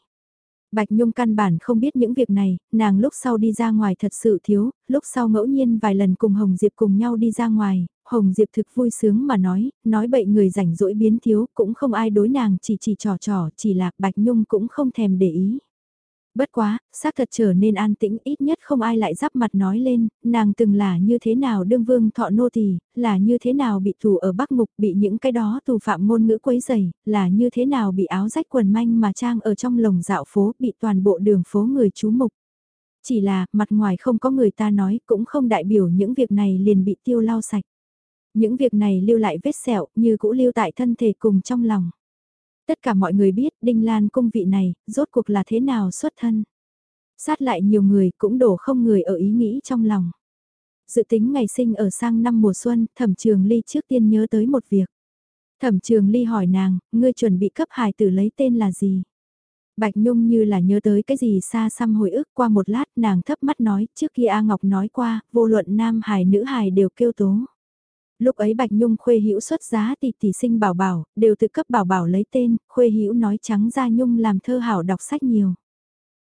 Bạch Nhung căn bản không biết những việc này, nàng lúc sau đi ra ngoài thật sự thiếu, lúc sau ngẫu nhiên vài lần cùng Hồng Diệp cùng nhau đi ra ngoài, Hồng Diệp thực vui sướng mà nói, nói bậy người rảnh rỗi biến thiếu, cũng không ai đối nàng chỉ chỉ trò trò, chỉ là Bạch Nhung cũng không thèm để ý. Bất quá, xác thật trở nên an tĩnh ít nhất không ai lại giáp mặt nói lên, nàng từng là như thế nào đương vương thọ nô tỳ là như thế nào bị tù ở Bắc Ngục, bị những cái đó tù phạm ngôn ngữ quấy dày, là như thế nào bị áo rách quần manh mà trang ở trong lồng dạo phố, bị toàn bộ đường phố người chú mục. Chỉ là, mặt ngoài không có người ta nói, cũng không đại biểu những việc này liền bị tiêu lau sạch. Những việc này lưu lại vết sẹo, như cũ lưu tại thân thể cùng trong lòng. Tất cả mọi người biết Đinh Lan cung vị này, rốt cuộc là thế nào xuất thân. Sát lại nhiều người cũng đổ không người ở ý nghĩ trong lòng. Dự tính ngày sinh ở sang năm mùa xuân, thẩm trường ly trước tiên nhớ tới một việc. Thẩm trường ly hỏi nàng, ngươi chuẩn bị cấp hài tử lấy tên là gì? Bạch Nhung như là nhớ tới cái gì xa xăm hồi ức qua một lát nàng thấp mắt nói trước kia A Ngọc nói qua vô luận nam hài nữ hài đều kêu tố. Lúc ấy Bạch Nhung khuê hữu xuất giá tỷ tỷ sinh bảo bảo, đều tự cấp bảo bảo lấy tên, khuê hữu nói trắng ra Nhung làm thơ hảo đọc sách nhiều.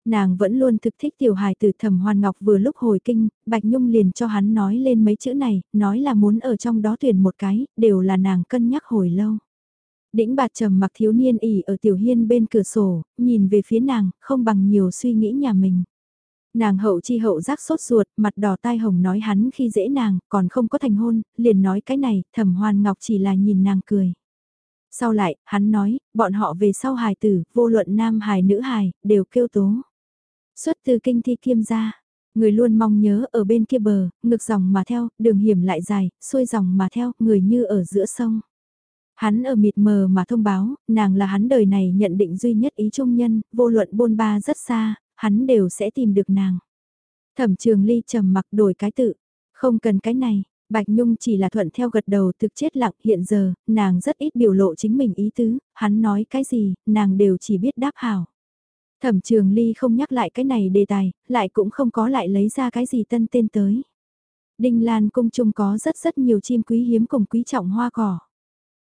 Nàng vẫn luôn thực thích tiểu hài từ thẩm hoàn ngọc vừa lúc hồi kinh, Bạch Nhung liền cho hắn nói lên mấy chữ này, nói là muốn ở trong đó tuyển một cái, đều là nàng cân nhắc hồi lâu. Đĩnh bạt trầm mặc thiếu niên ỉ ở tiểu hiên bên cửa sổ, nhìn về phía nàng, không bằng nhiều suy nghĩ nhà mình. Nàng hậu chi hậu giác sốt ruột, mặt đỏ tai hồng nói hắn khi dễ nàng, còn không có thành hôn, liền nói cái này, thẩm hoàn ngọc chỉ là nhìn nàng cười. Sau lại, hắn nói, bọn họ về sau hài tử, vô luận nam hài nữ hài, đều kêu tố. Xuất từ kinh thi kiêm gia, người luôn mong nhớ ở bên kia bờ, ngược dòng mà theo, đường hiểm lại dài, xuôi dòng mà theo, người như ở giữa sông. Hắn ở mịt mờ mà thông báo, nàng là hắn đời này nhận định duy nhất ý trung nhân, vô luận bôn ba rất xa, hắn đều sẽ tìm được nàng. Thẩm trường ly trầm mặc đổi cái tự, không cần cái này, Bạch Nhung chỉ là thuận theo gật đầu thực chết lặng hiện giờ, nàng rất ít biểu lộ chính mình ý tứ, hắn nói cái gì, nàng đều chỉ biết đáp hảo. Thẩm trường ly không nhắc lại cái này đề tài, lại cũng không có lại lấy ra cái gì tân tên tới. Đinh Lan cung trung có rất rất nhiều chim quý hiếm cùng quý trọng hoa cỏ.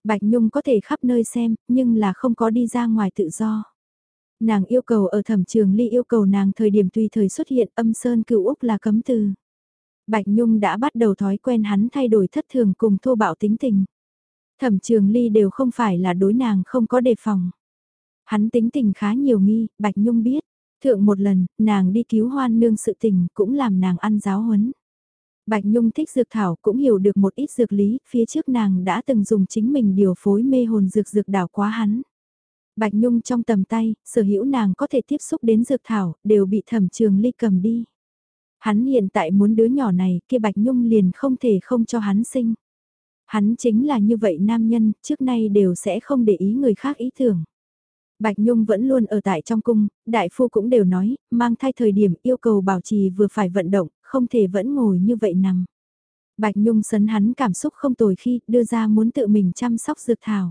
Bạch Nhung có thể khắp nơi xem, nhưng là không có đi ra ngoài tự do. Nàng yêu cầu ở thẩm trường ly yêu cầu nàng thời điểm tùy thời xuất hiện âm sơn cựu Úc là cấm từ. Bạch Nhung đã bắt đầu thói quen hắn thay đổi thất thường cùng thô bạo tính tình. Thẩm trường ly đều không phải là đối nàng không có đề phòng. Hắn tính tình khá nhiều nghi, Bạch Nhung biết. Thượng một lần, nàng đi cứu hoan nương sự tình cũng làm nàng ăn giáo huấn. Bạch Nhung thích dược thảo cũng hiểu được một ít dược lý, phía trước nàng đã từng dùng chính mình điều phối mê hồn dược dược đảo quá hắn. Bạch Nhung trong tầm tay, sở hữu nàng có thể tiếp xúc đến dược thảo, đều bị thẩm trường ly cầm đi. Hắn hiện tại muốn đứa nhỏ này, kia Bạch Nhung liền không thể không cho hắn sinh. Hắn chính là như vậy nam nhân, trước nay đều sẽ không để ý người khác ý tưởng. Bạch Nhung vẫn luôn ở tại trong cung, đại phu cũng đều nói, mang thai thời điểm yêu cầu bảo trì vừa phải vận động, không thể vẫn ngồi như vậy nằm. Bạch Nhung sấn hắn cảm xúc không tồi khi đưa ra muốn tự mình chăm sóc dược thảo.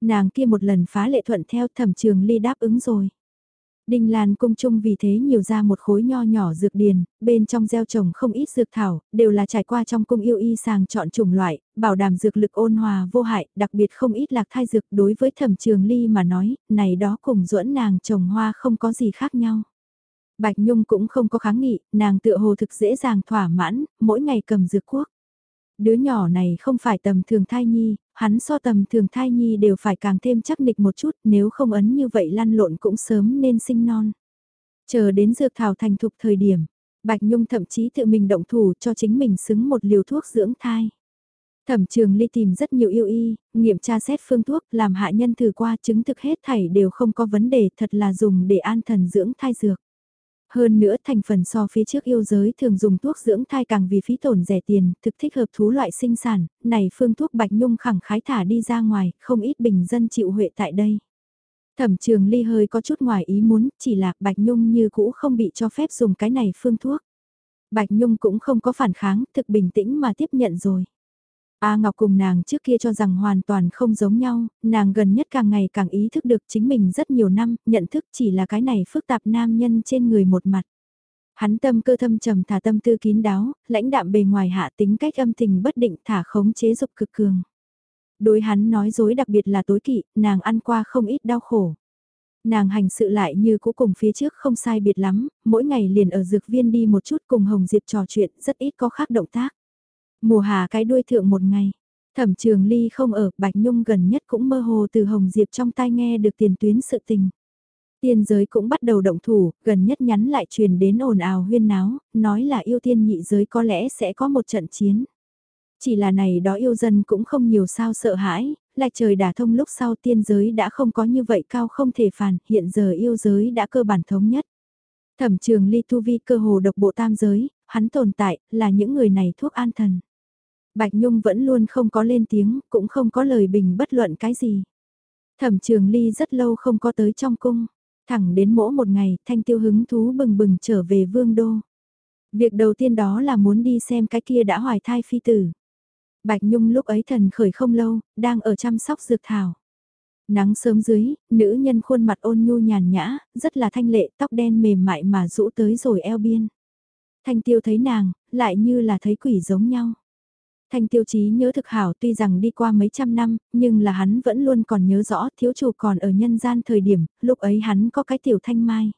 Nàng kia một lần phá lệ thuận theo thẩm trường ly đáp ứng rồi. Đinh Lan cung chung vì thế nhiều ra một khối nho nhỏ dược điền, bên trong gieo trồng không ít dược thảo, đều là trải qua trong cung yêu y sàng chọn chủng loại, bảo đảm dược lực ôn hòa vô hại, đặc biệt không ít lạc thai dược đối với thẩm trường ly mà nói, này đó cùng duẫn nàng trồng hoa không có gì khác nhau. Bạch Nhung cũng không có kháng nghị, nàng tựa hồ thực dễ dàng thỏa mãn, mỗi ngày cầm dược quốc. Đứa nhỏ này không phải tầm thường thai nhi, hắn so tầm thường thai nhi đều phải càng thêm chắc nịch một chút nếu không ấn như vậy lăn lộn cũng sớm nên sinh non. Chờ đến dược thảo thành thục thời điểm, Bạch Nhung thậm chí tự mình động thủ cho chính mình xứng một liều thuốc dưỡng thai. Thẩm trường ly tìm rất nhiều yêu y, nghiệm tra xét phương thuốc, làm hạ nhân thử qua chứng thực hết thảy đều không có vấn đề thật là dùng để an thần dưỡng thai dược. Hơn nữa thành phần so phía trước yêu giới thường dùng thuốc dưỡng thai càng vì phí tổn rẻ tiền, thực thích hợp thú loại sinh sản, này phương thuốc bạch nhung khẳng khái thả đi ra ngoài, không ít bình dân chịu huệ tại đây. Thẩm trường ly hơi có chút ngoài ý muốn, chỉ là bạch nhung như cũ không bị cho phép dùng cái này phương thuốc. Bạch nhung cũng không có phản kháng, thực bình tĩnh mà tiếp nhận rồi. A Ngọc cùng nàng trước kia cho rằng hoàn toàn không giống nhau, nàng gần nhất càng ngày càng ý thức được chính mình rất nhiều năm, nhận thức chỉ là cái này phức tạp nam nhân trên người một mặt. Hắn tâm cơ thâm trầm thả tâm tư kín đáo, lãnh đạm bề ngoài hạ tính cách âm tình bất định thả khống chế dục cực cường. Đối hắn nói dối đặc biệt là tối kỵ, nàng ăn qua không ít đau khổ. Nàng hành sự lại như cũ cùng phía trước không sai biệt lắm, mỗi ngày liền ở dược viên đi một chút cùng Hồng Diệp trò chuyện rất ít có khác động tác. Mùa hà cái đuôi thượng một ngày, thẩm trường ly không ở, Bạch Nhung gần nhất cũng mơ hồ từ Hồng Diệp trong tai nghe được tiền tuyến sự tình. Tiên giới cũng bắt đầu động thủ, gần nhất nhắn lại truyền đến ồn ào huyên náo, nói là yêu tiên nhị giới có lẽ sẽ có một trận chiến. Chỉ là này đó yêu dân cũng không nhiều sao sợ hãi, lại trời đả thông lúc sau tiên giới đã không có như vậy cao không thể phản, hiện giờ yêu giới đã cơ bản thống nhất. Thẩm trường ly tu vi cơ hồ độc bộ tam giới, hắn tồn tại, là những người này thuốc an thần. Bạch Nhung vẫn luôn không có lên tiếng, cũng không có lời bình bất luận cái gì. Thẩm trường ly rất lâu không có tới trong cung, thẳng đến mỗi một ngày thanh tiêu hứng thú bừng bừng trở về vương đô. Việc đầu tiên đó là muốn đi xem cái kia đã hoài thai phi tử. Bạch Nhung lúc ấy thần khởi không lâu, đang ở chăm sóc dược thảo. Nắng sớm dưới, nữ nhân khuôn mặt ôn nhu nhàn nhã, rất là thanh lệ, tóc đen mềm mại mà rũ tới rồi eo biên. Thanh tiêu thấy nàng, lại như là thấy quỷ giống nhau. Thanh tiêu chí nhớ thực hảo tuy rằng đi qua mấy trăm năm, nhưng là hắn vẫn luôn còn nhớ rõ thiếu chủ còn ở nhân gian thời điểm, lúc ấy hắn có cái tiểu thanh mai.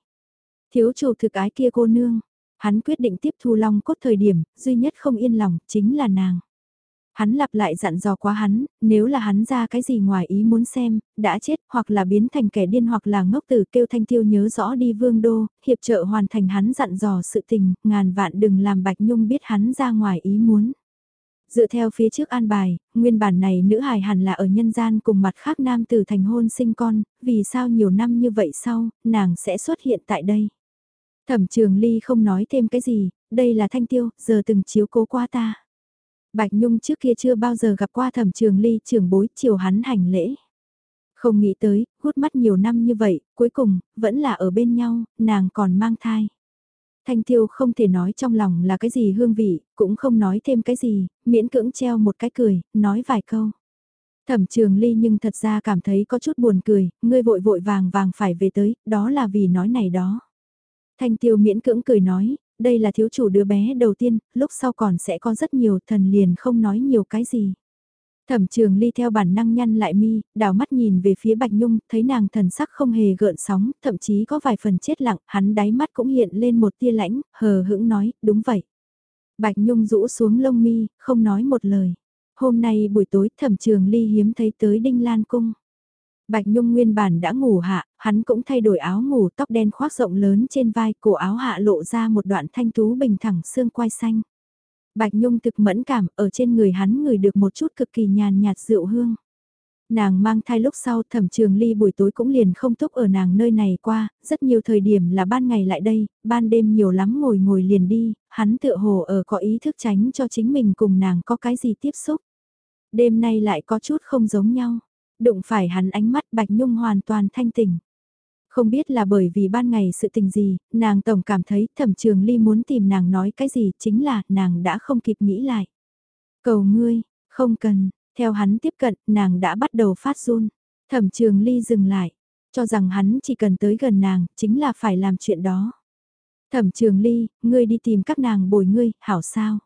Thiếu chủ thực ái kia cô nương, hắn quyết định tiếp thu long cốt thời điểm, duy nhất không yên lòng, chính là nàng. Hắn lặp lại dặn dò quá hắn, nếu là hắn ra cái gì ngoài ý muốn xem, đã chết hoặc là biến thành kẻ điên hoặc là ngốc tử kêu thanh tiêu nhớ rõ đi vương đô, hiệp trợ hoàn thành hắn dặn dò sự tình, ngàn vạn đừng làm Bạch Nhung biết hắn ra ngoài ý muốn. Dựa theo phía trước an bài, nguyên bản này nữ hài hẳn là ở nhân gian cùng mặt khác nam tử thành hôn sinh con, vì sao nhiều năm như vậy sau, nàng sẽ xuất hiện tại đây. Thẩm trường ly không nói thêm cái gì, đây là thanh tiêu, giờ từng chiếu cố qua ta. Bạch Nhung trước kia chưa bao giờ gặp qua thẩm trường ly trưởng bối chiều hắn hành lễ. Không nghĩ tới, hút mắt nhiều năm như vậy, cuối cùng, vẫn là ở bên nhau, nàng còn mang thai. Thanh tiêu không thể nói trong lòng là cái gì hương vị, cũng không nói thêm cái gì, miễn cưỡng treo một cái cười, nói vài câu. Thẩm trường ly nhưng thật ra cảm thấy có chút buồn cười, ngươi vội vội vàng vàng phải về tới, đó là vì nói này đó. Thanh tiêu miễn cưỡng cười nói, đây là thiếu chủ đứa bé đầu tiên, lúc sau còn sẽ có rất nhiều thần liền không nói nhiều cái gì. Thẩm trường ly theo bản năng nhăn lại mi, đào mắt nhìn về phía Bạch Nhung, thấy nàng thần sắc không hề gợn sóng, thậm chí có vài phần chết lặng, hắn đáy mắt cũng hiện lên một tia lãnh, hờ hững nói, đúng vậy. Bạch Nhung rũ xuống lông mi, không nói một lời. Hôm nay buổi tối thẩm trường ly hiếm thấy tới Đinh Lan Cung. Bạch Nhung nguyên bản đã ngủ hạ, hắn cũng thay đổi áo ngủ tóc đen khoác rộng lớn trên vai, cổ áo hạ lộ ra một đoạn thanh tú bình thẳng xương quai xanh. Bạch Nhung thực mẫn cảm, ở trên người hắn ngửi được một chút cực kỳ nhàn nhạt rượu hương. Nàng mang thai lúc sau thẩm trường ly buổi tối cũng liền không túc ở nàng nơi này qua, rất nhiều thời điểm là ban ngày lại đây, ban đêm nhiều lắm ngồi ngồi liền đi, hắn tựa hồ ở có ý thức tránh cho chính mình cùng nàng có cái gì tiếp xúc. Đêm nay lại có chút không giống nhau, đụng phải hắn ánh mắt Bạch Nhung hoàn toàn thanh tỉnh. Không biết là bởi vì ban ngày sự tình gì, nàng tổng cảm thấy thẩm trường ly muốn tìm nàng nói cái gì chính là nàng đã không kịp nghĩ lại. Cầu ngươi, không cần, theo hắn tiếp cận, nàng đã bắt đầu phát run. Thẩm trường ly dừng lại, cho rằng hắn chỉ cần tới gần nàng, chính là phải làm chuyện đó. Thẩm trường ly, ngươi đi tìm các nàng bồi ngươi, hảo sao?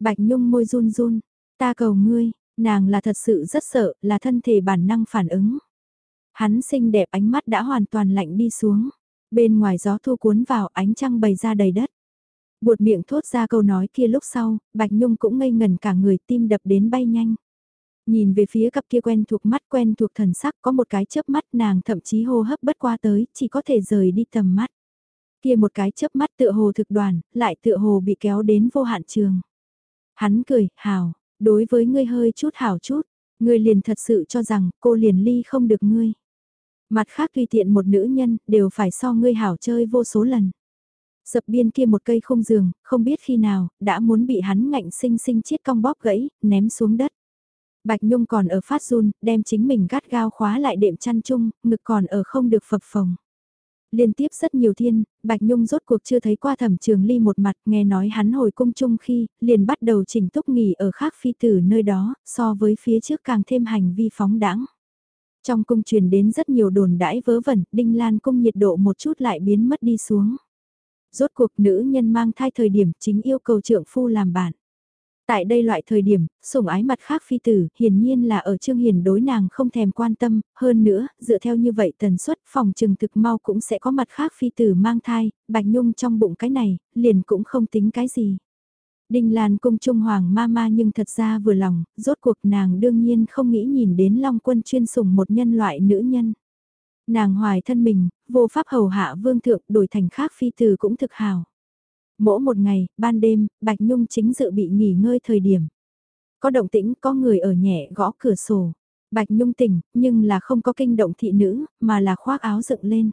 Bạch Nhung môi run run, ta cầu ngươi, nàng là thật sự rất sợ, là thân thể bản năng phản ứng. Hắn xinh đẹp ánh mắt đã hoàn toàn lạnh đi xuống. Bên ngoài gió thu cuốn vào ánh trăng bày ra đầy đất. Buột miệng thốt ra câu nói kia lúc sau, Bạch Nhung cũng ngây ngần cả người tim đập đến bay nhanh. Nhìn về phía cặp kia quen thuộc mắt quen thuộc thần sắc có một cái chớp mắt nàng thậm chí hô hấp bất qua tới, chỉ có thể rời đi tầm mắt. Kia một cái chớp mắt tựa hồ thực đoàn, lại tựa hồ bị kéo đến vô hạn trường. Hắn cười, hào, đối với ngươi hơi chút hảo chút, ngươi liền thật sự cho rằng cô liền ly không được ngươi. Mặt khác tùy tiện một nữ nhân, đều phải so ngươi hảo chơi vô số lần. Dập biên kia một cây không giường, không biết khi nào, đã muốn bị hắn ngạnh sinh sinh chiết cong bóp gãy, ném xuống đất. Bạch Nhung còn ở phát run, đem chính mình gắt gao khóa lại đệm chăn chung, ngực còn ở không được phập phồng. Liên tiếp rất nhiều thiên, Bạch Nhung rốt cuộc chưa thấy qua thẩm trường ly một mặt, nghe nói hắn hồi cung chung khi, liền bắt đầu chỉnh túc nghỉ ở khác phi tử nơi đó, so với phía trước càng thêm hành vi phóng đãng. Trong cung truyền đến rất nhiều đồn đãi vớ vẩn, Đinh Lan cung nhiệt độ một chút lại biến mất đi xuống. Rốt cuộc nữ nhân mang thai thời điểm chính yêu cầu trượng phu làm bạn. Tại đây loại thời điểm, sủng ái mặt khác phi tử, hiển nhiên là ở Trương Hiền đối nàng không thèm quan tâm, hơn nữa, dựa theo như vậy tần suất phòng trừng thực mau cũng sẽ có mặt khác phi tử mang thai, Bạch Nhung trong bụng cái này, liền cũng không tính cái gì. Đinh Lan cung Trung Hoàng ma ma nhưng thật ra vừa lòng, rốt cuộc nàng đương nhiên không nghĩ nhìn đến Long Quân chuyên sủng một nhân loại nữ nhân. Nàng hoài thân mình, vô pháp hầu hạ vương thượng đổi thành khác phi tử cũng thực hào. Mỗi một ngày, ban đêm, Bạch Nhung chính dự bị nghỉ ngơi thời điểm. Có động tĩnh, có người ở nhẹ gõ cửa sổ. Bạch Nhung tỉnh, nhưng là không có kinh động thị nữ, mà là khoác áo dựng lên.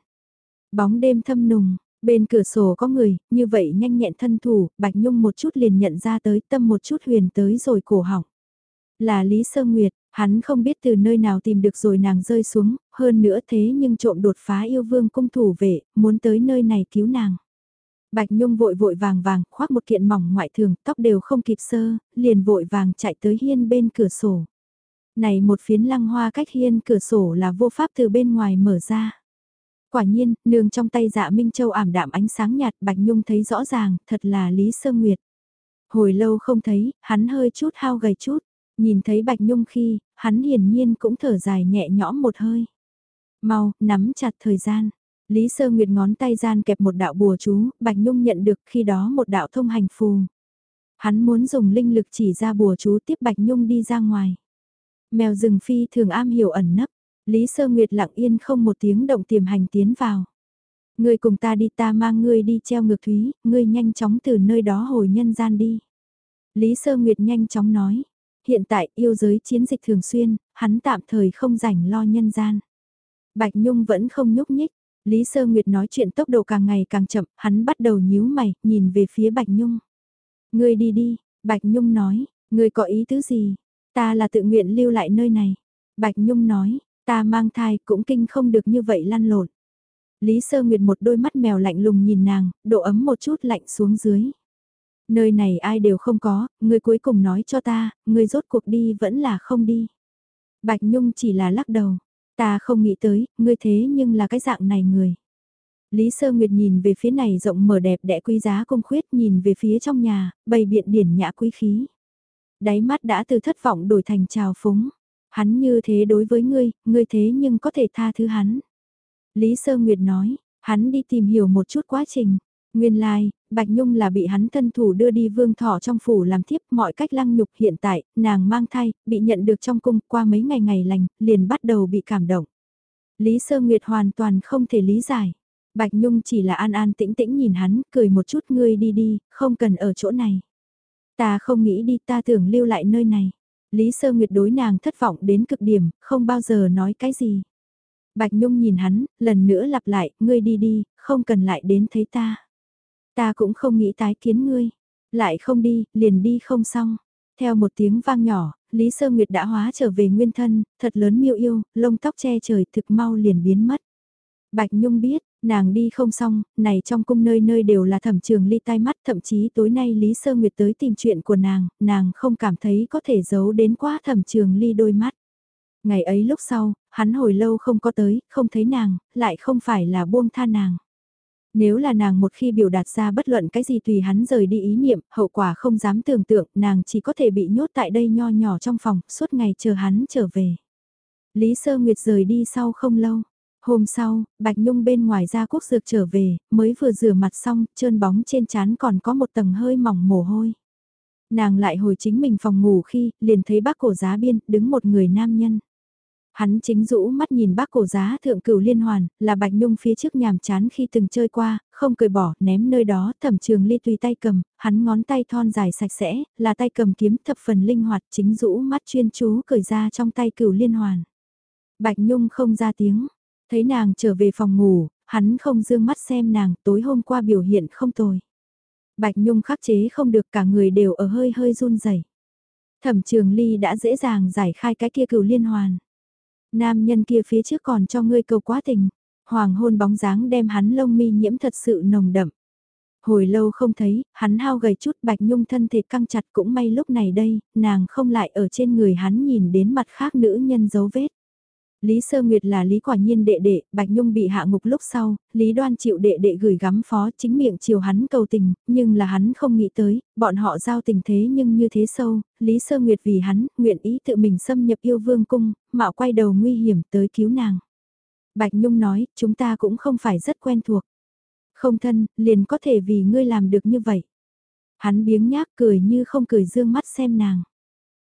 Bóng đêm thâm nùng, Bên cửa sổ có người, như vậy nhanh nhẹn thân thủ, Bạch Nhung một chút liền nhận ra tới tâm một chút huyền tới rồi cổ họng. Là Lý Sơ Nguyệt, hắn không biết từ nơi nào tìm được rồi nàng rơi xuống, hơn nữa thế nhưng trộm đột phá yêu vương cung thủ vệ, muốn tới nơi này cứu nàng. Bạch Nhung vội vội vàng vàng, khoác một kiện mỏng ngoại thường, tóc đều không kịp sơ, liền vội vàng chạy tới hiên bên cửa sổ. Này một phiến lăng hoa cách hiên cửa sổ là vô pháp từ bên ngoài mở ra. Quả nhiên, nương trong tay dạ Minh Châu ảm đạm ánh sáng nhạt Bạch Nhung thấy rõ ràng, thật là Lý Sơ Nguyệt. Hồi lâu không thấy, hắn hơi chút hao gầy chút, nhìn thấy Bạch Nhung khi, hắn hiển nhiên cũng thở dài nhẹ nhõm một hơi. Mau, nắm chặt thời gian. Lý Sơ Nguyệt ngón tay gian kẹp một đạo bùa chú, Bạch Nhung nhận được khi đó một đạo thông hành phù. Hắn muốn dùng linh lực chỉ ra bùa chú tiếp Bạch Nhung đi ra ngoài. Mèo rừng phi thường am hiểu ẩn nấp, Lý Sơ Nguyệt lặng yên không một tiếng động tiềm hành tiến vào. Ngươi cùng ta đi ta mang ngươi đi treo ngược thúy, ngươi nhanh chóng từ nơi đó hồi nhân gian đi. Lý Sơ Nguyệt nhanh chóng nói, hiện tại yêu giới chiến dịch thường xuyên, hắn tạm thời không rảnh lo nhân gian. Bạch Nhung vẫn không nhúc nhích, Lý Sơ Nguyệt nói chuyện tốc độ càng ngày càng chậm, hắn bắt đầu nhíu mày, nhìn về phía Bạch Nhung. Ngươi đi đi, Bạch Nhung nói, ngươi có ý tứ gì? Ta là tự nguyện lưu lại nơi này. Bạch Nhung nói, ta mang thai cũng kinh không được như vậy lăn lộn. Lý Sơ Nguyệt một đôi mắt mèo lạnh lùng nhìn nàng, độ ấm một chút lạnh xuống dưới. Nơi này ai đều không có, người cuối cùng nói cho ta, người rốt cuộc đi vẫn là không đi. Bạch Nhung chỉ là lắc đầu, ta không nghĩ tới, ngươi thế nhưng là cái dạng này người. Lý Sơ Nguyệt nhìn về phía này rộng mở đẹp đẽ quý giá công khuyết nhìn về phía trong nhà, bày biện điển nhã quý khí. Đáy mắt đã từ thất vọng đổi thành trào phúng. Hắn như thế đối với ngươi, ngươi thế nhưng có thể tha thứ hắn. Lý Sơ Nguyệt nói, hắn đi tìm hiểu một chút quá trình. Nguyên lai, like, Bạch Nhung là bị hắn thân thủ đưa đi vương thọ trong phủ làm thiếp mọi cách lăng nhục hiện tại, nàng mang thai, bị nhận được trong cung qua mấy ngày ngày lành, liền bắt đầu bị cảm động. Lý Sơ Nguyệt hoàn toàn không thể lý giải. Bạch Nhung chỉ là an an tĩnh tĩnh nhìn hắn, cười một chút ngươi đi đi, không cần ở chỗ này. Ta không nghĩ đi ta tưởng lưu lại nơi này. Lý Sơ Nguyệt đối nàng thất vọng đến cực điểm, không bao giờ nói cái gì. Bạch Nhung nhìn hắn, lần nữa lặp lại, ngươi đi đi, không cần lại đến thấy ta. Ta cũng không nghĩ tái kiến ngươi. Lại không đi, liền đi không xong. Theo một tiếng vang nhỏ, Lý Sơ Nguyệt đã hóa trở về nguyên thân, thật lớn miêu yêu, lông tóc che trời thực mau liền biến mất. Bạch Nhung biết, nàng đi không xong, này trong cung nơi nơi đều là thẩm trường ly tai mắt, thậm chí tối nay Lý Sơ Nguyệt tới tìm chuyện của nàng, nàng không cảm thấy có thể giấu đến quá thẩm trường ly đôi mắt. Ngày ấy lúc sau, hắn hồi lâu không có tới, không thấy nàng, lại không phải là buông tha nàng. Nếu là nàng một khi biểu đạt ra bất luận cái gì tùy hắn rời đi ý niệm, hậu quả không dám tưởng tượng, nàng chỉ có thể bị nhốt tại đây nho nhỏ trong phòng, suốt ngày chờ hắn trở về. Lý Sơ Nguyệt rời đi sau không lâu. Hôm sau, Bạch Nhung bên ngoài ra quốc dược trở về, mới vừa rửa mặt xong, trơn bóng trên trán còn có một tầng hơi mỏng mồ hôi. Nàng lại hồi chính mình phòng ngủ khi, liền thấy bác cổ giá biên, đứng một người nam nhân. Hắn chính rũ mắt nhìn bác cổ giá thượng cửu liên hoàn, là Bạch Nhung phía trước nhàm chán khi từng chơi qua, không cười bỏ, ném nơi đó, thẩm trường ly tùy tay cầm, hắn ngón tay thon dài sạch sẽ, là tay cầm kiếm thập phần linh hoạt chính rũ mắt chuyên chú cởi ra trong tay cửu liên hoàn. Bạch Nhung không ra tiếng, thấy nàng trở về phòng ngủ, hắn không dương mắt xem nàng tối hôm qua biểu hiện không tồi. Bạch Nhung khắc chế không được cả người đều ở hơi hơi run rẩy. Thẩm trường ly đã dễ dàng giải khai cái kia cửu liên hoàn. Nam nhân kia phía trước còn cho ngươi cầu quá tình. Hoàng hôn bóng dáng đem hắn lông mi nhiễm thật sự nồng đậm. Hồi lâu không thấy, hắn hao gầy chút bạch nhung thân thể căng chặt cũng may lúc này đây, nàng không lại ở trên người hắn nhìn đến mặt khác nữ nhân dấu vết. Lý Sơ Nguyệt là Lý Quả Nhiên đệ đệ, Bạch Nhung bị hạ ngục lúc sau, Lý Đoan chịu đệ đệ gửi gắm phó chính miệng chiều hắn cầu tình, nhưng là hắn không nghĩ tới, bọn họ giao tình thế nhưng như thế sâu, Lý Sơ Nguyệt vì hắn, nguyện ý tự mình xâm nhập yêu vương cung, mạo quay đầu nguy hiểm tới cứu nàng. Bạch Nhung nói, chúng ta cũng không phải rất quen thuộc. Không thân, liền có thể vì ngươi làm được như vậy. Hắn biếng nhác cười như không cười dương mắt xem nàng.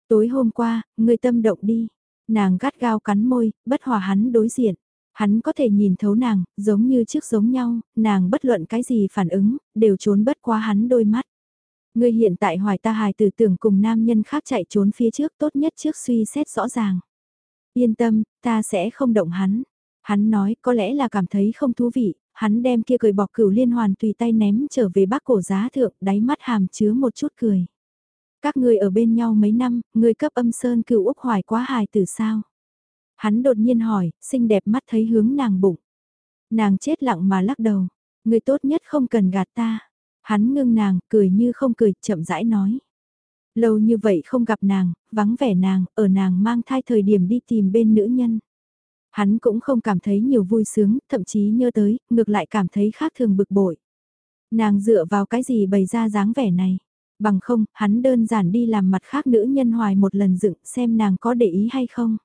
Tối hôm qua, ngươi tâm động đi Nàng gắt gao cắn môi, bất hòa hắn đối diện. Hắn có thể nhìn thấu nàng, giống như trước giống nhau, nàng bất luận cái gì phản ứng, đều trốn bất qua hắn đôi mắt. Ngươi hiện tại hoài ta hài tử tưởng cùng nam nhân khác chạy trốn phía trước tốt nhất trước suy xét rõ ràng. Yên tâm, ta sẽ không động hắn. Hắn nói có lẽ là cảm thấy không thú vị, hắn đem kia cười bọc cửu liên hoàn tùy tay ném trở về bác cổ giá thượng, đáy mắt hàm chứa một chút cười. Các người ở bên nhau mấy năm, người cấp âm sơn cựu Úc hoài quá hài từ sao? Hắn đột nhiên hỏi, xinh đẹp mắt thấy hướng nàng bụng. Nàng chết lặng mà lắc đầu, người tốt nhất không cần gạt ta. Hắn ngưng nàng, cười như không cười, chậm rãi nói. Lâu như vậy không gặp nàng, vắng vẻ nàng, ở nàng mang thai thời điểm đi tìm bên nữ nhân. Hắn cũng không cảm thấy nhiều vui sướng, thậm chí nhớ tới, ngược lại cảm thấy khác thường bực bội. Nàng dựa vào cái gì bày ra dáng vẻ này? Bằng không, hắn đơn giản đi làm mặt khác nữ nhân hoài một lần dựng xem nàng có để ý hay không.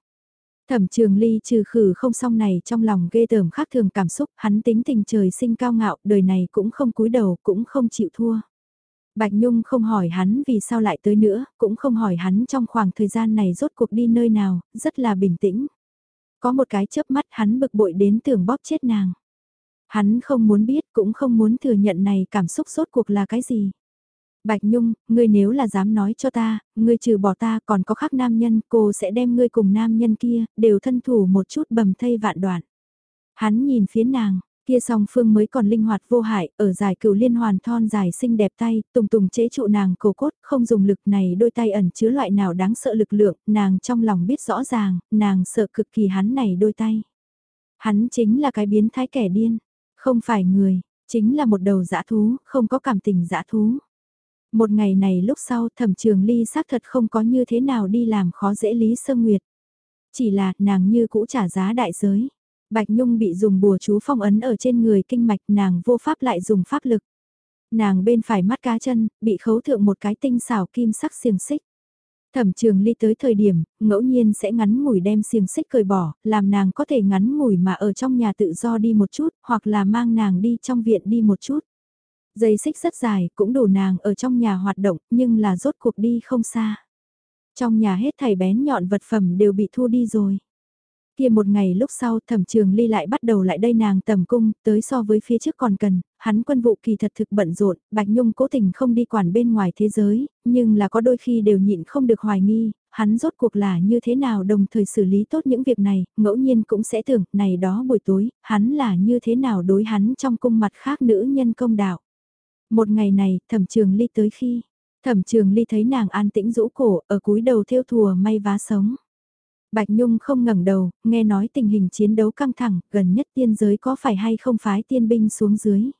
Thẩm trường ly trừ khử không xong này trong lòng ghê tởm khác thường cảm xúc, hắn tính tình trời sinh cao ngạo, đời này cũng không cúi đầu, cũng không chịu thua. Bạch Nhung không hỏi hắn vì sao lại tới nữa, cũng không hỏi hắn trong khoảng thời gian này rốt cuộc đi nơi nào, rất là bình tĩnh. Có một cái chớp mắt hắn bực bội đến tưởng bóp chết nàng. Hắn không muốn biết cũng không muốn thừa nhận này cảm xúc rốt cuộc là cái gì. Bạch Nhung, ngươi nếu là dám nói cho ta, ngươi trừ bỏ ta còn có khác nam nhân, cô sẽ đem ngươi cùng nam nhân kia, đều thân thủ một chút bầm thây vạn đoạn. Hắn nhìn phía nàng, kia song phương mới còn linh hoạt vô hại, ở giải cửu liên hoàn thon dài xinh đẹp tay, tùng tùng chế trụ nàng cổ cốt, không dùng lực này đôi tay ẩn chứa loại nào đáng sợ lực lượng, nàng trong lòng biết rõ ràng, nàng sợ cực kỳ hắn này đôi tay. Hắn chính là cái biến thái kẻ điên, không phải người, chính là một đầu dã thú, không có cảm tình dã thú. Một ngày này lúc sau thẩm trường ly xác thật không có như thế nào đi làm khó dễ Lý sơn Nguyệt. Chỉ là nàng như cũ trả giá đại giới. Bạch Nhung bị dùng bùa chú phong ấn ở trên người kinh mạch nàng vô pháp lại dùng pháp lực. Nàng bên phải mắt cá chân, bị khấu thượng một cái tinh xảo kim sắc xiềng xích. Thẩm trường ly tới thời điểm, ngẫu nhiên sẽ ngắn ngủi đem xiềng xích cởi bỏ, làm nàng có thể ngắn ngủi mà ở trong nhà tự do đi một chút, hoặc là mang nàng đi trong viện đi một chút. Dây xích rất dài, cũng đủ nàng ở trong nhà hoạt động, nhưng là rốt cuộc đi không xa. Trong nhà hết thảy bén nhọn vật phẩm đều bị thu đi rồi. Kia một ngày lúc sau thẩm trường ly lại bắt đầu lại đây nàng tầm cung, tới so với phía trước còn cần, hắn quân vụ kỳ thật thực bận rộn, Bạch Nhung cố tình không đi quản bên ngoài thế giới, nhưng là có đôi khi đều nhịn không được hoài nghi, hắn rốt cuộc là như thế nào đồng thời xử lý tốt những việc này, ngẫu nhiên cũng sẽ tưởng, này đó buổi tối, hắn là như thế nào đối hắn trong cung mặt khác nữ nhân công đạo. Một ngày này, thẩm trường ly tới khi, thẩm trường ly thấy nàng an tĩnh rũ cổ ở cúi đầu theo thùa may vá sống. Bạch Nhung không ngẩng đầu, nghe nói tình hình chiến đấu căng thẳng, gần nhất tiên giới có phải hay không phái tiên binh xuống dưới.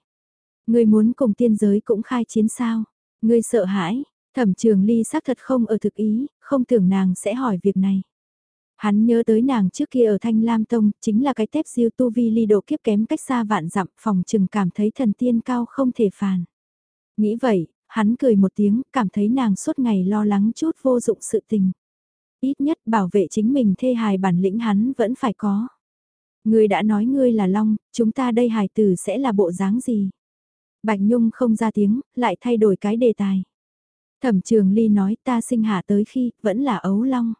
Người muốn cùng tiên giới cũng khai chiến sao? Người sợ hãi, thẩm trường ly xác thật không ở thực ý, không tưởng nàng sẽ hỏi việc này. Hắn nhớ tới nàng trước kia ở Thanh Lam Tông, chính là cái tép diêu tu vi ly độ kiếp kém cách xa vạn dặm phòng trừng cảm thấy thần tiên cao không thể phàn. Nghĩ vậy, hắn cười một tiếng, cảm thấy nàng suốt ngày lo lắng chút vô dụng sự tình. Ít nhất bảo vệ chính mình thê hài bản lĩnh hắn vẫn phải có. Ngươi đã nói ngươi là Long, chúng ta đây hài tử sẽ là bộ dáng gì? Bạch Nhung không ra tiếng, lại thay đổi cái đề tài. Thẩm trường ly nói ta sinh hạ tới khi, vẫn là ấu long.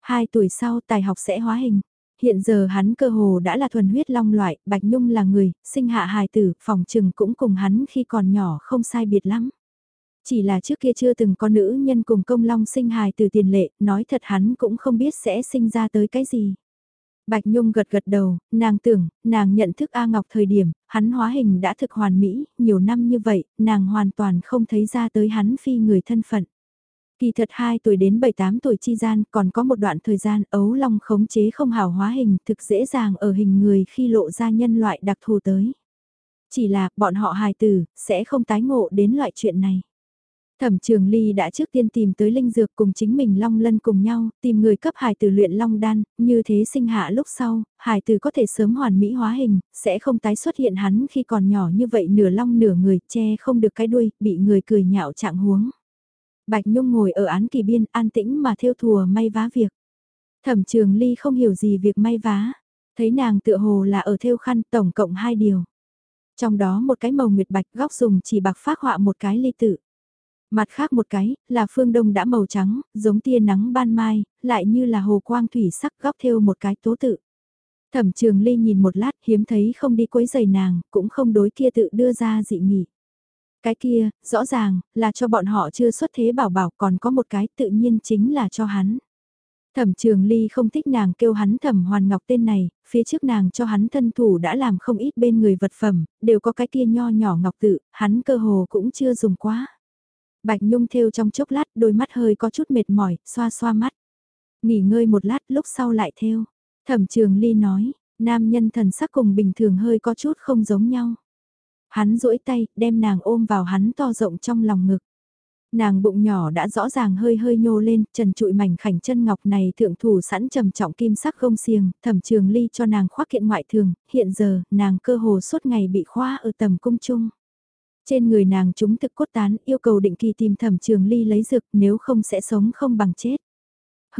Hai tuổi sau tài học sẽ hóa hình. Hiện giờ hắn cơ hồ đã là thuần huyết long loại, Bạch Nhung là người, sinh hạ hài tử, phòng trừng cũng cùng hắn khi còn nhỏ không sai biệt lắm. Chỉ là trước kia chưa từng có nữ nhân cùng công long sinh hài từ tiền lệ, nói thật hắn cũng không biết sẽ sinh ra tới cái gì. Bạch Nhung gật gật đầu, nàng tưởng, nàng nhận thức A Ngọc thời điểm, hắn hóa hình đã thực hoàn mỹ, nhiều năm như vậy, nàng hoàn toàn không thấy ra tới hắn phi người thân phận. Kỳ thật 2 tuổi đến 7-8 tuổi chi gian còn có một đoạn thời gian ấu long khống chế không hào hóa hình thực dễ dàng ở hình người khi lộ ra nhân loại đặc thù tới. Chỉ là bọn họ hài tử sẽ không tái ngộ đến loại chuyện này. Thẩm Trường Ly đã trước tiên tìm tới linh dược cùng chính mình Long Lân cùng nhau, tìm người cấp hài tử luyện Long Đan, như thế sinh hạ lúc sau, hài tử có thể sớm hoàn mỹ hóa hình, sẽ không tái xuất hiện hắn khi còn nhỏ như vậy nửa long nửa người, che không được cái đuôi, bị người cười nhạo trạng huống. Bạch Nhung ngồi ở án kỳ biên an tĩnh mà theo thùa may vá việc. Thẩm Trường Ly không hiểu gì việc may vá, thấy nàng tựa hồ là ở theo khăn tổng cộng hai điều. Trong đó một cái màu nguyệt bạch góc dùng chỉ bạc phát họa một cái ly tự. Mặt khác một cái, là phương đông đã màu trắng, giống tia nắng ban mai, lại như là hồ quang thủy sắc góc theo một cái tố tự. Thẩm trường ly nhìn một lát hiếm thấy không đi quấy giày nàng, cũng không đối kia tự đưa ra dị nghị. Cái kia, rõ ràng, là cho bọn họ chưa xuất thế bảo bảo còn có một cái tự nhiên chính là cho hắn. Thẩm trường ly không thích nàng kêu hắn thẩm hoàn ngọc tên này, phía trước nàng cho hắn thân thủ đã làm không ít bên người vật phẩm, đều có cái kia nho nhỏ ngọc tự, hắn cơ hồ cũng chưa dùng quá. Bạch Nhung theo trong chốc lát đôi mắt hơi có chút mệt mỏi, xoa xoa mắt. Nghỉ ngơi một lát lúc sau lại theo. Thẩm trường ly nói, nam nhân thần sắc cùng bình thường hơi có chút không giống nhau. Hắn duỗi tay, đem nàng ôm vào hắn to rộng trong lòng ngực. Nàng bụng nhỏ đã rõ ràng hơi hơi nhô lên, trần trụi mảnh khảnh chân ngọc này thượng thủ sẵn trầm trọng kim sắc gông xiềng, thẩm trường ly cho nàng khoác kiện ngoại thường, hiện giờ, nàng cơ hồ suốt ngày bị khoa ở tầm cung chung. Trên người nàng chúng thực cốt tán, yêu cầu định kỳ tìm thẩm trường ly lấy dược, nếu không sẽ sống không bằng chết.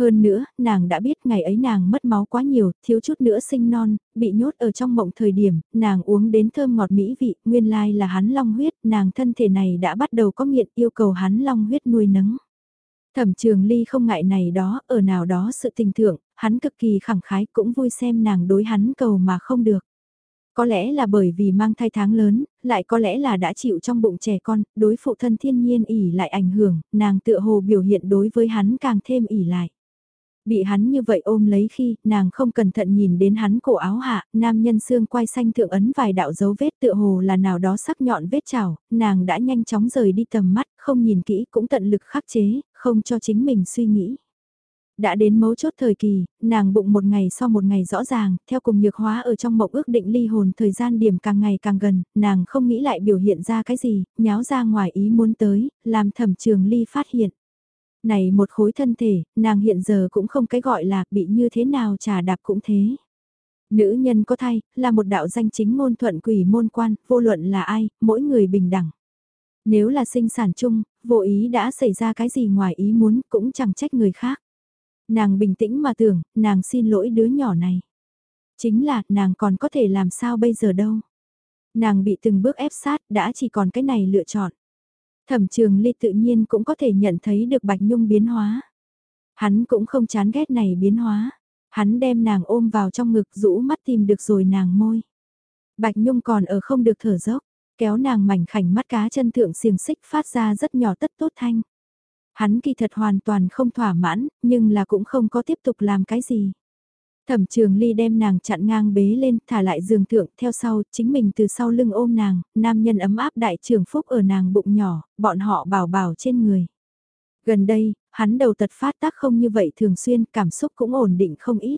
Hơn nữa, nàng đã biết ngày ấy nàng mất máu quá nhiều, thiếu chút nữa sinh non, bị nhốt ở trong mộng thời điểm, nàng uống đến thơm ngọt mỹ vị, nguyên lai là hắn long huyết, nàng thân thể này đã bắt đầu có nghiện yêu cầu hắn long huyết nuôi nấng. Thẩm trường ly không ngại này đó, ở nào đó sự tình thượng, hắn cực kỳ khẳng khái cũng vui xem nàng đối hắn cầu mà không được. Có lẽ là bởi vì mang thai tháng lớn, lại có lẽ là đã chịu trong bụng trẻ con, đối phụ thân thiên nhiên ỉ lại ảnh hưởng, nàng tựa hồ biểu hiện đối với hắn càng thêm ỉ lại. Bị hắn như vậy ôm lấy khi, nàng không cẩn thận nhìn đến hắn cổ áo hạ, nam nhân xương quai xanh thượng ấn vài đạo dấu vết tựa hồ là nào đó sắc nhọn vết chảo, nàng đã nhanh chóng rời đi tầm mắt, không nhìn kỹ cũng tận lực khắc chế, không cho chính mình suy nghĩ. Đã đến mấu chốt thời kỳ, nàng bụng một ngày sau một ngày rõ ràng, theo cùng nhược hóa ở trong mộng ước định ly hồn thời gian điểm càng ngày càng gần, nàng không nghĩ lại biểu hiện ra cái gì, nháo ra ngoài ý muốn tới, làm thẩm trường ly phát hiện. Này một khối thân thể, nàng hiện giờ cũng không cái gọi là bị như thế nào trà đạp cũng thế. Nữ nhân có thai, là một đạo danh chính ngôn thuận quỷ môn quan, vô luận là ai, mỗi người bình đẳng. Nếu là sinh sản chung, vô ý đã xảy ra cái gì ngoài ý muốn cũng chẳng trách người khác. Nàng bình tĩnh mà tưởng, nàng xin lỗi đứa nhỏ này. Chính là, nàng còn có thể làm sao bây giờ đâu. Nàng bị từng bước ép sát, đã chỉ còn cái này lựa chọn. Thẩm trường ly tự nhiên cũng có thể nhận thấy được Bạch Nhung biến hóa. Hắn cũng không chán ghét này biến hóa. Hắn đem nàng ôm vào trong ngực rũ mắt tìm được rồi nàng môi. Bạch Nhung còn ở không được thở dốc, kéo nàng mảnh khảnh mắt cá chân thượng xiềng xích phát ra rất nhỏ tất tốt thanh. Hắn kỳ thật hoàn toàn không thỏa mãn, nhưng là cũng không có tiếp tục làm cái gì. Thẩm trường ly đem nàng chặn ngang bế lên, thả lại giường thượng, theo sau, chính mình từ sau lưng ôm nàng, nam nhân ấm áp đại trường phúc ở nàng bụng nhỏ, bọn họ bảo bảo trên người. Gần đây, hắn đầu tật phát tác không như vậy thường xuyên, cảm xúc cũng ổn định không ít.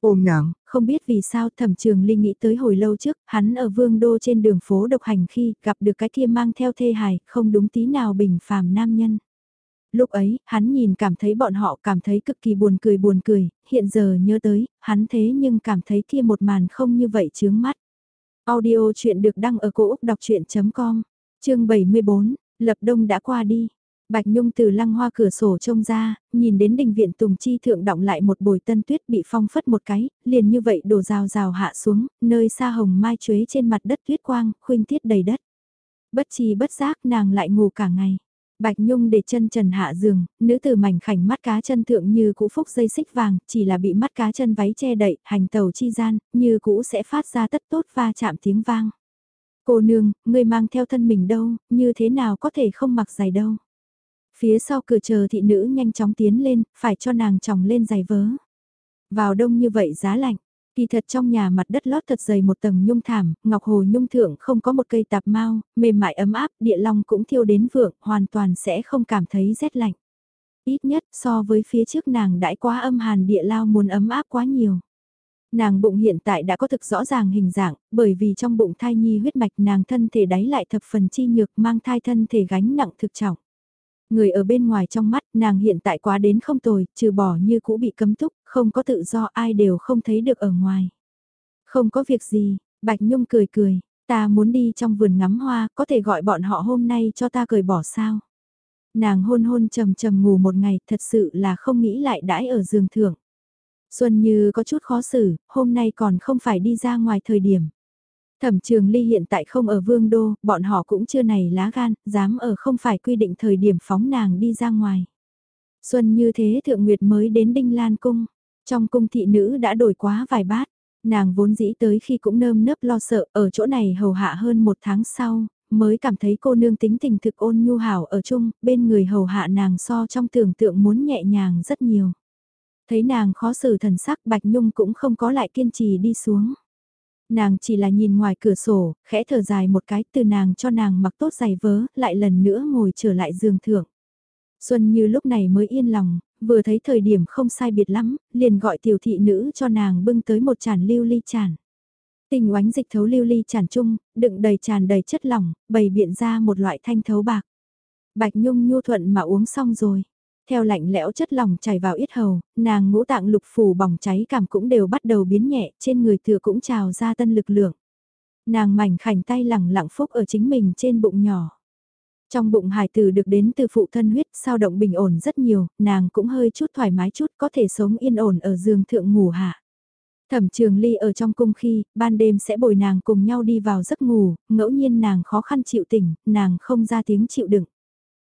Ôm nàng, không biết vì sao thẩm trường ly nghĩ tới hồi lâu trước, hắn ở vương đô trên đường phố độc hành khi gặp được cái kia mang theo thê hài, không đúng tí nào bình phàm nam nhân. Lúc ấy, hắn nhìn cảm thấy bọn họ cảm thấy cực kỳ buồn cười buồn cười, hiện giờ nhớ tới, hắn thế nhưng cảm thấy kia một màn không như vậy chướng mắt. Audio chuyện được đăng ở cổ Úc đọc chuyện.com, chương 74, Lập Đông đã qua đi. Bạch Nhung từ lăng hoa cửa sổ trông ra, nhìn đến đình viện Tùng Chi thượng động lại một bồi tân tuyết bị phong phất một cái, liền như vậy đổ rào rào hạ xuống, nơi xa hồng mai chuế trên mặt đất tuyết quang, khuynh tiết đầy đất. Bất chi bất giác nàng lại ngủ cả ngày. Bạch Nhung để chân trần hạ giường, nữ tử mảnh khảnh mắt cá chân thượng như cũ phúc dây xích vàng, chỉ là bị mắt cá chân váy che đậy, hành tàu chi gian, như cũ sẽ phát ra tất tốt va chạm tiếng vang. Cô nương, người mang theo thân mình đâu, như thế nào có thể không mặc giày đâu. Phía sau cửa chờ thị nữ nhanh chóng tiến lên, phải cho nàng chồng lên giày vớ. Vào đông như vậy giá lạnh, Kỳ thật trong nhà mặt đất lót thật dày một tầng nhung thảm, ngọc hồ nhung thượng không có một cây tạp mau, mềm mại ấm áp, địa long cũng thiêu đến vượng, hoàn toàn sẽ không cảm thấy rét lạnh. Ít nhất so với phía trước nàng đãi quá âm hàn địa lao muốn ấm áp quá nhiều. Nàng bụng hiện tại đã có thực rõ ràng hình dạng, bởi vì trong bụng thai nhi huyết mạch nàng thân thể đáy lại thập phần chi nhược mang thai thân thể gánh nặng thực trọng. Người ở bên ngoài trong mắt nàng hiện tại quá đến không tồi, trừ bỏ như cũ bị cấm túc, không có tự do ai đều không thấy được ở ngoài. Không có việc gì, Bạch Nhung cười cười, ta muốn đi trong vườn ngắm hoa, có thể gọi bọn họ hôm nay cho ta cười bỏ sao. Nàng hôn hôn trầm trầm ngủ một ngày, thật sự là không nghĩ lại đãi ở giường thượng. Xuân Như có chút khó xử, hôm nay còn không phải đi ra ngoài thời điểm. Thẩm trường ly hiện tại không ở vương đô, bọn họ cũng chưa này lá gan, dám ở không phải quy định thời điểm phóng nàng đi ra ngoài. Xuân như thế thượng nguyệt mới đến Đinh Lan Cung, trong cung thị nữ đã đổi quá vài bát, nàng vốn dĩ tới khi cũng nơm nớp lo sợ ở chỗ này hầu hạ hơn một tháng sau, mới cảm thấy cô nương tính tình thực ôn nhu hảo ở chung, bên người hầu hạ nàng so trong tưởng tượng muốn nhẹ nhàng rất nhiều. Thấy nàng khó xử thần sắc Bạch Nhung cũng không có lại kiên trì đi xuống. Nàng chỉ là nhìn ngoài cửa sổ, khẽ thở dài một cái từ nàng cho nàng mặc tốt giày vớ, lại lần nữa ngồi trở lại giường thượng. Xuân như lúc này mới yên lòng, vừa thấy thời điểm không sai biệt lắm, liền gọi tiểu thị nữ cho nàng bưng tới một chản lưu ly chản. Tình oánh dịch thấu lưu ly chản chung, đựng đầy tràn đầy chất lỏng, bày biện ra một loại thanh thấu bạc. Bạch Nhung nhu thuận mà uống xong rồi. Theo lạnh lẽo chất lỏng chảy vào yết hầu, nàng ngũ tạng lục phủ bỏng cháy cảm cũng đều bắt đầu biến nhẹ, trên người thừa cũng trào ra tân lực lượng. Nàng mảnh khảnh tay lẳng lặng phúc ở chính mình trên bụng nhỏ. Trong bụng hải tử được đến từ phụ thân huyết, sao động bình ổn rất nhiều, nàng cũng hơi chút thoải mái chút có thể sống yên ổn ở giường thượng ngủ hạ. Thẩm trường ly ở trong cung khi, ban đêm sẽ bồi nàng cùng nhau đi vào giấc ngủ, ngẫu nhiên nàng khó khăn chịu tỉnh, nàng không ra tiếng chịu đựng.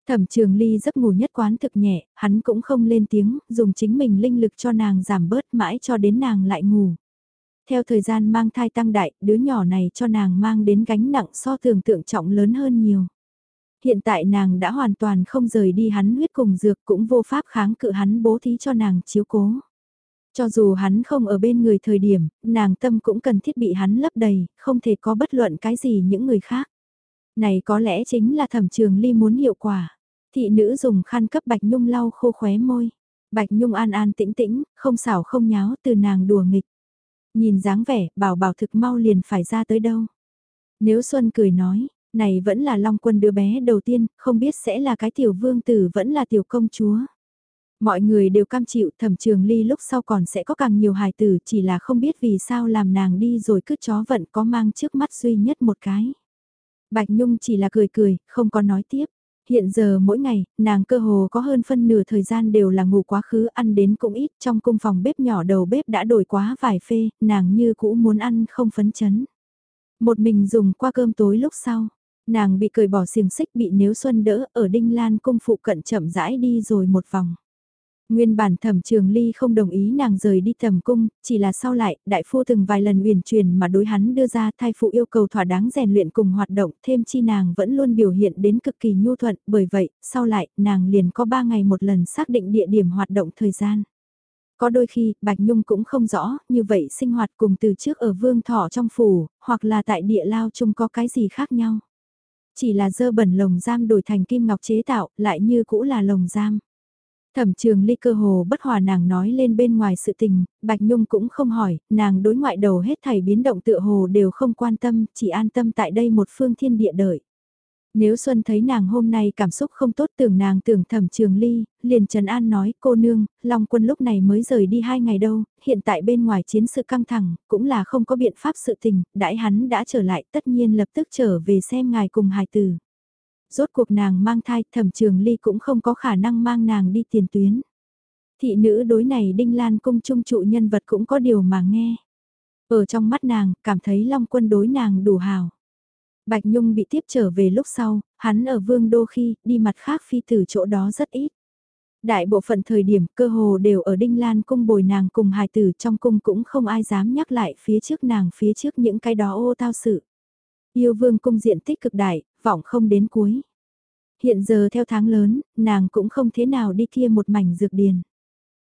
Thẩm trường ly giấc ngủ nhất quán thực nhẹ, hắn cũng không lên tiếng, dùng chính mình linh lực cho nàng giảm bớt mãi cho đến nàng lại ngủ. Theo thời gian mang thai tăng đại, đứa nhỏ này cho nàng mang đến gánh nặng so tưởng tượng trọng lớn hơn nhiều. Hiện tại nàng đã hoàn toàn không rời đi hắn huyết cùng dược cũng vô pháp kháng cự hắn bố thí cho nàng chiếu cố. Cho dù hắn không ở bên người thời điểm, nàng tâm cũng cần thiết bị hắn lấp đầy, không thể có bất luận cái gì những người khác. Này có lẽ chính là thẩm trường ly muốn hiệu quả. Thị nữ dùng khăn cấp Bạch Nhung lau khô khóe môi. Bạch Nhung an an tĩnh tĩnh, không xảo không nháo từ nàng đùa nghịch. Nhìn dáng vẻ, bảo bảo thực mau liền phải ra tới đâu. Nếu Xuân cười nói, này vẫn là Long Quân đứa bé đầu tiên, không biết sẽ là cái tiểu vương tử vẫn là tiểu công chúa. Mọi người đều cam chịu thẩm trường ly lúc sau còn sẽ có càng nhiều hài tử chỉ là không biết vì sao làm nàng đi rồi cứ chó vận có mang trước mắt duy nhất một cái. Bạch Nhung chỉ là cười cười, không có nói tiếp. Hiện giờ mỗi ngày, nàng cơ hồ có hơn phân nửa thời gian đều là ngủ quá khứ ăn đến cũng ít trong cung phòng bếp nhỏ đầu bếp đã đổi quá vài phê, nàng như cũ muốn ăn không phấn chấn. Một mình dùng qua cơm tối lúc sau, nàng bị cởi bỏ xiềng xích bị nếu xuân đỡ ở Đinh Lan cung phụ cận chậm rãi đi rồi một vòng. Nguyên bản thẩm trường ly không đồng ý nàng rời đi thẩm cung, chỉ là sau lại, đại phu từng vài lần uyển truyền mà đối hắn đưa ra thai phụ yêu cầu thỏa đáng rèn luyện cùng hoạt động, thêm chi nàng vẫn luôn biểu hiện đến cực kỳ nhu thuận, bởi vậy, sau lại, nàng liền có ba ngày một lần xác định địa điểm hoạt động thời gian. Có đôi khi, Bạch Nhung cũng không rõ, như vậy sinh hoạt cùng từ trước ở vương thọ trong phủ, hoặc là tại địa lao chung có cái gì khác nhau. Chỉ là dơ bẩn lồng giam đổi thành kim ngọc chế tạo, lại như cũ là lồng giam. Thẩm trường ly cơ hồ bất hòa nàng nói lên bên ngoài sự tình, Bạch Nhung cũng không hỏi, nàng đối ngoại đầu hết thảy biến động tựa hồ đều không quan tâm, chỉ an tâm tại đây một phương thiên địa đợi. Nếu Xuân thấy nàng hôm nay cảm xúc không tốt tưởng nàng tưởng thẩm trường ly, liền Trần An nói cô nương, Long quân lúc này mới rời đi hai ngày đâu, hiện tại bên ngoài chiến sự căng thẳng, cũng là không có biện pháp sự tình, đãi hắn đã trở lại tất nhiên lập tức trở về xem ngài cùng hài tử. Rốt cuộc nàng mang thai thẩm trường ly cũng không có khả năng mang nàng đi tiền tuyến. Thị nữ đối này Đinh Lan cung trung trụ nhân vật cũng có điều mà nghe. Ở trong mắt nàng, cảm thấy Long quân đối nàng đủ hào. Bạch Nhung bị tiếp trở về lúc sau, hắn ở vương đô khi, đi mặt khác phi tử chỗ đó rất ít. Đại bộ phận thời điểm cơ hồ đều ở Đinh Lan cung bồi nàng cùng hài tử trong cung cũng không ai dám nhắc lại phía trước nàng phía trước những cái đó ô tao sự. Yêu vương cung diện tích cực đại, vọng không đến cuối. Hiện giờ theo tháng lớn, nàng cũng không thế nào đi kia một mảnh dược điền.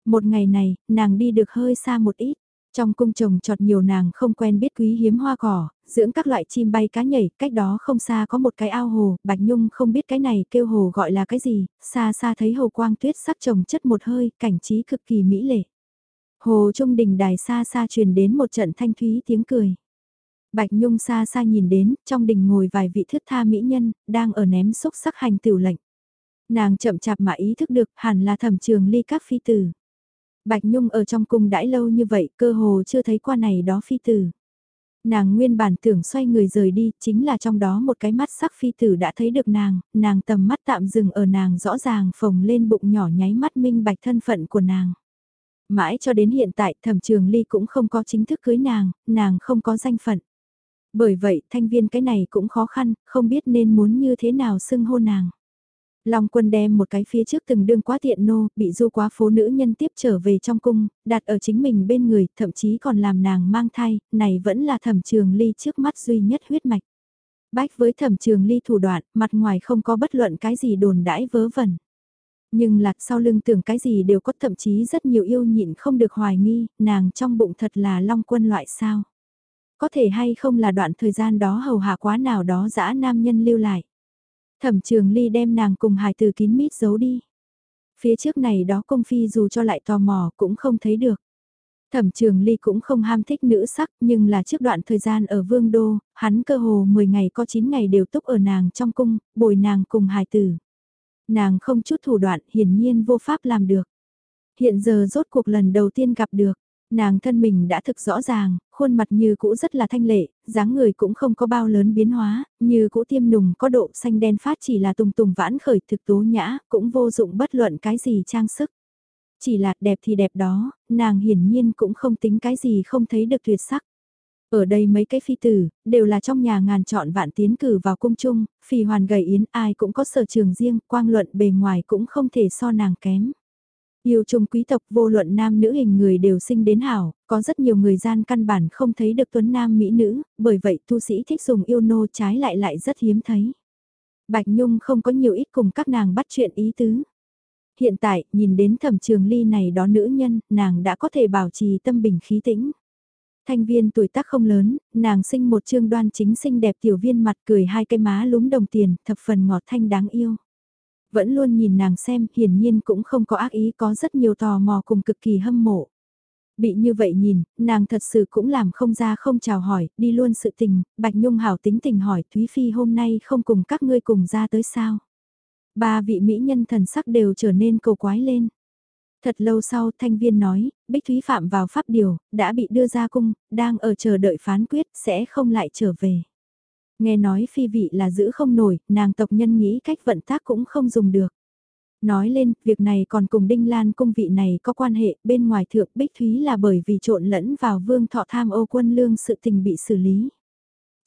Một ngày này, nàng đi được hơi xa một ít. Trong cung trồng trọt nhiều nàng không quen biết quý hiếm hoa cỏ, dưỡng các loại chim bay cá nhảy, cách đó không xa có một cái ao hồ, Bạch Nhung không biết cái này kêu hồ gọi là cái gì, xa xa thấy hồ quang tuyết sắc trồng chất một hơi, cảnh trí cực kỳ mỹ lệ. Hồ trung đình đài xa xa truyền đến một trận thanh thúy tiếng cười. Bạch Nhung xa xa nhìn đến, trong đình ngồi vài vị thước tha mỹ nhân, đang ở ném xúc sắc hành tiểu lệnh. Nàng chậm chạp mà ý thức được hẳn là thẩm trường ly các phi tử. Bạch Nhung ở trong cung đãi lâu như vậy cơ hồ chưa thấy qua này đó phi tử. Nàng nguyên bản tưởng xoay người rời đi, chính là trong đó một cái mắt sắc phi tử đã thấy được nàng, nàng tầm mắt tạm dừng ở nàng rõ ràng phồng lên bụng nhỏ nháy mắt minh bạch thân phận của nàng. Mãi cho đến hiện tại thẩm trường ly cũng không có chính thức cưới nàng, nàng không có danh phận. Bởi vậy thanh viên cái này cũng khó khăn, không biết nên muốn như thế nào xưng hô nàng. Long quân đem một cái phía trước từng đương quá tiện nô, bị du quá phố nữ nhân tiếp trở về trong cung, đặt ở chính mình bên người, thậm chí còn làm nàng mang thai, này vẫn là thẩm trường ly trước mắt duy nhất huyết mạch. Bách với thẩm trường ly thủ đoạn, mặt ngoài không có bất luận cái gì đồn đãi vớ vẩn. Nhưng lạc sau lưng tưởng cái gì đều có thậm chí rất nhiều yêu nhịn không được hoài nghi, nàng trong bụng thật là long quân loại sao. Có thể hay không là đoạn thời gian đó hầu hạ quá nào đó dã nam nhân lưu lại. Thẩm trường ly đem nàng cùng hài từ kín mít giấu đi. Phía trước này đó công phi dù cho lại tò mò cũng không thấy được. Thẩm trường ly cũng không ham thích nữ sắc nhưng là trước đoạn thời gian ở vương đô, hắn cơ hồ 10 ngày có 9 ngày đều túc ở nàng trong cung, bồi nàng cùng hài tử. Nàng không chút thủ đoạn hiển nhiên vô pháp làm được. Hiện giờ rốt cuộc lần đầu tiên gặp được, nàng thân mình đã thực rõ ràng, khuôn mặt như cũ rất là thanh lệ, dáng người cũng không có bao lớn biến hóa, như cũ tiêm nùng có độ xanh đen phát chỉ là tùng tùng vãn khởi thực tố nhã, cũng vô dụng bất luận cái gì trang sức. Chỉ là đẹp thì đẹp đó, nàng hiển nhiên cũng không tính cái gì không thấy được tuyệt sắc. Ở đây mấy cái phi tử, đều là trong nhà ngàn chọn vạn tiến cử vào cung chung, phi hoàn gầy yến ai cũng có sở trường riêng, quang luận bề ngoài cũng không thể so nàng kém. Yêu chung quý tộc vô luận nam nữ hình người đều sinh đến hảo, có rất nhiều người gian căn bản không thấy được tuấn nam mỹ nữ, bởi vậy tu sĩ thích dùng yêu nô trái lại lại rất hiếm thấy. Bạch Nhung không có nhiều ít cùng các nàng bắt chuyện ý tứ. Hiện tại, nhìn đến thẩm trường ly này đó nữ nhân, nàng đã có thể bảo trì tâm bình khí tĩnh. Thanh viên tuổi tác không lớn, nàng sinh một trương đoan chính xinh đẹp tiểu viên mặt cười hai cái má lúm đồng tiền, thập phần ngọt thanh đáng yêu. Vẫn luôn nhìn nàng xem, hiển nhiên cũng không có ác ý có rất nhiều tò mò cùng cực kỳ hâm mộ. Bị như vậy nhìn, nàng thật sự cũng làm không ra không chào hỏi, đi luôn sự tình, Bạch Nhung hảo tính tình hỏi Thúy Phi hôm nay không cùng các ngươi cùng ra tới sao. Ba vị mỹ nhân thần sắc đều trở nên cầu quái lên. Thật lâu sau thanh viên nói, Bích Thúy phạm vào pháp điều, đã bị đưa ra cung, đang ở chờ đợi phán quyết, sẽ không lại trở về. Nghe nói phi vị là giữ không nổi, nàng tộc nhân nghĩ cách vận tác cũng không dùng được. Nói lên, việc này còn cùng Đinh Lan cung vị này có quan hệ, bên ngoài thượng Bích Thúy là bởi vì trộn lẫn vào vương thọ tham ô quân lương sự tình bị xử lý.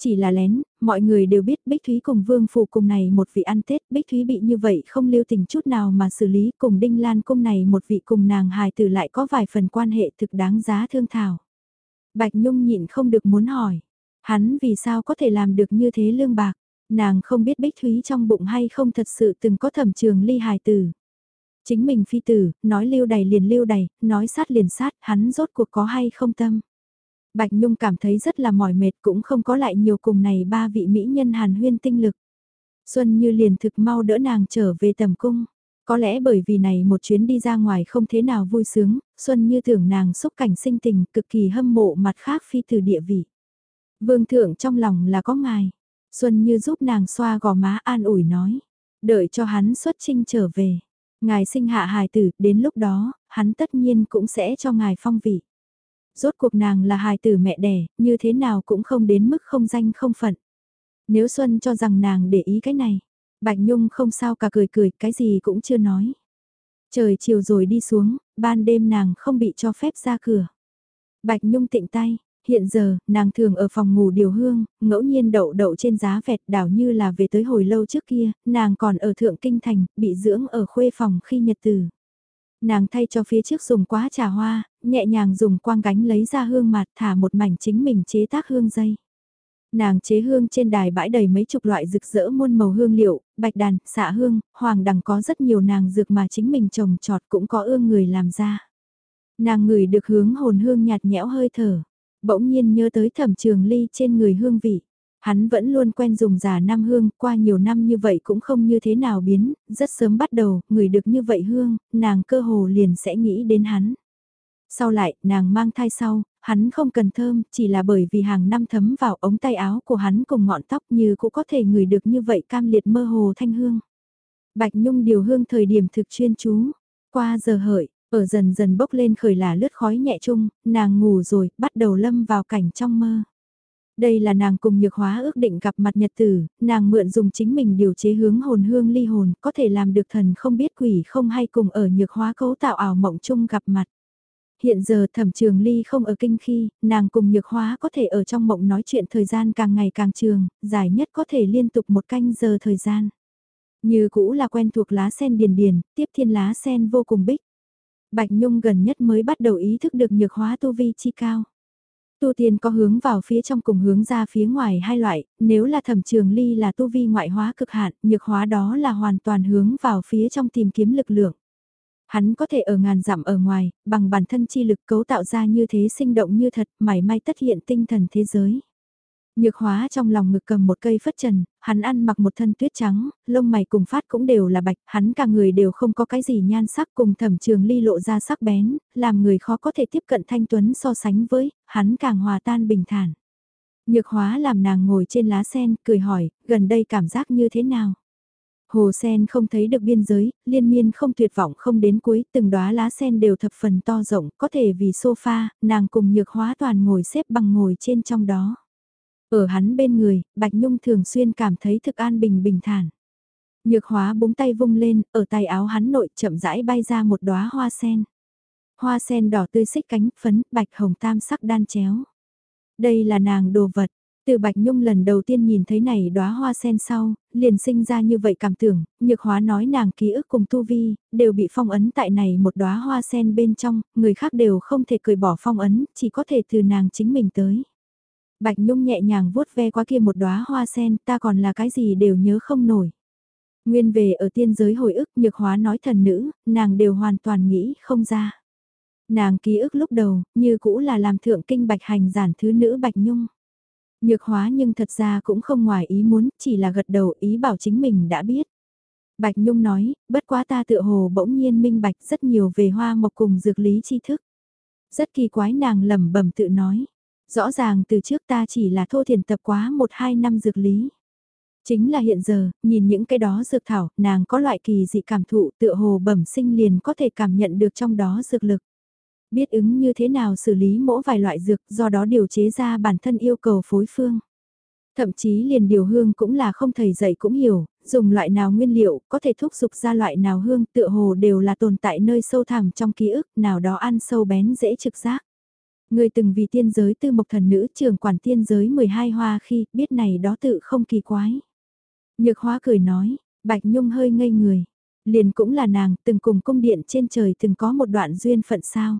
Chỉ là lén, mọi người đều biết Bích Thúy cùng Vương phù cùng này một vị ăn Tết, Bích Thúy bị như vậy không lưu tình chút nào mà xử lý cùng Đinh Lan cung này một vị cùng nàng hài tử lại có vài phần quan hệ thực đáng giá thương thảo. Bạch Nhung nhịn không được muốn hỏi, hắn vì sao có thể làm được như thế lương bạc, nàng không biết Bích Thúy trong bụng hay không thật sự từng có thẩm trường ly hài tử. Chính mình phi tử, nói lưu đầy liền lưu đầy, nói sát liền sát, hắn rốt cuộc có hay không tâm. Bạch Nhung cảm thấy rất là mỏi mệt cũng không có lại nhiều cùng này ba vị mỹ nhân hàn huyên tinh lực. Xuân Như liền thực mau đỡ nàng trở về tầm cung. Có lẽ bởi vì này một chuyến đi ra ngoài không thế nào vui sướng, Xuân Như tưởng nàng xúc cảnh sinh tình cực kỳ hâm mộ mặt khác phi từ địa vị. Vương thượng trong lòng là có ngài. Xuân Như giúp nàng xoa gò má an ủi nói. Đợi cho hắn xuất trinh trở về. Ngài sinh hạ hài tử, đến lúc đó, hắn tất nhiên cũng sẽ cho ngài phong vị rốt cuộc nàng là hài tử mẹ đẻ, như thế nào cũng không đến mức không danh không phận. Nếu Xuân cho rằng nàng để ý cái này, Bạch Nhung không sao cả cười cười, cái gì cũng chưa nói. Trời chiều rồi đi xuống, ban đêm nàng không bị cho phép ra cửa. Bạch Nhung tịnh tay, hiện giờ, nàng thường ở phòng ngủ điều hương, ngẫu nhiên đậu đậu trên giá vẹt đảo như là về tới hồi lâu trước kia, nàng còn ở thượng kinh thành, bị dưỡng ở khuê phòng khi nhật tử. Nàng thay cho phía trước dùng quá trà hoa, nhẹ nhàng dùng quang gánh lấy ra hương mặt thả một mảnh chính mình chế tác hương dây. Nàng chế hương trên đài bãi đầy mấy chục loại rực rỡ muôn màu hương liệu, bạch đàn, xạ hương, hoàng đằng có rất nhiều nàng dược mà chính mình trồng trọt cũng có ương người làm ra. Nàng ngửi được hướng hồn hương nhạt nhẽo hơi thở, bỗng nhiên nhớ tới thẩm trường ly trên người hương vị. Hắn vẫn luôn quen dùng giả nam hương, qua nhiều năm như vậy cũng không như thế nào biến, rất sớm bắt đầu, người được như vậy hương, nàng cơ hồ liền sẽ nghĩ đến hắn. Sau lại, nàng mang thai sau, hắn không cần thơm, chỉ là bởi vì hàng năm thấm vào ống tay áo của hắn cùng ngọn tóc như cũng có thể ngửi được như vậy cam liệt mơ hồ thanh hương. Bạch Nhung điều hương thời điểm thực chuyên chú, qua giờ hợi, ở dần dần bốc lên khởi là lướt khói nhẹ chung, nàng ngủ rồi, bắt đầu lâm vào cảnh trong mơ. Đây là nàng cùng nhược hóa ước định gặp mặt nhật tử, nàng mượn dùng chính mình điều chế hướng hồn hương ly hồn, có thể làm được thần không biết quỷ không hay cùng ở nhược hóa cấu tạo ảo mộng chung gặp mặt. Hiện giờ thẩm trường ly không ở kinh khi, nàng cùng nhược hóa có thể ở trong mộng nói chuyện thời gian càng ngày càng trường, dài nhất có thể liên tục một canh giờ thời gian. Như cũ là quen thuộc lá sen điền điền, tiếp thiên lá sen vô cùng bích. Bạch Nhung gần nhất mới bắt đầu ý thức được nhược hóa tu vi chi cao. Tu tiên có hướng vào phía trong cùng hướng ra phía ngoài hai loại, nếu là thẩm trường ly là tu vi ngoại hóa cực hạn, nhược hóa đó là hoàn toàn hướng vào phía trong tìm kiếm lực lượng. Hắn có thể ở ngàn dặm ở ngoài, bằng bản thân chi lực cấu tạo ra như thế sinh động như thật, mảy may tất hiện tinh thần thế giới. Nhược hóa trong lòng ngực cầm một cây phất trần, hắn ăn mặc một thân tuyết trắng, lông mày cùng phát cũng đều là bạch, hắn cả người đều không có cái gì nhan sắc cùng thẩm trường ly lộ ra sắc bén, làm người khó có thể tiếp cận thanh tuấn so sánh với, hắn càng hòa tan bình thản. Nhược hóa làm nàng ngồi trên lá sen, cười hỏi, gần đây cảm giác như thế nào? Hồ sen không thấy được biên giới, liên miên không tuyệt vọng không đến cuối, từng đóa lá sen đều thập phần to rộng, có thể vì sofa, nàng cùng nhược hóa toàn ngồi xếp bằng ngồi trên trong đó. Ở hắn bên người, Bạch Nhung thường xuyên cảm thấy thực an bình bình thản. Nhược hóa búng tay vung lên, ở tay áo hắn nội chậm rãi bay ra một đóa hoa sen. Hoa sen đỏ tươi xích cánh, phấn, bạch hồng tam sắc đan chéo. Đây là nàng đồ vật, từ Bạch Nhung lần đầu tiên nhìn thấy này đóa hoa sen sau, liền sinh ra như vậy cảm tưởng, nhược hóa nói nàng ký ức cùng tu vi, đều bị phong ấn tại này một đóa hoa sen bên trong, người khác đều không thể cười bỏ phong ấn, chỉ có thể từ nàng chính mình tới. Bạch Nhung nhẹ nhàng vuốt ve qua kia một đóa hoa sen, ta còn là cái gì đều nhớ không nổi. Nguyên về ở tiên giới hồi ức nhược hóa nói thần nữ, nàng đều hoàn toàn nghĩ không ra. Nàng ký ức lúc đầu, như cũ là làm thượng kinh bạch hành giản thứ nữ Bạch Nhung. Nhược hóa nhưng thật ra cũng không ngoài ý muốn, chỉ là gật đầu ý bảo chính mình đã biết. Bạch Nhung nói, bất quá ta tựa hồ bỗng nhiên minh bạch rất nhiều về hoa mộc cùng dược lý tri thức. Rất kỳ quái nàng lẩm bẩm tự nói. Rõ ràng từ trước ta chỉ là thô thiền tập quá một hai năm dược lý. Chính là hiện giờ, nhìn những cái đó dược thảo, nàng có loại kỳ dị cảm thụ tựa hồ bẩm sinh liền có thể cảm nhận được trong đó dược lực. Biết ứng như thế nào xử lý mỗi vài loại dược do đó điều chế ra bản thân yêu cầu phối phương. Thậm chí liền điều hương cũng là không thầy dạy cũng hiểu, dùng loại nào nguyên liệu có thể thúc giục ra loại nào hương tựa hồ đều là tồn tại nơi sâu thẳm trong ký ức nào đó ăn sâu bén dễ trực giác. Người từng vì tiên giới tư mộc thần nữ trưởng quản tiên giới 12 hoa khi biết này đó tự không kỳ quái. Nhược hóa cười nói, Bạch Nhung hơi ngây người. Liền cũng là nàng từng cùng cung điện trên trời từng có một đoạn duyên phận sao.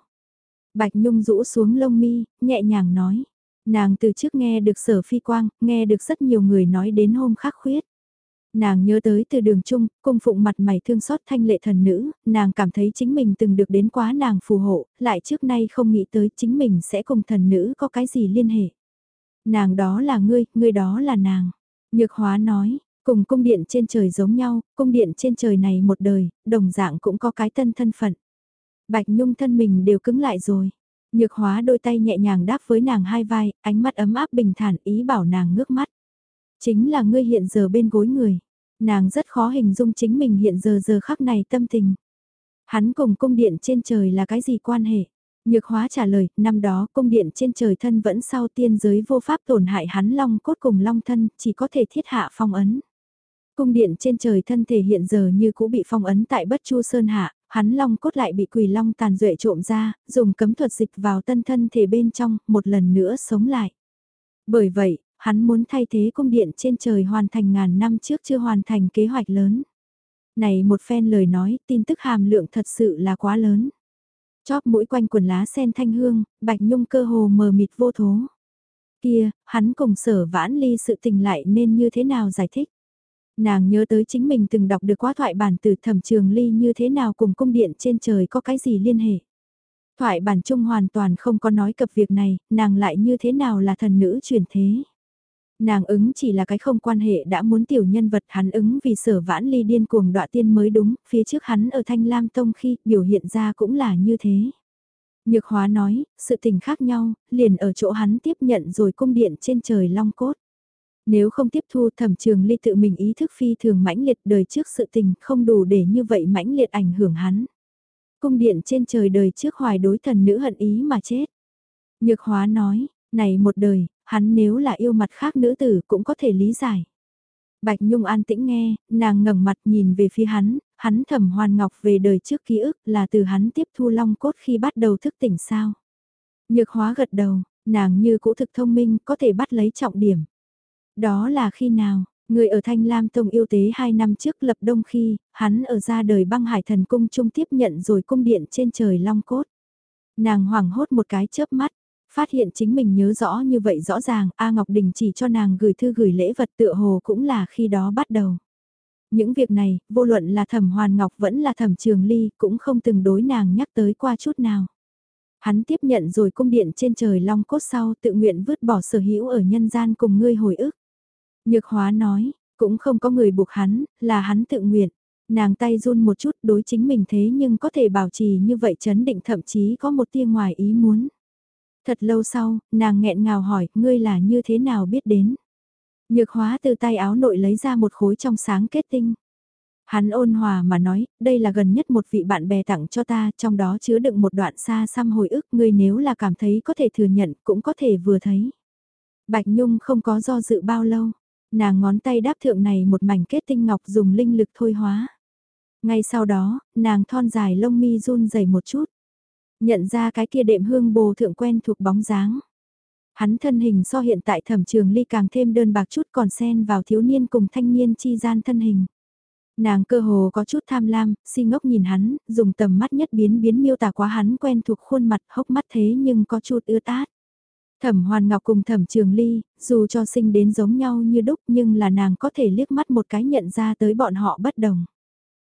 Bạch Nhung rũ xuống lông mi, nhẹ nhàng nói. Nàng từ trước nghe được sở phi quang, nghe được rất nhiều người nói đến hôm khắc khuyết. Nàng nhớ tới từ đường chung, cung phụng mặt mày thương xót thanh lệ thần nữ, nàng cảm thấy chính mình từng được đến quá nàng phù hộ, lại trước nay không nghĩ tới chính mình sẽ cùng thần nữ có cái gì liên hệ. Nàng đó là ngươi, ngươi đó là nàng. Nhược hóa nói, cùng cung điện trên trời giống nhau, cung điện trên trời này một đời, đồng dạng cũng có cái tân thân phận. Bạch Nhung thân mình đều cứng lại rồi. Nhược hóa đôi tay nhẹ nhàng đáp với nàng hai vai, ánh mắt ấm áp bình thản ý bảo nàng ngước mắt. Chính là ngươi hiện giờ bên gối người. Nàng rất khó hình dung chính mình hiện giờ giờ khắc này tâm tình. Hắn cùng cung điện trên trời là cái gì quan hệ? Nhược hóa trả lời, năm đó cung điện trên trời thân vẫn sau tiên giới vô pháp tổn hại hắn long cốt cùng long thân, chỉ có thể thiết hạ phong ấn. Cung điện trên trời thân thể hiện giờ như cũ bị phong ấn tại bất chu sơn hạ, hắn long cốt lại bị quỳ long tàn duệ trộm ra, dùng cấm thuật dịch vào tân thân thể bên trong, một lần nữa sống lại. Bởi vậy, hắn muốn thay thế cung điện trên trời hoàn thành ngàn năm trước chưa hoàn thành kế hoạch lớn. Này một phen lời nói, tin tức hàm lượng thật sự là quá lớn. Chóp mũi quanh quần lá sen thanh hương, bạch nhung cơ hồ mờ mịt vô thố. Kia, hắn cùng sở vãn ly sự tình lại nên như thế nào giải thích? Nàng nhớ tới chính mình từng đọc được quá thoại bản từ thẩm trường ly như thế nào cùng cung điện trên trời có cái gì liên hệ. Thoại bản chung hoàn toàn không có nói cập việc này, nàng lại như thế nào là thần nữ truyền thế. Nàng ứng chỉ là cái không quan hệ đã muốn tiểu nhân vật hắn ứng vì sở vãn ly điên cuồng đọa tiên mới đúng, phía trước hắn ở Thanh Lam Tông khi biểu hiện ra cũng là như thế. Nhược hóa nói, sự tình khác nhau, liền ở chỗ hắn tiếp nhận rồi cung điện trên trời long cốt. Nếu không tiếp thu thẩm trường ly tự mình ý thức phi thường mãnh liệt đời trước sự tình không đủ để như vậy mãnh liệt ảnh hưởng hắn. Cung điện trên trời đời trước hoài đối thần nữ hận ý mà chết. Nhược hóa nói, này một đời, hắn nếu là yêu mặt khác nữ tử cũng có thể lý giải. Bạch Nhung an tĩnh nghe, nàng ngẩng mặt nhìn về phía hắn, hắn thẩm hoàn ngọc về đời trước ký ức là từ hắn tiếp thu long cốt khi bắt đầu thức tỉnh sao. Nhược hóa gật đầu, nàng như cũ thực thông minh có thể bắt lấy trọng điểm. Đó là khi nào, người ở Thanh Lam Tông yêu tế 2 năm trước lập đông khi, hắn ở ra đời băng hải thần cung trung tiếp nhận rồi cung điện trên trời long cốt. Nàng hoảng hốt một cái chớp mắt, phát hiện chính mình nhớ rõ như vậy rõ ràng, A Ngọc Đình chỉ cho nàng gửi thư gửi lễ vật tựa hồ cũng là khi đó bắt đầu. Những việc này, vô luận là thẩm hoàn ngọc vẫn là thẩm trường ly, cũng không từng đối nàng nhắc tới qua chút nào. Hắn tiếp nhận rồi cung điện trên trời long cốt sau tự nguyện vứt bỏ sở hữu ở nhân gian cùng ngươi hồi ức. Nhược hóa nói, cũng không có người buộc hắn, là hắn tự nguyện. Nàng tay run một chút đối chính mình thế nhưng có thể bảo trì như vậy chấn định thậm chí có một tia ngoài ý muốn. Thật lâu sau, nàng nghẹn ngào hỏi, ngươi là như thế nào biết đến? Nhược hóa từ tay áo nội lấy ra một khối trong sáng kết tinh. Hắn ôn hòa mà nói, đây là gần nhất một vị bạn bè tặng cho ta, trong đó chứa đựng một đoạn xa xăm hồi ức, ngươi nếu là cảm thấy có thể thừa nhận, cũng có thể vừa thấy. Bạch Nhung không có do dự bao lâu, nàng ngón tay đáp thượng này một mảnh kết tinh ngọc dùng linh lực thôi hóa. Ngay sau đó, nàng thon dài lông mi run rẩy một chút. Nhận ra cái kia đệm hương bồ thượng quen thuộc bóng dáng. Hắn thân hình so hiện tại thẩm trường ly càng thêm đơn bạc chút còn xen vào thiếu niên cùng thanh niên chi gian thân hình. Nàng cơ hồ có chút tham lam, si ngốc nhìn hắn, dùng tầm mắt nhất biến biến miêu tả quá hắn quen thuộc khuôn mặt hốc mắt thế nhưng có chút ưa tát. Thẩm Hoàn Ngọc cùng Thẩm Trường Ly, dù cho sinh đến giống nhau như đúc nhưng là nàng có thể liếc mắt một cái nhận ra tới bọn họ bất đồng.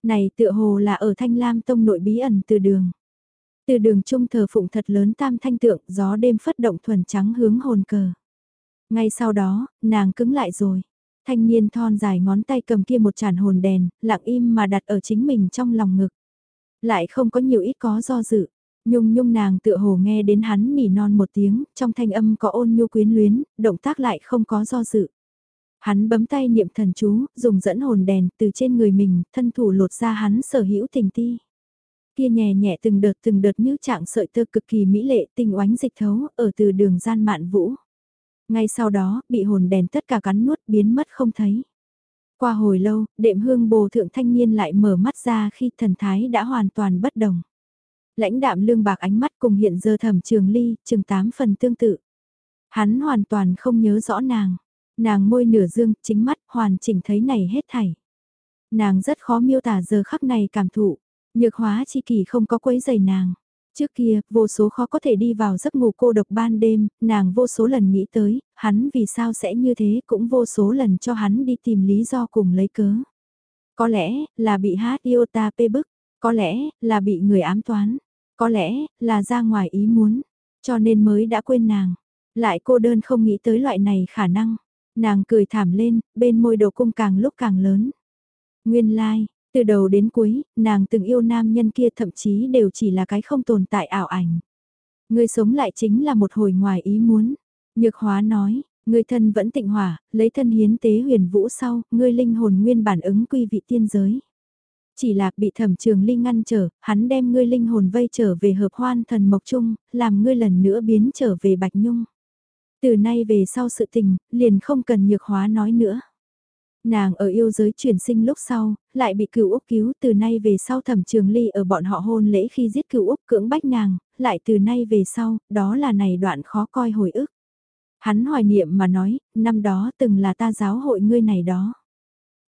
Này tựa hồ là ở Thanh Lam Tông nội bí ẩn từ đường. Từ đường trung thờ phụng thật lớn tam thanh tượng, gió đêm phất động thuần trắng hướng hồn cờ. Ngay sau đó, nàng cứng lại rồi. Thanh niên thon dài ngón tay cầm kia một chản hồn đèn, lặng im mà đặt ở chính mình trong lòng ngực. Lại không có nhiều ít có do dự. Nhung nhung nàng tựa hồ nghe đến hắn nỉ non một tiếng, trong thanh âm có ôn nhu quyến luyến, động tác lại không có do dự. Hắn bấm tay niệm thần chú, dùng dẫn hồn đèn từ trên người mình, thân thủ lột ra hắn sở hữu tình ti. Kia nhẹ nhẹ từng đợt từng đợt như trạng sợi tơ cực kỳ mỹ lệ tinh oánh dịch thấu ở từ đường gian mạn vũ. Ngay sau đó, bị hồn đèn tất cả cắn nuốt biến mất không thấy. Qua hồi lâu, đệm hương bồ thượng thanh niên lại mở mắt ra khi thần thái đã hoàn toàn bất đồng. Lãnh đạm lương bạc ánh mắt cùng hiện giờ thẩm trường ly, chừng tám phần tương tự. Hắn hoàn toàn không nhớ rõ nàng. Nàng môi nửa dương, chính mắt, hoàn chỉnh thấy này hết thảy. Nàng rất khó miêu tả giờ khắc này cảm thụ. Nhược hóa chi kỳ không có quấy giày nàng. Trước kia, vô số khó có thể đi vào giấc ngủ cô độc ban đêm, nàng vô số lần nghĩ tới, hắn vì sao sẽ như thế cũng vô số lần cho hắn đi tìm lý do cùng lấy cớ. Có lẽ, là bị hát iota pê bức, có lẽ, là bị người ám toán, có lẽ, là ra ngoài ý muốn, cho nên mới đã quên nàng. Lại cô đơn không nghĩ tới loại này khả năng. Nàng cười thảm lên, bên môi đầu cung càng lúc càng lớn. Nguyên lai, like, từ đầu đến cuối, nàng từng yêu nam nhân kia thậm chí đều chỉ là cái không tồn tại ảo ảnh. Người sống lại chính là một hồi ngoài ý muốn. Nhược hóa nói, người thân vẫn tịnh hỏa, lấy thân hiến tế huyền vũ sau, ngươi linh hồn nguyên bản ứng quy vị tiên giới. Chỉ là bị thẩm trường ly ngăn trở, hắn đem ngươi linh hồn vây trở về hợp hoan thần mộc trung, làm ngươi lần nữa biến trở về bạch nhung. Từ nay về sau sự tình, liền không cần nhược hóa nói nữa. Nàng ở yêu giới chuyển sinh lúc sau, lại bị cựu Úc cứu từ nay về sau thẩm trường ly ở bọn họ hôn lễ khi giết cựu Úc cưỡng bách nàng, lại từ nay về sau, đó là này đoạn khó coi hồi ức. Hắn hoài niệm mà nói, năm đó từng là ta giáo hội ngươi này đó.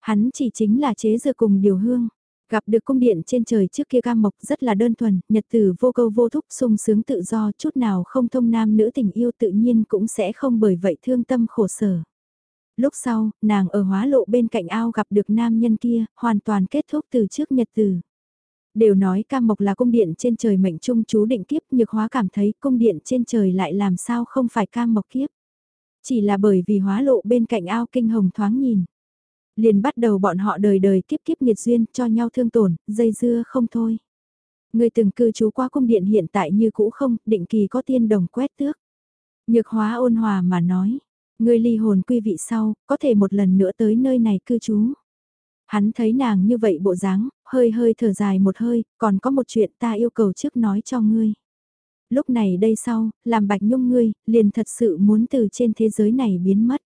Hắn chỉ chính là chế dừa cùng điều hương. Gặp được cung điện trên trời trước kia cam mộc rất là đơn thuần, nhật tử vô câu vô thúc sung sướng tự do chút nào không thông nam nữ tình yêu tự nhiên cũng sẽ không bởi vậy thương tâm khổ sở. Lúc sau, nàng ở hóa lộ bên cạnh ao gặp được nam nhân kia, hoàn toàn kết thúc từ trước nhật từ Đều nói cam mộc là cung điện trên trời mệnh trung chú định kiếp nhược hóa cảm thấy cung điện trên trời lại làm sao không phải cam mộc kiếp. Chỉ là bởi vì hóa lộ bên cạnh ao kinh hồng thoáng nhìn liền bắt đầu bọn họ đời đời kiếp kiếp nghiệt duyên cho nhau thương tổn, dây dưa không thôi. Người từng cư trú qua cung điện hiện tại như cũ không, định kỳ có tiên đồng quét tước. Nhược hóa ôn hòa mà nói, người ly hồn quy vị sau, có thể một lần nữa tới nơi này cư trú. Hắn thấy nàng như vậy bộ dáng, hơi hơi thở dài một hơi, còn có một chuyện ta yêu cầu trước nói cho ngươi. Lúc này đây sau, làm bạch nhung ngươi, liền thật sự muốn từ trên thế giới này biến mất.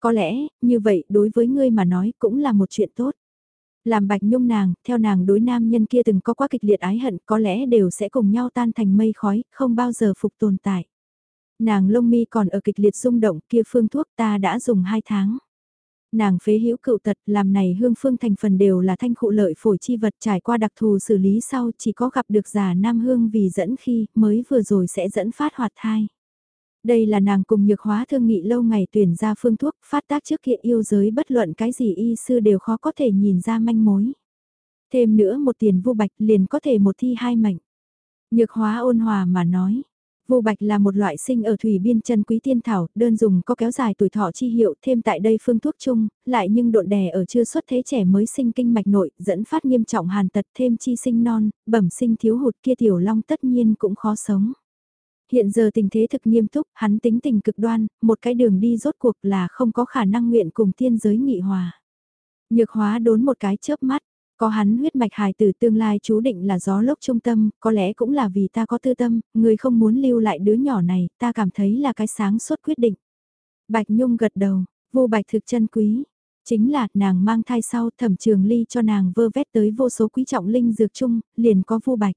Có lẽ, như vậy đối với ngươi mà nói cũng là một chuyện tốt. Làm bạch nhung nàng, theo nàng đối nam nhân kia từng có quá kịch liệt ái hận có lẽ đều sẽ cùng nhau tan thành mây khói, không bao giờ phục tồn tại. Nàng lông mi còn ở kịch liệt rung động, kia phương thuốc ta đã dùng 2 tháng. Nàng phế hữu cựu tật, làm này hương phương thành phần đều là thanh khụ lợi phổi chi vật trải qua đặc thù xử lý sau chỉ có gặp được giả nam hương vì dẫn khi mới vừa rồi sẽ dẫn phát hoạt thai. Đây là nàng cùng nhược hóa thương nghị lâu ngày tuyển ra phương thuốc, phát tác trước kia yêu giới bất luận cái gì y sư đều khó có thể nhìn ra manh mối. Thêm nữa một tiền vô bạch liền có thể một thi hai mệnh. Nhược hóa ôn hòa mà nói. Vô bạch là một loại sinh ở thủy biên chân quý tiên thảo, đơn dùng có kéo dài tuổi thọ chi hiệu, thêm tại đây phương thuốc chung, lại nhưng độn đè ở chưa xuất thế trẻ mới sinh kinh mạch nội, dẫn phát nghiêm trọng hàn tật thêm chi sinh non, bẩm sinh thiếu hụt kia tiểu long tất nhiên cũng khó sống. Hiện giờ tình thế thực nghiêm túc, hắn tính tình cực đoan, một cái đường đi rốt cuộc là không có khả năng nguyện cùng thiên giới nghị hòa. Nhược hóa đốn một cái chớp mắt, có hắn huyết mạch hài tử tương lai chú định là gió lốc trung tâm, có lẽ cũng là vì ta có tư tâm, người không muốn lưu lại đứa nhỏ này, ta cảm thấy là cái sáng suốt quyết định. Bạch Nhung gật đầu, vô bạch thực chân quý. Chính là nàng mang thai sau thẩm trường ly cho nàng vơ vét tới vô số quý trọng linh dược chung, liền có vô bạch.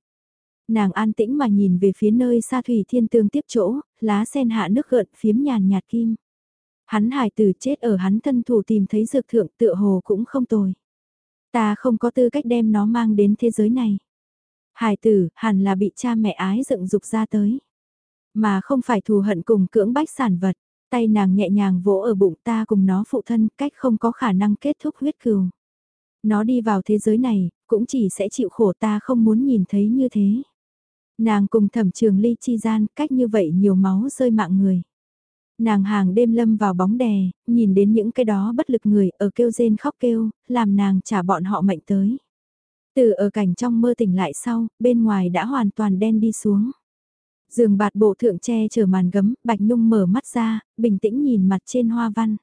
Nàng an tĩnh mà nhìn về phía nơi xa thủy thiên tương tiếp chỗ, lá sen hạ nước gợn phiếm nhàn nhạt kim. Hắn hài tử chết ở hắn thân thủ tìm thấy dược thượng tựa hồ cũng không tồi. Ta không có tư cách đem nó mang đến thế giới này. Hải tử hẳn là bị cha mẹ ái dựng dục ra tới. Mà không phải thù hận cùng cưỡng bách sản vật. Tay nàng nhẹ nhàng vỗ ở bụng ta cùng nó phụ thân cách không có khả năng kết thúc huyết cừu. Nó đi vào thế giới này, cũng chỉ sẽ chịu khổ ta không muốn nhìn thấy như thế. Nàng cùng thẩm trường ly chi gian cách như vậy nhiều máu rơi mạng người. Nàng hàng đêm lâm vào bóng đè, nhìn đến những cái đó bất lực người ở kêu rên khóc kêu, làm nàng trả bọn họ mệnh tới. Từ ở cảnh trong mơ tỉnh lại sau, bên ngoài đã hoàn toàn đen đi xuống. Giường bạt bộ thượng tre chở màn gấm, Bạch Nhung mở mắt ra, bình tĩnh nhìn mặt trên hoa văn.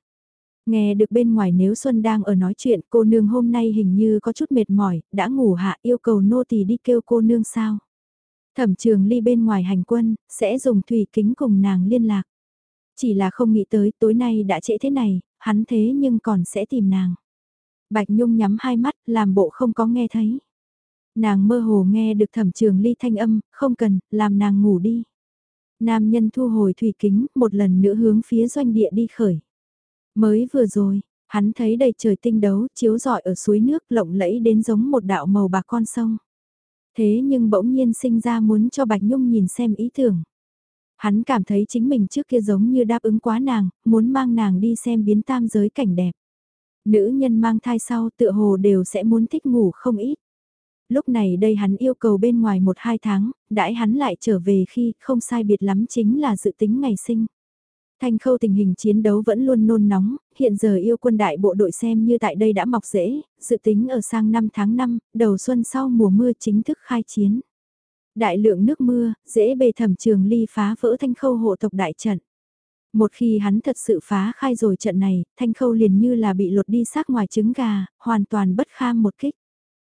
Nghe được bên ngoài nếu Xuân đang ở nói chuyện cô nương hôm nay hình như có chút mệt mỏi, đã ngủ hạ yêu cầu nô tỳ đi kêu cô nương sao. Thẩm trường ly bên ngoài hành quân, sẽ dùng thủy kính cùng nàng liên lạc. Chỉ là không nghĩ tới tối nay đã trễ thế này, hắn thế nhưng còn sẽ tìm nàng. Bạch Nhung nhắm hai mắt, làm bộ không có nghe thấy. Nàng mơ hồ nghe được thẩm trường ly thanh âm, không cần, làm nàng ngủ đi. Nam nhân thu hồi thủy kính, một lần nữa hướng phía doanh địa đi khởi. Mới vừa rồi, hắn thấy đầy trời tinh đấu, chiếu rọi ở suối nước lộng lẫy đến giống một đạo màu bạc con sông. Thế nhưng bỗng nhiên sinh ra muốn cho Bạch Nhung nhìn xem ý tưởng. Hắn cảm thấy chính mình trước kia giống như đáp ứng quá nàng, muốn mang nàng đi xem biến tam giới cảnh đẹp. Nữ nhân mang thai sau tựa hồ đều sẽ muốn thích ngủ không ít. Lúc này đây hắn yêu cầu bên ngoài một hai tháng, đãi hắn lại trở về khi không sai biệt lắm chính là dự tính ngày sinh. Thanh khâu tình hình chiến đấu vẫn luôn nôn nóng, hiện giờ yêu quân đại bộ đội xem như tại đây đã mọc rễ, dự tính ở sang năm tháng 5, đầu xuân sau mùa mưa chính thức khai chiến. Đại lượng nước mưa, dễ bề thẩm trường ly phá vỡ thanh khâu hộ tộc đại trận. Một khi hắn thật sự phá khai rồi trận này, thanh khâu liền như là bị lột đi xác ngoài trứng gà, hoàn toàn bất kham một kích.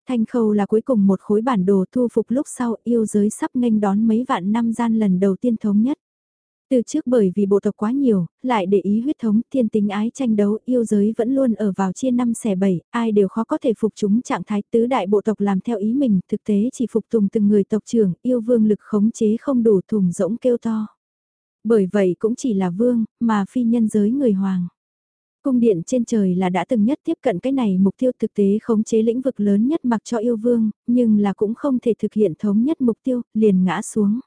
Thanh khâu là cuối cùng một khối bản đồ thu phục lúc sau yêu giới sắp nghênh đón mấy vạn năm gian lần đầu tiên thống nhất. Từ trước bởi vì bộ tộc quá nhiều, lại để ý huyết thống thiên tính ái tranh đấu yêu giới vẫn luôn ở vào chia năm xẻ bảy, ai đều khó có thể phục chúng trạng thái tứ đại bộ tộc làm theo ý mình, thực tế chỉ phục tùng từng người tộc trưởng, yêu vương lực khống chế không đủ thùng rỗng kêu to. Bởi vậy cũng chỉ là vương, mà phi nhân giới người hoàng. Cung điện trên trời là đã từng nhất tiếp cận cái này mục tiêu thực tế khống chế lĩnh vực lớn nhất mặc cho yêu vương, nhưng là cũng không thể thực hiện thống nhất mục tiêu, liền ngã xuống.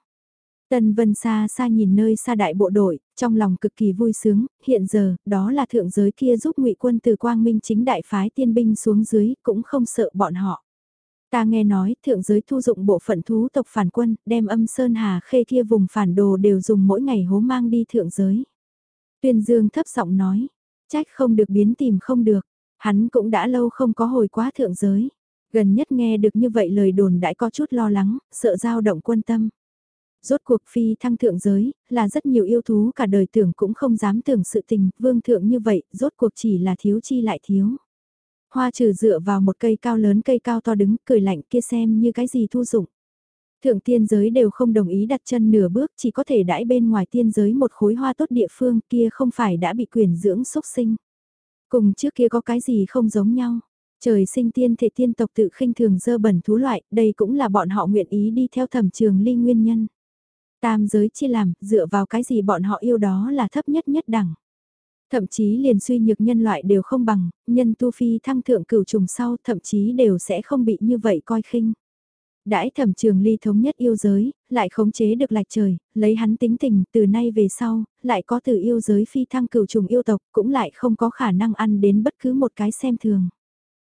Tân Vân xa xa nhìn nơi xa đại bộ đội, trong lòng cực kỳ vui sướng, hiện giờ, đó là thượng giới kia giúp ngụy quân từ quang minh chính đại phái tiên binh xuống dưới, cũng không sợ bọn họ. Ta nghe nói, thượng giới thu dụng bộ phận thú tộc phản quân, đem âm sơn hà khê kia vùng phản đồ đều dùng mỗi ngày hố mang đi thượng giới. Tuyên Dương thấp giọng nói, trách không được biến tìm không được, hắn cũng đã lâu không có hồi quá thượng giới. Gần nhất nghe được như vậy lời đồn đãi có chút lo lắng, sợ dao động quân tâm. Rốt cuộc phi thăng thượng giới, là rất nhiều yêu thú cả đời tưởng cũng không dám tưởng sự tình, vương thượng như vậy, rốt cuộc chỉ là thiếu chi lại thiếu. Hoa trừ dựa vào một cây cao lớn cây cao to đứng, cười lạnh kia xem như cái gì thu dụng. Thượng tiên giới đều không đồng ý đặt chân nửa bước chỉ có thể đãi bên ngoài tiên giới một khối hoa tốt địa phương kia không phải đã bị quyền dưỡng xúc sinh. Cùng trước kia có cái gì không giống nhau. Trời sinh tiên thể tiên tộc tự khinh thường dơ bẩn thú loại, đây cũng là bọn họ nguyện ý đi theo thẩm trường ly nguyên nhân. Tam giới chia làm, dựa vào cái gì bọn họ yêu đó là thấp nhất nhất đẳng. Thậm chí liền suy nhược nhân loại đều không bằng, nhân tu phi thăng thượng cửu trùng sau thậm chí đều sẽ không bị như vậy coi khinh. Đãi thẩm trường ly thống nhất yêu giới, lại khống chế được lạch trời, lấy hắn tính tình từ nay về sau, lại có từ yêu giới phi thăng cửu trùng yêu tộc cũng lại không có khả năng ăn đến bất cứ một cái xem thường.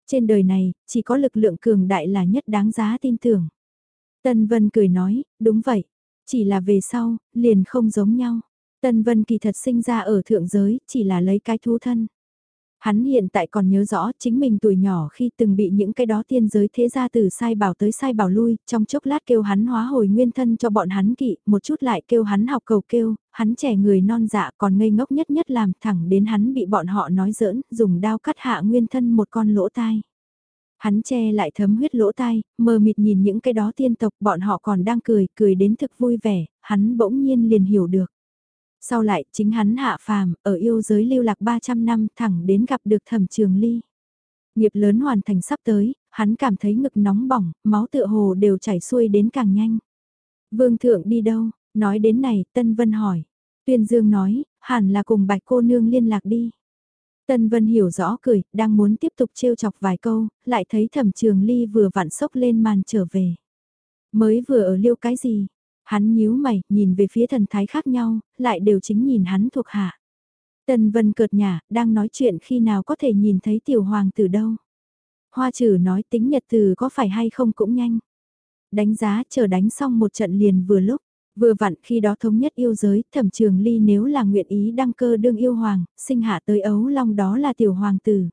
Trên đời này, chỉ có lực lượng cường đại là nhất đáng giá tin tưởng. Tân Vân cười nói, đúng vậy, chỉ là về sau, liền không giống nhau. Tân Vân kỳ thật sinh ra ở thượng giới, chỉ là lấy cái thú thân. Hắn hiện tại còn nhớ rõ chính mình tuổi nhỏ khi từng bị những cái đó tiên giới thế gia từ sai bảo tới sai bảo lui, trong chốc lát kêu hắn hóa hồi nguyên thân cho bọn hắn kỵ, một chút lại kêu hắn học cầu kêu, hắn trẻ người non dạ còn ngây ngốc nhất nhất làm thẳng đến hắn bị bọn họ nói giỡn, dùng đao cắt hạ nguyên thân một con lỗ tai. Hắn che lại thấm huyết lỗ tai, mờ mịt nhìn những cái đó tiên tộc bọn họ còn đang cười, cười đến thực vui vẻ, hắn bỗng nhiên liền hiểu được. Sau lại, chính hắn hạ phàm, ở yêu giới lưu lạc 300 năm thẳng đến gặp được thẩm trường ly. Nghiệp lớn hoàn thành sắp tới, hắn cảm thấy ngực nóng bỏng, máu tựa hồ đều chảy xuôi đến càng nhanh. Vương thượng đi đâu? Nói đến này, Tân Vân hỏi. Tuyên Dương nói, hẳn là cùng bạch cô nương liên lạc đi. Tân Vân hiểu rõ cười, đang muốn tiếp tục trêu chọc vài câu, lại thấy thẩm trường ly vừa vặn sốc lên màn trở về. Mới vừa ở liêu cái gì? Hắn nhíu mày, nhìn về phía thần thái khác nhau, lại đều chính nhìn hắn thuộc hạ. Tân Vân cợt nhả, đang nói chuyện khi nào có thể nhìn thấy tiểu hoàng từ đâu. Hoa trừ nói tính nhật từ có phải hay không cũng nhanh. Đánh giá chờ đánh xong một trận liền vừa lúc. Vừa vặn khi đó thống nhất yêu giới, thẩm trường ly nếu là nguyện ý đăng cơ đương yêu hoàng, sinh hạ tới ấu long đó là tiểu hoàng tử.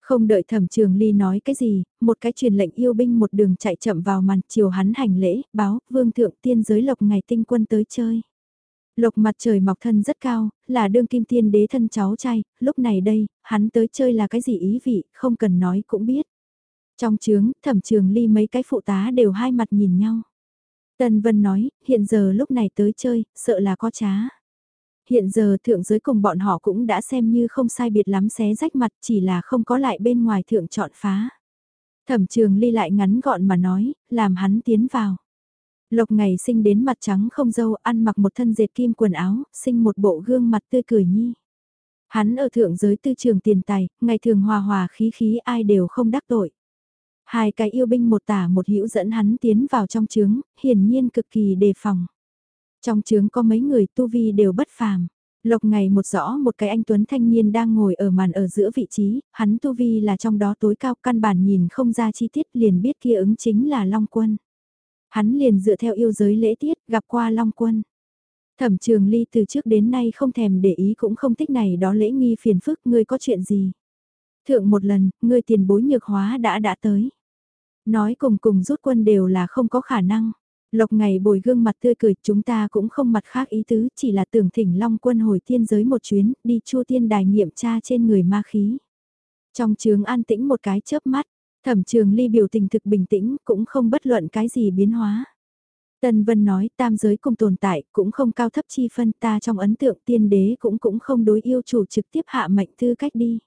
Không đợi thẩm trường ly nói cái gì, một cái truyền lệnh yêu binh một đường chạy chậm vào màn chiều hắn hành lễ, báo, vương thượng tiên giới lộc ngày tinh quân tới chơi. Lộc mặt trời mọc thân rất cao, là đương kim tiên đế thân cháu trai, lúc này đây, hắn tới chơi là cái gì ý vị, không cần nói cũng biết. Trong trướng, thẩm trường ly mấy cái phụ tá đều hai mặt nhìn nhau. Tân Vân nói, hiện giờ lúc này tới chơi, sợ là có trá. Hiện giờ thượng giới cùng bọn họ cũng đã xem như không sai biệt lắm xé rách mặt chỉ là không có lại bên ngoài thượng chọn phá. Thẩm trường ly lại ngắn gọn mà nói, làm hắn tiến vào. Lộc ngày sinh đến mặt trắng không dâu ăn mặc một thân dệt kim quần áo, sinh một bộ gương mặt tươi cười nhi. Hắn ở thượng giới tư trường tiền tài, ngày thường hòa hòa khí khí ai đều không đắc tội. Hai cái yêu binh một tả một hữu dẫn hắn tiến vào trong trướng, hiển nhiên cực kỳ đề phòng. Trong trướng có mấy người tu vi đều bất phàm. Lộc ngày một rõ một cái anh Tuấn thanh niên đang ngồi ở màn ở giữa vị trí, hắn tu vi là trong đó tối cao căn bản nhìn không ra chi tiết liền biết kia ứng chính là Long Quân. Hắn liền dựa theo yêu giới lễ tiết gặp qua Long Quân. Thẩm trường ly từ trước đến nay không thèm để ý cũng không thích này đó lễ nghi phiền phức ngươi có chuyện gì. Thượng một lần, người tiền bối nhược hóa đã đã tới. Nói cùng cùng rút quân đều là không có khả năng. Lộc ngày bồi gương mặt tươi cười chúng ta cũng không mặt khác ý tứ chỉ là tưởng thỉnh Long quân hồi tiên giới một chuyến đi chua tiên đài nghiệm tra trên người ma khí. Trong trường an tĩnh một cái chớp mắt, thẩm trường ly biểu tình thực bình tĩnh cũng không bất luận cái gì biến hóa. Tân Vân nói tam giới cùng tồn tại cũng không cao thấp chi phân ta trong ấn tượng tiên đế cũng cũng không đối yêu chủ trực tiếp hạ mệnh tư cách đi.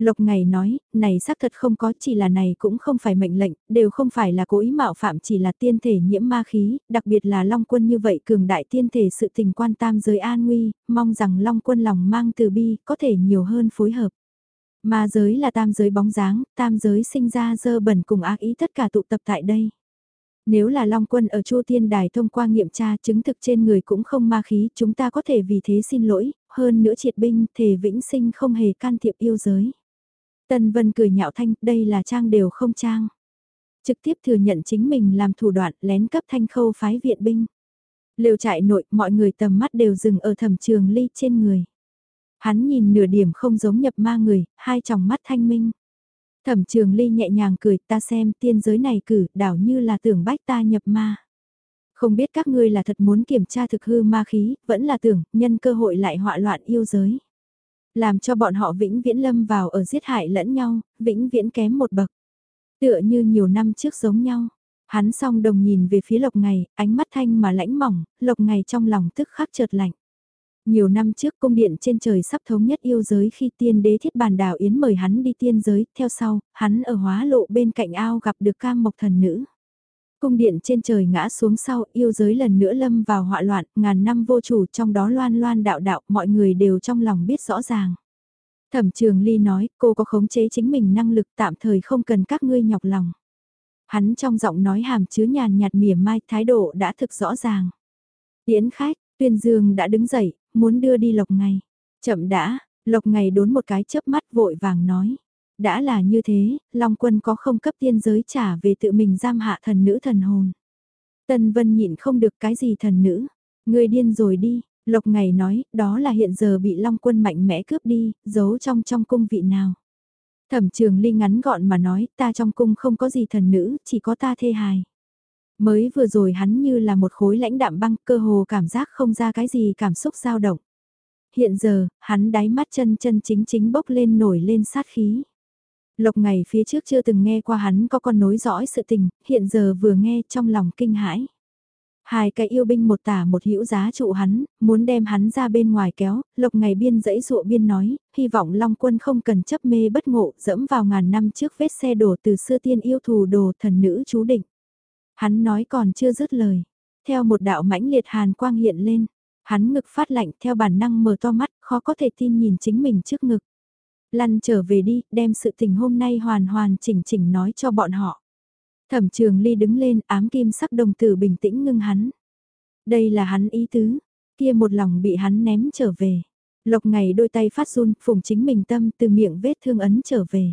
Lộc Ngày nói, này xác thật không có chỉ là này cũng không phải mệnh lệnh, đều không phải là cố ý mạo phạm chỉ là tiên thể nhiễm ma khí, đặc biệt là Long Quân như vậy cường đại tiên thể sự tình quan tam giới an nguy, mong rằng Long Quân lòng mang từ bi, có thể nhiều hơn phối hợp. Ma giới là tam giới bóng dáng, tam giới sinh ra dơ bẩn cùng ác ý tất cả tụ tập tại đây. Nếu là Long Quân ở Chu Tiên Đài thông qua nghiệm tra chứng thực trên người cũng không ma khí, chúng ta có thể vì thế xin lỗi, hơn nữa triệt binh, thể vĩnh sinh không hề can thiệp yêu giới. Tân Vân cười nhạo thanh, đây là trang đều không trang. Trực tiếp thừa nhận chính mình làm thủ đoạn lén cấp thanh khâu phái viện binh. Liều trại nội, mọi người tầm mắt đều dừng ở thẩm trường ly trên người. Hắn nhìn nửa điểm không giống nhập ma người, hai tròng mắt thanh minh. Thẩm trường ly nhẹ nhàng cười ta xem tiên giới này cử đảo như là tưởng bách ta nhập ma. Không biết các ngươi là thật muốn kiểm tra thực hư ma khí, vẫn là tưởng nhân cơ hội lại họa loạn yêu giới. Làm cho bọn họ vĩnh viễn lâm vào ở giết hại lẫn nhau, vĩnh viễn kém một bậc. Tựa như nhiều năm trước giống nhau. Hắn song đồng nhìn về phía lộc ngày, ánh mắt thanh mà lãnh mỏng, lộc ngày trong lòng tức khắc chợt lạnh. Nhiều năm trước cung điện trên trời sắp thống nhất yêu giới khi tiên đế thiết bàn đào yến mời hắn đi tiên giới, theo sau, hắn ở hóa lộ bên cạnh ao gặp được cam mộc thần nữ. Cung điện trên trời ngã xuống sau, yêu giới lần nữa lâm vào họa loạn, ngàn năm vô chủ trong đó loan loan đạo đạo, mọi người đều trong lòng biết rõ ràng. Thẩm trường ly nói, cô có khống chế chính mình năng lực tạm thời không cần các ngươi nhọc lòng. Hắn trong giọng nói hàm chứa nhàn nhạt mỉa mai, thái độ đã thực rõ ràng. Tiễn khách, tuyên dương đã đứng dậy, muốn đưa đi lộc ngày. Chậm đã, lộc ngày đốn một cái chớp mắt vội vàng nói đã là như thế, Long Quân có không cấp tiên giới trả về tự mình giam hạ thần nữ thần hồn. Tân Vân nhịn không được cái gì thần nữ, người điên rồi đi, Lộc Ngày nói, đó là hiện giờ bị Long Quân mạnh mẽ cướp đi, giấu trong trong cung vị nào. Thẩm trường ly ngắn gọn mà nói, ta trong cung không có gì thần nữ, chỉ có ta thê hài. Mới vừa rồi hắn như là một khối lãnh đạm băng, cơ hồ cảm giác không ra cái gì cảm xúc dao động. Hiện giờ, hắn đáy mắt chân chân chính chính bốc lên nổi lên sát khí. Lộc ngày phía trước chưa từng nghe qua hắn có con nối dõi sự tình, hiện giờ vừa nghe trong lòng kinh hãi. Hai cái yêu binh một tả một hữu giá trụ hắn, muốn đem hắn ra bên ngoài kéo, lộc ngày biên dãy dụa biên nói, hy vọng Long quân không cần chấp mê bất ngộ, dẫm vào ngàn năm trước vết xe đổ từ xưa tiên yêu thù đồ thần nữ chú định. Hắn nói còn chưa dứt lời, theo một đạo mãnh liệt hàn quang hiện lên, hắn ngực phát lạnh theo bản năng mở to mắt, khó có thể tin nhìn chính mình trước ngực. Lăn trở về đi, đem sự tình hôm nay hoàn hoàn chỉnh chỉnh nói cho bọn họ. Thẩm trường ly đứng lên ám kim sắc đồng tử bình tĩnh ngưng hắn. Đây là hắn ý tứ, kia một lòng bị hắn ném trở về. Lộc ngày đôi tay phát run, phùng chính mình tâm từ miệng vết thương ấn trở về.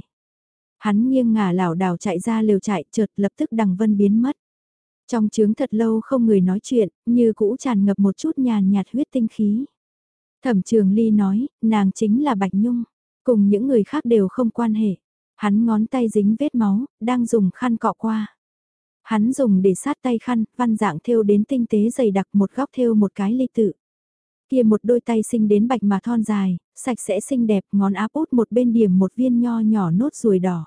Hắn nghiêng ngả lảo đảo chạy ra liều chạy chợt lập tức đằng vân biến mất. Trong trướng thật lâu không người nói chuyện, như cũ tràn ngập một chút nhàn nhạt huyết tinh khí. Thẩm trường ly nói, nàng chính là Bạch Nhung, cùng những người khác đều không quan hệ. Hắn ngón tay dính vết máu, đang dùng khăn cọ qua. Hắn dùng để sát tay khăn, văn dạng thêu đến tinh tế dày đặc một góc thêu một cái ly tự. Kia một đôi tay sinh đến bạch mà thon dài, sạch sẽ xinh đẹp, ngón áp út một bên điểm một viên nho nhỏ nốt ruồi đỏ.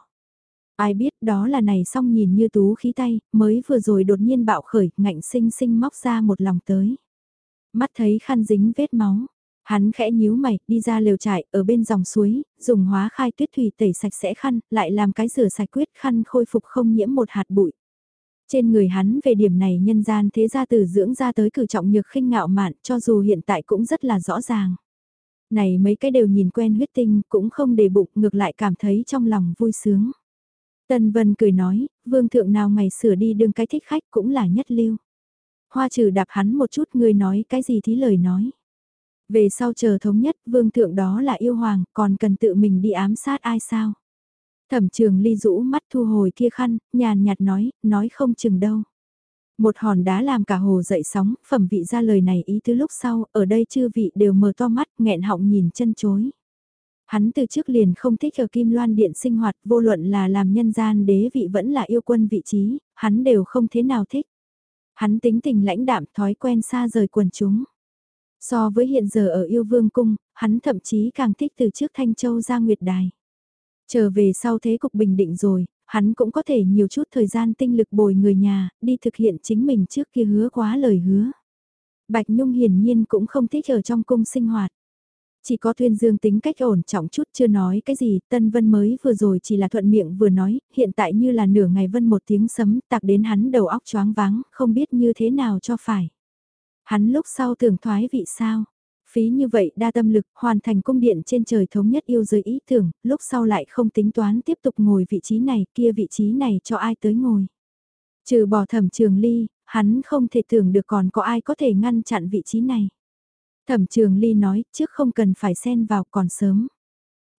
Ai biết đó là này xong nhìn như tú khí tay, mới vừa rồi đột nhiên bạo khởi, ngạnh sinh sinh móc ra một lòng tới. Mắt thấy khăn dính vết máu, hắn khẽ nhíu mày, đi ra lều trại, ở bên dòng suối, dùng hóa khai tuyết thủy tẩy sạch sẽ khăn, lại làm cái rửa sạch quyết khăn khôi phục không nhiễm một hạt bụi. Trên người hắn về điểm này nhân gian thế gia từ dưỡng ra tới cử trọng nhược khinh ngạo mạn cho dù hiện tại cũng rất là rõ ràng. Này mấy cái đều nhìn quen huyết tinh cũng không để bụng ngược lại cảm thấy trong lòng vui sướng. Tân Vân cười nói, vương thượng nào ngày sửa đi đường cái thích khách cũng là nhất lưu. Hoa trừ đạp hắn một chút người nói cái gì thí lời nói. Về sau chờ thống nhất vương thượng đó là yêu hoàng còn cần tự mình đi ám sát ai sao. Thẩm trường ly rũ mắt thu hồi kia khăn, nhàn nhạt nói, nói không chừng đâu. Một hòn đá làm cả hồ dậy sóng, phẩm vị ra lời này ý tứ lúc sau, ở đây chư vị đều mở to mắt, nghẹn họng nhìn chân chối. Hắn từ trước liền không thích ở Kim Loan Điện sinh hoạt, vô luận là làm nhân gian đế vị vẫn là yêu quân vị trí, hắn đều không thế nào thích. Hắn tính tình lãnh đạm thói quen xa rời quần chúng. So với hiện giờ ở yêu vương cung, hắn thậm chí càng thích từ trước Thanh Châu ra Nguyệt Đài. Trở về sau thế cục bình định rồi, hắn cũng có thể nhiều chút thời gian tinh lực bồi người nhà, đi thực hiện chính mình trước kia hứa quá lời hứa. Bạch Nhung hiển nhiên cũng không thích ở trong cung sinh hoạt. Chỉ có Thuyên Dương tính cách ổn trọng chút chưa nói cái gì, Tân Vân mới vừa rồi chỉ là thuận miệng vừa nói, hiện tại như là nửa ngày Vân một tiếng sấm tạc đến hắn đầu óc choáng váng, không biết như thế nào cho phải. Hắn lúc sau tưởng thoái vị sao, Phí như vậy đa tâm lực hoàn thành cung điện trên trời thống nhất yêu giới ý tưởng, lúc sau lại không tính toán tiếp tục ngồi vị trí này kia vị trí này cho ai tới ngồi. Trừ bỏ thẩm trường ly, hắn không thể tưởng được còn có ai có thể ngăn chặn vị trí này. Thẩm trường ly nói trước không cần phải xen vào còn sớm.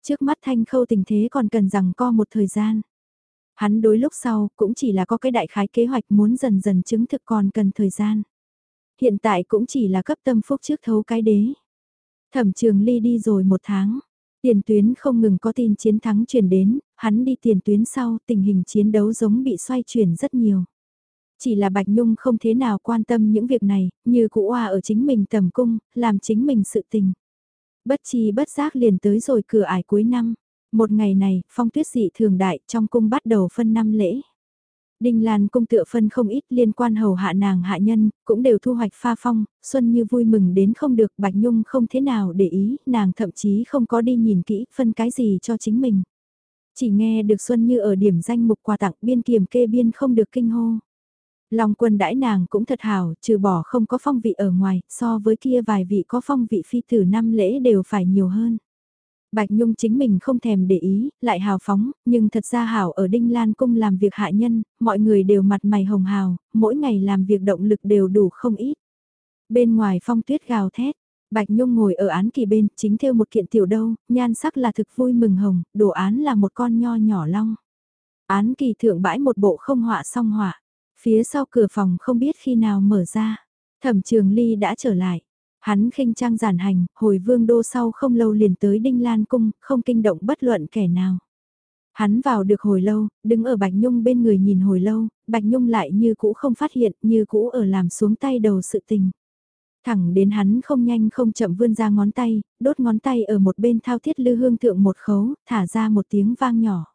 Trước mắt thanh khâu tình thế còn cần rằng co một thời gian. Hắn đối lúc sau cũng chỉ là có cái đại khái kế hoạch muốn dần dần chứng thực còn cần thời gian. Hiện tại cũng chỉ là cấp tâm phúc trước thấu cái đế. Thẩm trường ly đi rồi một tháng. Tiền tuyến không ngừng có tin chiến thắng truyền đến, hắn đi tiền tuyến sau tình hình chiến đấu giống bị xoay chuyển rất nhiều. Chỉ là Bạch Nhung không thế nào quan tâm những việc này, như cụ oa ở chính mình tầm cung, làm chính mình sự tình. Bất chi bất giác liền tới rồi cửa ải cuối năm. Một ngày này, phong tuyết dị thường đại trong cung bắt đầu phân năm lễ. Đinh Lan cung tựa phân không ít liên quan hầu hạ nàng hạ nhân, cũng đều thu hoạch pha phong, Xuân Như vui mừng đến không được Bạch Nhung không thế nào để ý, nàng thậm chí không có đi nhìn kỹ phân cái gì cho chính mình. Chỉ nghe được Xuân Như ở điểm danh mục quà tặng biên kiềm kê biên không được kinh hô. Long quân đãi nàng cũng thật hảo, trừ bỏ không có phong vị ở ngoài, so với kia vài vị có phong vị phi tử năm lễ đều phải nhiều hơn. Bạch Nhung chính mình không thèm để ý, lại hào phóng, nhưng thật ra hảo ở Đinh Lan Cung làm việc hạ nhân, mọi người đều mặt mày hồng hào, mỗi ngày làm việc động lực đều đủ không ít. Bên ngoài phong tuyết gào thét, Bạch Nhung ngồi ở án kỳ bên, chính theo một kiện tiểu đâu, nhan sắc là thực vui mừng hồng, đồ án là một con nho nhỏ long. Án kỳ thượng bãi một bộ không họa song họa, phía sau cửa phòng không biết khi nào mở ra, thẩm trường ly đã trở lại. Hắn khinh trang giản hành, hồi vương đô sau không lâu liền tới Đinh Lan Cung, không kinh động bất luận kẻ nào. Hắn vào được hồi lâu, đứng ở Bạch Nhung bên người nhìn hồi lâu, Bạch Nhung lại như cũ không phát hiện, như cũ ở làm xuống tay đầu sự tình. Thẳng đến hắn không nhanh không chậm vươn ra ngón tay, đốt ngón tay ở một bên thao thiết lư hương thượng một khấu, thả ra một tiếng vang nhỏ.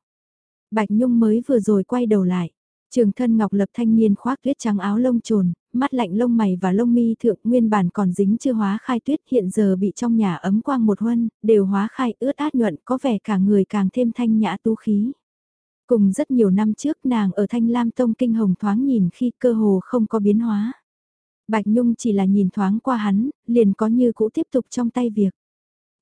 Bạch Nhung mới vừa rồi quay đầu lại. Trường thân ngọc lập thanh niên khoác tuyết trắng áo lông trồn, mắt lạnh lông mày và lông mi thượng nguyên bản còn dính chưa hóa khai tuyết hiện giờ bị trong nhà ấm quang một huân, đều hóa khai ướt át nhuận có vẻ cả người càng thêm thanh nhã tú khí. Cùng rất nhiều năm trước nàng ở Thanh Lam Tông Kinh Hồng thoáng nhìn khi cơ hồ không có biến hóa. Bạch Nhung chỉ là nhìn thoáng qua hắn, liền có như cũ tiếp tục trong tay việc.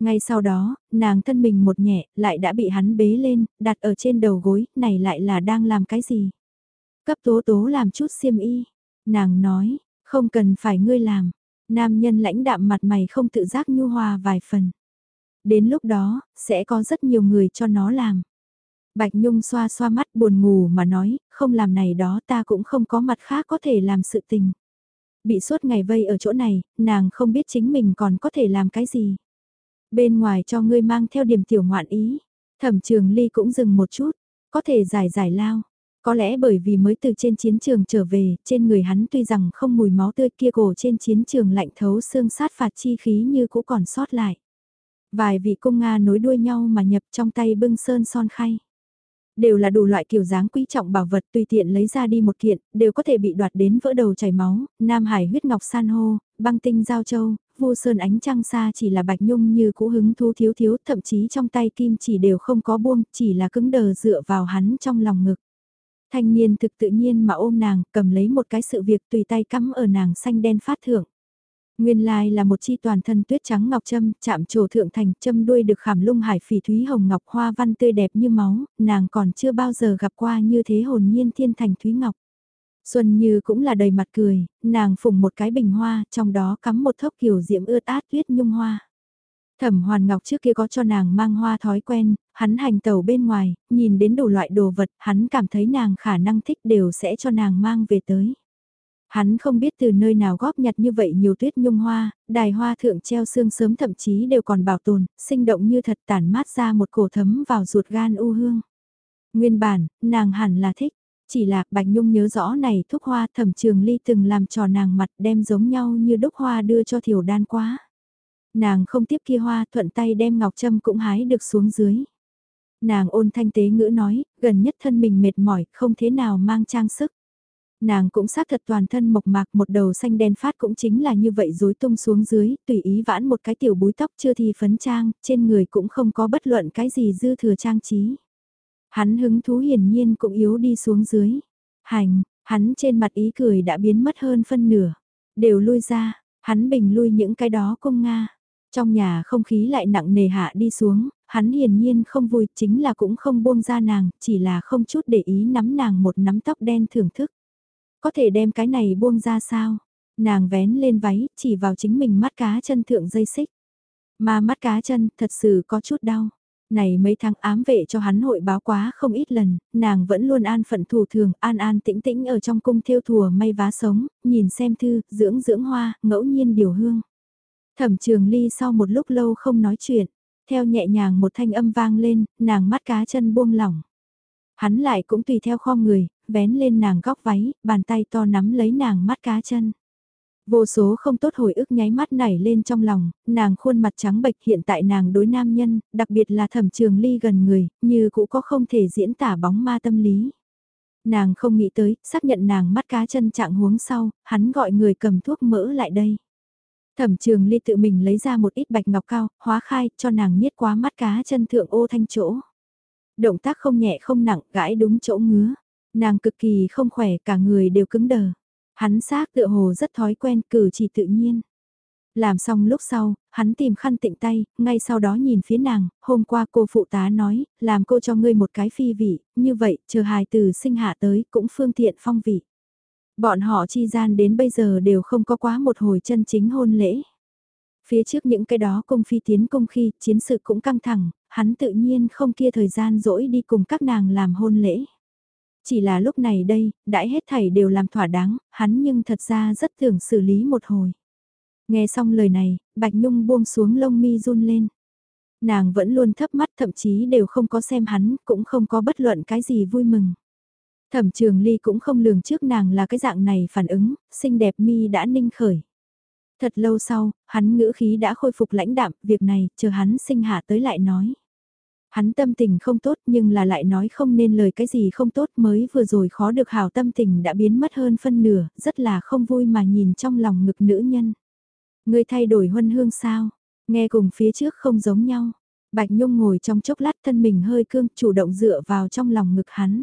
Ngay sau đó, nàng thân mình một nhẹ, lại đã bị hắn bế lên, đặt ở trên đầu gối, này lại là đang làm cái gì? Cấp tố tố làm chút xiêm y. Nàng nói, không cần phải ngươi làm. Nam nhân lãnh đạm mặt mày không tự giác nhu hòa vài phần. Đến lúc đó, sẽ có rất nhiều người cho nó làm. Bạch Nhung xoa xoa mắt buồn ngủ mà nói, không làm này đó ta cũng không có mặt khác có thể làm sự tình. Bị suốt ngày vây ở chỗ này, nàng không biết chính mình còn có thể làm cái gì. Bên ngoài cho ngươi mang theo điểm tiểu ngoạn ý, thẩm trường ly cũng dừng một chút, có thể giải giải lao. Có lẽ bởi vì mới từ trên chiến trường trở về, trên người hắn tuy rằng không mùi máu tươi kia cổ trên chiến trường lạnh thấu xương sát phạt chi khí như cũ còn sót lại. Vài vị cung Nga nối đuôi nhau mà nhập trong tay bưng sơn son khay. Đều là đủ loại kiểu dáng quý trọng bảo vật tùy tiện lấy ra đi một kiện, đều có thể bị đoạt đến vỡ đầu chảy máu, Nam Hải huyết ngọc san hô, băng tinh giao châu, vô sơn ánh trăng xa chỉ là bạch nhung như cũ hứng thú thiếu thiếu, thậm chí trong tay kim chỉ đều không có buông, chỉ là cứng đờ dựa vào hắn trong lòng ngực. Thanh niên thực tự nhiên mà ôm nàng, cầm lấy một cái sự việc tùy tay cắm ở nàng xanh đen phát thưởng. Nguyên lai là một chi toàn thân tuyết trắng ngọc trâm, chạm trổ thượng thành châm đuôi được khảm lung hải phỉ thúy hồng ngọc hoa văn tươi đẹp như máu, nàng còn chưa bao giờ gặp qua như thế hồn nhiên thiên thành thúy ngọc. Xuân Như cũng là đầy mặt cười, nàng phùng một cái bình hoa, trong đó cắm một thốc kiểu diễm ướt át tuyết nhung hoa. Thẩm Hoàn Ngọc trước kia có cho nàng mang hoa thói quen, hắn hành tàu bên ngoài, nhìn đến đủ loại đồ vật, hắn cảm thấy nàng khả năng thích đều sẽ cho nàng mang về tới. Hắn không biết từ nơi nào góp nhặt như vậy nhiều tuyết nhung hoa, đài hoa thượng treo xương sớm thậm chí đều còn bảo tồn, sinh động như thật tản mát ra một cổ thấm vào ruột gan u hương. Nguyên bản, nàng hẳn là thích, chỉ là Bạch Nhung nhớ rõ này thúc hoa thẩm trường ly từng làm trò nàng mặt đem giống nhau như đúc hoa đưa cho thiểu đan quá. Nàng không tiếp kia hoa thuận tay đem ngọc trâm cũng hái được xuống dưới. Nàng ôn thanh tế ngữ nói, gần nhất thân mình mệt mỏi, không thế nào mang trang sức. Nàng cũng xác thật toàn thân mộc mạc một đầu xanh đen phát cũng chính là như vậy rối tung xuống dưới, tùy ý vãn một cái tiểu búi tóc chưa thì phấn trang, trên người cũng không có bất luận cái gì dư thừa trang trí. Hắn hứng thú hiển nhiên cũng yếu đi xuống dưới. Hành, hắn trên mặt ý cười đã biến mất hơn phân nửa. Đều lui ra, hắn bình lui những cái đó công Nga. Trong nhà không khí lại nặng nề hạ đi xuống, hắn hiển nhiên không vui chính là cũng không buông ra nàng, chỉ là không chút để ý nắm nàng một nắm tóc đen thưởng thức. Có thể đem cái này buông ra sao? Nàng vén lên váy, chỉ vào chính mình mắt cá chân thượng dây xích. Mà mắt cá chân thật sự có chút đau. Này mấy tháng ám vệ cho hắn hội báo quá không ít lần, nàng vẫn luôn an phận thủ thường, an an tĩnh tĩnh ở trong cung theo thùa may vá sống, nhìn xem thư, dưỡng dưỡng hoa, ngẫu nhiên điều hương. Thẩm trường ly sau một lúc lâu không nói chuyện, theo nhẹ nhàng một thanh âm vang lên, nàng mắt cá chân buông lỏng. Hắn lại cũng tùy theo kho người, vén lên nàng góc váy, bàn tay to nắm lấy nàng mắt cá chân. Vô số không tốt hồi ức nháy mắt nảy lên trong lòng, nàng khuôn mặt trắng bệch hiện tại nàng đối nam nhân, đặc biệt là thẩm trường ly gần người, như cũng có không thể diễn tả bóng ma tâm lý. Nàng không nghĩ tới, xác nhận nàng mắt cá chân trạng huống sau, hắn gọi người cầm thuốc mỡ lại đây. Thẩm trường ly tự mình lấy ra một ít bạch ngọc cao, hóa khai, cho nàng niết quá mắt cá chân thượng ô thanh chỗ. Động tác không nhẹ không nặng, gãi đúng chỗ ngứa. Nàng cực kỳ không khỏe, cả người đều cứng đờ. Hắn xác tựa hồ rất thói quen, cử chỉ tự nhiên. Làm xong lúc sau, hắn tìm khăn tịnh tay, ngay sau đó nhìn phía nàng, hôm qua cô phụ tá nói, làm cô cho ngươi một cái phi vị, như vậy, chờ hài từ sinh hạ tới cũng phương tiện phong vị. Bọn họ chi gian đến bây giờ đều không có quá một hồi chân chính hôn lễ. Phía trước những cái đó công phi tiến công khi chiến sự cũng căng thẳng, hắn tự nhiên không kia thời gian dỗi đi cùng các nàng làm hôn lễ. Chỉ là lúc này đây, đãi hết thảy đều làm thỏa đáng, hắn nhưng thật ra rất thường xử lý một hồi. Nghe xong lời này, Bạch Nhung buông xuống lông mi run lên. Nàng vẫn luôn thấp mắt thậm chí đều không có xem hắn, cũng không có bất luận cái gì vui mừng. Thẩm trường ly cũng không lường trước nàng là cái dạng này phản ứng, xinh đẹp mi đã ninh khởi. Thật lâu sau, hắn ngữ khí đã khôi phục lãnh đạm, việc này, chờ hắn sinh hạ tới lại nói. Hắn tâm tình không tốt nhưng là lại nói không nên lời cái gì không tốt mới vừa rồi khó được hào tâm tình đã biến mất hơn phân nửa, rất là không vui mà nhìn trong lòng ngực nữ nhân. Người thay đổi huân hương sao? Nghe cùng phía trước không giống nhau. Bạch Nhung ngồi trong chốc lát thân mình hơi cương chủ động dựa vào trong lòng ngực hắn.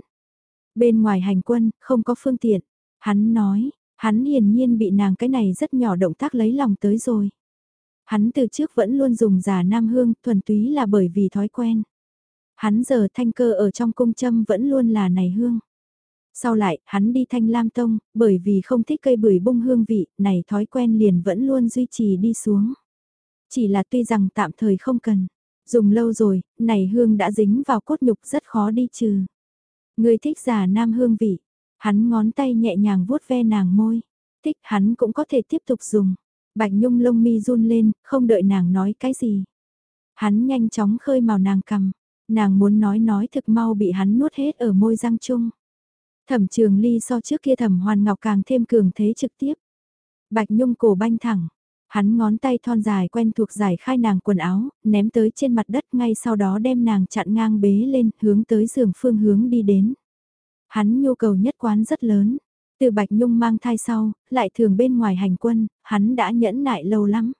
Bên ngoài hành quân, không có phương tiện. Hắn nói, hắn hiển nhiên bị nàng cái này rất nhỏ động tác lấy lòng tới rồi. Hắn từ trước vẫn luôn dùng giả nam hương, thuần túy là bởi vì thói quen. Hắn giờ thanh cơ ở trong cung châm vẫn luôn là này hương. Sau lại, hắn đi thanh lam tông, bởi vì không thích cây bưởi bung hương vị, này thói quen liền vẫn luôn duy trì đi xuống. Chỉ là tuy rằng tạm thời không cần, dùng lâu rồi, này hương đã dính vào cốt nhục rất khó đi trừ. Người thích giả nam hương vị, hắn ngón tay nhẹ nhàng vuốt ve nàng môi, thích hắn cũng có thể tiếp tục dùng. Bạch Nhung lông mi run lên, không đợi nàng nói cái gì. Hắn nhanh chóng khơi màu nàng cầm, nàng muốn nói nói thực mau bị hắn nuốt hết ở môi răng chung. Thẩm trường ly so trước kia thẩm hoàn ngọc càng thêm cường thế trực tiếp. Bạch Nhung cổ banh thẳng, hắn ngón tay thon dài quen thuộc giải khai nàng quần áo, ném tới trên mặt đất ngay sau đó đem nàng chặn ngang bế lên, hướng tới giường phương hướng đi đến. Hắn nhu cầu nhất quán rất lớn, từ Bạch Nhung mang thai sau, lại thường bên ngoài hành quân, hắn đã nhẫn nại lâu lắm.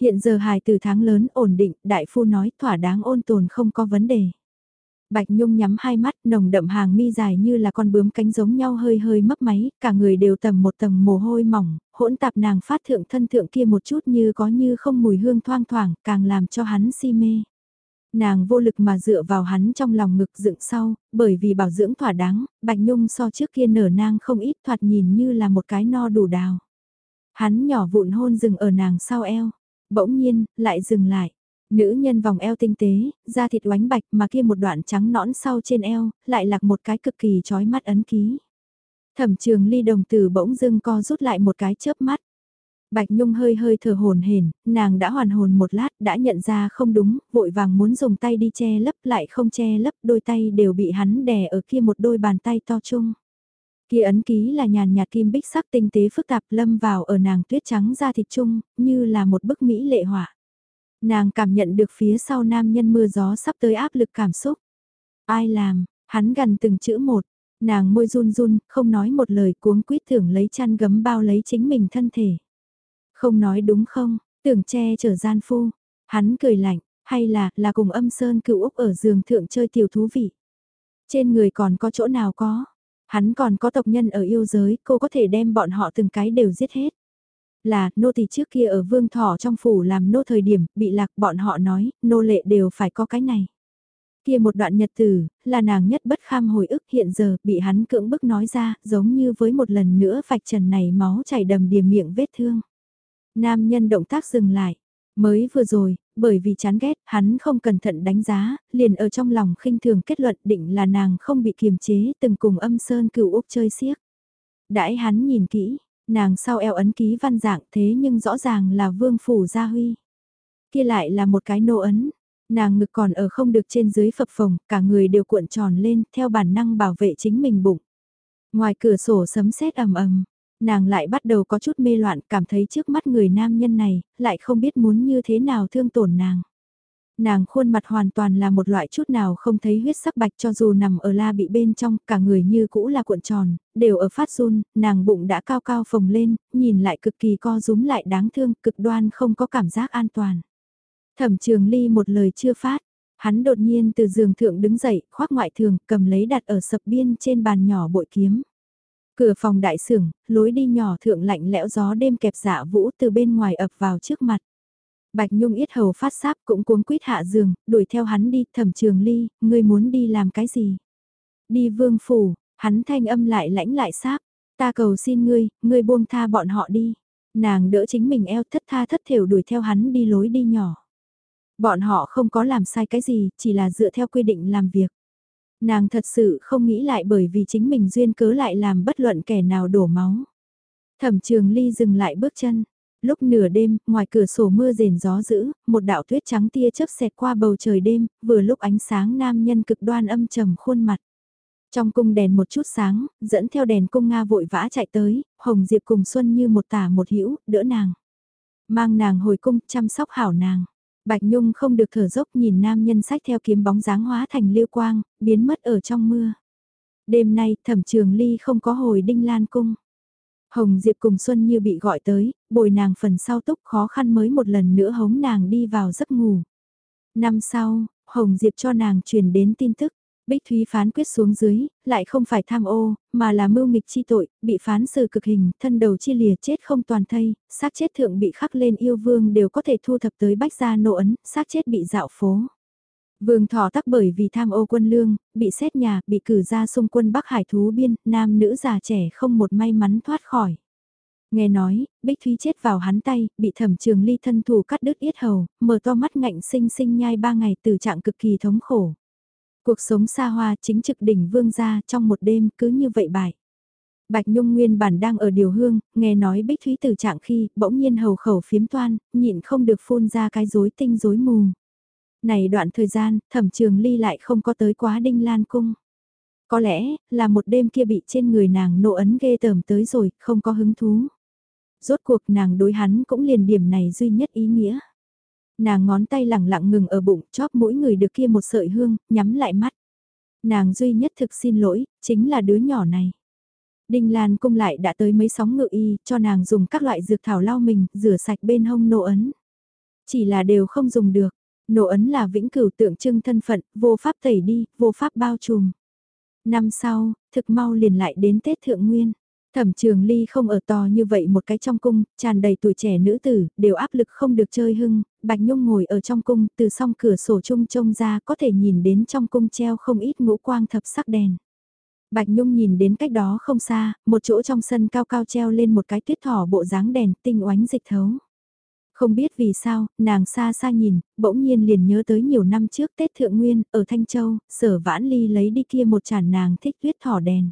Hiện giờ hài từ tháng lớn ổn định, đại phu nói thỏa đáng ôn tồn không có vấn đề. Bạch Nhung nhắm hai mắt, nồng đậm hàng mi dài như là con bướm cánh giống nhau hơi hơi mấp máy, cả người đều tầm một tầng mồ hôi mỏng, hỗn tạp nàng phát thượng thân thượng kia một chút như có như không mùi hương thoang thoảng, càng làm cho hắn si mê. Nàng vô lực mà dựa vào hắn trong lòng ngực dựng sau, bởi vì bảo dưỡng thỏa đáng, Bạch Nhung so trước kia nở nang không ít thoạt nhìn như là một cái no đủ đào. Hắn nhỏ vụn hôn dừng ở nàng sau eo, bỗng nhiên, lại dừng lại. Nữ nhân vòng eo tinh tế, da thịt oánh bạch mà kia một đoạn trắng nõn sau trên eo, lại lạc một cái cực kỳ chói mắt ấn ký. Thẩm trường ly đồng tử bỗng dưng co rút lại một cái chớp mắt. Bạch Nhung hơi hơi thở hồn hển, nàng đã hoàn hồn một lát, đã nhận ra không đúng, vội vàng muốn dùng tay đi che lấp lại không che lấp, đôi tay đều bị hắn đè ở kia một đôi bàn tay to chung. Kia ấn ký là nhàn nhạt kim bích sắc tinh tế phức tạp lâm vào ở nàng tuyết trắng da thịt chung, như là một bức mỹ lệ họa. Nàng cảm nhận được phía sau nam nhân mưa gió sắp tới áp lực cảm xúc. Ai làm, hắn gần từng chữ một, nàng môi run run, không nói một lời cuống quýt thưởng lấy chăn gấm bao lấy chính mình thân thể. Không nói đúng không, tưởng che chở gian phu. Hắn cười lạnh, hay là, là cùng âm sơn cựu Úc ở giường thượng chơi tiểu thú vị. Trên người còn có chỗ nào có. Hắn còn có tộc nhân ở yêu giới, cô có thể đem bọn họ từng cái đều giết hết. Là, nô tỳ trước kia ở vương thọ trong phủ làm nô thời điểm, bị lạc bọn họ nói, nô lệ đều phải có cái này. Kia một đoạn nhật tử, là nàng nhất bất kham hồi ức hiện giờ, bị hắn cưỡng bức nói ra, giống như với một lần nữa vạch trần này máu chảy đầm đìa miệng vết thương. Nam nhân động tác dừng lại. Mới vừa rồi, bởi vì chán ghét, hắn không cẩn thận đánh giá, liền ở trong lòng khinh thường kết luận định là nàng không bị kiềm chế từng cùng âm sơn cựu Úc chơi xiếc. Đãi hắn nhìn kỹ, nàng sau eo ấn ký văn dạng thế nhưng rõ ràng là vương phủ gia huy. Kia lại là một cái nô ấn, nàng ngực còn ở không được trên dưới phập phồng, cả người đều cuộn tròn lên theo bản năng bảo vệ chính mình bụng. Ngoài cửa sổ sấm sét ầm ầm, nàng lại bắt đầu có chút mê loạn cảm thấy trước mắt người nam nhân này, lại không biết muốn như thế nào thương tổn nàng. Nàng khuôn mặt hoàn toàn là một loại chút nào không thấy huyết sắc bạch cho dù nằm ở la bị bên trong, cả người như cũ là cuộn tròn, đều ở phát run, nàng bụng đã cao cao phồng lên, nhìn lại cực kỳ co rúm lại đáng thương, cực đoan không có cảm giác an toàn. Thẩm trường ly một lời chưa phát, hắn đột nhiên từ giường thượng đứng dậy, khoác ngoại thường, cầm lấy đặt ở sập biên trên bàn nhỏ bội kiếm. Cửa phòng đại sưởng, lối đi nhỏ thượng lạnh lẽo gió đêm kẹp dạ vũ từ bên ngoài ập vào trước mặt. Bạch Nhung yết hầu phát sáp cũng cuống quýt hạ giường, đuổi theo hắn đi, thẩm trường ly, ngươi muốn đi làm cái gì? Đi vương phủ, hắn thanh âm lại lãnh lại sáp, ta cầu xin ngươi, ngươi buông tha bọn họ đi. Nàng đỡ chính mình eo thất tha thất thểu đuổi theo hắn đi lối đi nhỏ. Bọn họ không có làm sai cái gì, chỉ là dựa theo quy định làm việc. Nàng thật sự không nghĩ lại bởi vì chính mình duyên cớ lại làm bất luận kẻ nào đổ máu. Thẩm trường ly dừng lại bước chân. Lúc nửa đêm, ngoài cửa sổ mưa rền gió dữ, một đạo tuyết trắng tia chớp xẹt qua bầu trời đêm, vừa lúc ánh sáng nam nhân cực đoan âm trầm khuôn mặt. Trong cung đèn một chút sáng, dẫn theo đèn cung Nga vội vã chạy tới, Hồng Diệp cùng Xuân như một tả một hữu đỡ nàng. Mang nàng hồi cung, chăm sóc hảo nàng. Bạch Nhung không được thở dốc nhìn nam nhân sách theo kiếm bóng dáng hóa thành lưu quang, biến mất ở trong mưa. Đêm nay thẩm trường ly không có hồi đinh lan cung. Hồng Diệp cùng Xuân như bị gọi tới, bồi nàng phần sau túc khó khăn mới một lần nữa hống nàng đi vào giấc ngủ. Năm sau, Hồng Diệp cho nàng truyền đến tin tức. Bích Thúy phán quyết xuống dưới, lại không phải tham ô, mà là mưu nghịch chi tội, bị phán xử cực hình, thân đầu chi lìa chết không toàn thây, xác chết thượng bị khắc lên yêu vương đều có thể thu thập tới bách gia nộ ấn, xác chết bị dạo phố. Vương Thọ tắc bởi vì tham ô quân lương, bị xét nhà, bị cử ra xung quân Bắc Hải thú biên, nam nữ già trẻ không một may mắn thoát khỏi. Nghe nói, Bích Thúy chết vào hắn tay, bị thẩm trường ly thân thủ cắt đứt yết hầu, mở to mắt ngạnh sinh sinh nhai ba ngày từ trạng cực kỳ thống khổ. Cuộc sống xa hoa chính trực đỉnh vương gia trong một đêm cứ như vậy bại. Bạch Nhung nguyên bản đang ở điều hương, nghe nói Bích Thúy từ trạng khi, bỗng nhiên hầu khẩu phiếm toan, nhịn không được phun ra cái rối tinh rối mù. Này đoạn thời gian, thẩm trường ly lại không có tới quá đinh lan cung. Có lẽ, là một đêm kia bị trên người nàng nộ ấn ghê tởm tới rồi, không có hứng thú. Rốt cuộc nàng đối hắn cũng liền điểm này duy nhất ý nghĩa. Nàng ngón tay lẳng lặng ngừng ở bụng, chóp mỗi người được kia một sợi hương, nhắm lại mắt. Nàng duy nhất thực xin lỗi, chính là đứa nhỏ này. Đinh Lan cung lại đã tới mấy sóng ngự y, cho nàng dùng các loại dược thảo lau mình, rửa sạch bên hông nộ ấn. Chỉ là đều không dùng được, nổ ấn là vĩnh cửu tượng trưng thân phận, vô pháp tẩy đi, vô pháp bao trùm. Năm sau, thực mau liền lại đến Tết Thượng Nguyên. Thẩm trường ly không ở to như vậy một cái trong cung, tràn đầy tuổi trẻ nữ tử, đều áp lực không được chơi hưng, Bạch Nhung ngồi ở trong cung, từ song cửa sổ chung trông ra có thể nhìn đến trong cung treo không ít ngũ quang thập sắc đèn. Bạch Nhung nhìn đến cách đó không xa, một chỗ trong sân cao cao treo lên một cái tuyết thỏ bộ dáng đèn tinh oánh dịch thấu. Không biết vì sao, nàng xa xa nhìn, bỗng nhiên liền nhớ tới nhiều năm trước Tết Thượng Nguyên, ở Thanh Châu, sở vãn ly lấy đi kia một chản nàng thích tuyết thỏ đèn.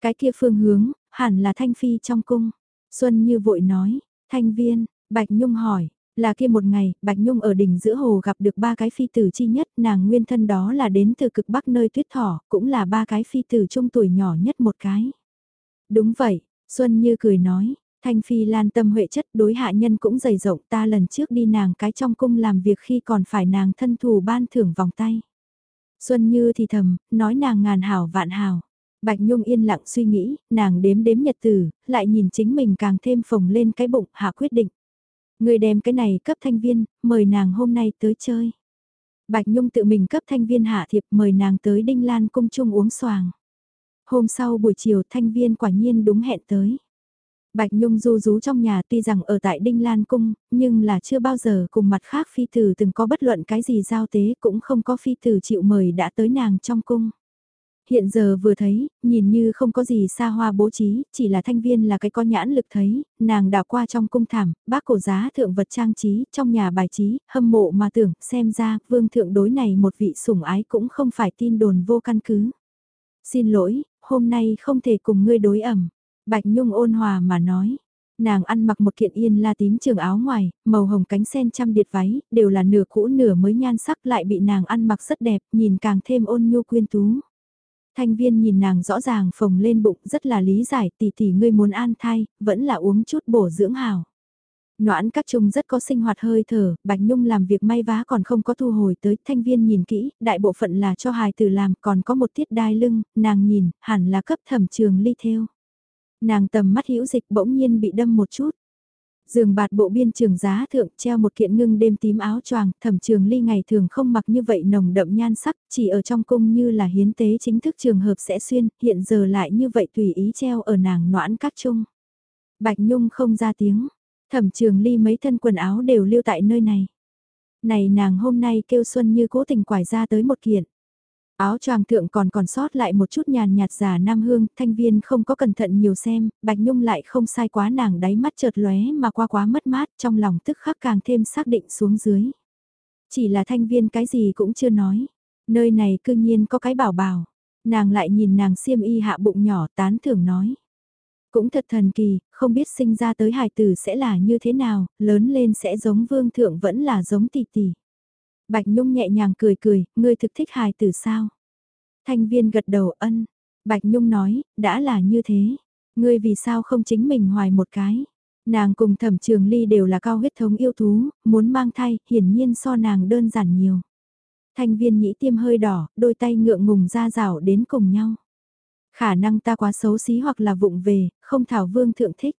Cái kia phương hướng, hẳn là Thanh Phi trong cung. Xuân Như vội nói, Thanh Viên, Bạch Nhung hỏi, là kia một ngày, Bạch Nhung ở đỉnh giữa hồ gặp được ba cái phi tử chi nhất, nàng nguyên thân đó là đến từ cực bắc nơi tuyết thỏ, cũng là ba cái phi tử trung tuổi nhỏ nhất một cái. Đúng vậy, Xuân Như cười nói, Thanh Phi lan tâm huệ chất đối hạ nhân cũng dày rộng ta lần trước đi nàng cái trong cung làm việc khi còn phải nàng thân thù ban thưởng vòng tay. Xuân Như thì thầm, nói nàng ngàn hảo vạn hảo. Bạch Nhung yên lặng suy nghĩ, nàng đếm đếm nhật tử, lại nhìn chính mình càng thêm phồng lên cái bụng, hạ quyết định. Người đem cái này cấp thanh viên, mời nàng hôm nay tới chơi. Bạch Nhung tự mình cấp thanh viên hạ thiệp mời nàng tới Đinh Lan cung chung uống xoàng. Hôm sau buổi chiều thanh viên quả nhiên đúng hẹn tới. Bạch Nhung du rú trong nhà tuy rằng ở tại Đinh Lan Cung, nhưng là chưa bao giờ cùng mặt khác phi tử từng có bất luận cái gì giao tế cũng không có phi tử chịu mời đã tới nàng trong cung. Hiện giờ vừa thấy, nhìn như không có gì xa hoa bố trí, chỉ là thanh viên là cái có nhãn lực thấy, nàng đào qua trong cung thảm, bác cổ giá thượng vật trang trí, trong nhà bài trí, hâm mộ mà tưởng, xem ra, vương thượng đối này một vị sủng ái cũng không phải tin đồn vô căn cứ. Xin lỗi, hôm nay không thể cùng ngươi đối ẩm. Bạch Nhung ôn hòa mà nói. Nàng ăn mặc một kiện yên la tím trường áo ngoài, màu hồng cánh sen trăm điệt váy, đều là nửa cũ nửa mới nhan sắc lại bị nàng ăn mặc rất đẹp, nhìn càng thêm ôn nhu quyên tú. Thanh viên nhìn nàng rõ ràng phồng lên bụng rất là lý giải tỷ tỷ ngươi muốn an thai, vẫn là uống chút bổ dưỡng hào. Noãn các trung rất có sinh hoạt hơi thở, Bạch Nhung làm việc may vá còn không có thu hồi tới, thanh viên nhìn kỹ, đại bộ phận là cho hài tử làm, còn có một tiết đai lưng, nàng nhìn, hẳn là cấp thẩm trường ly theo. Nàng tầm mắt hữu dịch bỗng nhiên bị đâm một chút. Giường bạt bộ biên trường giá thượng treo một kiện ngưng đêm tím áo choàng, thẩm trường ly ngày thường không mặc như vậy nồng đậm nhan sắc, chỉ ở trong cung như là hiến tế chính thức trường hợp sẽ xuyên, hiện giờ lại như vậy tùy ý treo ở nàng noãn các chung. Bạch Nhung không ra tiếng, thẩm trường ly mấy thân quần áo đều lưu tại nơi này. Này nàng hôm nay kêu Xuân như cố tình quải ra tới một kiện. Áo choàng thượng còn còn sót lại một chút nhàn nhạt giả nam hương, thanh viên không có cẩn thận nhiều xem, Bạch Nhung lại không sai quá nàng đáy mắt chợt lóe mà qua quá mất mát trong lòng tức khắc càng thêm xác định xuống dưới. Chỉ là thanh viên cái gì cũng chưa nói, nơi này cương nhiên có cái bảo bảo, nàng lại nhìn nàng xiêm y hạ bụng nhỏ tán thưởng nói. Cũng thật thần kỳ, không biết sinh ra tới hài tử sẽ là như thế nào, lớn lên sẽ giống vương thượng vẫn là giống tỷ tỷ. Bạch Nhung nhẹ nhàng cười cười, ngươi thực thích hài tử sao? Thanh viên gật đầu ân. Bạch Nhung nói, đã là như thế. Ngươi vì sao không chính mình hoài một cái? Nàng cùng thẩm trường ly đều là cao huyết thống yêu thú, muốn mang thai, hiển nhiên so nàng đơn giản nhiều. Thanh viên nhĩ tiêm hơi đỏ, đôi tay ngượng ngùng ra rào đến cùng nhau. Khả năng ta quá xấu xí hoặc là vụng về, không thảo vương thượng thích.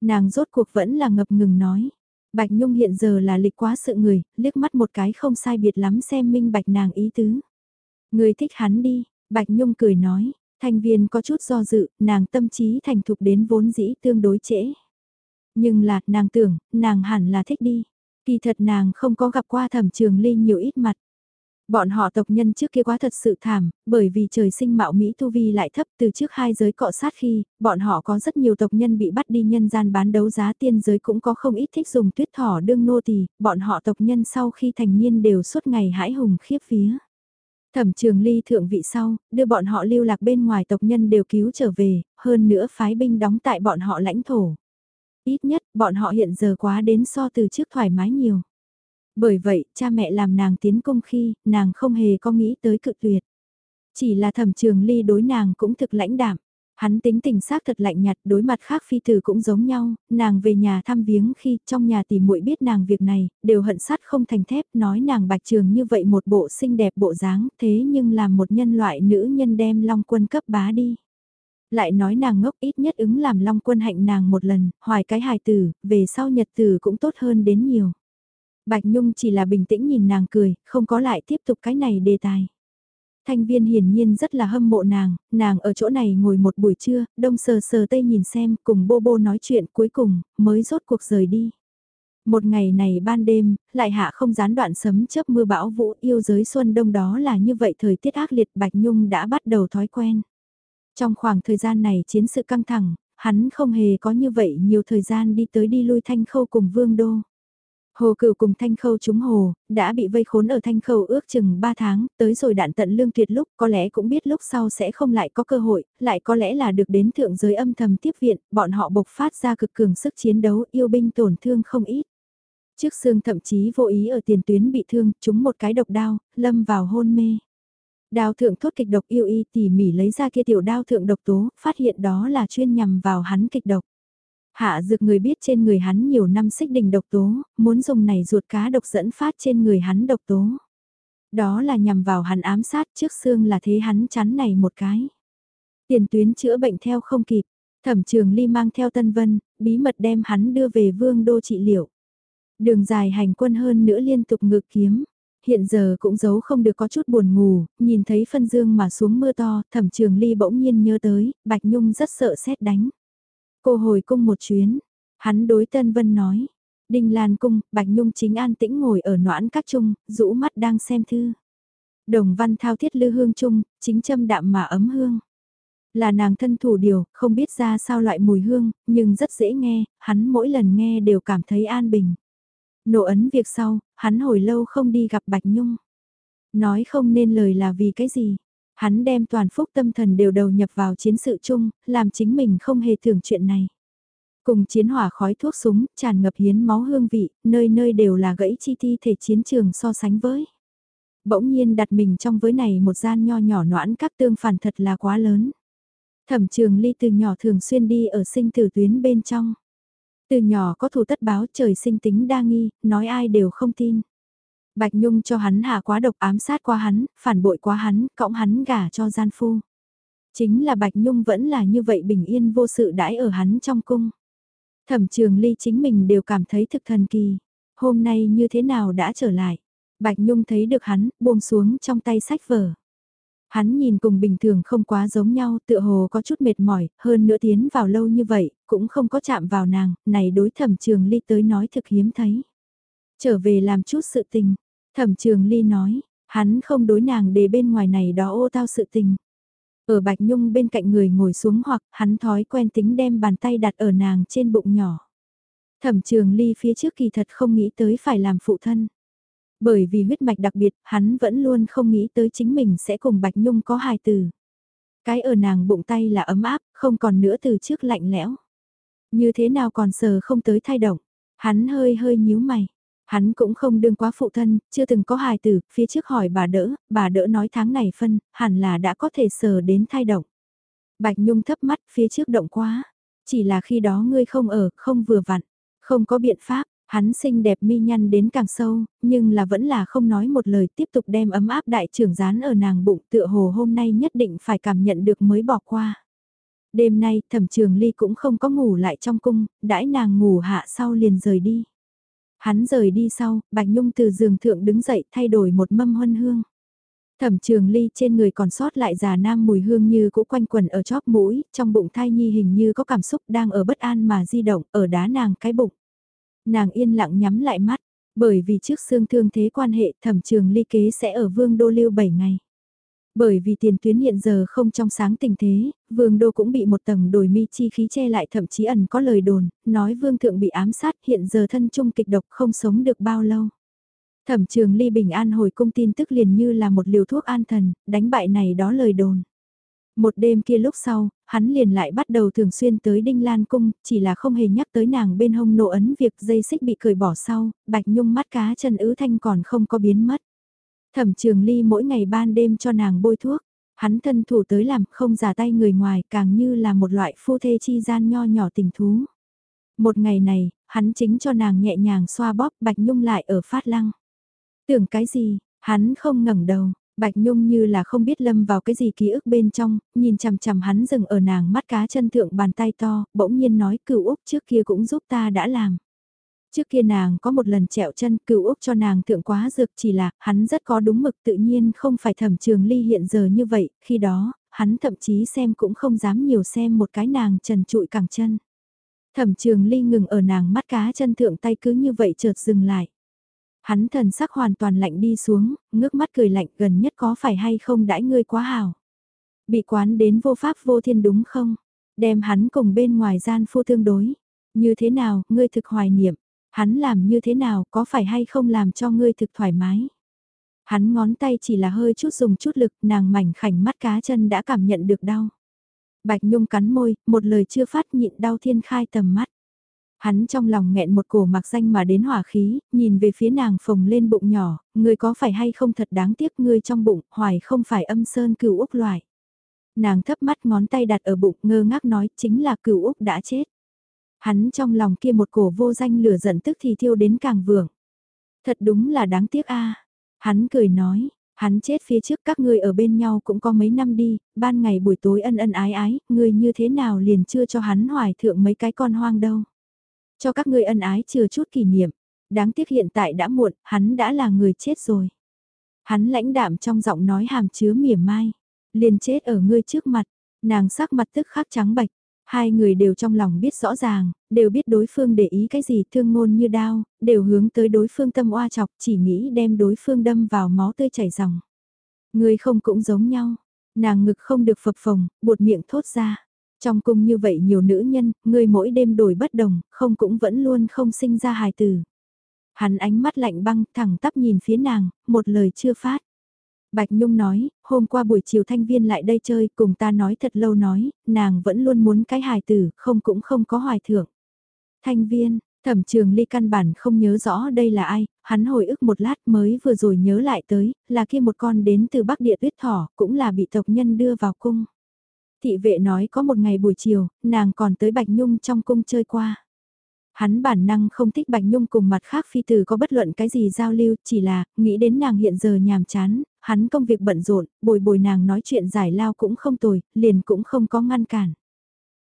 Nàng rốt cuộc vẫn là ngập ngừng nói. Bạch Nhung hiện giờ là lịch quá sự người, liếc mắt một cái không sai biệt lắm xem minh bạch nàng ý tứ. Người thích hắn đi, Bạch Nhung cười nói, thanh viên có chút do dự, nàng tâm trí thành thục đến vốn dĩ tương đối trễ. Nhưng là, nàng tưởng, nàng hẳn là thích đi. Kỳ thật nàng không có gặp qua thẩm trường ly nhiều ít mặt. Bọn họ tộc nhân trước kia quá thật sự thảm, bởi vì trời sinh mạo Mỹ tu vi lại thấp từ trước hai giới cọ sát khi, bọn họ có rất nhiều tộc nhân bị bắt đi nhân gian bán đấu giá tiên giới cũng có không ít thích dùng tuyết thỏ đương nô tỳ bọn họ tộc nhân sau khi thành niên đều suốt ngày hãi hùng khiếp phía. Thẩm trường ly thượng vị sau, đưa bọn họ lưu lạc bên ngoài tộc nhân đều cứu trở về, hơn nữa phái binh đóng tại bọn họ lãnh thổ. Ít nhất, bọn họ hiện giờ quá đến so từ trước thoải mái nhiều. Bởi vậy, cha mẹ làm nàng tiến công khi, nàng không hề có nghĩ tới cự tuyệt. Chỉ là thẩm trường ly đối nàng cũng thực lãnh đạm. Hắn tính tình xác thật lạnh nhạt, đối mặt khác phi tử cũng giống nhau, nàng về nhà thăm viếng khi trong nhà tìm muội biết nàng việc này, đều hận sát không thành thép, nói nàng bạch trường như vậy một bộ xinh đẹp bộ dáng, thế nhưng làm một nhân loại nữ nhân đem long quân cấp bá đi. Lại nói nàng ngốc ít nhất ứng làm long quân hạnh nàng một lần, hoài cái hài tử, về sau nhật tử cũng tốt hơn đến nhiều. Bạch Nhung chỉ là bình tĩnh nhìn nàng cười, không có lại tiếp tục cái này đề tài. Thanh viên hiển nhiên rất là hâm mộ nàng, nàng ở chỗ này ngồi một buổi trưa, đông sờ sờ tây nhìn xem, cùng bô bô nói chuyện cuối cùng, mới rốt cuộc rời đi. Một ngày này ban đêm, lại hạ không gián đoạn sấm chớp mưa bão vũ yêu giới xuân đông đó là như vậy thời tiết ác liệt Bạch Nhung đã bắt đầu thói quen. Trong khoảng thời gian này chiến sự căng thẳng, hắn không hề có như vậy nhiều thời gian đi tới đi lui thanh khâu cùng vương đô. Hồ cửu cùng thanh khâu trúng hồ, đã bị vây khốn ở thanh khâu ước chừng 3 tháng, tới rồi đạn tận lương tuyệt lúc, có lẽ cũng biết lúc sau sẽ không lại có cơ hội, lại có lẽ là được đến thượng giới âm thầm tiếp viện, bọn họ bộc phát ra cực cường sức chiến đấu, yêu binh tổn thương không ít. Trước xương thậm chí vô ý ở tiền tuyến bị thương, trúng một cái độc đao, lâm vào hôn mê. Đao thượng thốt kịch độc yêu y tỉ mỉ lấy ra kia tiểu đao thượng độc tố, phát hiện đó là chuyên nhằm vào hắn kịch độc. Hạ dược người biết trên người hắn nhiều năm xích đình độc tố, muốn dùng này ruột cá độc dẫn phát trên người hắn độc tố. Đó là nhằm vào hắn ám sát trước xương là thế hắn chắn này một cái. Tiền tuyến chữa bệnh theo không kịp, thẩm trường ly mang theo tân vân, bí mật đem hắn đưa về vương đô trị liệu. Đường dài hành quân hơn nữa liên tục ngược kiếm. Hiện giờ cũng giấu không được có chút buồn ngủ, nhìn thấy phân dương mà xuống mưa to, thẩm trường ly bỗng nhiên nhớ tới, Bạch Nhung rất sợ xét đánh. Cô hồi cung một chuyến, hắn đối Tân Vân nói. Đinh Lan cung, Bạch Nhung chính an tĩnh ngồi ở noãn các trung, rũ mắt đang xem thư. Đồng văn thao thiết lư hương trung, chính châm đạm mà ấm hương. Là nàng thân thủ điều, không biết ra sao loại mùi hương, nhưng rất dễ nghe, hắn mỗi lần nghe đều cảm thấy an bình. Nộ ấn việc sau, hắn hồi lâu không đi gặp Bạch Nhung. Nói không nên lời là vì cái gì, Hắn đem toàn phúc tâm thần đều đầu nhập vào chiến sự chung, làm chính mình không hề thường chuyện này. Cùng chiến hỏa khói thuốc súng, tràn ngập hiến máu hương vị, nơi nơi đều là gãy chi thi thể chiến trường so sánh với. Bỗng nhiên đặt mình trong với này một gian nho nhỏ noãn các tương phản thật là quá lớn. Thẩm trường ly từ nhỏ thường xuyên đi ở sinh tử tuyến bên trong. Từ nhỏ có thủ tất báo trời sinh tính đa nghi, nói ai đều không tin. Bạch Nhung cho hắn hạ quá độc ám sát qua hắn, phản bội quá hắn, cõng hắn gả cho gian phu. Chính là Bạch Nhung vẫn là như vậy bình yên vô sự đãi ở hắn trong cung. Thẩm trường ly chính mình đều cảm thấy thực thần kỳ. Hôm nay như thế nào đã trở lại. Bạch Nhung thấy được hắn, buông xuống trong tay sách vở. Hắn nhìn cùng bình thường không quá giống nhau, tựa hồ có chút mệt mỏi, hơn nữa tiến vào lâu như vậy, cũng không có chạm vào nàng, này đối thẩm trường ly tới nói thực hiếm thấy. Trở về làm chút sự tình, Thẩm trường ly nói, hắn không đối nàng để bên ngoài này đó ô tao sự tình. Ở Bạch Nhung bên cạnh người ngồi xuống hoặc hắn thói quen tính đem bàn tay đặt ở nàng trên bụng nhỏ. Thẩm trường ly phía trước kỳ thật không nghĩ tới phải làm phụ thân. Bởi vì huyết mạch đặc biệt, hắn vẫn luôn không nghĩ tới chính mình sẽ cùng Bạch Nhung có hài từ. Cái ở nàng bụng tay là ấm áp, không còn nữa từ trước lạnh lẽo. Như thế nào còn sờ không tới thay động. Hắn hơi hơi nhíu mày. Hắn cũng không đương quá phụ thân, chưa từng có hài tử, phía trước hỏi bà đỡ, bà đỡ nói tháng này phân, hẳn là đã có thể sờ đến thai động. Bạch Nhung thấp mắt phía trước động quá. Chỉ là khi đó ngươi không ở, không vừa vặn, không có biện pháp, hắn xinh đẹp mi nhăn đến càng sâu, nhưng là vẫn là không nói một lời tiếp tục đem ấm áp đại trưởng rán ở nàng bụng tựa hồ hôm nay nhất định phải cảm nhận được mới bỏ qua. Đêm nay thẩm trường ly cũng không có ngủ lại trong cung, đãi nàng ngủ hạ sau liền rời đi. Hắn rời đi sau, Bạch Nhung từ giường thượng đứng dậy thay đổi một mâm huân hương. Thẩm trường ly trên người còn sót lại già nam mùi hương như cũ quanh quần ở chóp mũi, trong bụng thai nhi hình như có cảm xúc đang ở bất an mà di động, ở đá nàng cái bụng. Nàng yên lặng nhắm lại mắt, bởi vì trước xương thương thế quan hệ thẩm trường ly kế sẽ ở vương đô lưu 7 ngày. Bởi vì tiền tuyến hiện giờ không trong sáng tình thế, vương đô cũng bị một tầng đồi mi chi khí che lại thậm chí ẩn có lời đồn, nói vương thượng bị ám sát hiện giờ thân trung kịch độc không sống được bao lâu. Thẩm trường ly bình an hồi cung tin tức liền như là một liều thuốc an thần, đánh bại này đó lời đồn. Một đêm kia lúc sau, hắn liền lại bắt đầu thường xuyên tới Đinh Lan Cung, chỉ là không hề nhắc tới nàng bên hông nộ ấn việc dây xích bị cởi bỏ sau, bạch nhung mắt cá chân ứ thanh còn không có biến mất. Thẩm trường ly mỗi ngày ban đêm cho nàng bôi thuốc, hắn thân thủ tới làm không giả tay người ngoài càng như là một loại phu thê chi gian nho nhỏ tình thú. Một ngày này, hắn chính cho nàng nhẹ nhàng xoa bóp bạch nhung lại ở phát lăng. Tưởng cái gì, hắn không ngẩng đầu, Bạch Nhung như là không biết lâm vào cái gì ký ức bên trong, nhìn chằm chằm hắn dừng ở nàng mắt cá chân thượng bàn tay to, bỗng nhiên nói cửu Úc trước kia cũng giúp ta đã làm. Trước kia nàng có một lần trẹo chân cựu Úc cho nàng thượng quá dược chỉ là hắn rất có đúng mực tự nhiên không phải thẩm trường ly hiện giờ như vậy, khi đó, hắn thậm chí xem cũng không dám nhiều xem một cái nàng trần trụi cẳng chân. Thẩm trường ly ngừng ở nàng mắt cá chân thượng tay cứ như vậy chợt dừng lại. Hắn thần sắc hoàn toàn lạnh đi xuống, ngước mắt cười lạnh gần nhất có phải hay không đãi ngươi quá hào. Bị quán đến vô pháp vô thiên đúng không? Đem hắn cùng bên ngoài gian phu tương đối. Như thế nào, ngươi thực hoài niệm. Hắn làm như thế nào, có phải hay không làm cho ngươi thực thoải mái. Hắn ngón tay chỉ là hơi chút dùng chút lực, nàng mảnh khảnh mắt cá chân đã cảm nhận được đau. Bạch Nhung cắn môi, một lời chưa phát nhịn đau thiên khai tầm mắt. Hắn trong lòng nghẹn một cổ mặc danh mà đến hỏa khí, nhìn về phía nàng phồng lên bụng nhỏ, ngươi có phải hay không thật đáng tiếc ngươi trong bụng, hoài không phải âm sơn cửu Úc loại. Nàng thấp mắt ngón tay đặt ở bụng ngơ ngác nói chính là cửu Úc đã chết. Hắn trong lòng kia một cổ vô danh lửa giận tức thì thiêu đến càng vượng. Thật đúng là đáng tiếc a Hắn cười nói, hắn chết phía trước các ngươi ở bên nhau cũng có mấy năm đi, ban ngày buổi tối ân ân ái ái, ngươi như thế nào liền chưa cho hắn hoài thượng mấy cái con hoang đâu. Cho các ngươi ân ái chưa chút kỷ niệm, đáng tiếc hiện tại đã muộn, hắn đã là người chết rồi. Hắn lãnh đạm trong giọng nói hàm chứa mỉa mai, liền chết ở ngươi trước mặt, nàng sắc mặt tức khắc trắng bạch. Hai người đều trong lòng biết rõ ràng, đều biết đối phương để ý cái gì thương ngôn như đao, đều hướng tới đối phương tâm oa chọc chỉ nghĩ đem đối phương đâm vào máu tươi chảy ròng. Người không cũng giống nhau, nàng ngực không được phập phồng, buột miệng thốt ra. Trong cung như vậy nhiều nữ nhân, người mỗi đêm đổi bất đồng, không cũng vẫn luôn không sinh ra hài tử. Hắn ánh mắt lạnh băng thẳng tắp nhìn phía nàng, một lời chưa phát. Bạch Nhung nói, hôm qua buổi chiều thanh viên lại đây chơi cùng ta nói thật lâu nói, nàng vẫn luôn muốn cái hài tử, không cũng không có hoài thưởng. Thanh viên, thẩm trường ly căn bản không nhớ rõ đây là ai, hắn hồi ức một lát mới vừa rồi nhớ lại tới, là kia một con đến từ Bắc Địa tuyết thỏ, cũng là bị tộc nhân đưa vào cung thị vệ nói có một ngày buổi chiều, nàng còn tới Bạch Nhung trong cung chơi qua. Hắn bản năng không thích Bạch Nhung cùng mặt khác phi tử có bất luận cái gì giao lưu, chỉ là, nghĩ đến nàng hiện giờ nhàm chán, hắn công việc bận rộn, bồi bồi nàng nói chuyện giải lao cũng không tồi, liền cũng không có ngăn cản.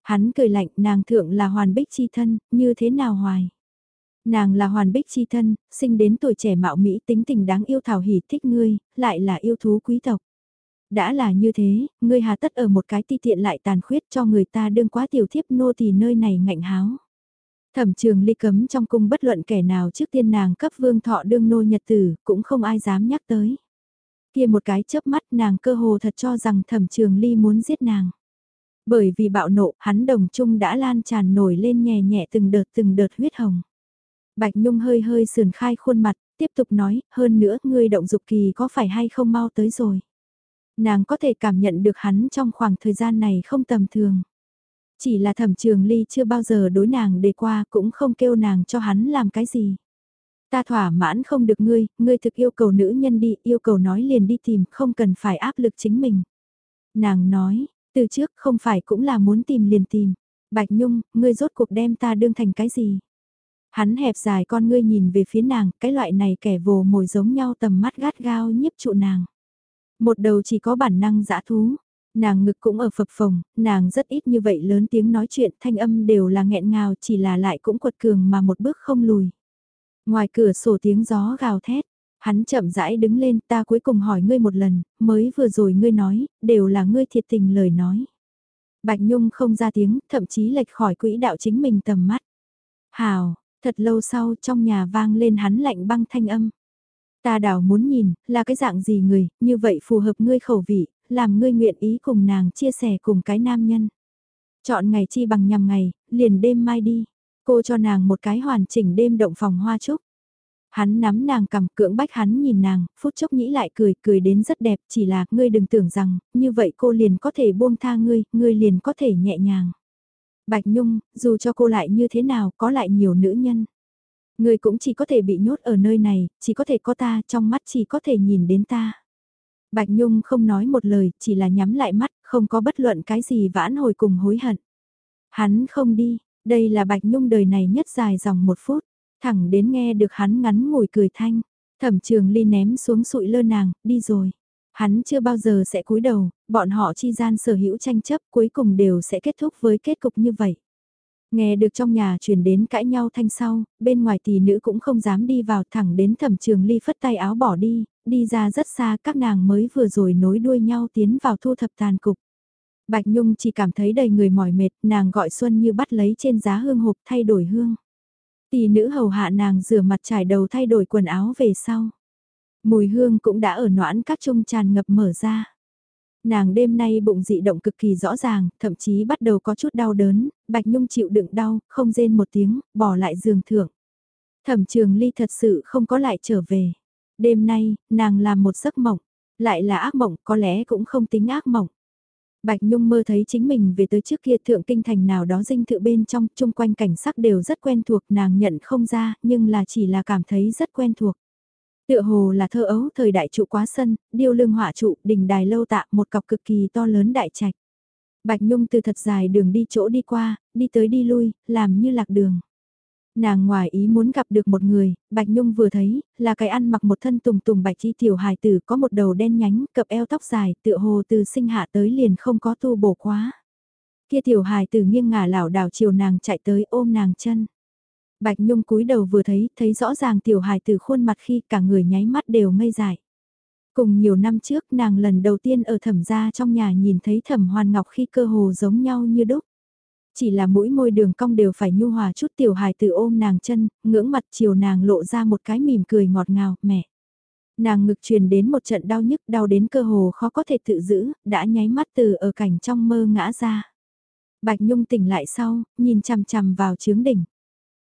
Hắn cười lạnh nàng thượng là hoàn bích chi thân, như thế nào hoài. Nàng là hoàn bích chi thân, sinh đến tuổi trẻ mạo Mỹ tính tình đáng yêu thảo hỉ thích ngươi, lại là yêu thú quý tộc đã là như thế, ngươi hà tất ở một cái ti tiện lại tàn khuyết cho người ta đương quá tiểu thiếp nô thì nơi này ngạnh háo. Thẩm trường ly cấm trong cung bất luận kẻ nào trước tiên nàng cấp vương thọ đương nô nhật tử, cũng không ai dám nhắc tới. Kia một cái chớp mắt nàng cơ hồ thật cho rằng thẩm trường ly muốn giết nàng. Bởi vì bạo nộ, hắn đồng chung đã lan tràn nổi lên nhẹ nhẹ từng đợt từng đợt huyết hồng. Bạch Nhung hơi hơi sườn khai khuôn mặt, tiếp tục nói, hơn nữa, ngươi động dục kỳ có phải hay không mau tới rồi. Nàng có thể cảm nhận được hắn trong khoảng thời gian này không tầm thường. Chỉ là thẩm trường ly chưa bao giờ đối nàng đề qua cũng không kêu nàng cho hắn làm cái gì. Ta thỏa mãn không được ngươi, ngươi thực yêu cầu nữ nhân đi, yêu cầu nói liền đi tìm, không cần phải áp lực chính mình. Nàng nói, từ trước không phải cũng là muốn tìm liền tìm. Bạch Nhung, ngươi rốt cuộc đem ta đương thành cái gì? Hắn hẹp dài con ngươi nhìn về phía nàng, cái loại này kẻ vồ mồi giống nhau tầm mắt gắt gao nhiếp trụ nàng. Một đầu chỉ có bản năng dã thú, nàng ngực cũng ở phập phồng, nàng rất ít như vậy lớn tiếng nói chuyện, thanh âm đều là nghẹn ngào chỉ là lại cũng quật cường mà một bước không lùi. Ngoài cửa sổ tiếng gió gào thét, hắn chậm rãi đứng lên ta cuối cùng hỏi ngươi một lần, mới vừa rồi ngươi nói, đều là ngươi thiệt tình lời nói. Bạch Nhung không ra tiếng, thậm chí lệch khỏi quỹ đạo chính mình tầm mắt. Hào, thật lâu sau trong nhà vang lên hắn lạnh băng thanh âm. Ta đảo muốn nhìn, là cái dạng gì người, như vậy phù hợp ngươi khẩu vị, làm ngươi nguyện ý cùng nàng chia sẻ cùng cái nam nhân. Chọn ngày chi bằng nhằm ngày, liền đêm mai đi. Cô cho nàng một cái hoàn chỉnh đêm động phòng hoa trúc. Hắn nắm nàng cầm cưỡng bách hắn nhìn nàng, phút chốc nghĩ lại cười, cười đến rất đẹp, chỉ là ngươi đừng tưởng rằng, như vậy cô liền có thể buông tha ngươi, ngươi liền có thể nhẹ nhàng. Bạch Nhung, dù cho cô lại như thế nào, có lại nhiều nữ nhân. Ngươi cũng chỉ có thể bị nhốt ở nơi này, chỉ có thể có ta, trong mắt chỉ có thể nhìn đến ta. Bạch Nhung không nói một lời, chỉ là nhắm lại mắt, không có bất luận cái gì vãn hồi cùng hối hận. Hắn không đi, đây là Bạch Nhung đời này nhất dài dòng một phút, thẳng đến nghe được hắn ngắn ngồi cười thanh. Thẩm trường ly ném xuống sụi lơ nàng, đi rồi. Hắn chưa bao giờ sẽ cúi đầu, bọn họ chi gian sở hữu tranh chấp cuối cùng đều sẽ kết thúc với kết cục như vậy. Nghe được trong nhà truyền đến cãi nhau thanh sau, bên ngoài tỷ nữ cũng không dám đi vào thẳng đến thẩm trường ly phất tay áo bỏ đi, đi ra rất xa các nàng mới vừa rồi nối đuôi nhau tiến vào thu thập tàn cục. Bạch Nhung chỉ cảm thấy đầy người mỏi mệt, nàng gọi Xuân như bắt lấy trên giá hương hộp thay đổi hương. Tỷ nữ hầu hạ nàng rửa mặt trải đầu thay đổi quần áo về sau. Mùi hương cũng đã ở noãn các trung tràn ngập mở ra. Nàng đêm nay bụng dị động cực kỳ rõ ràng, thậm chí bắt đầu có chút đau đớn, Bạch Nhung chịu đựng đau, không rên một tiếng, bỏ lại giường thượng. Thẩm trường ly thật sự không có lại trở về. Đêm nay, nàng làm một giấc mộng, lại là ác mộng, có lẽ cũng không tính ác mộng. Bạch Nhung mơ thấy chính mình về tới trước kia thượng kinh thành nào đó dinh thự bên trong, chung quanh cảnh sắc đều rất quen thuộc, nàng nhận không ra, nhưng là chỉ là cảm thấy rất quen thuộc. Tựa hồ là thơ ấu thời đại trụ quá sân, điêu lương họa trụ, đỉnh đài lâu tạ, một cọc cực kỳ to lớn đại trạch. Bạch Nhung từ thật dài đường đi chỗ đi qua, đi tới đi lui, làm như lạc đường. Nàng ngoài ý muốn gặp được một người, Bạch Nhung vừa thấy, là cái ăn mặc một thân tùng tùng bạch chi tiểu hài tử có một đầu đen nhánh, cập eo tóc dài, tựa hồ từ sinh hạ tới liền không có tu bổ quá. Kia tiểu hài tử nghiêng ngả lảo đảo chiều nàng chạy tới ôm nàng chân. Bạch Nhung cúi đầu vừa thấy, thấy rõ ràng tiểu hài tử khuôn mặt khi cả người nháy mắt đều ngây dại. Cùng nhiều năm trước nàng lần đầu tiên ở thẩm gia trong nhà nhìn thấy thẩm hoàn ngọc khi cơ hồ giống nhau như đúc. Chỉ là mũi môi đường cong đều phải nhu hòa chút tiểu hài từ ôm nàng chân, ngưỡng mặt chiều nàng lộ ra một cái mỉm cười ngọt ngào, mẹ. Nàng ngực truyền đến một trận đau nhức đau đến cơ hồ khó có thể tự giữ, đã nháy mắt từ ở cảnh trong mơ ngã ra. Bạch Nhung tỉnh lại sau, nhìn chằm chằm vào chướng đỉnh.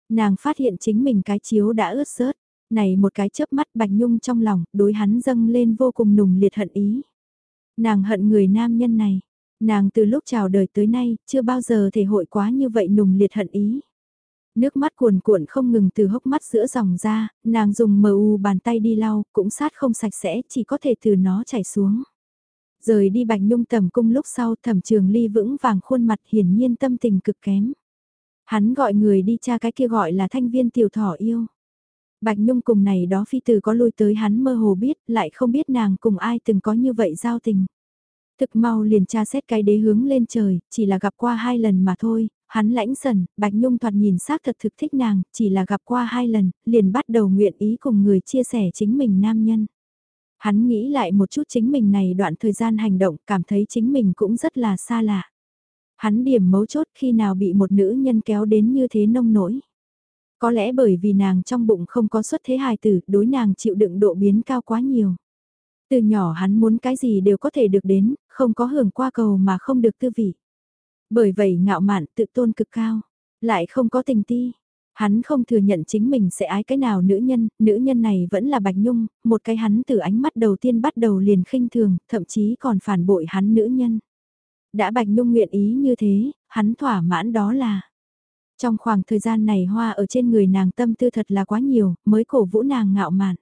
Nàng phát hiện chính mình cái chiếu đã ướt sớt, Này một cái chớp mắt Bạch Nhung trong lòng, đối hắn dâng lên vô cùng nùng liệt hận ý. Nàng hận người nam nhân này. Nàng từ lúc chào đời tới nay, chưa bao giờ thể hội quá như vậy nùng liệt hận ý. Nước mắt cuồn cuộn không ngừng từ hốc mắt giữa dòng ra, nàng dùng mờ u bàn tay đi lau, cũng sát không sạch sẽ, chỉ có thể từ nó chảy xuống. Rời đi Bạch Nhung tầm cung lúc sau thẩm trường ly vững vàng khuôn mặt hiển nhiên tâm tình cực kém. Hắn gọi người đi tra cái kia gọi là thanh viên tiểu thỏ yêu. Bạch Nhung cùng này đó phi tử có lui tới hắn mơ hồ biết, lại không biết nàng cùng ai từng có như vậy giao tình. Thực mau liền tra xét cái đế hướng lên trời, chỉ là gặp qua hai lần mà thôi, hắn lãnh sần, Bạch Nhung thoạt nhìn xác thật thực thích nàng, chỉ là gặp qua hai lần, liền bắt đầu nguyện ý cùng người chia sẻ chính mình nam nhân. Hắn nghĩ lại một chút chính mình này đoạn thời gian hành động, cảm thấy chính mình cũng rất là xa lạ. Hắn điểm mấu chốt khi nào bị một nữ nhân kéo đến như thế nông nỗi. Có lẽ bởi vì nàng trong bụng không có xuất thế hài tử, đối nàng chịu đựng độ biến cao quá nhiều. Từ nhỏ hắn muốn cái gì đều có thể được đến, không có hưởng qua cầu mà không được tư vị. Bởi vậy ngạo mạn tự tôn cực cao, lại không có tình ti. Hắn không thừa nhận chính mình sẽ ái cái nào nữ nhân, nữ nhân này vẫn là Bạch Nhung, một cái hắn từ ánh mắt đầu tiên bắt đầu liền khinh thường, thậm chí còn phản bội hắn nữ nhân. Đã Bạch Nhung nguyện ý như thế, hắn thỏa mãn đó là. Trong khoảng thời gian này hoa ở trên người nàng tâm tư thật là quá nhiều, mới cổ vũ nàng ngạo mạn.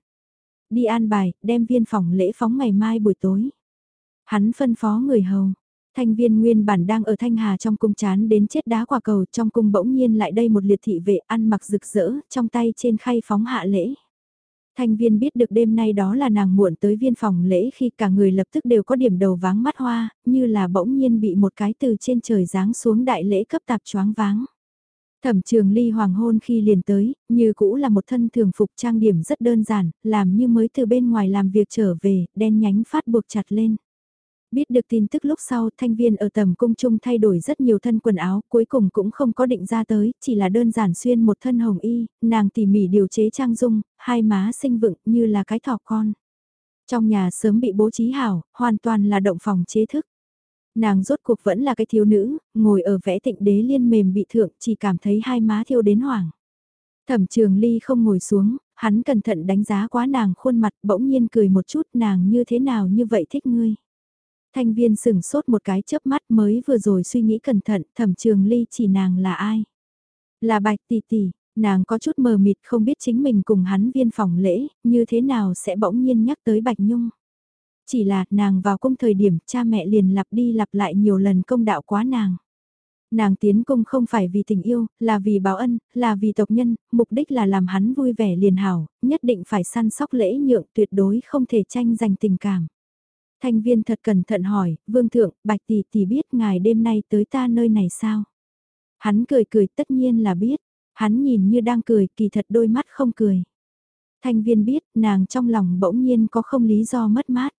Đi an bài, đem viên phòng lễ phóng ngày mai buổi tối. Hắn phân phó người hầu. Thanh viên nguyên bản đang ở Thanh Hà trong cung chán đến chết đá quả cầu trong cung bỗng nhiên lại đây một liệt thị vệ ăn mặc rực rỡ trong tay trên khay phóng hạ lễ. Thanh viên biết được đêm nay đó là nàng muộn tới viên phòng lễ khi cả người lập tức đều có điểm đầu váng mắt hoa, như là bỗng nhiên bị một cái từ trên trời giáng xuống đại lễ cấp tạp choáng váng. Thẩm trường ly hoàng hôn khi liền tới, như cũ là một thân thường phục trang điểm rất đơn giản, làm như mới từ bên ngoài làm việc trở về, đen nhánh phát buộc chặt lên. Biết được tin tức lúc sau, thanh viên ở tầm cung trung thay đổi rất nhiều thân quần áo, cuối cùng cũng không có định ra tới, chỉ là đơn giản xuyên một thân hồng y, nàng tỉ mỉ điều chế trang dung, hai má xinh vựng như là cái thỏ con. Trong nhà sớm bị bố trí hảo, hoàn toàn là động phòng chế thức. Nàng rốt cuộc vẫn là cái thiếu nữ, ngồi ở vẽ tịnh đế liên mềm bị thượng chỉ cảm thấy hai má thiêu đến hoảng. Thẩm trường ly không ngồi xuống, hắn cẩn thận đánh giá quá nàng khuôn mặt bỗng nhiên cười một chút nàng như thế nào như vậy thích ngươi. Thanh viên sừng sốt một cái chớp mắt mới vừa rồi suy nghĩ cẩn thận thẩm trường ly chỉ nàng là ai. Là bạch tỷ tỷ, nàng có chút mờ mịt không biết chính mình cùng hắn viên phòng lễ, như thế nào sẽ bỗng nhiên nhắc tới bạch nhung. Chỉ là nàng vào cung thời điểm cha mẹ liền lặp đi lặp lại nhiều lần công đạo quá nàng. Nàng tiến cung không phải vì tình yêu, là vì báo ân, là vì tộc nhân, mục đích là làm hắn vui vẻ liền hảo, nhất định phải săn sóc lễ nhượng tuyệt đối không thể tranh giành tình cảm. Thanh viên thật cẩn thận hỏi, vương thượng, bạch tỷ tỷ biết ngài đêm nay tới ta nơi này sao? Hắn cười cười tất nhiên là biết, hắn nhìn như đang cười, kỳ thật đôi mắt không cười. Thanh viên biết, nàng trong lòng bỗng nhiên có không lý do mất mát.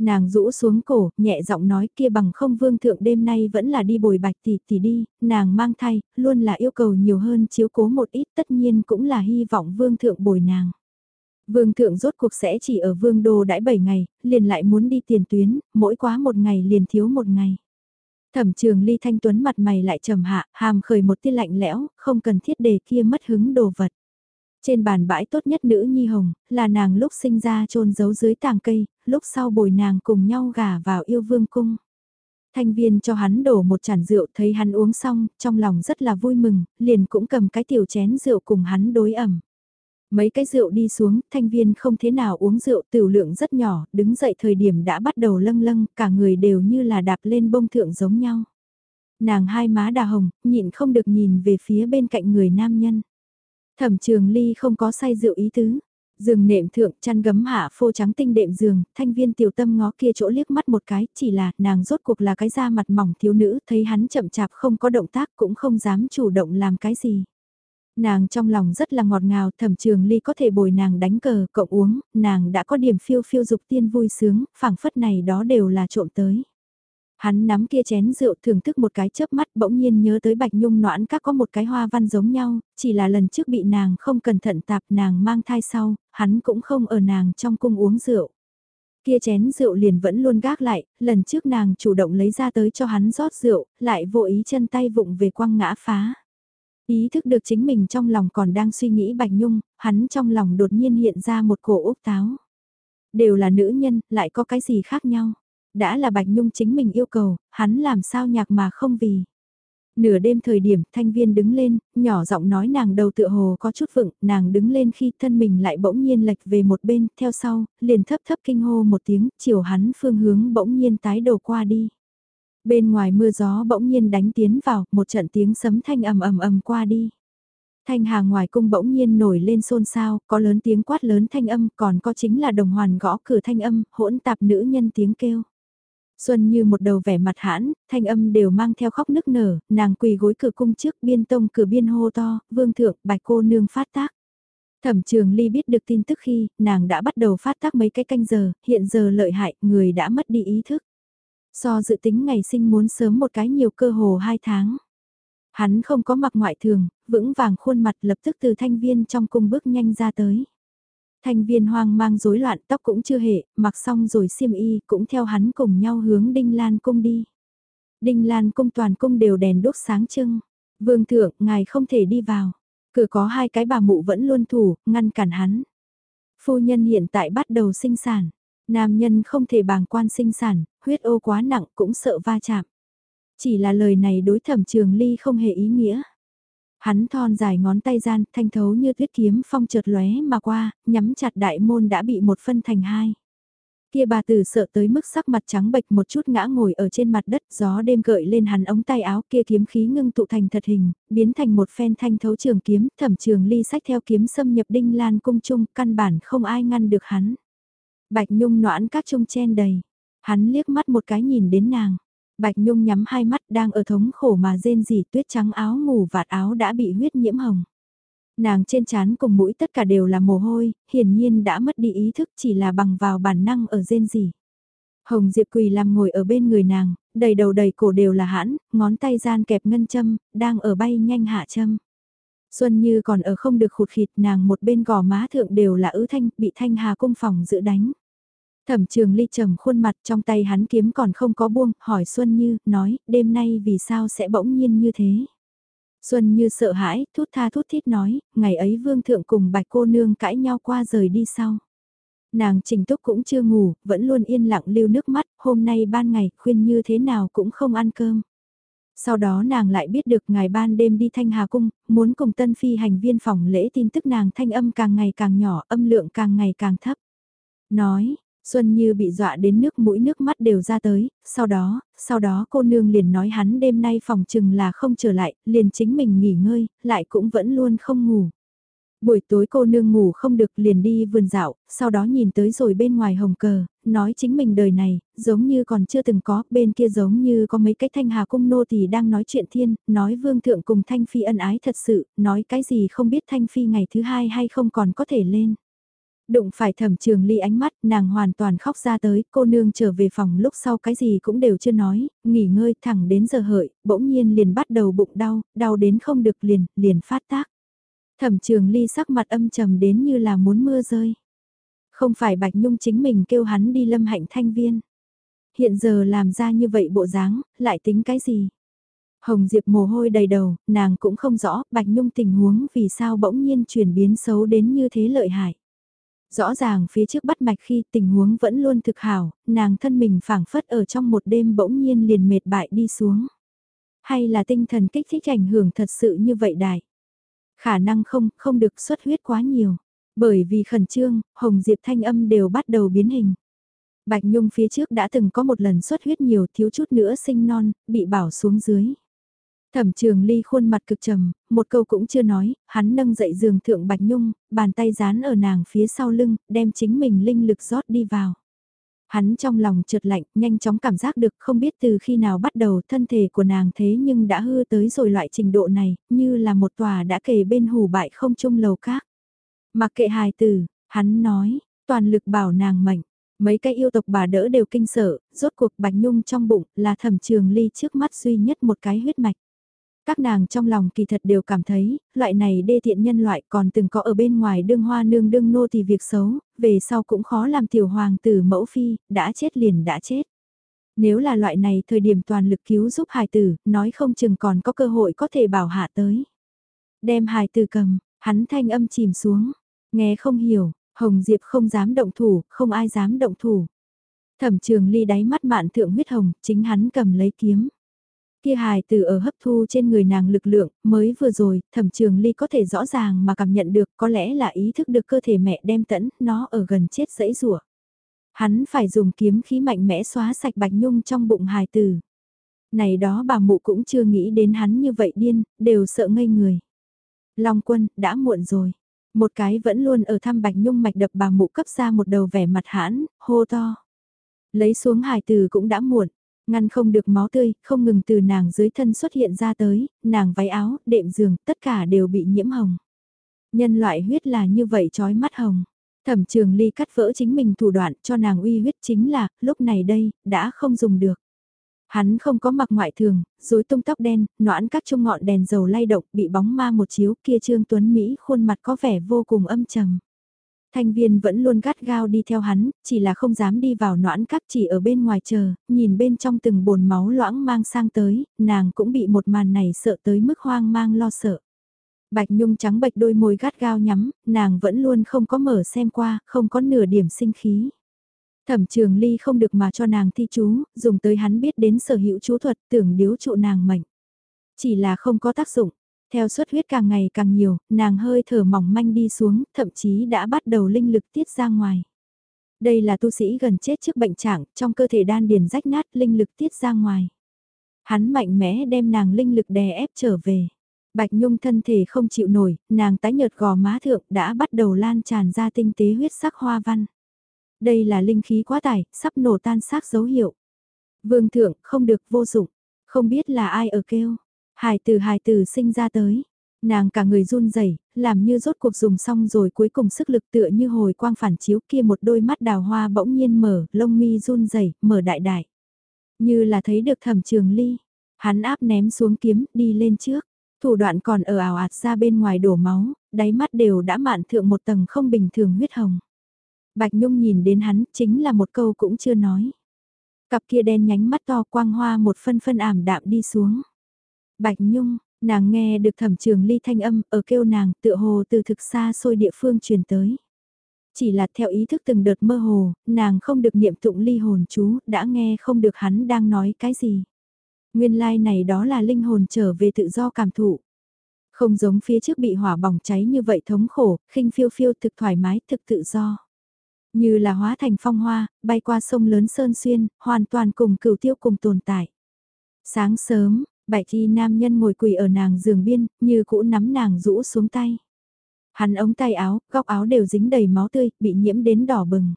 Nàng rũ xuống cổ, nhẹ giọng nói kia bằng không vương thượng đêm nay vẫn là đi bồi bạch tỷ tỷ đi, nàng mang thai luôn là yêu cầu nhiều hơn chiếu cố một ít tất nhiên cũng là hy vọng vương thượng bồi nàng. Vương thượng rốt cuộc sẽ chỉ ở vương đô đãi 7 ngày, liền lại muốn đi tiền tuyến, mỗi quá một ngày liền thiếu một ngày. Thẩm trường ly thanh tuấn mặt mày lại trầm hạ, hàm khởi một tia lạnh lẽo, không cần thiết đề kia mất hứng đồ vật. Trên bàn bãi tốt nhất nữ nhi hồng, là nàng lúc sinh ra trôn giấu dưới tàng cây, lúc sau bồi nàng cùng nhau gả vào yêu vương cung. Thanh viên cho hắn đổ một chản rượu thấy hắn uống xong, trong lòng rất là vui mừng, liền cũng cầm cái tiểu chén rượu cùng hắn đối ẩm. Mấy cái rượu đi xuống, thanh viên không thế nào uống rượu tiểu lượng rất nhỏ, đứng dậy thời điểm đã bắt đầu lâng lâng, cả người đều như là đạp lên bông thượng giống nhau. Nàng hai má đà hồng, nhịn không được nhìn về phía bên cạnh người nam nhân. Thẩm trường ly không có say rượu ý tứ. Giường nệm thượng chăn gấm hạ phô trắng tinh đệm giường, thanh viên tiểu tâm ngó kia chỗ liếc mắt một cái, chỉ là nàng rốt cuộc là cái da mặt mỏng thiếu nữ, thấy hắn chậm chạp không có động tác cũng không dám chủ động làm cái gì. Nàng trong lòng rất là ngọt ngào, thẩm trường ly có thể bồi nàng đánh cờ, cậu uống, nàng đã có điểm phiêu phiêu dục tiên vui sướng, phảng phất này đó đều là trộm tới. Hắn nắm kia chén rượu thưởng thức một cái chớp mắt bỗng nhiên nhớ tới bạch nhung noãn các có một cái hoa văn giống nhau, chỉ là lần trước bị nàng không cẩn thận tạp nàng mang thai sau, hắn cũng không ở nàng trong cung uống rượu. Kia chén rượu liền vẫn luôn gác lại, lần trước nàng chủ động lấy ra tới cho hắn rót rượu, lại vô ý chân tay vụng về quăng ngã phá. Ý thức được chính mình trong lòng còn đang suy nghĩ Bạch Nhung, hắn trong lòng đột nhiên hiện ra một cổ ốc táo. Đều là nữ nhân, lại có cái gì khác nhau. Đã là Bạch Nhung chính mình yêu cầu, hắn làm sao nhạc mà không vì. Nửa đêm thời điểm, thanh viên đứng lên, nhỏ giọng nói nàng đầu tựa hồ có chút vựng, nàng đứng lên khi thân mình lại bỗng nhiên lệch về một bên, theo sau, liền thấp thấp kinh hô một tiếng, chiều hắn phương hướng bỗng nhiên tái đầu qua đi. Bên ngoài mưa gió bỗng nhiên đánh tiến vào, một trận tiếng sấm thanh ầm ầm ầm qua đi. Thanh hàng ngoài cung bỗng nhiên nổi lên xôn xao, có lớn tiếng quát lớn thanh âm, còn có chính là đồng hoàn gõ cửa thanh âm, hỗn tạp nữ nhân tiếng kêu. Xuân như một đầu vẻ mặt hãn, thanh âm đều mang theo khóc nức nở, nàng quỳ gối cửa cung trước biên tông cửa biên hô to, vương thượng, bạch cô nương phát tác. Thẩm trường ly biết được tin tức khi, nàng đã bắt đầu phát tác mấy cái canh giờ, hiện giờ lợi hại, người đã mất đi ý thức. So dự tính ngày sinh muốn sớm một cái nhiều cơ hồ hai tháng. Hắn không có mặc ngoại thường, vững vàng khuôn mặt lập tức từ thanh viên trong cung bước nhanh ra tới thành viên hoang mang rối loạn tóc cũng chưa hệ, mặc xong rồi xiêm y cũng theo hắn cùng nhau hướng Đinh Lan cung đi. Đinh Lan cung toàn cung đều đèn đốt sáng trưng. Vương thượng, ngài không thể đi vào. Cửa có hai cái bà mụ vẫn luôn thủ, ngăn cản hắn. Phu nhân hiện tại bắt đầu sinh sản. Nam nhân không thể bàng quan sinh sản, huyết ô quá nặng cũng sợ va chạm. Chỉ là lời này đối thẩm trường ly không hề ý nghĩa. Hắn thon dài ngón tay gian, thanh thấu như tuyết kiếm phong chợt lóe mà qua, nhắm chặt đại môn đã bị một phân thành hai. Kia bà tử sợ tới mức sắc mặt trắng bệch một chút ngã ngồi ở trên mặt đất, gió đêm gợi lên hắn ống tay áo kia kiếm khí ngưng tụ thành thật hình, biến thành một phen thanh thấu trường kiếm, thẩm trường ly sách theo kiếm xâm nhập đinh lan cung trung, căn bản không ai ngăn được hắn. Bạch Nhung noãn các trung chen đầy, hắn liếc mắt một cái nhìn đến nàng. Bạch Nhung nhắm hai mắt đang ở thống khổ mà rên rỉ tuyết trắng áo ngủ vạt áo đã bị huyết nhiễm hồng. Nàng trên trán cùng mũi tất cả đều là mồ hôi, hiển nhiên đã mất đi ý thức chỉ là bằng vào bản năng ở rên rỉ. Hồng Diệp Quỳ làm ngồi ở bên người nàng, đầy đầu đầy cổ đều là hãn, ngón tay gian kẹp ngân châm, đang ở bay nhanh hạ châm. Xuân Như còn ở không được khụt khịt nàng một bên gò má thượng đều là ứ thanh, bị thanh hà cung phòng giữ đánh. Thẩm trường ly trầm khuôn mặt trong tay hắn kiếm còn không có buông, hỏi Xuân Như, nói, đêm nay vì sao sẽ bỗng nhiên như thế? Xuân Như sợ hãi, thút tha thút thít nói, ngày ấy vương thượng cùng bạch cô nương cãi nhau qua rời đi sau. Nàng trình túc cũng chưa ngủ, vẫn luôn yên lặng lưu nước mắt, hôm nay ban ngày, khuyên như thế nào cũng không ăn cơm. Sau đó nàng lại biết được ngày ban đêm đi thanh hà cung, muốn cùng tân phi hành viên phòng lễ tin tức nàng thanh âm càng ngày càng nhỏ, âm lượng càng ngày càng thấp. Nói, Xuân Như bị dọa đến nước mũi nước mắt đều ra tới, sau đó, sau đó cô nương liền nói hắn đêm nay phòng chừng là không trở lại, liền chính mình nghỉ ngơi, lại cũng vẫn luôn không ngủ. Buổi tối cô nương ngủ không được liền đi vườn dạo, sau đó nhìn tới rồi bên ngoài hồng cờ, nói chính mình đời này, giống như còn chưa từng có, bên kia giống như có mấy cái thanh hà cung nô thì đang nói chuyện thiên, nói vương thượng cùng thanh phi ân ái thật sự, nói cái gì không biết thanh phi ngày thứ hai hay không còn có thể lên. Đụng phải thẩm trường ly ánh mắt, nàng hoàn toàn khóc ra tới, cô nương trở về phòng lúc sau cái gì cũng đều chưa nói, nghỉ ngơi thẳng đến giờ hợi, bỗng nhiên liền bắt đầu bụng đau, đau đến không được liền, liền phát tác. Thẩm trường ly sắc mặt âm trầm đến như là muốn mưa rơi. Không phải Bạch Nhung chính mình kêu hắn đi lâm hạnh thanh viên. Hiện giờ làm ra như vậy bộ dáng, lại tính cái gì? Hồng Diệp mồ hôi đầy đầu, nàng cũng không rõ Bạch Nhung tình huống vì sao bỗng nhiên chuyển biến xấu đến như thế lợi hại. Rõ ràng phía trước bắt mạch khi tình huống vẫn luôn thực hảo, nàng thân mình phảng phất ở trong một đêm bỗng nhiên liền mệt bại đi xuống. Hay là tinh thần kích thích ảnh hưởng thật sự như vậy đại? Khả năng không, không được xuất huyết quá nhiều. Bởi vì khẩn trương, Hồng Diệp thanh âm đều bắt đầu biến hình. Bạch Nhung phía trước đã từng có một lần xuất huyết nhiều thiếu chút nữa sinh non, bị bảo xuống dưới. Thẩm trường ly khuôn mặt cực trầm, một câu cũng chưa nói, hắn nâng dậy giường thượng Bạch Nhung, bàn tay dán ở nàng phía sau lưng, đem chính mình linh lực rót đi vào. Hắn trong lòng trượt lạnh, nhanh chóng cảm giác được không biết từ khi nào bắt đầu thân thể của nàng thế nhưng đã hư tới rồi loại trình độ này, như là một tòa đã kề bên hủ bại không chung lầu khác. Mặc kệ hài tử, hắn nói, toàn lực bảo nàng mạnh. Mấy cái yêu tộc bà đỡ đều kinh sợ, rốt cuộc Bạch Nhung trong bụng là thẩm trường ly trước mắt duy nhất một cái huyết mạch. Các nàng trong lòng kỳ thật đều cảm thấy, loại này đê thiện nhân loại còn từng có ở bên ngoài đương hoa nương đương nô thì việc xấu, về sau cũng khó làm tiểu hoàng tử mẫu phi, đã chết liền đã chết. Nếu là loại này thời điểm toàn lực cứu giúp hài tử, nói không chừng còn có cơ hội có thể bảo hạ tới. Đem hài tử cầm, hắn thanh âm chìm xuống, nghe không hiểu, Hồng Diệp không dám động thủ, không ai dám động thủ. Thẩm trường ly đáy mắt mạn thượng huyết hồng, chính hắn cầm lấy kiếm. Kia hài từ ở hấp thu trên người nàng lực lượng, mới vừa rồi, thẩm trường ly có thể rõ ràng mà cảm nhận được có lẽ là ý thức được cơ thể mẹ đem tẫn, nó ở gần chết dẫy rủa Hắn phải dùng kiếm khí mạnh mẽ xóa sạch bạch nhung trong bụng hài tử. Này đó bà mụ cũng chưa nghĩ đến hắn như vậy điên, đều sợ ngây người. Long quân, đã muộn rồi. Một cái vẫn luôn ở thăm bạch nhung mạch đập bà mụ cấp ra một đầu vẻ mặt hãn, hô to. Lấy xuống hài tử cũng đã muộn, Ngăn không được máu tươi, không ngừng từ nàng dưới thân xuất hiện ra tới, nàng váy áo, đệm giường, tất cả đều bị nhiễm hồng. Nhân loại huyết là như vậy trói mắt hồng. Thẩm trường ly cắt vỡ chính mình thủ đoạn cho nàng uy huyết chính là, lúc này đây, đã không dùng được. Hắn không có mặc ngoại thường, rối tung tóc đen, noãn các trung ngọn đèn dầu lay động, bị bóng ma một chiếu kia Trương Tuấn Mỹ khuôn mặt có vẻ vô cùng âm trầm. Thanh viên vẫn luôn gắt gao đi theo hắn, chỉ là không dám đi vào noãn các chỉ ở bên ngoài chờ, nhìn bên trong từng bồn máu loãng mang sang tới, nàng cũng bị một màn này sợ tới mức hoang mang lo sợ. Bạch Nhung trắng bạch đôi môi gắt gao nhắm, nàng vẫn luôn không có mở xem qua, không có nửa điểm sinh khí. Thẩm trường ly không được mà cho nàng thi chú, dùng tới hắn biết đến sở hữu chú thuật tưởng điếu trụ nàng mệnh. Chỉ là không có tác dụng, theo suất huyết càng ngày càng nhiều, nàng hơi thở mỏng manh đi xuống, thậm chí đã bắt đầu linh lực tiết ra ngoài. Đây là tu sĩ gần chết trước bệnh trạng, trong cơ thể đan điền rách nát linh lực tiết ra ngoài. Hắn mạnh mẽ đem nàng linh lực đè ép trở về. Bạch Nhung thân thể không chịu nổi, nàng tái nhợt gò má thượng đã bắt đầu lan tràn ra tinh tế huyết sắc hoa văn. Đây là linh khí quá tải, sắp nổ tan xác dấu hiệu. Vương thượng, không được vô dụng, không biết là ai ở kêu. Hài từ hài từ sinh ra tới. Nàng cả người run rẩy, làm như rốt cuộc dùng xong rồi cuối cùng sức lực tựa như hồi quang phản chiếu kia một đôi mắt đào hoa bỗng nhiên mở, lông mi run rẩy, mở đại đại. Như là thấy được thẩm trường ly, hắn áp ném xuống kiếm, đi lên trước. Thủ đoạn còn ở ảo ạt ra bên ngoài đổ máu, đáy mắt đều đã mạn thượng một tầng không bình thường huyết hồng. Bạch Nhung nhìn đến hắn, chính là một câu cũng chưa nói. Cặp kia đen nhánh mắt to quang hoa một phân phân ảm đạm đi xuống. Bạch Nhung, nàng nghe được thẩm trường ly thanh âm ở kêu nàng tựa hồ từ thực xa xôi địa phương truyền tới. Chỉ là theo ý thức từng đợt mơ hồ, nàng không được niệm tụng ly hồn chú, đã nghe không được hắn đang nói cái gì. Nguyên lai like này đó là linh hồn trở về tự do cảm thụ. Không giống phía trước bị hỏa bỏng cháy như vậy thống khổ, khinh phiêu phiêu thực thoải mái thực tự do. Như là hóa thành phong hoa, bay qua sông lớn Sơn Xuyên, hoàn toàn cùng cửu tiêu cùng tồn tại. Sáng sớm, bạch y nam nhân ngồi quỳ ở nàng giường biên, như cũ nắm nàng rũ xuống tay. Hắn ống tay áo, góc áo đều dính đầy máu tươi, bị nhiễm đến đỏ bừng.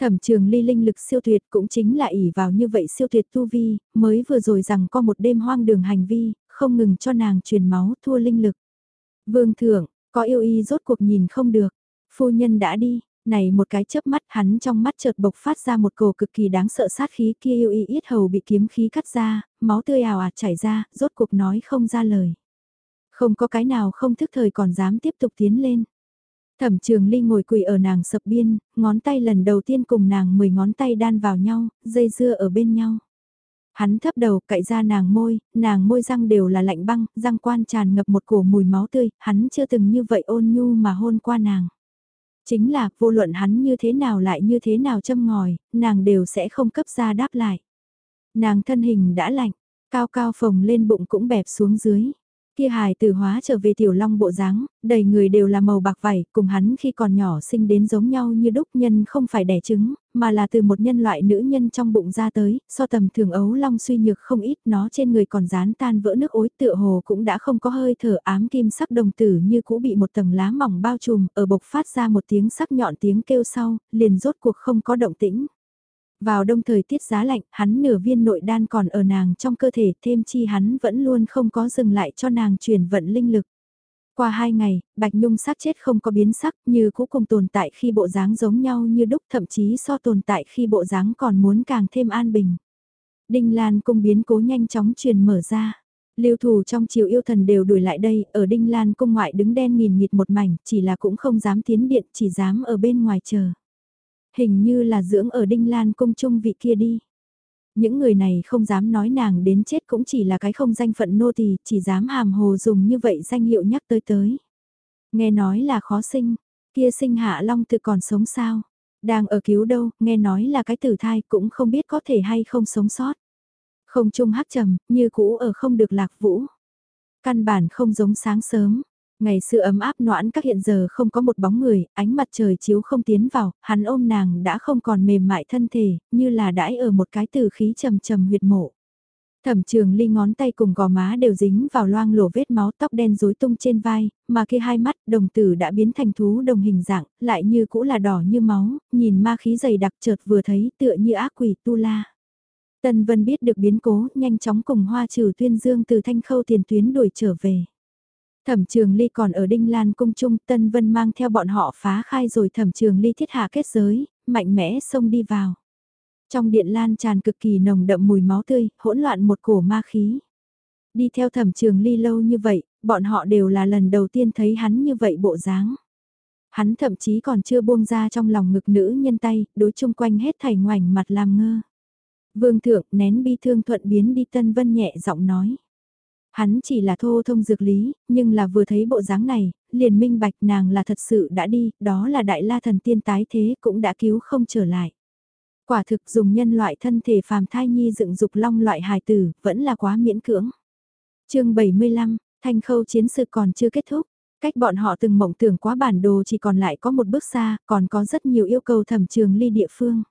Thẩm trường ly linh lực siêu tuyệt cũng chính là ỉ vào như vậy siêu tuyệt tu vi, mới vừa rồi rằng có một đêm hoang đường hành vi, không ngừng cho nàng truyền máu thua linh lực. Vương thượng, có yêu y rốt cuộc nhìn không được, phu nhân đã đi, này một cái chớp mắt hắn trong mắt chợt bộc phát ra một cổ cực kỳ đáng sợ sát khí kia yêu y yết hầu bị kiếm khí cắt ra, máu tươi ào ạt chảy ra, rốt cuộc nói không ra lời. Không có cái nào không thức thời còn dám tiếp tục tiến lên. Thẩm trường ly ngồi quỳ ở nàng sập biên, ngón tay lần đầu tiên cùng nàng 10 ngón tay đan vào nhau, dây dưa ở bên nhau. Hắn thấp đầu cậy ra nàng môi, nàng môi răng đều là lạnh băng, răng quan tràn ngập một cổ mùi máu tươi, hắn chưa từng như vậy ôn nhu mà hôn qua nàng. Chính là, vô luận hắn như thế nào lại như thế nào châm ngòi, nàng đều sẽ không cấp ra đáp lại. Nàng thân hình đã lạnh, cao cao phồng lên bụng cũng bẹp xuống dưới. Kia hài tử hóa trở về tiểu long bộ dáng, đầy người đều là màu bạc vảy, cùng hắn khi còn nhỏ sinh đến giống nhau như đúc nhân không phải đẻ trứng, mà là từ một nhân loại nữ nhân trong bụng ra tới, so tầm thường ấu long suy nhược không ít, nó trên người còn dán tan vỡ nước ối tựa hồ cũng đã không có hơi thở ám kim sắc đồng tử như cũ bị một tầng lá mỏng bao trùm, ở bộc phát ra một tiếng sắc nhọn tiếng kêu sau, liền rốt cuộc không có động tĩnh. Vào đông thời tiết giá lạnh, hắn nửa viên nội đan còn ở nàng trong cơ thể, thêm chi hắn vẫn luôn không có dừng lại cho nàng truyền vận linh lực. Qua hai ngày, Bạch Nhung xác chết không có biến sắc như cũ cùng tồn tại khi bộ dáng giống nhau như đúc thậm chí so tồn tại khi bộ dáng còn muốn càng thêm an bình. Đinh Lan cung biến cố nhanh chóng truyền mở ra. Lưu thủ trong chiều yêu thần đều đuổi lại đây, ở Đinh Lan cung ngoại đứng đen nghìn nghịt một mảnh, chỉ là cũng không dám tiến điện, chỉ dám ở bên ngoài chờ. Hình như là dưỡng ở Đinh Lan cung trung vị kia đi. Những người này không dám nói nàng đến chết cũng chỉ là cái không danh phận nô tỳ, chỉ dám hàm hồ dùng như vậy danh hiệu nhắc tới tới. Nghe nói là khó sinh, kia sinh hạ long tự còn sống sao? Đang ở cứu đâu, nghe nói là cái tử thai cũng không biết có thể hay không sống sót. Không trung hắc trầm, như cũ ở không được lạc vũ. Căn bản không giống sáng sớm, Ngày xưa ấm áp noãn các hiện giờ không có một bóng người, ánh mặt trời chiếu không tiến vào, hắn ôm nàng đã không còn mềm mại thân thể, như là đãi ở một cái từ khí trầm trầm huyệt mộ. Thẩm trường ly ngón tay cùng gò má đều dính vào loang lổ vết máu tóc đen rối tung trên vai, mà kia hai mắt đồng tử đã biến thành thú đồng hình dạng, lại như cũ là đỏ như máu, nhìn ma khí dày đặc chợt vừa thấy tựa như ác quỷ tu la. tần Vân biết được biến cố, nhanh chóng cùng hoa trừ tuyên dương từ thanh khâu tiền tuyến đuổi trở về. Thẩm trường ly còn ở Đinh Lan cung trung Tân Vân mang theo bọn họ phá khai rồi thẩm trường ly thiết hạ kết giới, mạnh mẽ xông đi vào. Trong điện lan tràn cực kỳ nồng đậm mùi máu tươi, hỗn loạn một cổ ma khí. Đi theo thẩm trường ly lâu như vậy, bọn họ đều là lần đầu tiên thấy hắn như vậy bộ dáng. Hắn thậm chí còn chưa buông ra trong lòng ngực nữ nhân tay, đối chung quanh hết thảy ngoảnh mặt làm ngơ. Vương thượng nén bi thương thuận biến đi Tân Vân nhẹ giọng nói. Hắn chỉ là thô thông dược lý, nhưng là vừa thấy bộ dáng này, liền minh bạch nàng là thật sự đã đi, đó là đại la thần tiên tái thế cũng đã cứu không trở lại. Quả thực dùng nhân loại thân thể phàm thai nhi dựng dục long loại hài tử, vẫn là quá miễn cưỡng. chương 75, thanh khâu chiến sự còn chưa kết thúc. Cách bọn họ từng mộng tưởng quá bản đồ chỉ còn lại có một bước xa, còn có rất nhiều yêu cầu thẩm trường ly địa phương.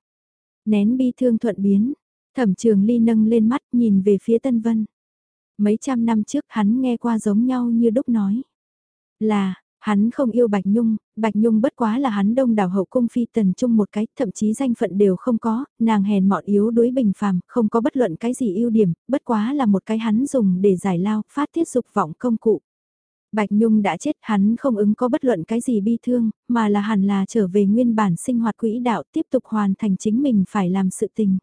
Nén bi thương thuận biến, thẩm trường ly nâng lên mắt nhìn về phía Tân Vân. Mấy trăm năm trước hắn nghe qua giống nhau như đúc nói. Là, hắn không yêu Bạch Nhung, Bạch Nhung bất quá là hắn đông đảo hậu cung phi tần chung một cái, thậm chí danh phận đều không có, nàng hèn mọn yếu đuối bình phàm, không có bất luận cái gì ưu điểm, bất quá là một cái hắn dùng để giải lao, phát tiết dục vọng công cụ. Bạch Nhung đã chết hắn không ứng có bất luận cái gì bi thương, mà là hẳn là trở về nguyên bản sinh hoạt quỹ đạo tiếp tục hoàn thành chính mình phải làm sự tình.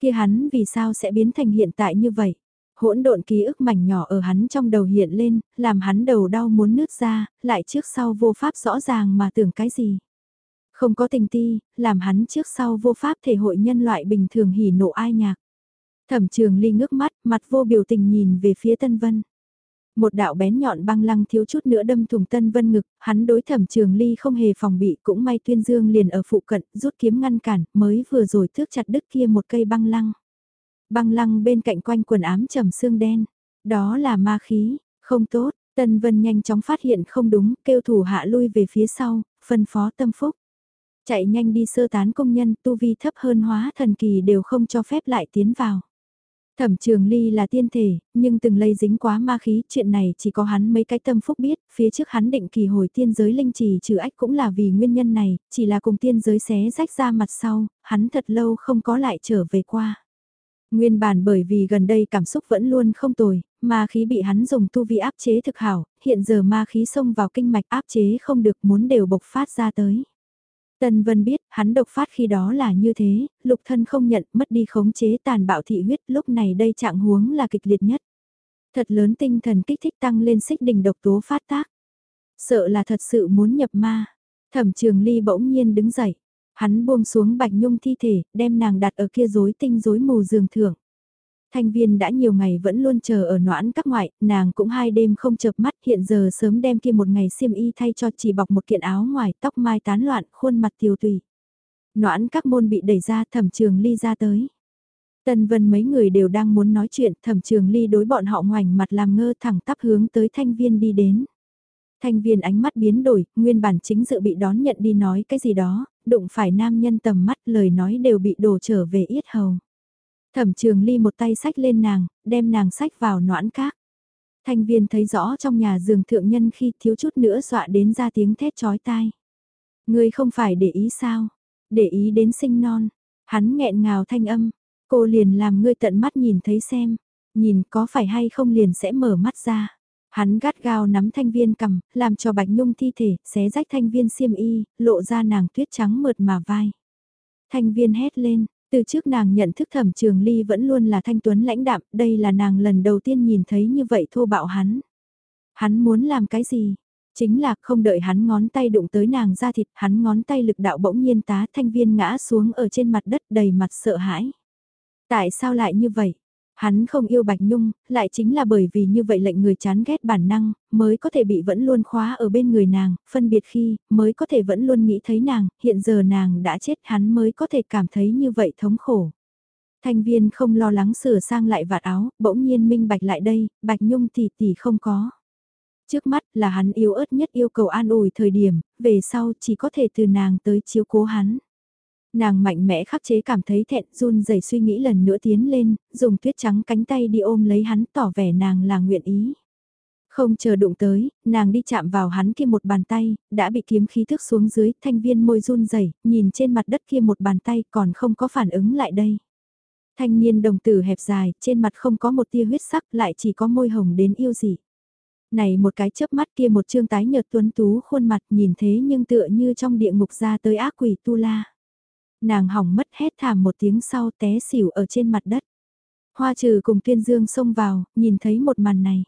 Kia hắn vì sao sẽ biến thành hiện tại như vậy? Hỗn độn ký ức mảnh nhỏ ở hắn trong đầu hiện lên, làm hắn đầu đau muốn nứt ra, lại trước sau vô pháp rõ ràng mà tưởng cái gì. Không có tình ti, làm hắn trước sau vô pháp thể hội nhân loại bình thường hỉ nộ ai nhạc. Thẩm trường ly ngước mắt, mặt vô biểu tình nhìn về phía Tân Vân. Một đạo bén nhọn băng lăng thiếu chút nữa đâm thùng Tân Vân ngực, hắn đối thẩm trường ly không hề phòng bị cũng may tuyên dương liền ở phụ cận, rút kiếm ngăn cản, mới vừa rồi thước chặt đứt kia một cây băng lăng. Băng lăng bên cạnh quanh quần ám trầm xương đen. Đó là ma khí, không tốt, Tân Vân nhanh chóng phát hiện không đúng, kêu thủ hạ lui về phía sau, phân phó tâm phúc. Chạy nhanh đi sơ tán công nhân tu vi thấp hơn hóa thần kỳ đều không cho phép lại tiến vào. Thẩm trường ly là tiên thể, nhưng từng lây dính quá ma khí, chuyện này chỉ có hắn mấy cái tâm phúc biết, phía trước hắn định kỳ hồi tiên giới linh trì trừ ách cũng là vì nguyên nhân này, chỉ là cùng tiên giới xé rách ra mặt sau, hắn thật lâu không có lại trở về qua. Nguyên bản bởi vì gần đây cảm xúc vẫn luôn không tồi, ma khí bị hắn dùng tu vi áp chế thực hảo, hiện giờ ma khí xông vào kinh mạch áp chế không được muốn đều bộc phát ra tới. Tân Vân biết, hắn độc phát khi đó là như thế, lục thân không nhận, mất đi khống chế tàn bạo thị huyết, lúc này đây trạng huống là kịch liệt nhất. Thật lớn tinh thần kích thích tăng lên xích đỉnh độc tố phát tác. Sợ là thật sự muốn nhập ma. Thẩm trường ly bỗng nhiên đứng dậy. Hắn buông xuống bạch nhung thi thể, đem nàng đặt ở kia rối tinh rối mù giường thưởng. Thanh viên đã nhiều ngày vẫn luôn chờ ở noãn các ngoại, nàng cũng hai đêm không chợp mắt hiện giờ sớm đem kia một ngày xiêm y thay cho chỉ bọc một kiện áo ngoài tóc mai tán loạn khuôn mặt tiêu tùy. Noãn các môn bị đẩy ra thẩm trường ly ra tới. Tân vân mấy người đều đang muốn nói chuyện thẩm trường ly đối bọn họ ngoảnh mặt làm ngơ thẳng tắp hướng tới thanh viên đi đến. Thanh viên ánh mắt biến đổi, nguyên bản chính dự bị đón nhận đi nói cái gì đó, đụng phải nam nhân tầm mắt lời nói đều bị đổ trở về yết hầu. Thẩm trường ly một tay sách lên nàng, đem nàng sách vào noãn cát. Thanh viên thấy rõ trong nhà giường thượng nhân khi thiếu chút nữa dọa đến ra tiếng thét chói tai. Ngươi không phải để ý sao? Để ý đến sinh non. Hắn nghẹn ngào thanh âm. Cô liền làm ngươi tận mắt nhìn thấy xem. Nhìn có phải hay không liền sẽ mở mắt ra. Hắn gắt gao nắm thanh viên cầm, làm cho Bạch Nhung thi thể, xé rách thanh viên xiêm y, lộ ra nàng tuyết trắng mượt mà vai. Thanh viên hét lên, từ trước nàng nhận thức thẩm trường ly vẫn luôn là thanh tuấn lãnh đạm, đây là nàng lần đầu tiên nhìn thấy như vậy thô bạo hắn. Hắn muốn làm cái gì? Chính là không đợi hắn ngón tay đụng tới nàng ra thịt, hắn ngón tay lực đạo bỗng nhiên tá thanh viên ngã xuống ở trên mặt đất đầy mặt sợ hãi. Tại sao lại như vậy? Hắn không yêu Bạch Nhung, lại chính là bởi vì như vậy lệnh người chán ghét bản năng, mới có thể bị vẫn luôn khóa ở bên người nàng, phân biệt khi, mới có thể vẫn luôn nghĩ thấy nàng, hiện giờ nàng đã chết hắn mới có thể cảm thấy như vậy thống khổ. Thanh viên không lo lắng sửa sang lại vạt áo, bỗng nhiên minh bạch lại đây, Bạch Nhung tỷ tỷ không có. Trước mắt là hắn yêu ớt nhất yêu cầu an ủi thời điểm, về sau chỉ có thể từ nàng tới chiếu cố hắn. Nàng mạnh mẽ khắc chế cảm thấy thẹn run rẩy suy nghĩ lần nữa tiến lên, dùng tuyết trắng cánh tay đi ôm lấy hắn tỏ vẻ nàng là nguyện ý. Không chờ đụng tới, nàng đi chạm vào hắn kia một bàn tay, đã bị kiếm khí thức xuống dưới, thanh viên môi run rẩy nhìn trên mặt đất kia một bàn tay còn không có phản ứng lại đây. Thanh niên đồng tử hẹp dài, trên mặt không có một tia huyết sắc lại chỉ có môi hồng đến yêu dị. Này một cái chớp mắt kia một trương tái nhợt tuấn tú khuôn mặt nhìn thế nhưng tựa như trong địa ngục ra tới ác quỷ tu la nàng hỏng mất hét thảm một tiếng sau té xỉu ở trên mặt đất. Hoa trừ cùng tuyên dương xông vào, nhìn thấy một màn này.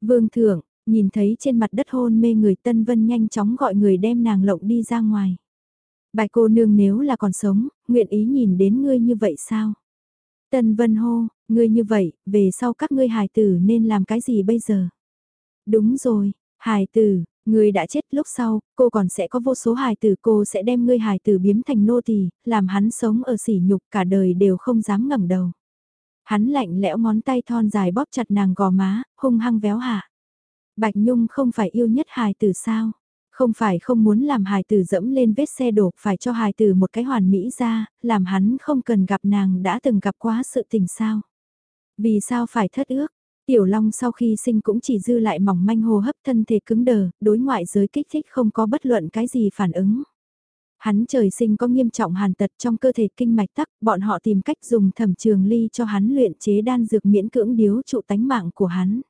Vương thượng, nhìn thấy trên mặt đất hôn mê người Tân Vân nhanh chóng gọi người đem nàng lộng đi ra ngoài. Bài cô nương nếu là còn sống, nguyện ý nhìn đến ngươi như vậy sao? Tân Vân hô, ngươi như vậy, về sau các ngươi hài tử nên làm cái gì bây giờ? Đúng rồi, hài tử, Ngươi đã chết lúc sau, cô còn sẽ có vô số hài tử cô sẽ đem ngươi hài tử biếm thành nô tỳ, làm hắn sống ở sỉ nhục cả đời đều không dám ngẩng đầu. Hắn lạnh lẽo ngón tay thon dài bóp chặt nàng gò má, hung hăng véo hạ. Bạch Nhung không phải yêu nhất hài tử sao? Không phải không muốn làm hài tử dẫm lên vết xe đổ, phải cho hài tử một cái hoàn mỹ ra, làm hắn không cần gặp nàng đã từng gặp quá sự tình sao? Vì sao phải thất ước? Tiểu Long sau khi sinh cũng chỉ dư lại mỏng manh hô hấp thân thể cứng đờ, đối ngoại giới kích thích không có bất luận cái gì phản ứng. Hắn trời sinh có nghiêm trọng hàn tật trong cơ thể kinh mạch tắc, bọn họ tìm cách dùng thẩm trường ly cho hắn luyện chế đan dược miễn cưỡng điếu trụ tánh mạng của hắn.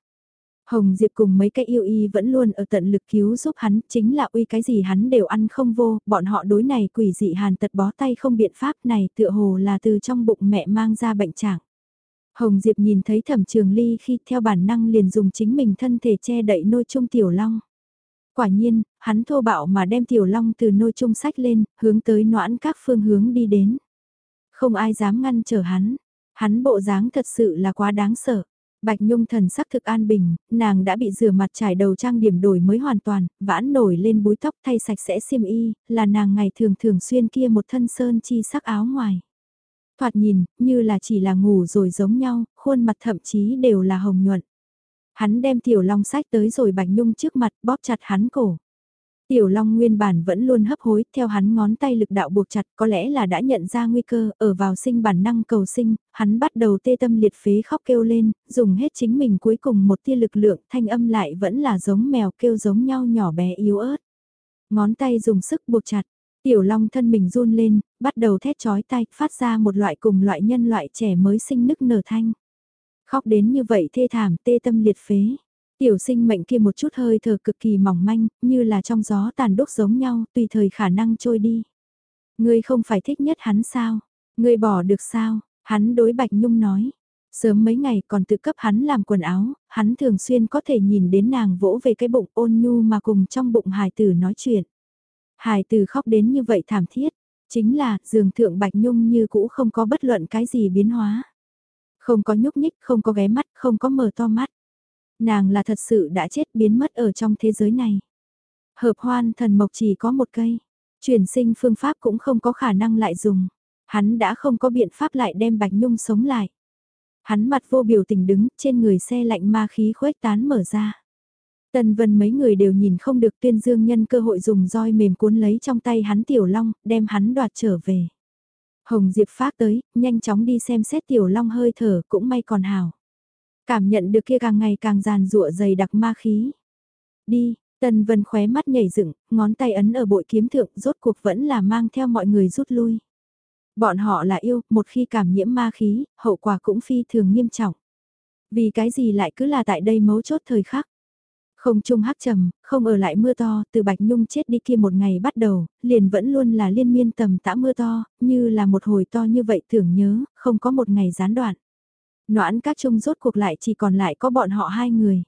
Hồng Diệp cùng mấy cái yêu y vẫn luôn ở tận lực cứu giúp hắn, chính là uy cái gì hắn đều ăn không vô, bọn họ đối này quỷ dị hàn tật bó tay không biện pháp này tựa hồ là từ trong bụng mẹ mang ra bệnh trạng. Hồng Diệp nhìn thấy thẩm trường ly khi theo bản năng liền dùng chính mình thân thể che đậy nôi trung tiểu long. Quả nhiên, hắn thô bạo mà đem tiểu long từ nôi trung sách lên, hướng tới noãn các phương hướng đi đến. Không ai dám ngăn trở hắn, hắn bộ dáng thật sự là quá đáng sợ. Bạch Nhung thần sắc thực an bình, nàng đã bị rửa mặt trải đầu trang điểm đổi mới hoàn toàn, vãn nổi lên búi tóc thay sạch sẽ xiêm y, là nàng ngày thường thường xuyên kia một thân sơn chi sắc áo ngoài. Thoạt nhìn, như là chỉ là ngủ rồi giống nhau, khuôn mặt thậm chí đều là hồng nhuận. Hắn đem tiểu long sách tới rồi Bạch Nhung trước mặt bóp chặt hắn cổ. Tiểu Long nguyên bản vẫn luôn hấp hối, theo hắn ngón tay lực đạo buộc chặt có lẽ là đã nhận ra nguy cơ, ở vào sinh bản năng cầu sinh, hắn bắt đầu tê tâm liệt phế khóc kêu lên, dùng hết chính mình cuối cùng một tia lực lượng, thanh âm lại vẫn là giống mèo kêu giống nhau nhỏ bé yếu ớt. Ngón tay dùng sức buộc chặt, Tiểu Long thân mình run lên, bắt đầu thét chói tay, phát ra một loại cùng loại nhân loại trẻ mới sinh nức nở thanh. Khóc đến như vậy thê thảm, tê tâm liệt phế. Tiểu sinh mệnh kia một chút hơi thở cực kỳ mỏng manh, như là trong gió tàn đốt giống nhau, tùy thời khả năng trôi đi. Ngươi không phải thích nhất hắn sao? Ngươi bỏ được sao? Hắn đối Bạch Nhung nói. Sớm mấy ngày còn tự cấp hắn làm quần áo, hắn thường xuyên có thể nhìn đến nàng vỗ về cái bụng ôn nhu mà cùng trong bụng hài tử nói chuyện. Hài từ khóc đến như vậy thảm thiết, chính là giường thượng Bạch Nhung như cũ không có bất luận cái gì biến hóa. Không có nhúc nhích, không có ghé mắt, không có mở to mắt. Nàng là thật sự đã chết biến mất ở trong thế giới này. Hợp hoan thần mộc chỉ có một cây. Chuyển sinh phương pháp cũng không có khả năng lại dùng. Hắn đã không có biện pháp lại đem Bạch Nhung sống lại. Hắn mặt vô biểu tình đứng trên người xe lạnh ma khí khuếch tán mở ra. Tần vân mấy người đều nhìn không được tuyên dương nhân cơ hội dùng roi mềm cuốn lấy trong tay hắn tiểu long, đem hắn đoạt trở về. Hồng Diệp phát tới, nhanh chóng đi xem xét tiểu long hơi thở cũng may còn hào. Cảm nhận được kia càng ngày càng giàn rụa dày đặc ma khí. Đi, Tần Vân khóe mắt nhảy dựng, ngón tay ấn ở bội kiếm thượng rốt cuộc vẫn là mang theo mọi người rút lui. Bọn họ là yêu, một khi cảm nhiễm ma khí, hậu quả cũng phi thường nghiêm trọng. Vì cái gì lại cứ là tại đây mấu chốt thời khắc. Không trung hắc trầm, không ở lại mưa to, từ Bạch Nhung chết đi kia một ngày bắt đầu, liền vẫn luôn là liên miên tầm tã mưa to, như là một hồi to như vậy tưởng nhớ, không có một ngày gián đoạn. Noãn các trung rốt cuộc lại chỉ còn lại có bọn họ hai người.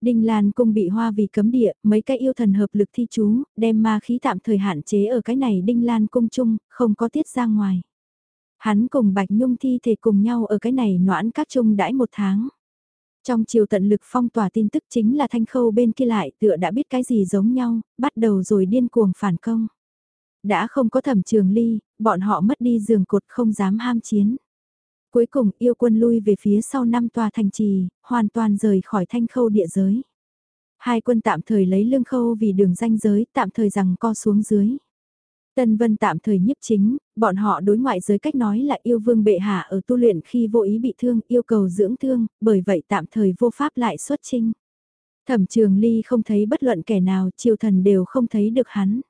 Đinh Lan cung bị hoa vì cấm địa, mấy cái yêu thần hợp lực thi chú, đem ma khí tạm thời hạn chế ở cái này Đinh Lan cung chung, không có tiết ra ngoài. Hắn cùng Bạch Nhung thi thể cùng nhau ở cái này noãn các trung đãi một tháng. Trong chiều tận lực phong tỏa tin tức chính là thanh khâu bên kia lại tựa đã biết cái gì giống nhau, bắt đầu rồi điên cuồng phản công. Đã không có thẩm trường ly, bọn họ mất đi giường cột không dám ham chiến. Cuối cùng yêu quân lui về phía sau năm tòa thành trì, hoàn toàn rời khỏi thanh khâu địa giới. Hai quân tạm thời lấy lương khâu vì đường danh giới tạm thời rằng co xuống dưới. Tân Vân tạm thời nhiếp chính, bọn họ đối ngoại giới cách nói là yêu vương bệ hạ ở tu luyện khi vô ý bị thương, yêu cầu dưỡng thương, bởi vậy tạm thời vô pháp lại xuất trinh. Thẩm trường ly không thấy bất luận kẻ nào, triều thần đều không thấy được hắn.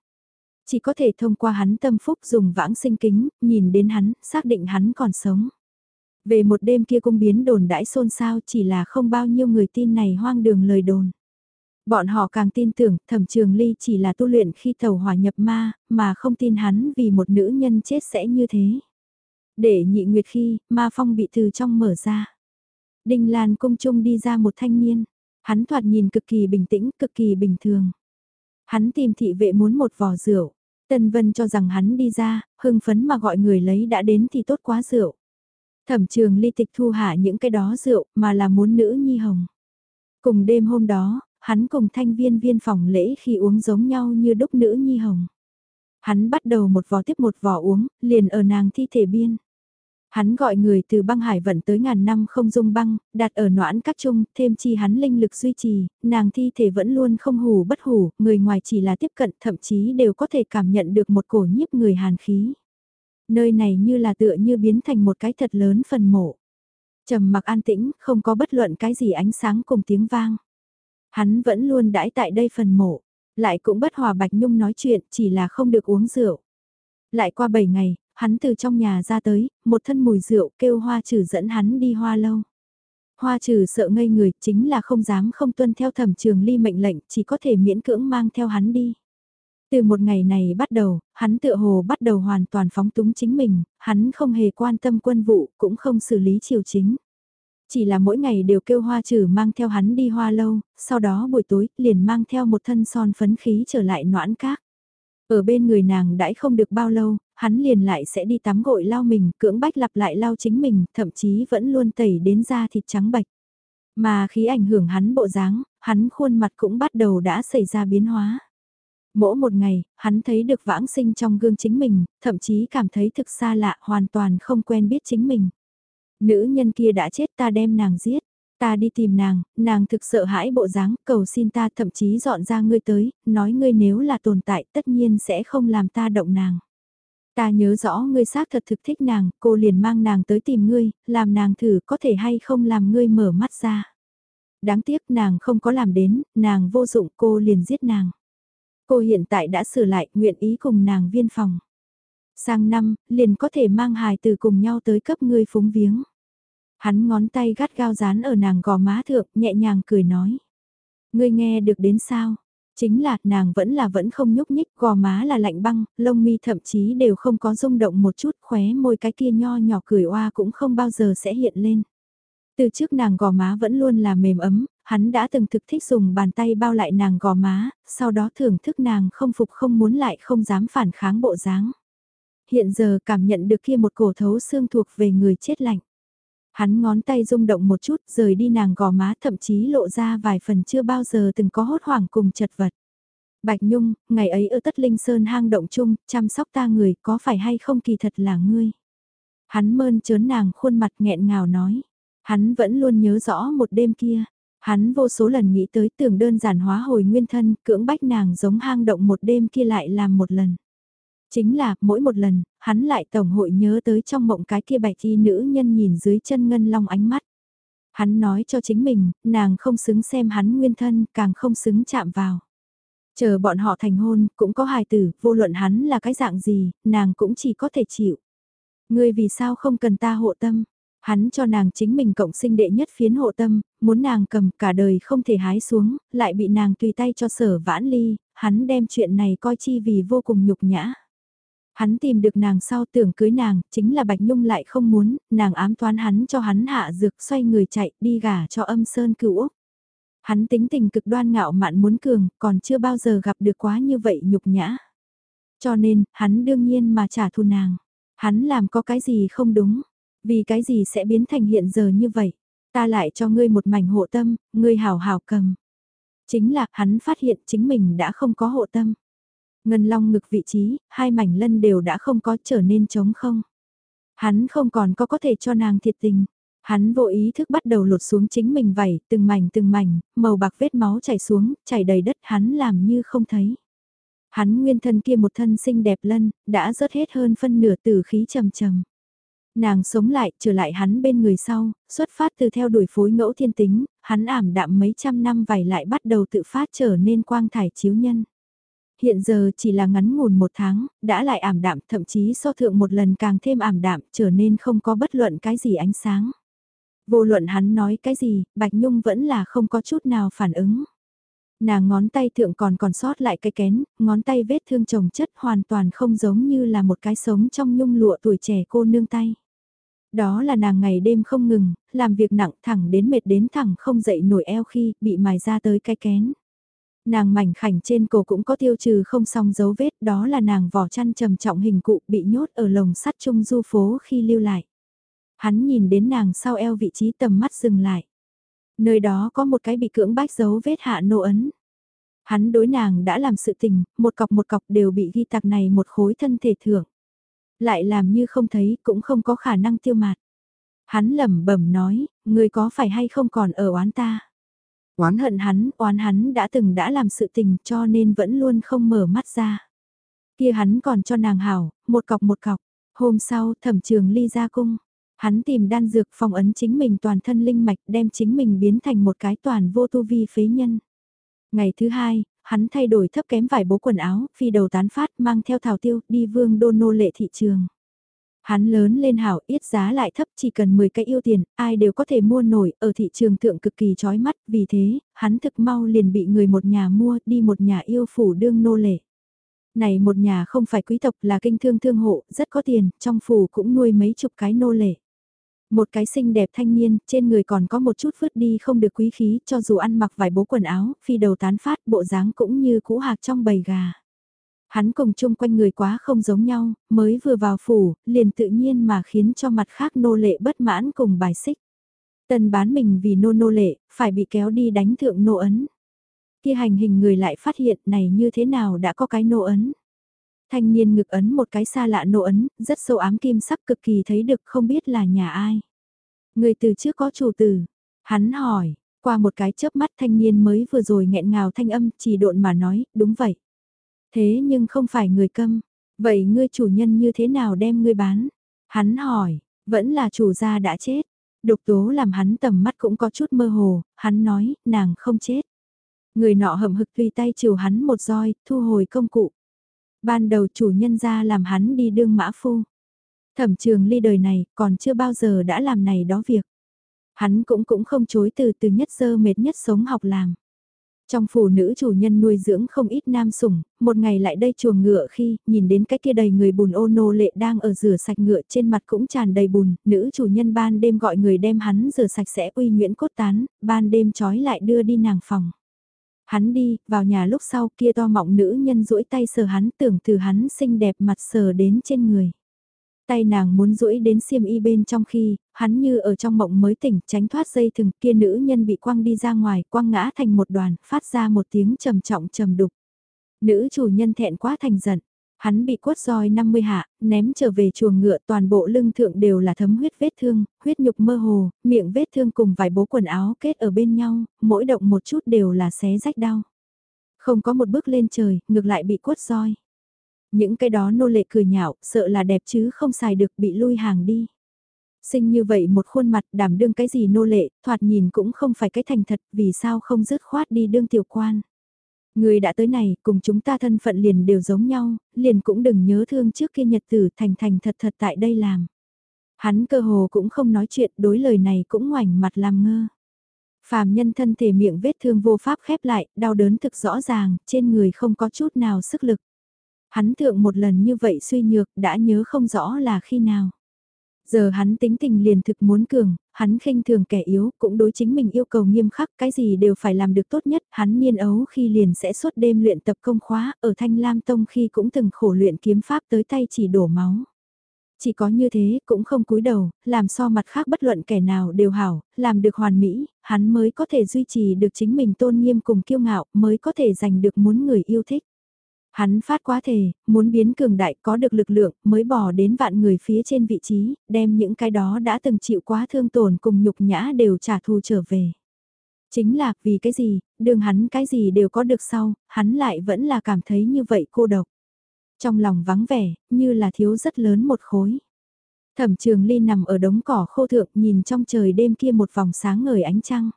Chỉ có thể thông qua hắn tâm phúc dùng vãng sinh kính, nhìn đến hắn, xác định hắn còn sống. Về một đêm kia cung biến đồn đãi xôn xao chỉ là không bao nhiêu người tin này hoang đường lời đồn. Bọn họ càng tin tưởng thẩm trường ly chỉ là tu luyện khi tàu hỏa nhập ma, mà không tin hắn vì một nữ nhân chết sẽ như thế. Để nhị nguyệt khi, ma phong bị từ trong mở ra. Đinh Lan cung trung đi ra một thanh niên. Hắn thoạt nhìn cực kỳ bình tĩnh, cực kỳ bình thường. Hắn tìm thị vệ muốn một vò rượu. Tân Vân cho rằng hắn đi ra, hưng phấn mà gọi người lấy đã đến thì tốt quá rượu. Thẩm trường ly tịch thu hạ những cái đó rượu mà là muốn nữ nhi hồng. Cùng đêm hôm đó, hắn cùng thanh viên viên phòng lễ khi uống giống nhau như đúc nữ nhi hồng. Hắn bắt đầu một vò tiếp một vò uống, liền ở nàng thi thể biên. Hắn gọi người từ băng hải vận tới ngàn năm không dung băng, đặt ở noãn các chung, thêm chi hắn linh lực duy trì, nàng thi thể vẫn luôn không hù bất hủ, người ngoài chỉ là tiếp cận thậm chí đều có thể cảm nhận được một cổ nhiếp người hàn khí. Nơi này như là tựa như biến thành một cái thật lớn phần mộ. trầm mặc an tĩnh, không có bất luận cái gì ánh sáng cùng tiếng vang. Hắn vẫn luôn đãi tại đây phần mộ, lại cũng bất hòa Bạch Nhung nói chuyện, chỉ là không được uống rượu. Lại qua 7 ngày, hắn từ trong nhà ra tới, một thân mùi rượu kêu hoa trừ dẫn hắn đi hoa lâu. Hoa trừ sợ ngây người, chính là không dám không tuân theo thẩm trường ly mệnh lệnh, chỉ có thể miễn cưỡng mang theo hắn đi. Từ một ngày này bắt đầu, hắn tựa hồ bắt đầu hoàn toàn phóng túng chính mình, hắn không hề quan tâm quân vụ, cũng không xử lý triều chính. Chỉ là mỗi ngày đều kêu hoa trừ mang theo hắn đi hoa lâu, sau đó buổi tối liền mang theo một thân son phấn khí trở lại noãn các. Ở bên người nàng đãi không được bao lâu, hắn liền lại sẽ đi tắm gội lau mình, cưỡng bách lặp lại lau chính mình, thậm chí vẫn luôn tẩy đến da thịt trắng bạch. Mà khí ảnh hưởng hắn bộ dáng, hắn khuôn mặt cũng bắt đầu đã xảy ra biến hóa. Mỗi một ngày, hắn thấy được vãng sinh trong gương chính mình, thậm chí cảm thấy thực xa lạ hoàn toàn không quen biết chính mình. Nữ nhân kia đã chết ta đem nàng giết. Ta đi tìm nàng, nàng thực sợ hãi bộ dáng, cầu xin ta thậm chí dọn ra ngươi tới, nói ngươi nếu là tồn tại tất nhiên sẽ không làm ta động nàng. Ta nhớ rõ ngươi xác thật thực thích nàng, cô liền mang nàng tới tìm ngươi, làm nàng thử có thể hay không làm ngươi mở mắt ra. Đáng tiếc nàng không có làm đến, nàng vô dụng cô liền giết nàng. Cô hiện tại đã sửa lại, nguyện ý cùng nàng viên phòng. Sang năm, liền có thể mang hài từ cùng nhau tới cấp ngươi phúng viếng. Hắn ngón tay gắt gao dán ở nàng gò má thượng, nhẹ nhàng cười nói. Ngươi nghe được đến sao? Chính là, nàng vẫn là vẫn không nhúc nhích, gò má là lạnh băng, lông mi thậm chí đều không có rung động một chút, khóe môi cái kia nho nhỏ cười oa cũng không bao giờ sẽ hiện lên. Từ trước nàng gò má vẫn luôn là mềm ấm, hắn đã từng thực thích dùng bàn tay bao lại nàng gò má, sau đó thưởng thức nàng không phục không muốn lại không dám phản kháng bộ dáng. Hiện giờ cảm nhận được kia một cổ thấu xương thuộc về người chết lạnh. Hắn ngón tay rung động một chút rời đi nàng gò má thậm chí lộ ra vài phần chưa bao giờ từng có hốt hoảng cùng chật vật. Bạch Nhung, ngày ấy ở Tất Linh Sơn hang động chung, chăm sóc ta người có phải hay không kỳ thật là ngươi. Hắn mơn trớn nàng khuôn mặt nghẹn ngào nói. Hắn vẫn luôn nhớ rõ một đêm kia. Hắn vô số lần nghĩ tới tưởng đơn giản hóa hồi nguyên thân, cưỡng bách nàng giống hang động một đêm kia lại làm một lần. Chính là, mỗi một lần, hắn lại tổng hội nhớ tới trong mộng cái kia bạch y nữ nhân nhìn dưới chân ngân long ánh mắt. Hắn nói cho chính mình, nàng không xứng xem hắn nguyên thân, càng không xứng chạm vào. Chờ bọn họ thành hôn, cũng có hài tử, vô luận hắn là cái dạng gì, nàng cũng chỉ có thể chịu. Ngươi vì sao không cần ta hộ tâm? Hắn cho nàng chính mình cộng sinh đệ nhất phiến hộ tâm, muốn nàng cầm cả đời không thể hái xuống, lại bị nàng tùy tay cho sở vãn ly, hắn đem chuyện này coi chi vì vô cùng nhục nhã. Hắn tìm được nàng sau tưởng cưới nàng, chính là Bạch Nhung lại không muốn, nàng ám toán hắn cho hắn hạ dược xoay người chạy đi gả cho âm sơn cửu Úc. Hắn tính tình cực đoan ngạo mạn muốn cường, còn chưa bao giờ gặp được quá như vậy nhục nhã. Cho nên, hắn đương nhiên mà trả thù nàng. Hắn làm có cái gì không đúng, vì cái gì sẽ biến thành hiện giờ như vậy. Ta lại cho ngươi một mảnh hộ tâm, ngươi hảo hảo cầm. Chính là, hắn phát hiện chính mình đã không có hộ tâm. Ngân long ngực vị trí, hai mảnh lân đều đã không có trở nên trống không. Hắn không còn có có thể cho nàng thiệt tình. Hắn vô ý thức bắt đầu lột xuống chính mình vảy, từng mảnh từng mảnh, màu bạc vết máu chảy xuống, chảy đầy đất hắn làm như không thấy. Hắn nguyên thân kia một thân xinh đẹp lân, đã rớt hết hơn phân nửa từ khí trầm trầm. Nàng sống lại, trở lại hắn bên người sau, xuất phát từ theo đuổi phối ngẫu thiên tính, hắn ảm đạm mấy trăm năm vảy lại bắt đầu tự phát trở nên quang thải chiếu nhân hiện giờ chỉ là ngắn ngủn một tháng, đã lại ảm đạm, thậm chí so thượng một lần càng thêm ảm đạm, trở nên không có bất luận cái gì ánh sáng. Vô luận hắn nói cái gì, Bạch Nhung vẫn là không có chút nào phản ứng. Nàng ngón tay thượng còn còn sót lại cái kén, ngón tay vết thương chồng chất hoàn toàn không giống như là một cái sống trong nhung lụa tuổi trẻ cô nương tay. Đó là nàng ngày đêm không ngừng, làm việc nặng thẳng đến mệt đến thẳng không dậy nổi eo khi bị mài ra tới cái kén. Nàng mảnh khảnh trên cổ cũng có tiêu trừ không xong dấu vết đó là nàng vỏ chăn trầm trọng hình cụ bị nhốt ở lồng sắt trung du phố khi lưu lại. Hắn nhìn đến nàng sau eo vị trí tầm mắt dừng lại. Nơi đó có một cái bị cưỡng bách dấu vết hạ nô ấn. Hắn đối nàng đã làm sự tình, một cọc một cọc đều bị ghi tạc này một khối thân thể thưởng. Lại làm như không thấy cũng không có khả năng tiêu mạt. Hắn lẩm bẩm nói, người có phải hay không còn ở oán ta. Oán hận hắn, oán hắn đã từng đã làm sự tình cho nên vẫn luôn không mở mắt ra. Kia hắn còn cho nàng hảo, một cọc một cọc. Hôm sau thẩm trường ly ra cung. Hắn tìm đan dược phong ấn chính mình toàn thân linh mạch đem chính mình biến thành một cái toàn vô tu vi phế nhân. Ngày thứ hai, hắn thay đổi thấp kém vải bố quần áo, phi đầu tán phát mang theo thảo tiêu đi vương đô nô lệ thị trường. Hắn lớn lên hảo ít giá lại thấp chỉ cần 10 cái yêu tiền, ai đều có thể mua nổi, ở thị trường thượng cực kỳ chói mắt, vì thế, hắn thực mau liền bị người một nhà mua, đi một nhà yêu phủ đương nô lệ. Này một nhà không phải quý tộc là kinh thương thương hộ, rất có tiền, trong phủ cũng nuôi mấy chục cái nô lệ. Một cái xinh đẹp thanh niên, trên người còn có một chút vứt đi không được quý khí, cho dù ăn mặc vài bố quần áo, phi đầu tán phát, bộ dáng cũng như cũ hạc trong bầy gà. Hắn cùng chung quanh người quá không giống nhau, mới vừa vào phủ, liền tự nhiên mà khiến cho mặt khác nô lệ bất mãn cùng bài xích. Tần bán mình vì nô nô lệ, phải bị kéo đi đánh thượng nô ấn. Kia hành hình người lại phát hiện này như thế nào đã có cái nô ấn. Thanh niên ngực ấn một cái xa lạ nô ấn, rất sâu ám kim sắc cực kỳ thấy được không biết là nhà ai. Người từ trước có chủ tử. Hắn hỏi, qua một cái chớp mắt thanh niên mới vừa rồi nghẹn ngào thanh âm chỉ độn mà nói, đúng vậy. Thế nhưng không phải người câm. Vậy ngươi chủ nhân như thế nào đem ngươi bán? Hắn hỏi, vẫn là chủ gia đã chết. Độc tố làm hắn tầm mắt cũng có chút mơ hồ, hắn nói, nàng không chết. Người nọ hậm hực tùy tay chiều hắn một roi, thu hồi công cụ. Ban đầu chủ nhân ra làm hắn đi đương mã phu. Thẩm trường ly đời này còn chưa bao giờ đã làm này đó việc. Hắn cũng cũng không chối từ từ nhất sơ mệt nhất sống học làm. Trong phủ nữ chủ nhân nuôi dưỡng không ít nam sủng, một ngày lại đây chuồng ngựa khi nhìn đến cái kia đầy người bùn ô nô lệ đang ở rửa sạch ngựa trên mặt cũng tràn đầy bùn, nữ chủ nhân ban đêm gọi người đem hắn rửa sạch sẽ uy nguyễn cốt tán, ban đêm trói lại đưa đi nàng phòng. Hắn đi, vào nhà lúc sau kia to mọng nữ nhân duỗi tay sờ hắn tưởng từ hắn xinh đẹp mặt sờ đến trên người. Tay nàng muốn duỗi đến xiêm y bên trong khi, hắn như ở trong mộng mới tỉnh tránh thoát dây thừng kia nữ nhân bị quăng đi ra ngoài, quăng ngã thành một đoàn, phát ra một tiếng trầm trọng trầm đục. Nữ chủ nhân thẹn quá thành giận, hắn bị quất roi 50 hạ, ném trở về chuồng ngựa toàn bộ lưng thượng đều là thấm huyết vết thương, huyết nhục mơ hồ, miệng vết thương cùng vài bố quần áo kết ở bên nhau, mỗi động một chút đều là xé rách đau. Không có một bước lên trời, ngược lại bị quất roi. Những cái đó nô lệ cười nhạo, sợ là đẹp chứ không xài được bị lui hàng đi. Sinh như vậy một khuôn mặt đảm đương cái gì nô lệ, thoạt nhìn cũng không phải cái thành thật, vì sao không dứt khoát đi đương tiểu quan. Người đã tới này, cùng chúng ta thân phận liền đều giống nhau, liền cũng đừng nhớ thương trước kia nhật tử thành thành thật thật tại đây làm. Hắn cơ hồ cũng không nói chuyện, đối lời này cũng ngoảnh mặt làm ngơ. Phàm nhân thân thể miệng vết thương vô pháp khép lại, đau đớn thực rõ ràng, trên người không có chút nào sức lực. Hắn thượng một lần như vậy suy nhược đã nhớ không rõ là khi nào. Giờ hắn tính tình liền thực muốn cường, hắn khinh thường kẻ yếu, cũng đối chính mình yêu cầu nghiêm khắc, cái gì đều phải làm được tốt nhất, hắn niên ấu khi liền sẽ suốt đêm luyện tập công khóa, ở Thanh Lam Tông khi cũng từng khổ luyện kiếm pháp tới tay chỉ đổ máu. Chỉ có như thế, cũng không cúi đầu, làm so mặt khác bất luận kẻ nào đều hảo, làm được hoàn mỹ, hắn mới có thể duy trì được chính mình tôn nghiêm cùng kiêu ngạo, mới có thể giành được muốn người yêu thích. Hắn phát quá thể, muốn biến cường đại có được lực lượng mới bỏ đến vạn người phía trên vị trí, đem những cái đó đã từng chịu quá thương tổn cùng nhục nhã đều trả thù trở về. Chính là vì cái gì, đường hắn cái gì đều có được sau, hắn lại vẫn là cảm thấy như vậy cô độc. Trong lòng vắng vẻ, như là thiếu rất lớn một khối. Thẩm trường ly nằm ở đống cỏ khô thượng nhìn trong trời đêm kia một vòng sáng ngời ánh trăng.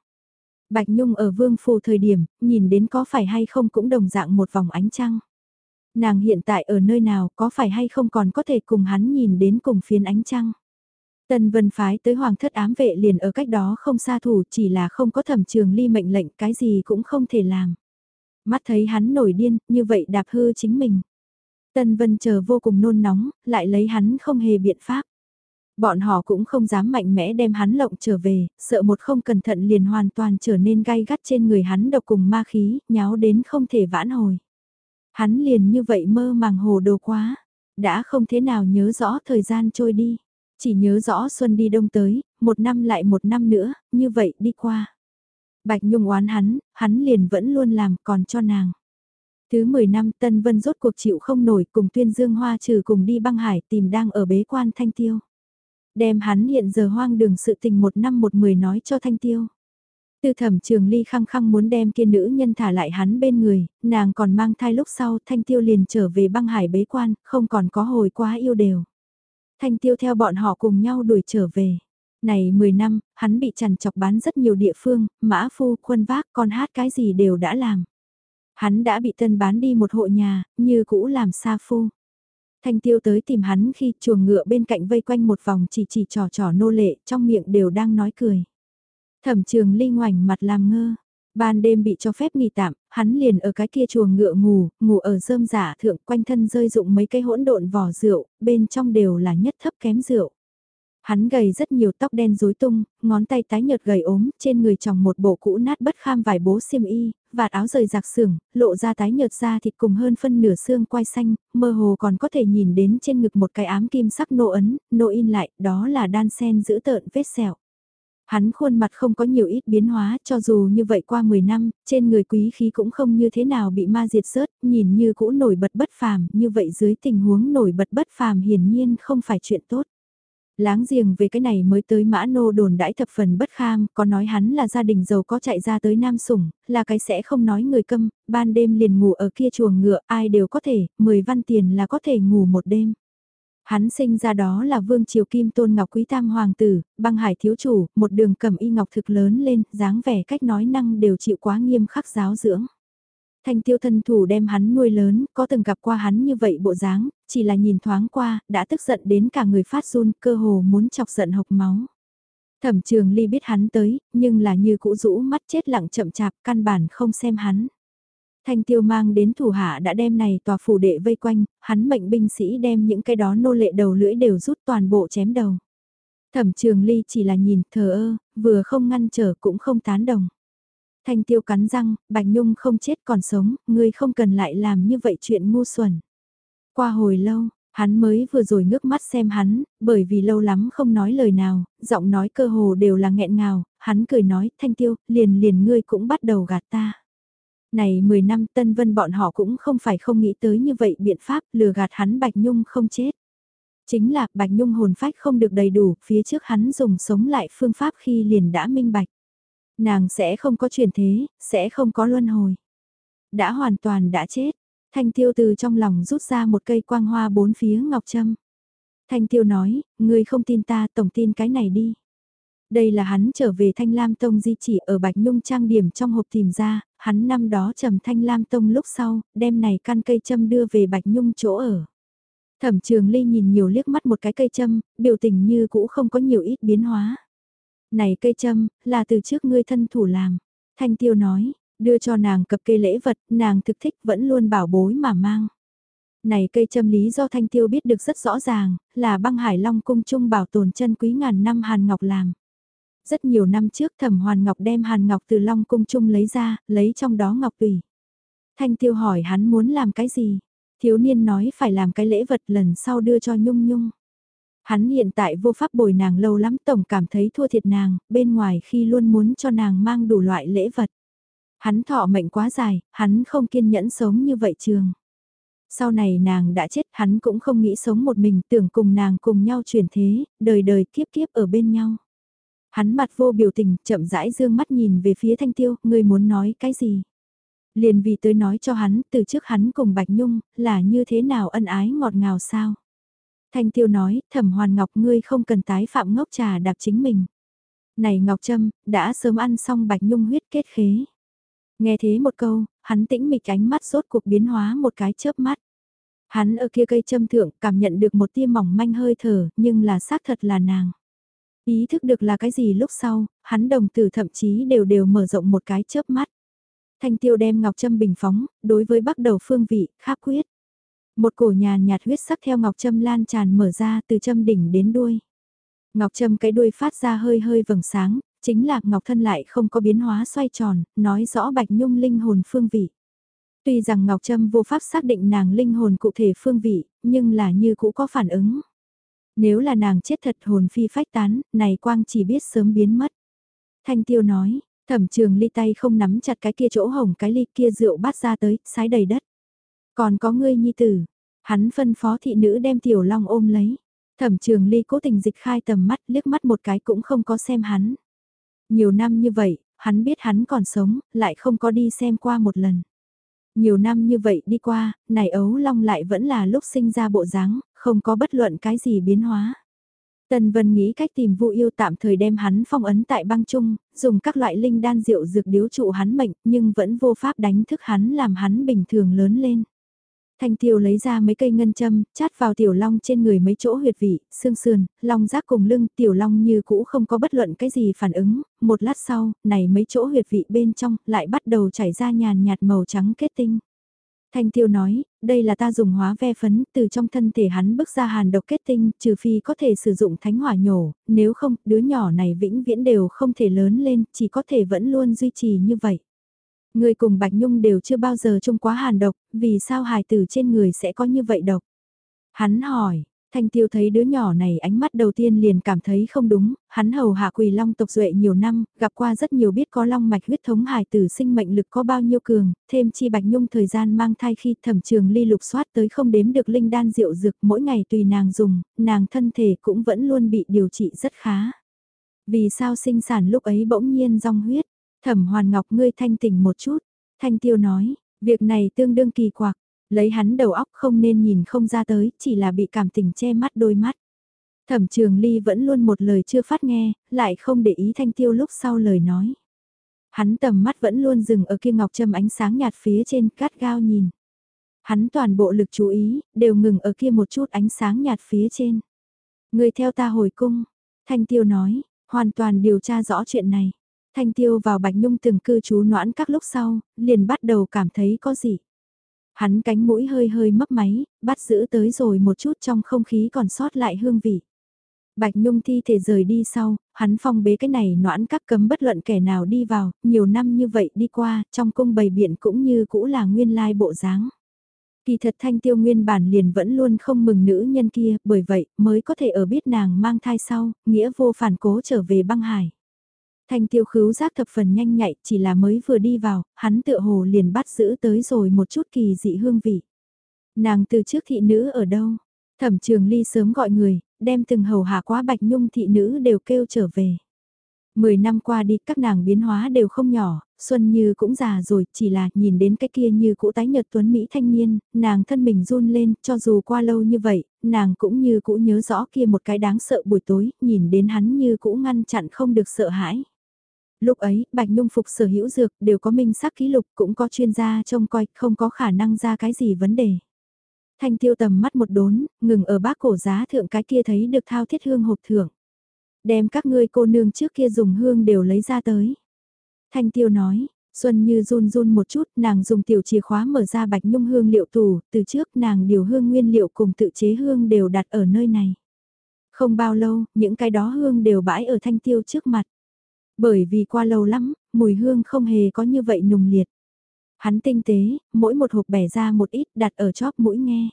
Bạch Nhung ở vương phù thời điểm, nhìn đến có phải hay không cũng đồng dạng một vòng ánh trăng. Nàng hiện tại ở nơi nào có phải hay không còn có thể cùng hắn nhìn đến cùng phiến ánh trăng. Tần vân phái tới hoàng thất ám vệ liền ở cách đó không xa thủ chỉ là không có thẩm trường ly mệnh lệnh cái gì cũng không thể làm. Mắt thấy hắn nổi điên, như vậy đạp hư chính mình. Tân vân chờ vô cùng nôn nóng, lại lấy hắn không hề biện pháp. Bọn họ cũng không dám mạnh mẽ đem hắn lộng trở về, sợ một không cẩn thận liền hoàn toàn trở nên gai gắt trên người hắn độc cùng ma khí, nháo đến không thể vãn hồi. Hắn liền như vậy mơ màng hồ đồ quá, đã không thế nào nhớ rõ thời gian trôi đi, chỉ nhớ rõ xuân đi đông tới, một năm lại một năm nữa, như vậy đi qua. Bạch Nhung oán hắn, hắn liền vẫn luôn làm còn cho nàng. Thứ 10 năm Tân Vân rốt cuộc chịu không nổi cùng tuyên dương hoa trừ cùng đi băng hải tìm đang ở bế quan Thanh Tiêu. Đem hắn hiện giờ hoang đường sự tình một năm một mười nói cho Thanh Tiêu. Tư thẩm trường ly khăng khăng muốn đem kia nữ nhân thả lại hắn bên người, nàng còn mang thai lúc sau Thanh Tiêu liền trở về băng hải bế quan, không còn có hồi quá yêu đều. Thanh Tiêu theo bọn họ cùng nhau đuổi trở về. Này 10 năm, hắn bị trằn chọc bán rất nhiều địa phương, mã phu, quân vác, con hát cái gì đều đã làm. Hắn đã bị tân bán đi một hộ nhà, như cũ làm xa phu. Thanh tiêu tới tìm hắn khi chuồng ngựa bên cạnh vây quanh một vòng chỉ chỉ trò trò nô lệ, trong miệng đều đang nói cười. Thẩm trường ly ngoảnh mặt làm ngơ. Ban đêm bị cho phép nghỉ tạm, hắn liền ở cái kia chuồng ngựa ngủ, ngủ ở rơm giả thượng quanh thân rơi dụng mấy cây hỗn độn vỏ rượu, bên trong đều là nhất thấp kém rượu. Hắn gầy rất nhiều tóc đen rối tung, ngón tay tái nhợt gầy ốm, trên người tròng một bộ cũ nát bất kham vải bố xiêm y, vạt áo rời giặc sưởng, lộ ra tái nhợt da thịt cùng hơn phân nửa xương quai xanh, mơ hồ còn có thể nhìn đến trên ngực một cái ám kim sắc nô ấn, nô in lại, đó là đan sen giữ tợn vết sẹo. Hắn khuôn mặt không có nhiều ít biến hóa, cho dù như vậy qua 10 năm, trên người quý khí cũng không như thế nào bị ma diệt rớt, nhìn như cũ nổi bật bất phàm, như vậy dưới tình huống nổi bật bất phàm hiển nhiên không phải chuyện tốt. Láng giềng về cái này mới tới mã nô đồn đãi thập phần bất kham, có nói hắn là gia đình giàu có chạy ra tới Nam Sủng, là cái sẽ không nói người câm, ban đêm liền ngủ ở kia chuồng ngựa, ai đều có thể, 10 văn tiền là có thể ngủ một đêm. Hắn sinh ra đó là vương triều kim tôn ngọc quý tam hoàng tử, băng hải thiếu chủ, một đường cầm y ngọc thực lớn lên, dáng vẻ cách nói năng đều chịu quá nghiêm khắc giáo dưỡng. Thanh tiêu thân thủ đem hắn nuôi lớn, có từng gặp qua hắn như vậy bộ dáng, chỉ là nhìn thoáng qua, đã tức giận đến cả người phát run, cơ hồ muốn chọc giận hộc máu. Thẩm trường ly biết hắn tới, nhưng là như cũ rũ mắt chết lặng chậm chạp, căn bản không xem hắn. Thanh tiêu mang đến thủ hạ đã đem này tòa phủ đệ vây quanh, hắn mệnh binh sĩ đem những cái đó nô lệ đầu lưỡi đều rút toàn bộ chém đầu. Thẩm trường ly chỉ là nhìn thờ ơ, vừa không ngăn trở cũng không tán đồng. Thanh tiêu cắn răng, Bạch Nhung không chết còn sống, ngươi không cần lại làm như vậy chuyện ngu xuẩn. Qua hồi lâu, hắn mới vừa rồi ngước mắt xem hắn, bởi vì lâu lắm không nói lời nào, giọng nói cơ hồ đều là nghẹn ngào, hắn cười nói, Thanh tiêu, liền liền ngươi cũng bắt đầu gạt ta. Này 10 năm Tân Vân bọn họ cũng không phải không nghĩ tới như vậy biện pháp lừa gạt hắn Bạch Nhung không chết. Chính là Bạch Nhung hồn phách không được đầy đủ, phía trước hắn dùng sống lại phương pháp khi liền đã minh bạch. Nàng sẽ không có chuyển thế, sẽ không có luân hồi. Đã hoàn toàn đã chết. Thanh tiêu từ trong lòng rút ra một cây quang hoa bốn phía ngọc châm. Thanh tiêu nói, ngươi không tin ta tổng tin cái này đi. Đây là hắn trở về Thanh Lam Tông di chỉ ở Bạch Nhung trang điểm trong hộp tìm ra, hắn năm đó trầm Thanh Lam Tông lúc sau, đem này căn cây châm đưa về Bạch Nhung chỗ ở. Thẩm trường ly nhìn nhiều liếc mắt một cái cây châm, biểu tình như cũ không có nhiều ít biến hóa. Này cây châm, là từ trước ngươi thân thủ làm. Thanh tiêu nói, đưa cho nàng cập cây lễ vật, nàng thực thích vẫn luôn bảo bối mà mang. Này cây châm lý do Thanh tiêu biết được rất rõ ràng, là băng hải long cung trung bảo tồn chân quý ngàn năm hàn ngọc làm. Rất nhiều năm trước thẩm hoàn ngọc đem hàn ngọc từ long cung chung lấy ra, lấy trong đó ngọc tùy. Thanh tiêu hỏi hắn muốn làm cái gì? Thiếu niên nói phải làm cái lễ vật lần sau đưa cho nhung nhung. Hắn hiện tại vô pháp bồi nàng lâu lắm tổng cảm thấy thua thiệt nàng, bên ngoài khi luôn muốn cho nàng mang đủ loại lễ vật. Hắn thọ mệnh quá dài, hắn không kiên nhẫn sống như vậy trường. Sau này nàng đã chết, hắn cũng không nghĩ sống một mình, tưởng cùng nàng cùng nhau chuyển thế, đời đời kiếp kiếp ở bên nhau. Hắn mặt vô biểu tình, chậm rãi dương mắt nhìn về phía thanh tiêu, người muốn nói cái gì? Liền vì tới nói cho hắn, từ trước hắn cùng Bạch Nhung, là như thế nào ân ái ngọt ngào sao? Thanh tiêu nói, thẩm hoàn ngọc ngươi không cần tái phạm ngốc trà đạp chính mình. Này Ngọc Trâm, đã sớm ăn xong bạch nhung huyết kết khế. Nghe thế một câu, hắn tĩnh mịch ánh mắt rốt cuộc biến hóa một cái chớp mắt. Hắn ở kia cây châm thượng cảm nhận được một tia mỏng manh hơi thở, nhưng là xác thật là nàng. Ý thức được là cái gì lúc sau, hắn đồng tử thậm chí đều đều mở rộng một cái chớp mắt. Thanh tiêu đem ngọc châm bình phóng, đối với bắt đầu phương vị, khác quyết. Một cổ nhàn nhạt huyết sắc theo ngọc châm lan tràn mở ra từ châm đỉnh đến đuôi. Ngọc châm cái đuôi phát ra hơi hơi vầng sáng, chính là ngọc thân lại không có biến hóa xoay tròn, nói rõ bạch nhung linh hồn phương vị. Tuy rằng ngọc trâm vô pháp xác định nàng linh hồn cụ thể phương vị, nhưng là như cũ có phản ứng. Nếu là nàng chết thật hồn phi phách tán, này quang chỉ biết sớm biến mất. Thanh tiêu nói, thẩm trường ly tay không nắm chặt cái kia chỗ hồng cái ly kia rượu bát ra tới, sái đầy đất. Còn có ngươi nhi tử. Hắn phân phó thị nữ đem tiểu long ôm lấy. Thẩm trường ly cố tình dịch khai tầm mắt liếc mắt một cái cũng không có xem hắn. Nhiều năm như vậy, hắn biết hắn còn sống, lại không có đi xem qua một lần. Nhiều năm như vậy đi qua, này ấu long lại vẫn là lúc sinh ra bộ dáng, không có bất luận cái gì biến hóa. Tần Vân nghĩ cách tìm Vu Yêu tạm thời đem hắn phong ấn tại băng trung, dùng các loại linh đan rượu dược điếu trụ hắn mệnh, nhưng vẫn vô pháp đánh thức hắn làm hắn bình thường lớn lên. Thanh tiêu lấy ra mấy cây ngân châm, chát vào tiểu long trên người mấy chỗ huyệt vị, xương sườn, long giác cùng lưng, tiểu long như cũ không có bất luận cái gì phản ứng, một lát sau, này mấy chỗ huyệt vị bên trong, lại bắt đầu chảy ra nhàn nhạt màu trắng kết tinh. Thanh tiêu nói, đây là ta dùng hóa ve phấn, từ trong thân thể hắn bức ra hàn độc kết tinh, trừ phi có thể sử dụng thánh hỏa nhổ, nếu không, đứa nhỏ này vĩnh viễn đều không thể lớn lên, chỉ có thể vẫn luôn duy trì như vậy. Người cùng Bạch Nhung đều chưa bao giờ chung quá hàn độc, vì sao hài tử trên người sẽ có như vậy độc? Hắn hỏi, Thanh tiêu thấy đứa nhỏ này ánh mắt đầu tiên liền cảm thấy không đúng, hắn hầu hạ quỳ long tộc duệ nhiều năm, gặp qua rất nhiều biết có long mạch huyết thống hài tử sinh mệnh lực có bao nhiêu cường, thêm chi bạch nhung thời gian mang thai khi thẩm trường ly lục soát tới không đếm được linh đan rượu dược mỗi ngày tùy nàng dùng, nàng thân thể cũng vẫn luôn bị điều trị rất khá. Vì sao sinh sản lúc ấy bỗng nhiên rong huyết, thẩm hoàn ngọc ngươi thanh tỉnh một chút, thanh tiêu nói, việc này tương đương kỳ quặc Lấy hắn đầu óc không nên nhìn không ra tới, chỉ là bị cảm tình che mắt đôi mắt. Thẩm trường ly vẫn luôn một lời chưa phát nghe, lại không để ý thanh tiêu lúc sau lời nói. Hắn tầm mắt vẫn luôn dừng ở kia ngọc châm ánh sáng nhạt phía trên cát gao nhìn. Hắn toàn bộ lực chú ý, đều ngừng ở kia một chút ánh sáng nhạt phía trên. Người theo ta hồi cung, Thanh Tiêu nói, hoàn toàn điều tra rõ chuyện này. Thanh Tiêu vào Bạch Nhung từng cư trú noãn các lúc sau, liền bắt đầu cảm thấy có gì. Hắn cánh mũi hơi hơi mấp máy, bắt giữ tới rồi một chút trong không khí còn sót lại hương vị. Bạch Nhung thi thể rời đi sau, hắn phong bế cái này noãn các cấm bất luận kẻ nào đi vào, nhiều năm như vậy đi qua, trong cung bày biện cũng như cũ là nguyên lai bộ dáng. Kỳ thật thanh tiêu nguyên bản liền vẫn luôn không mừng nữ nhân kia, bởi vậy mới có thể ở biết nàng mang thai sau, nghĩa vô phản cố trở về băng hải. Thanh tiêu khứu giác thập phần nhanh nhạy, chỉ là mới vừa đi vào, hắn tựa hồ liền bắt giữ tới rồi một chút kỳ dị hương vị. Nàng từ trước thị nữ ở đâu? Thẩm trường ly sớm gọi người, đem từng hầu hạ quá bạch nhung thị nữ đều kêu trở về. Mười năm qua đi các nàng biến hóa đều không nhỏ, Xuân Như cũng già rồi, chỉ là nhìn đến cái kia như cũ tái nhật tuấn Mỹ thanh niên, nàng thân mình run lên, cho dù qua lâu như vậy, nàng cũng như cũ nhớ rõ kia một cái đáng sợ buổi tối, nhìn đến hắn như cũ ngăn chặn không được sợ hãi. Lúc ấy, Bạch Nhung phục sở hữu dược đều có minh sắc ký lục cũng có chuyên gia trông coi không có khả năng ra cái gì vấn đề. Thanh tiêu tầm mắt một đốn, ngừng ở bác cổ giá thượng cái kia thấy được thao thiết hương hộp thưởng. Đem các ngươi cô nương trước kia dùng hương đều lấy ra tới. Thanh tiêu nói, Xuân như run run một chút, nàng dùng tiểu chìa khóa mở ra bạch nhung hương liệu tủ, từ trước nàng điều hương nguyên liệu cùng tự chế hương đều đặt ở nơi này. Không bao lâu, những cái đó hương đều bãi ở thanh tiêu trước mặt. Bởi vì qua lâu lắm, mùi hương không hề có như vậy nùng liệt. Hắn tinh tế, mỗi một hộp bẻ ra một ít đặt ở chóp mũi nghe.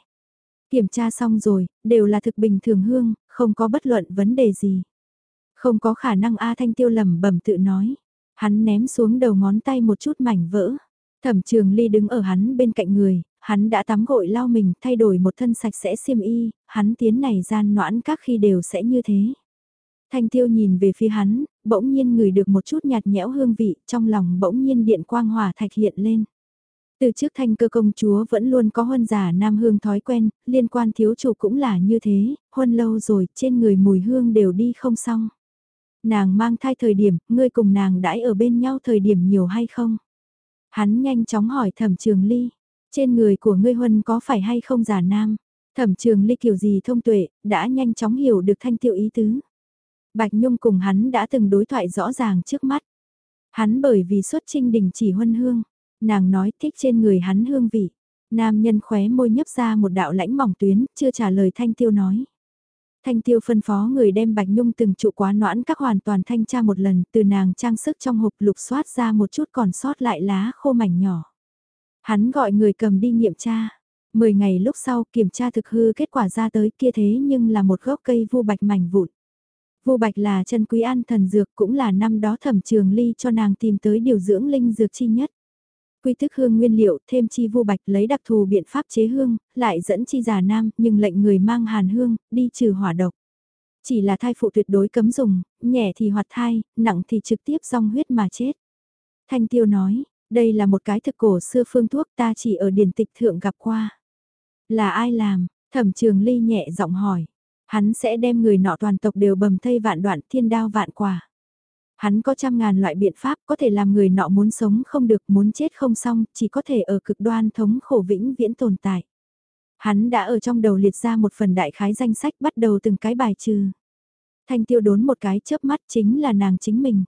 Kiểm tra xong rồi, đều là thực bình thường hương, không có bất luận vấn đề gì. Không có khả năng A Thanh Tiêu lầm bẩm tự nói. Hắn ném xuống đầu ngón tay một chút mảnh vỡ. Thẩm trường ly đứng ở hắn bên cạnh người, hắn đã tắm gội lau mình, thay đổi một thân sạch sẽ xiêm y, hắn tiến này gian noãn các khi đều sẽ như thế. Thanh tiêu nhìn về phía hắn, bỗng nhiên ngửi được một chút nhạt nhẽo hương vị, trong lòng bỗng nhiên điện quang hỏa thạch hiện lên. Từ trước thanh cơ công chúa vẫn luôn có huân giả nam hương thói quen, liên quan thiếu chủ cũng là như thế, huân lâu rồi, trên người mùi hương đều đi không xong. Nàng mang thai thời điểm, ngươi cùng nàng đãi ở bên nhau thời điểm nhiều hay không? Hắn nhanh chóng hỏi thẩm trường ly, trên người của ngươi huân có phải hay không giả nam? Thẩm trường ly kiểu gì thông tuệ, đã nhanh chóng hiểu được thanh tiêu ý tứ. Bạch Nhung cùng hắn đã từng đối thoại rõ ràng trước mắt. Hắn bởi vì xuất trinh đình chỉ huân hương, nàng nói thích trên người hắn hương vị. Nam nhân khóe môi nhấp ra một đạo lãnh mỏng tuyến, chưa trả lời Thanh Tiêu nói. Thanh Tiêu phân phó người đem Bạch Nhung từng trụ quá noãn các hoàn toàn thanh tra một lần, từ nàng trang sức trong hộp lục xoát ra một chút còn sót lại lá khô mảnh nhỏ. Hắn gọi người cầm đi nghiệm tra. Mười ngày lúc sau kiểm tra thực hư kết quả ra tới kia thế nhưng là một gốc cây vu bạch mảnh vụn. Vô Bạch là chân quý an thần dược cũng là năm đó thẩm trường ly cho nàng tìm tới điều dưỡng linh dược chi nhất. Quy thức hương nguyên liệu, thêm chi vu bạch lấy đặc thù biện pháp chế hương, lại dẫn chi già nam, nhưng lệnh người mang hàn hương, đi trừ hỏa độc. Chỉ là thai phụ tuyệt đối cấm dùng, nhẹ thì hoạt thai, nặng thì trực tiếp rong huyết mà chết. Thanh tiêu nói, đây là một cái thực cổ xưa phương thuốc ta chỉ ở điển tịch thượng gặp qua. Là ai làm? Thẩm trường ly nhẹ giọng hỏi. Hắn sẽ đem người nọ toàn tộc đều bầm thây vạn đoạn thiên đao vạn quả. Hắn có trăm ngàn loại biện pháp có thể làm người nọ muốn sống không được muốn chết không xong chỉ có thể ở cực đoan thống khổ vĩnh viễn tồn tại. Hắn đã ở trong đầu liệt ra một phần đại khái danh sách bắt đầu từng cái bài trừ. Thanh tiêu đốn một cái chớp mắt chính là nàng chính mình.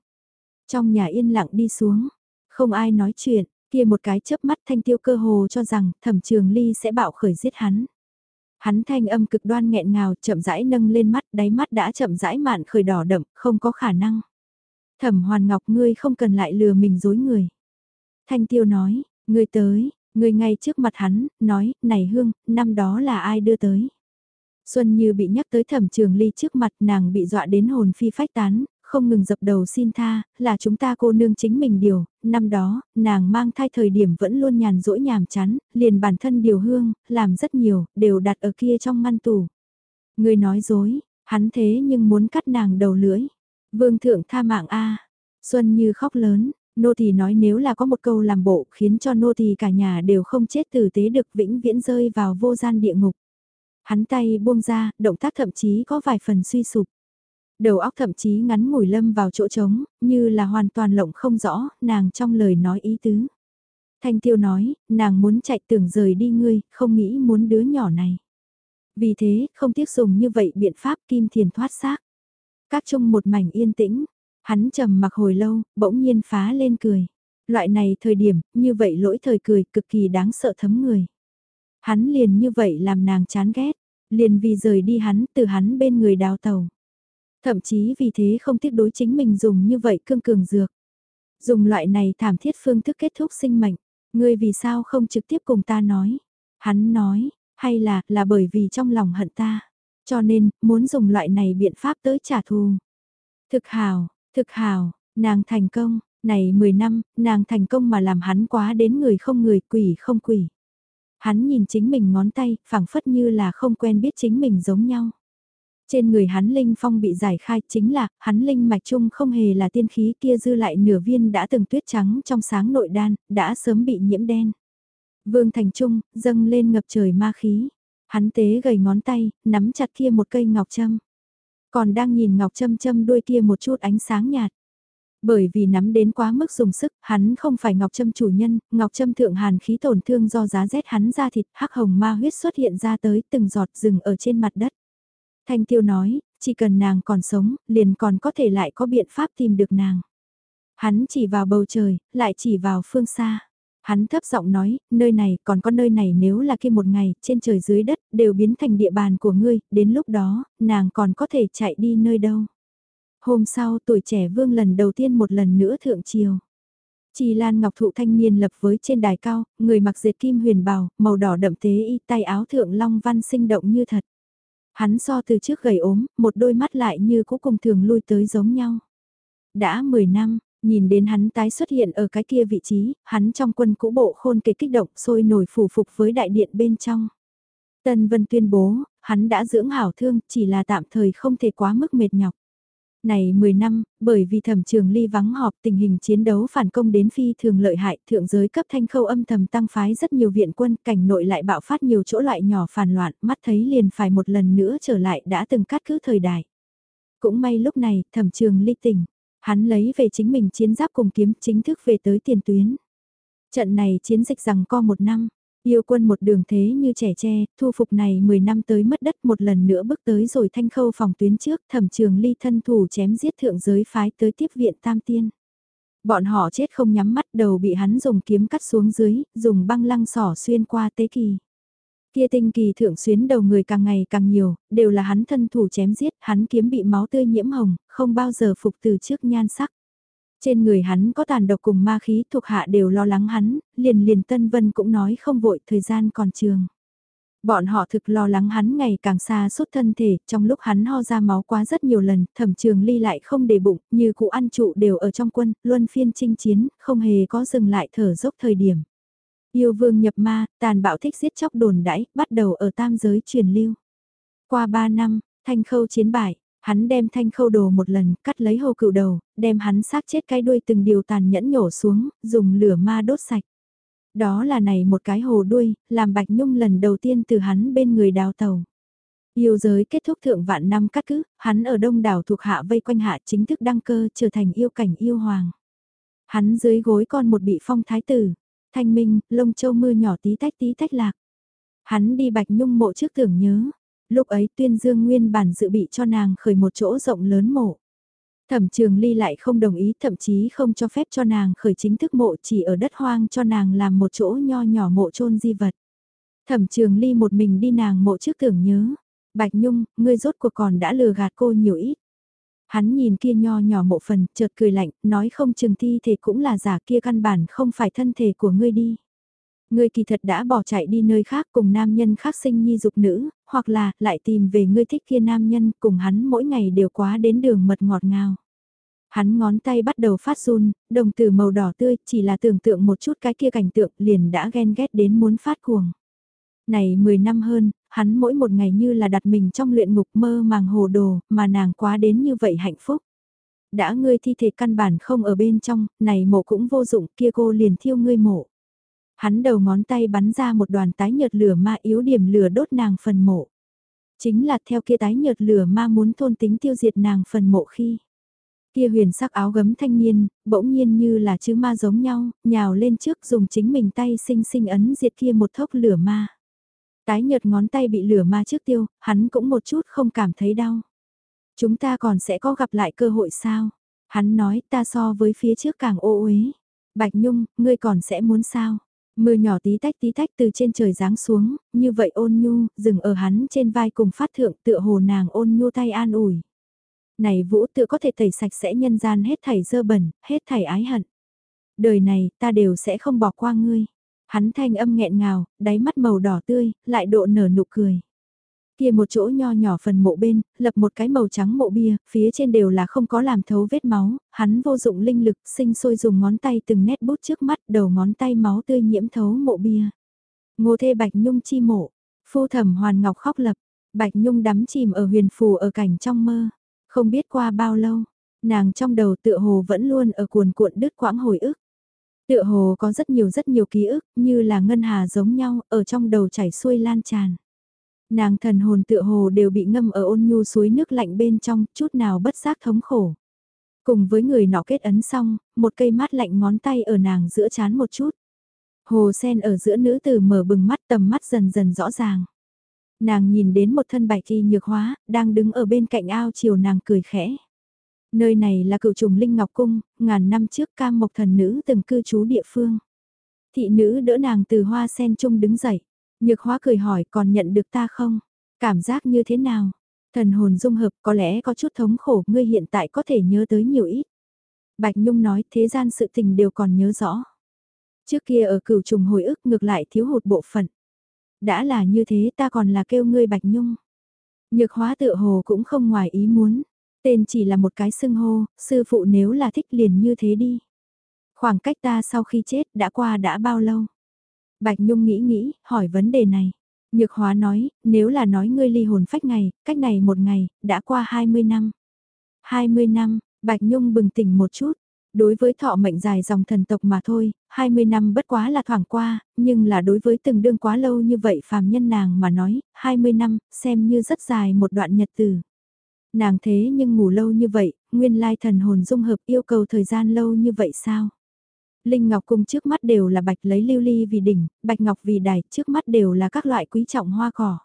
Trong nhà yên lặng đi xuống, không ai nói chuyện, kia một cái chớp mắt thanh tiêu cơ hồ cho rằng thẩm trường ly sẽ bạo khởi giết hắn. Hắn thanh âm cực đoan nghẹn ngào chậm rãi nâng lên mắt đáy mắt đã chậm rãi mạn khởi đỏ đậm, không có khả năng. Thẩm hoàn ngọc ngươi không cần lại lừa mình dối người. Thanh tiêu nói, ngươi tới, ngươi ngay trước mặt hắn, nói, này hương, năm đó là ai đưa tới. Xuân Như bị nhắc tới thẩm trường ly trước mặt nàng bị dọa đến hồn phi phách tán, không ngừng dập đầu xin tha, là chúng ta cô nương chính mình điều, năm đó, nàng mang thai thời điểm vẫn luôn nhàn rỗi nhàm chán, liền bản thân điều hương, làm rất nhiều, đều đặt ở kia trong ngăn tủ. Người nói dối, hắn thế nhưng muốn cắt nàng đầu lưỡi. Vương thượng tha mạng a Xuân Như khóc lớn, nô tỳ nói nếu là có một câu làm bộ khiến cho nô tỳ cả nhà đều không chết tử tế được vĩnh viễn rơi vào vô gian địa ngục. Hắn tay buông ra, động tác thậm chí có vài phần suy sụp. Đầu óc thậm chí ngắn ngủi lâm vào chỗ trống, như là hoàn toàn lộng không rõ, nàng trong lời nói ý tứ. Thanh tiêu nói, nàng muốn chạy tưởng rời đi ngươi, không nghĩ muốn đứa nhỏ này. Vì thế, không tiếc dùng như vậy biện pháp kim thiền thoát xác. Các chung một mảnh yên tĩnh, hắn trầm mặc hồi lâu, bỗng nhiên phá lên cười. Loại này thời điểm, như vậy lỗi thời cười cực kỳ đáng sợ thấm người. Hắn liền như vậy làm nàng chán ghét, liền vì rời đi hắn từ hắn bên người đào tàu. Thậm chí vì thế không tiếc đối chính mình dùng như vậy cương cường dược. Dùng loại này thảm thiết phương thức kết thúc sinh mệnh, ngươi vì sao không trực tiếp cùng ta nói. Hắn nói, hay là, là bởi vì trong lòng hận ta. Cho nên, muốn dùng loại này biện pháp tới trả thù. Thực hào, thực hào, nàng thành công, này 10 năm, nàng thành công mà làm hắn quá đến người không người, quỷ không quỷ. Hắn nhìn chính mình ngón tay, phảng phất như là không quen biết chính mình giống nhau. Trên người hắn linh phong bị giải khai chính là, hắn linh mạch chung không hề là tiên khí kia dư lại nửa viên đã từng tuyết trắng trong sáng nội đan, đã sớm bị nhiễm đen. Vương Thành Trung, dâng lên ngập trời ma khí. Hắn tế gầy ngón tay, nắm chặt kia một cây ngọc châm. Còn đang nhìn ngọc châm châm đuôi kia một chút ánh sáng nhạt. Bởi vì nắm đến quá mức dùng sức, hắn không phải Ngọc Trâm chủ nhân, Ngọc Trâm thượng hàn khí tổn thương do giá rét hắn ra thịt, hắc hồng ma huyết xuất hiện ra tới từng giọt rừng ở trên mặt đất. Thanh tiêu nói, chỉ cần nàng còn sống, liền còn có thể lại có biện pháp tìm được nàng. Hắn chỉ vào bầu trời, lại chỉ vào phương xa. Hắn thấp giọng nói, nơi này còn có nơi này nếu là kia một ngày, trên trời dưới đất, đều biến thành địa bàn của ngươi, đến lúc đó, nàng còn có thể chạy đi nơi đâu. Hôm sau tuổi trẻ vương lần đầu tiên một lần nữa thượng triều. Chi Lan Ngọc Thụ thanh niên lập với trên đài cao, người mặc dệt kim huyền bào, màu đỏ đậm tế y tay áo thượng long văn sinh động như thật. Hắn so từ trước gầy ốm, một đôi mắt lại như cũ cùng thường lui tới giống nhau. Đã 10 năm, nhìn đến hắn tái xuất hiện ở cái kia vị trí, hắn trong quân cũ bộ khôn kề kích động sôi nổi phủ phục với đại điện bên trong. Tân Vân tuyên bố, hắn đã dưỡng hảo thương, chỉ là tạm thời không thể quá mức mệt nhọc. Này 10 năm, bởi vì thẩm trường ly vắng họp tình hình chiến đấu phản công đến phi thường lợi hại, thượng giới cấp thanh khâu âm thầm tăng phái rất nhiều viện quân, cảnh nội lại bạo phát nhiều chỗ loại nhỏ phản loạn, mắt thấy liền phải một lần nữa trở lại đã từng cắt cứ thời đại. Cũng may lúc này, thẩm trường ly tỉnh, hắn lấy về chính mình chiến giáp cùng kiếm chính thức về tới tiền tuyến. Trận này chiến dịch rằng co một năm, Yêu quân một đường thế như trẻ tre, thu phục này 10 năm tới mất đất một lần nữa bước tới rồi thanh khâu phòng tuyến trước thẩm trường ly thân thủ chém giết thượng giới phái tới tiếp viện tam tiên. Bọn họ chết không nhắm mắt đầu bị hắn dùng kiếm cắt xuống dưới, dùng băng lăng sỏ xuyên qua tế kỳ. Kia tinh kỳ thượng xuyến đầu người càng ngày càng nhiều, đều là hắn thân thủ chém giết, hắn kiếm bị máu tươi nhiễm hồng, không bao giờ phục từ trước nhan sắc. Trên người hắn có tàn độc cùng ma khí thuộc hạ đều lo lắng hắn, liền liền Tân Vân cũng nói không vội thời gian còn trường. Bọn họ thực lo lắng hắn ngày càng xa suốt thân thể, trong lúc hắn ho ra máu quá rất nhiều lần, thẩm trường ly lại không để bụng, như cụ ăn trụ đều ở trong quân, luân phiên chinh chiến, không hề có dừng lại thở dốc thời điểm. Yêu vương nhập ma, tàn bạo thích giết chóc đồn đãi, bắt đầu ở tam giới truyền lưu. Qua ba năm, thanh khâu chiến bại, hắn đem thanh khâu đồ một lần, cắt lấy hồ cựu đầu, đem hắn xác chết cái đuôi từng điều tàn nhẫn nhổ xuống, dùng lửa ma đốt sạch. Đó là này một cái hồ đuôi, làm Bạch Nhung lần đầu tiên từ hắn bên người đào tàu. Yêu giới kết thúc thượng vạn năm cắt cứ, hắn ở đông đảo thuộc hạ vây quanh hạ chính thức đăng cơ trở thành yêu cảnh yêu hoàng. Hắn dưới gối con một bị phong thái tử, thanh minh, lông châu mưa nhỏ tí tách tí tách lạc. Hắn đi Bạch Nhung mộ trước tưởng nhớ, lúc ấy tuyên dương nguyên bản dự bị cho nàng khởi một chỗ rộng lớn mộ. Thẩm trường ly lại không đồng ý thậm chí không cho phép cho nàng khởi chính thức mộ chỉ ở đất hoang cho nàng làm một chỗ nho nhỏ mộ chôn di vật. Thẩm trường ly một mình đi nàng mộ trước tưởng nhớ. Bạch Nhung, ngươi rốt cuộc còn đã lừa gạt cô nhiều ít. Hắn nhìn kia nho nhỏ mộ phần, chợt cười lạnh, nói không chừng thi thể cũng là giả kia căn bản không phải thân thể của ngươi đi. Ngươi kỳ thật đã bỏ chạy đi nơi khác cùng nam nhân khác sinh nhi dục nữ, hoặc là lại tìm về ngươi thích kia nam nhân cùng hắn mỗi ngày đều quá đến đường mật ngọt ngào. Hắn ngón tay bắt đầu phát run, đồng tử màu đỏ tươi chỉ là tưởng tượng một chút cái kia cảnh tượng liền đã ghen ghét đến muốn phát cuồng. Này 10 năm hơn, hắn mỗi một ngày như là đặt mình trong luyện ngục mơ màng hồ đồ, mà nàng quá đến như vậy hạnh phúc. Đã ngươi thi thể căn bản không ở bên trong, này mộ cũng vô dụng kia cô liền thiêu ngươi mộ. Hắn đầu ngón tay bắn ra một đoàn tái nhợt lửa ma yếu điểm lửa đốt nàng phần mộ. Chính là theo kia tái nhợt lửa ma muốn thôn tính tiêu diệt nàng phần mộ khi. Kia huyền sắc áo gấm thanh niên, bỗng nhiên như là chữ ma giống nhau, nhào lên trước dùng chính mình tay sinh sinh ấn diệt kia một thốc lửa ma. Tái nhợt ngón tay bị lửa ma trước tiêu, hắn cũng một chút không cảm thấy đau. Chúng ta còn sẽ có gặp lại cơ hội sao? Hắn nói ta so với phía trước càng ô uế. Bạch Nhung, ngươi còn sẽ muốn sao? Mưa nhỏ tí tách tí tách từ trên trời giáng xuống, như vậy ôn nhu, dừng ở hắn trên vai cùng phát thượng tựa hồ nàng ôn nhu tay an ủi. Này vũ tự có thể tẩy sạch sẽ nhân gian hết thảy dơ bẩn, hết thảy ái hận. Đời này, ta đều sẽ không bỏ qua ngươi. Hắn thanh âm nghẹn ngào, đáy mắt màu đỏ tươi, lại độ nở nụ cười kia một chỗ nho nhỏ phần mộ bên, lập một cái màu trắng mộ bia, phía trên đều là không có làm thấu vết máu, hắn vô dụng linh lực, sinh sôi dùng ngón tay từng nét bút trước mắt, đầu ngón tay máu tươi nhiễm thấu mộ bia. Ngô thê Bạch Nhung chi mộ, phu thẩm hoàn ngọc khóc lập, Bạch Nhung đắm chìm ở huyền phù ở cảnh trong mơ, không biết qua bao lâu, nàng trong đầu tựa hồ vẫn luôn ở cuồn cuộn đứt quãng hồi ức. Tựa hồ có rất nhiều rất nhiều ký ức, như là ngân hà giống nhau, ở trong đầu chảy xuôi lan tràn. Nàng thần hồn tựa hồ đều bị ngâm ở ôn nhu suối nước lạnh bên trong, chút nào bất giác thống khổ. Cùng với người nọ kết ấn xong, một cây mát lạnh ngón tay ở nàng giữa chán một chút. Hồ sen ở giữa nữ tử mở bừng mắt tầm mắt dần dần rõ ràng. Nàng nhìn đến một thân bạch y nhược hóa, đang đứng ở bên cạnh ao chiều nàng cười khẽ. Nơi này là cựu trùng Linh Ngọc Cung, ngàn năm trước cam mộc thần nữ từng cư trú địa phương. Thị nữ đỡ nàng từ hoa sen trung đứng dậy. Nhược hóa cười hỏi còn nhận được ta không? Cảm giác như thế nào? Thần hồn dung hợp có lẽ có chút thống khổ, ngươi hiện tại có thể nhớ tới nhiều ít. Bạch Nhung nói thế gian sự tình đều còn nhớ rõ. Trước kia ở cửu trùng hồi ức ngược lại thiếu hụt bộ phận. Đã là như thế ta còn là kêu ngươi Bạch Nhung. Nhược hóa tự hồ cũng không ngoài ý muốn. Tên chỉ là một cái xưng hô, sư phụ nếu là thích liền như thế đi. Khoảng cách ta sau khi chết đã qua đã bao lâu? Bạch Nhung nghĩ nghĩ, hỏi vấn đề này. Nhược hóa nói, nếu là nói ngươi ly hồn phách ngày, cách này một ngày, đã qua 20 năm. 20 năm, Bạch Nhung bừng tỉnh một chút. Đối với thọ mệnh dài dòng thần tộc mà thôi, 20 năm bất quá là thoảng qua, nhưng là đối với từng đương quá lâu như vậy phàm nhân nàng mà nói, 20 năm, xem như rất dài một đoạn nhật từ. Nàng thế nhưng ngủ lâu như vậy, nguyên lai thần hồn dung hợp yêu cầu thời gian lâu như vậy sao? Linh Ngọc Cung trước mắt đều là bạch lấy lưu ly vì đỉnh, bạch ngọc vì đài, trước mắt đều là các loại quý trọng hoa cỏ.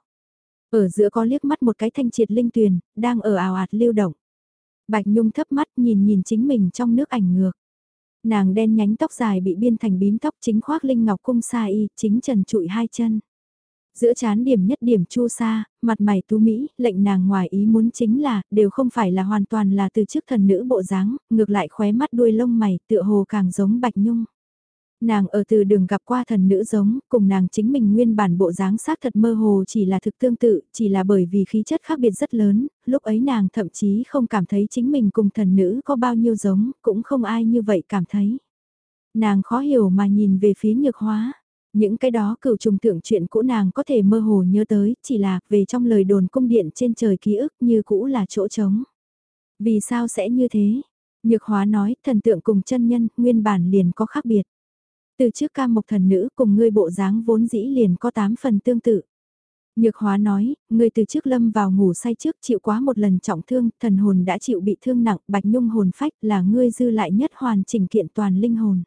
Ở giữa có liếc mắt một cái thanh triệt linh tuyền, đang ở ảo ạt lưu động. Bạch Nhung thấp mắt nhìn nhìn chính mình trong nước ảnh ngược. Nàng đen nhánh tóc dài bị biên thành bím tóc chính khoác Linh Ngọc Cung xa y, chính trần trụi hai chân giữa chán điểm nhất điểm chu sa, mặt mày tú Mỹ, lệnh nàng ngoài ý muốn chính là, đều không phải là hoàn toàn là từ trước thần nữ bộ dáng, ngược lại khóe mắt đuôi lông mày tựa hồ càng giống bạch nhung. Nàng ở từ đường gặp qua thần nữ giống, cùng nàng chính mình nguyên bản bộ dáng xác thật mơ hồ chỉ là thực tương tự, chỉ là bởi vì khí chất khác biệt rất lớn, lúc ấy nàng thậm chí không cảm thấy chính mình cùng thần nữ có bao nhiêu giống, cũng không ai như vậy cảm thấy. Nàng khó hiểu mà nhìn về phía nhược hóa. Những cái đó cửu trùng thượng chuyện cũ nàng có thể mơ hồ nhớ tới, chỉ là về trong lời đồn cung điện trên trời ký ức như cũ là chỗ trống. Vì sao sẽ như thế? Nhược hóa nói thần tượng cùng chân nhân nguyên bản liền có khác biệt. Từ trước ca mộc thần nữ cùng ngươi bộ dáng vốn dĩ liền có tám phần tương tự. Nhược hóa nói, ngươi từ trước lâm vào ngủ say trước chịu quá một lần trọng thương, thần hồn đã chịu bị thương nặng, bạch nhung hồn phách là ngươi dư lại nhất hoàn chỉnh kiện toàn linh hồn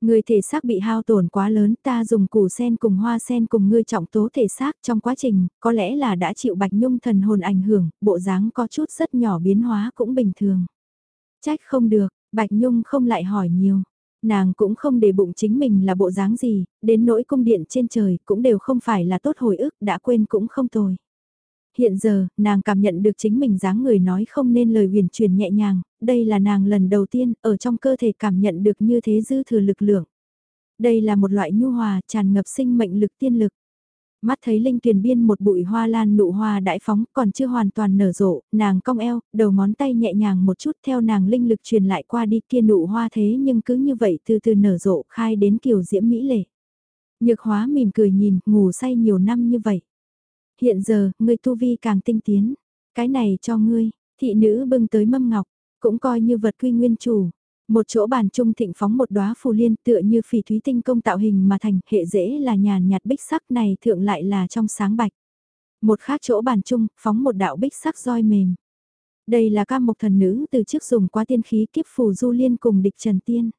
người thể xác bị hao tổn quá lớn ta dùng củ sen cùng hoa sen cùng ngươi trọng tố thể xác trong quá trình, có lẽ là đã chịu bạch nhung thần hồn ảnh hưởng, bộ dáng có chút rất nhỏ biến hóa cũng bình thường. Trách không được, bạch nhung không lại hỏi nhiều. Nàng cũng không để bụng chính mình là bộ dáng gì, đến nỗi cung điện trên trời cũng đều không phải là tốt hồi ức đã quên cũng không tồi. Hiện giờ, nàng cảm nhận được chính mình dáng người nói không nên lời huyền truyền nhẹ nhàng, đây là nàng lần đầu tiên ở trong cơ thể cảm nhận được như thế dư thừa lực lượng. Đây là một loại nhu hòa tràn ngập sinh mệnh lực tiên lực. Mắt thấy linh tuyền biên một bụi hoa lan nụ hoa đại phóng còn chưa hoàn toàn nở rộ, nàng cong eo, đầu ngón tay nhẹ nhàng một chút theo nàng linh lực truyền lại qua đi kia nụ hoa thế nhưng cứ như vậy từ từ nở rộ khai đến kiều diễm mỹ lệ. Nhược hóa mỉm cười nhìn, ngủ say nhiều năm như vậy. Hiện giờ, ngươi tu vi càng tinh tiến. Cái này cho ngươi, thị nữ bưng tới mâm ngọc, cũng coi như vật quy nguyên chủ. Một chỗ bàn trung thịnh phóng một đóa phù liên tựa như phỉ thúy tinh công tạo hình mà thành hệ dễ là nhàn nhạt bích sắc này thượng lại là trong sáng bạch. Một khác chỗ bàn trung phóng một đạo bích sắc roi mềm. Đây là ca mộc thần nữ từ trước dùng qua tiên khí kiếp phù du liên cùng địch trần tiên.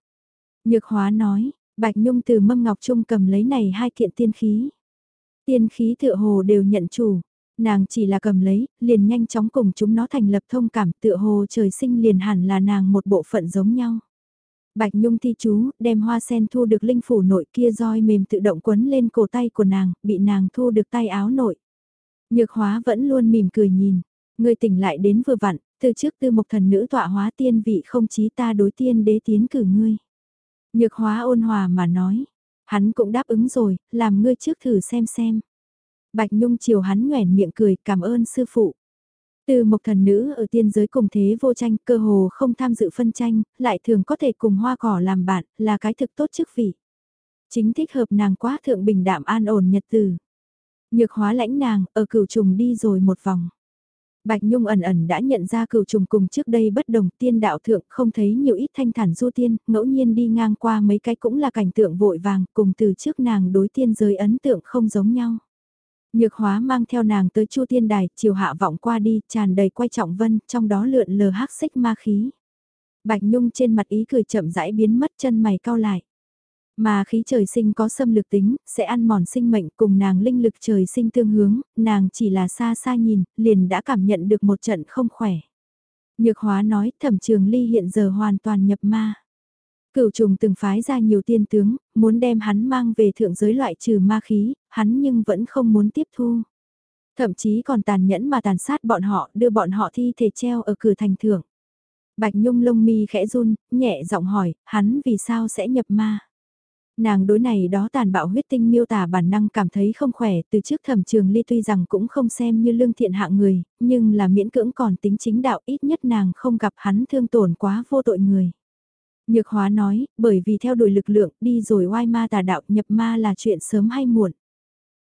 Nhược hóa nói, Bạch Nhung từ mâm ngọc trung cầm lấy này hai kiện tiên khí. Tiên khí tựa hồ đều nhận chủ, nàng chỉ là cầm lấy, liền nhanh chóng cùng chúng nó thành lập thông cảm tựa hồ trời sinh liền hẳn là nàng một bộ phận giống nhau. Bạch Nhung thi chú, đem hoa sen thu được linh phủ nội kia roi mềm tự động quấn lên cổ tay của nàng, bị nàng thu được tay áo nội. Nhược hóa vẫn luôn mỉm cười nhìn, người tỉnh lại đến vừa vặn, từ trước tư mộc thần nữ tọa hóa tiên vị không chí ta đối tiên đế tiến cử ngươi. Nhược hóa ôn hòa mà nói, hắn cũng đáp ứng rồi, làm ngươi trước thử xem xem. Bạch Nhung chiều hắn nhoẻn miệng cười cảm ơn sư phụ. Từ một thần nữ ở tiên giới cùng thế vô tranh cơ hồ không tham dự phân tranh, lại thường có thể cùng hoa cỏ làm bạn, là cái thực tốt chức vị. Chính thích hợp nàng quá thượng bình đạm an ổn nhật từ. Nhược hóa lãnh nàng, ở cửu trùng đi rồi một vòng. Bạch Nhung ẩn ẩn đã nhận ra cửu trùng cùng trước đây bất đồng tiên đạo thượng không thấy nhiều ít thanh thản du tiên, ngẫu nhiên đi ngang qua mấy cái cũng là cảnh tượng vội vàng cùng từ trước nàng đối tiên giới ấn tượng không giống nhau. Nhược hóa mang theo nàng tới chu tiên đài, chiều hạ vọng qua đi, tràn đầy quay trọng vân, trong đó lượn lờ hắc xích ma khí. Bạch Nhung trên mặt ý cười chậm rãi biến mất chân mày cau lại. Mà khí trời sinh có xâm lược tính, sẽ ăn mòn sinh mệnh cùng nàng linh lực trời sinh tương hướng, nàng chỉ là xa xa nhìn, liền đã cảm nhận được một trận không khỏe. Nhược hóa nói thẩm trường ly hiện giờ hoàn toàn nhập ma. Cửu trùng từng phái ra nhiều tiên tướng, muốn đem hắn mang về thượng giới loại trừ ma khí, hắn nhưng vẫn không muốn tiếp thu. Thậm chí còn tàn nhẫn mà tàn sát bọn họ, đưa bọn họ thi thể treo ở cửa thành thượng. Bạch Nhung lông mi khẽ run, nhẹ giọng hỏi, hắn vì sao sẽ nhập ma? Nàng đối này đó tàn bạo huyết tinh miêu tả bản năng cảm thấy không khỏe, từ trước thẩm trường ly tuy rằng cũng không xem như lương thiện hạng người, nhưng là miễn cưỡng còn tính chính đạo ít nhất nàng không gặp hắn thương tổn quá vô tội người. Nhược hóa nói, bởi vì theo đuổi lực lượng đi rồi oai ma tà đạo nhập ma là chuyện sớm hay muộn.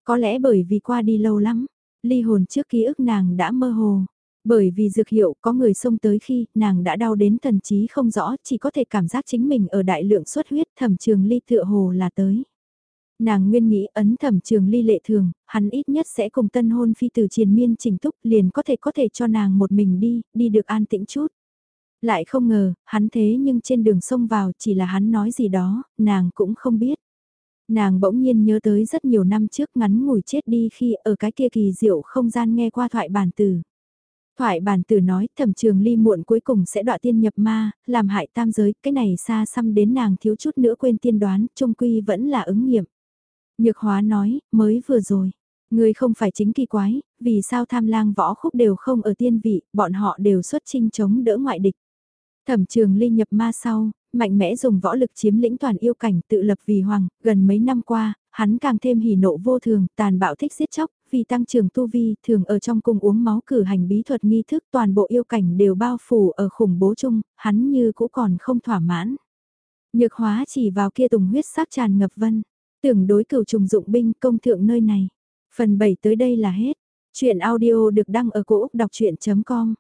Có lẽ bởi vì qua đi lâu lắm, ly hồn trước ký ức nàng đã mơ hồ. Bởi vì dược hiệu có người xông tới khi nàng đã đau đến thần trí không rõ chỉ có thể cảm giác chính mình ở đại lượng xuất huyết thẩm trường ly tựa hồ là tới. Nàng nguyên nghĩ ấn thẩm trường ly lệ thường, hắn ít nhất sẽ cùng tân hôn phi từ triền miên trình túc liền có thể có thể cho nàng một mình đi, đi được an tĩnh chút. Lại không ngờ, hắn thế nhưng trên đường sông vào chỉ là hắn nói gì đó, nàng cũng không biết. Nàng bỗng nhiên nhớ tới rất nhiều năm trước ngắn ngủi chết đi khi ở cái kia kỳ diệu không gian nghe qua thoại bản từ Thoại bản tử nói thẩm trường ly muộn cuối cùng sẽ đọa tiên nhập ma, làm hại tam giới, cái này xa xăm đến nàng thiếu chút nữa quên tiên đoán, trung quy vẫn là ứng nghiệm. Nhược hóa nói, mới vừa rồi, người không phải chính kỳ quái, vì sao tham lang võ khúc đều không ở tiên vị, bọn họ đều xuất chinh chống đỡ ngoại địch. Thẩm trường ly nhập ma sau, mạnh mẽ dùng võ lực chiếm lĩnh toàn yêu cảnh tự lập vì hoàng, gần mấy năm qua, hắn càng thêm hỉ nộ vô thường, tàn bạo thích giết chóc, vì tăng trưởng tu vi, thường ở trong cung uống máu cử hành bí thuật nghi thức toàn bộ yêu cảnh đều bao phủ ở khủng bố chung, hắn như cũng còn không thỏa mãn. Nhược hóa chỉ vào kia tùng huyết sắc tràn ngập vân, tưởng đối cửu trùng dụng binh công thượng nơi này. Phần 7 tới đây là hết. Chuyện audio được đăng ở cổ Úc đọc chuyện.com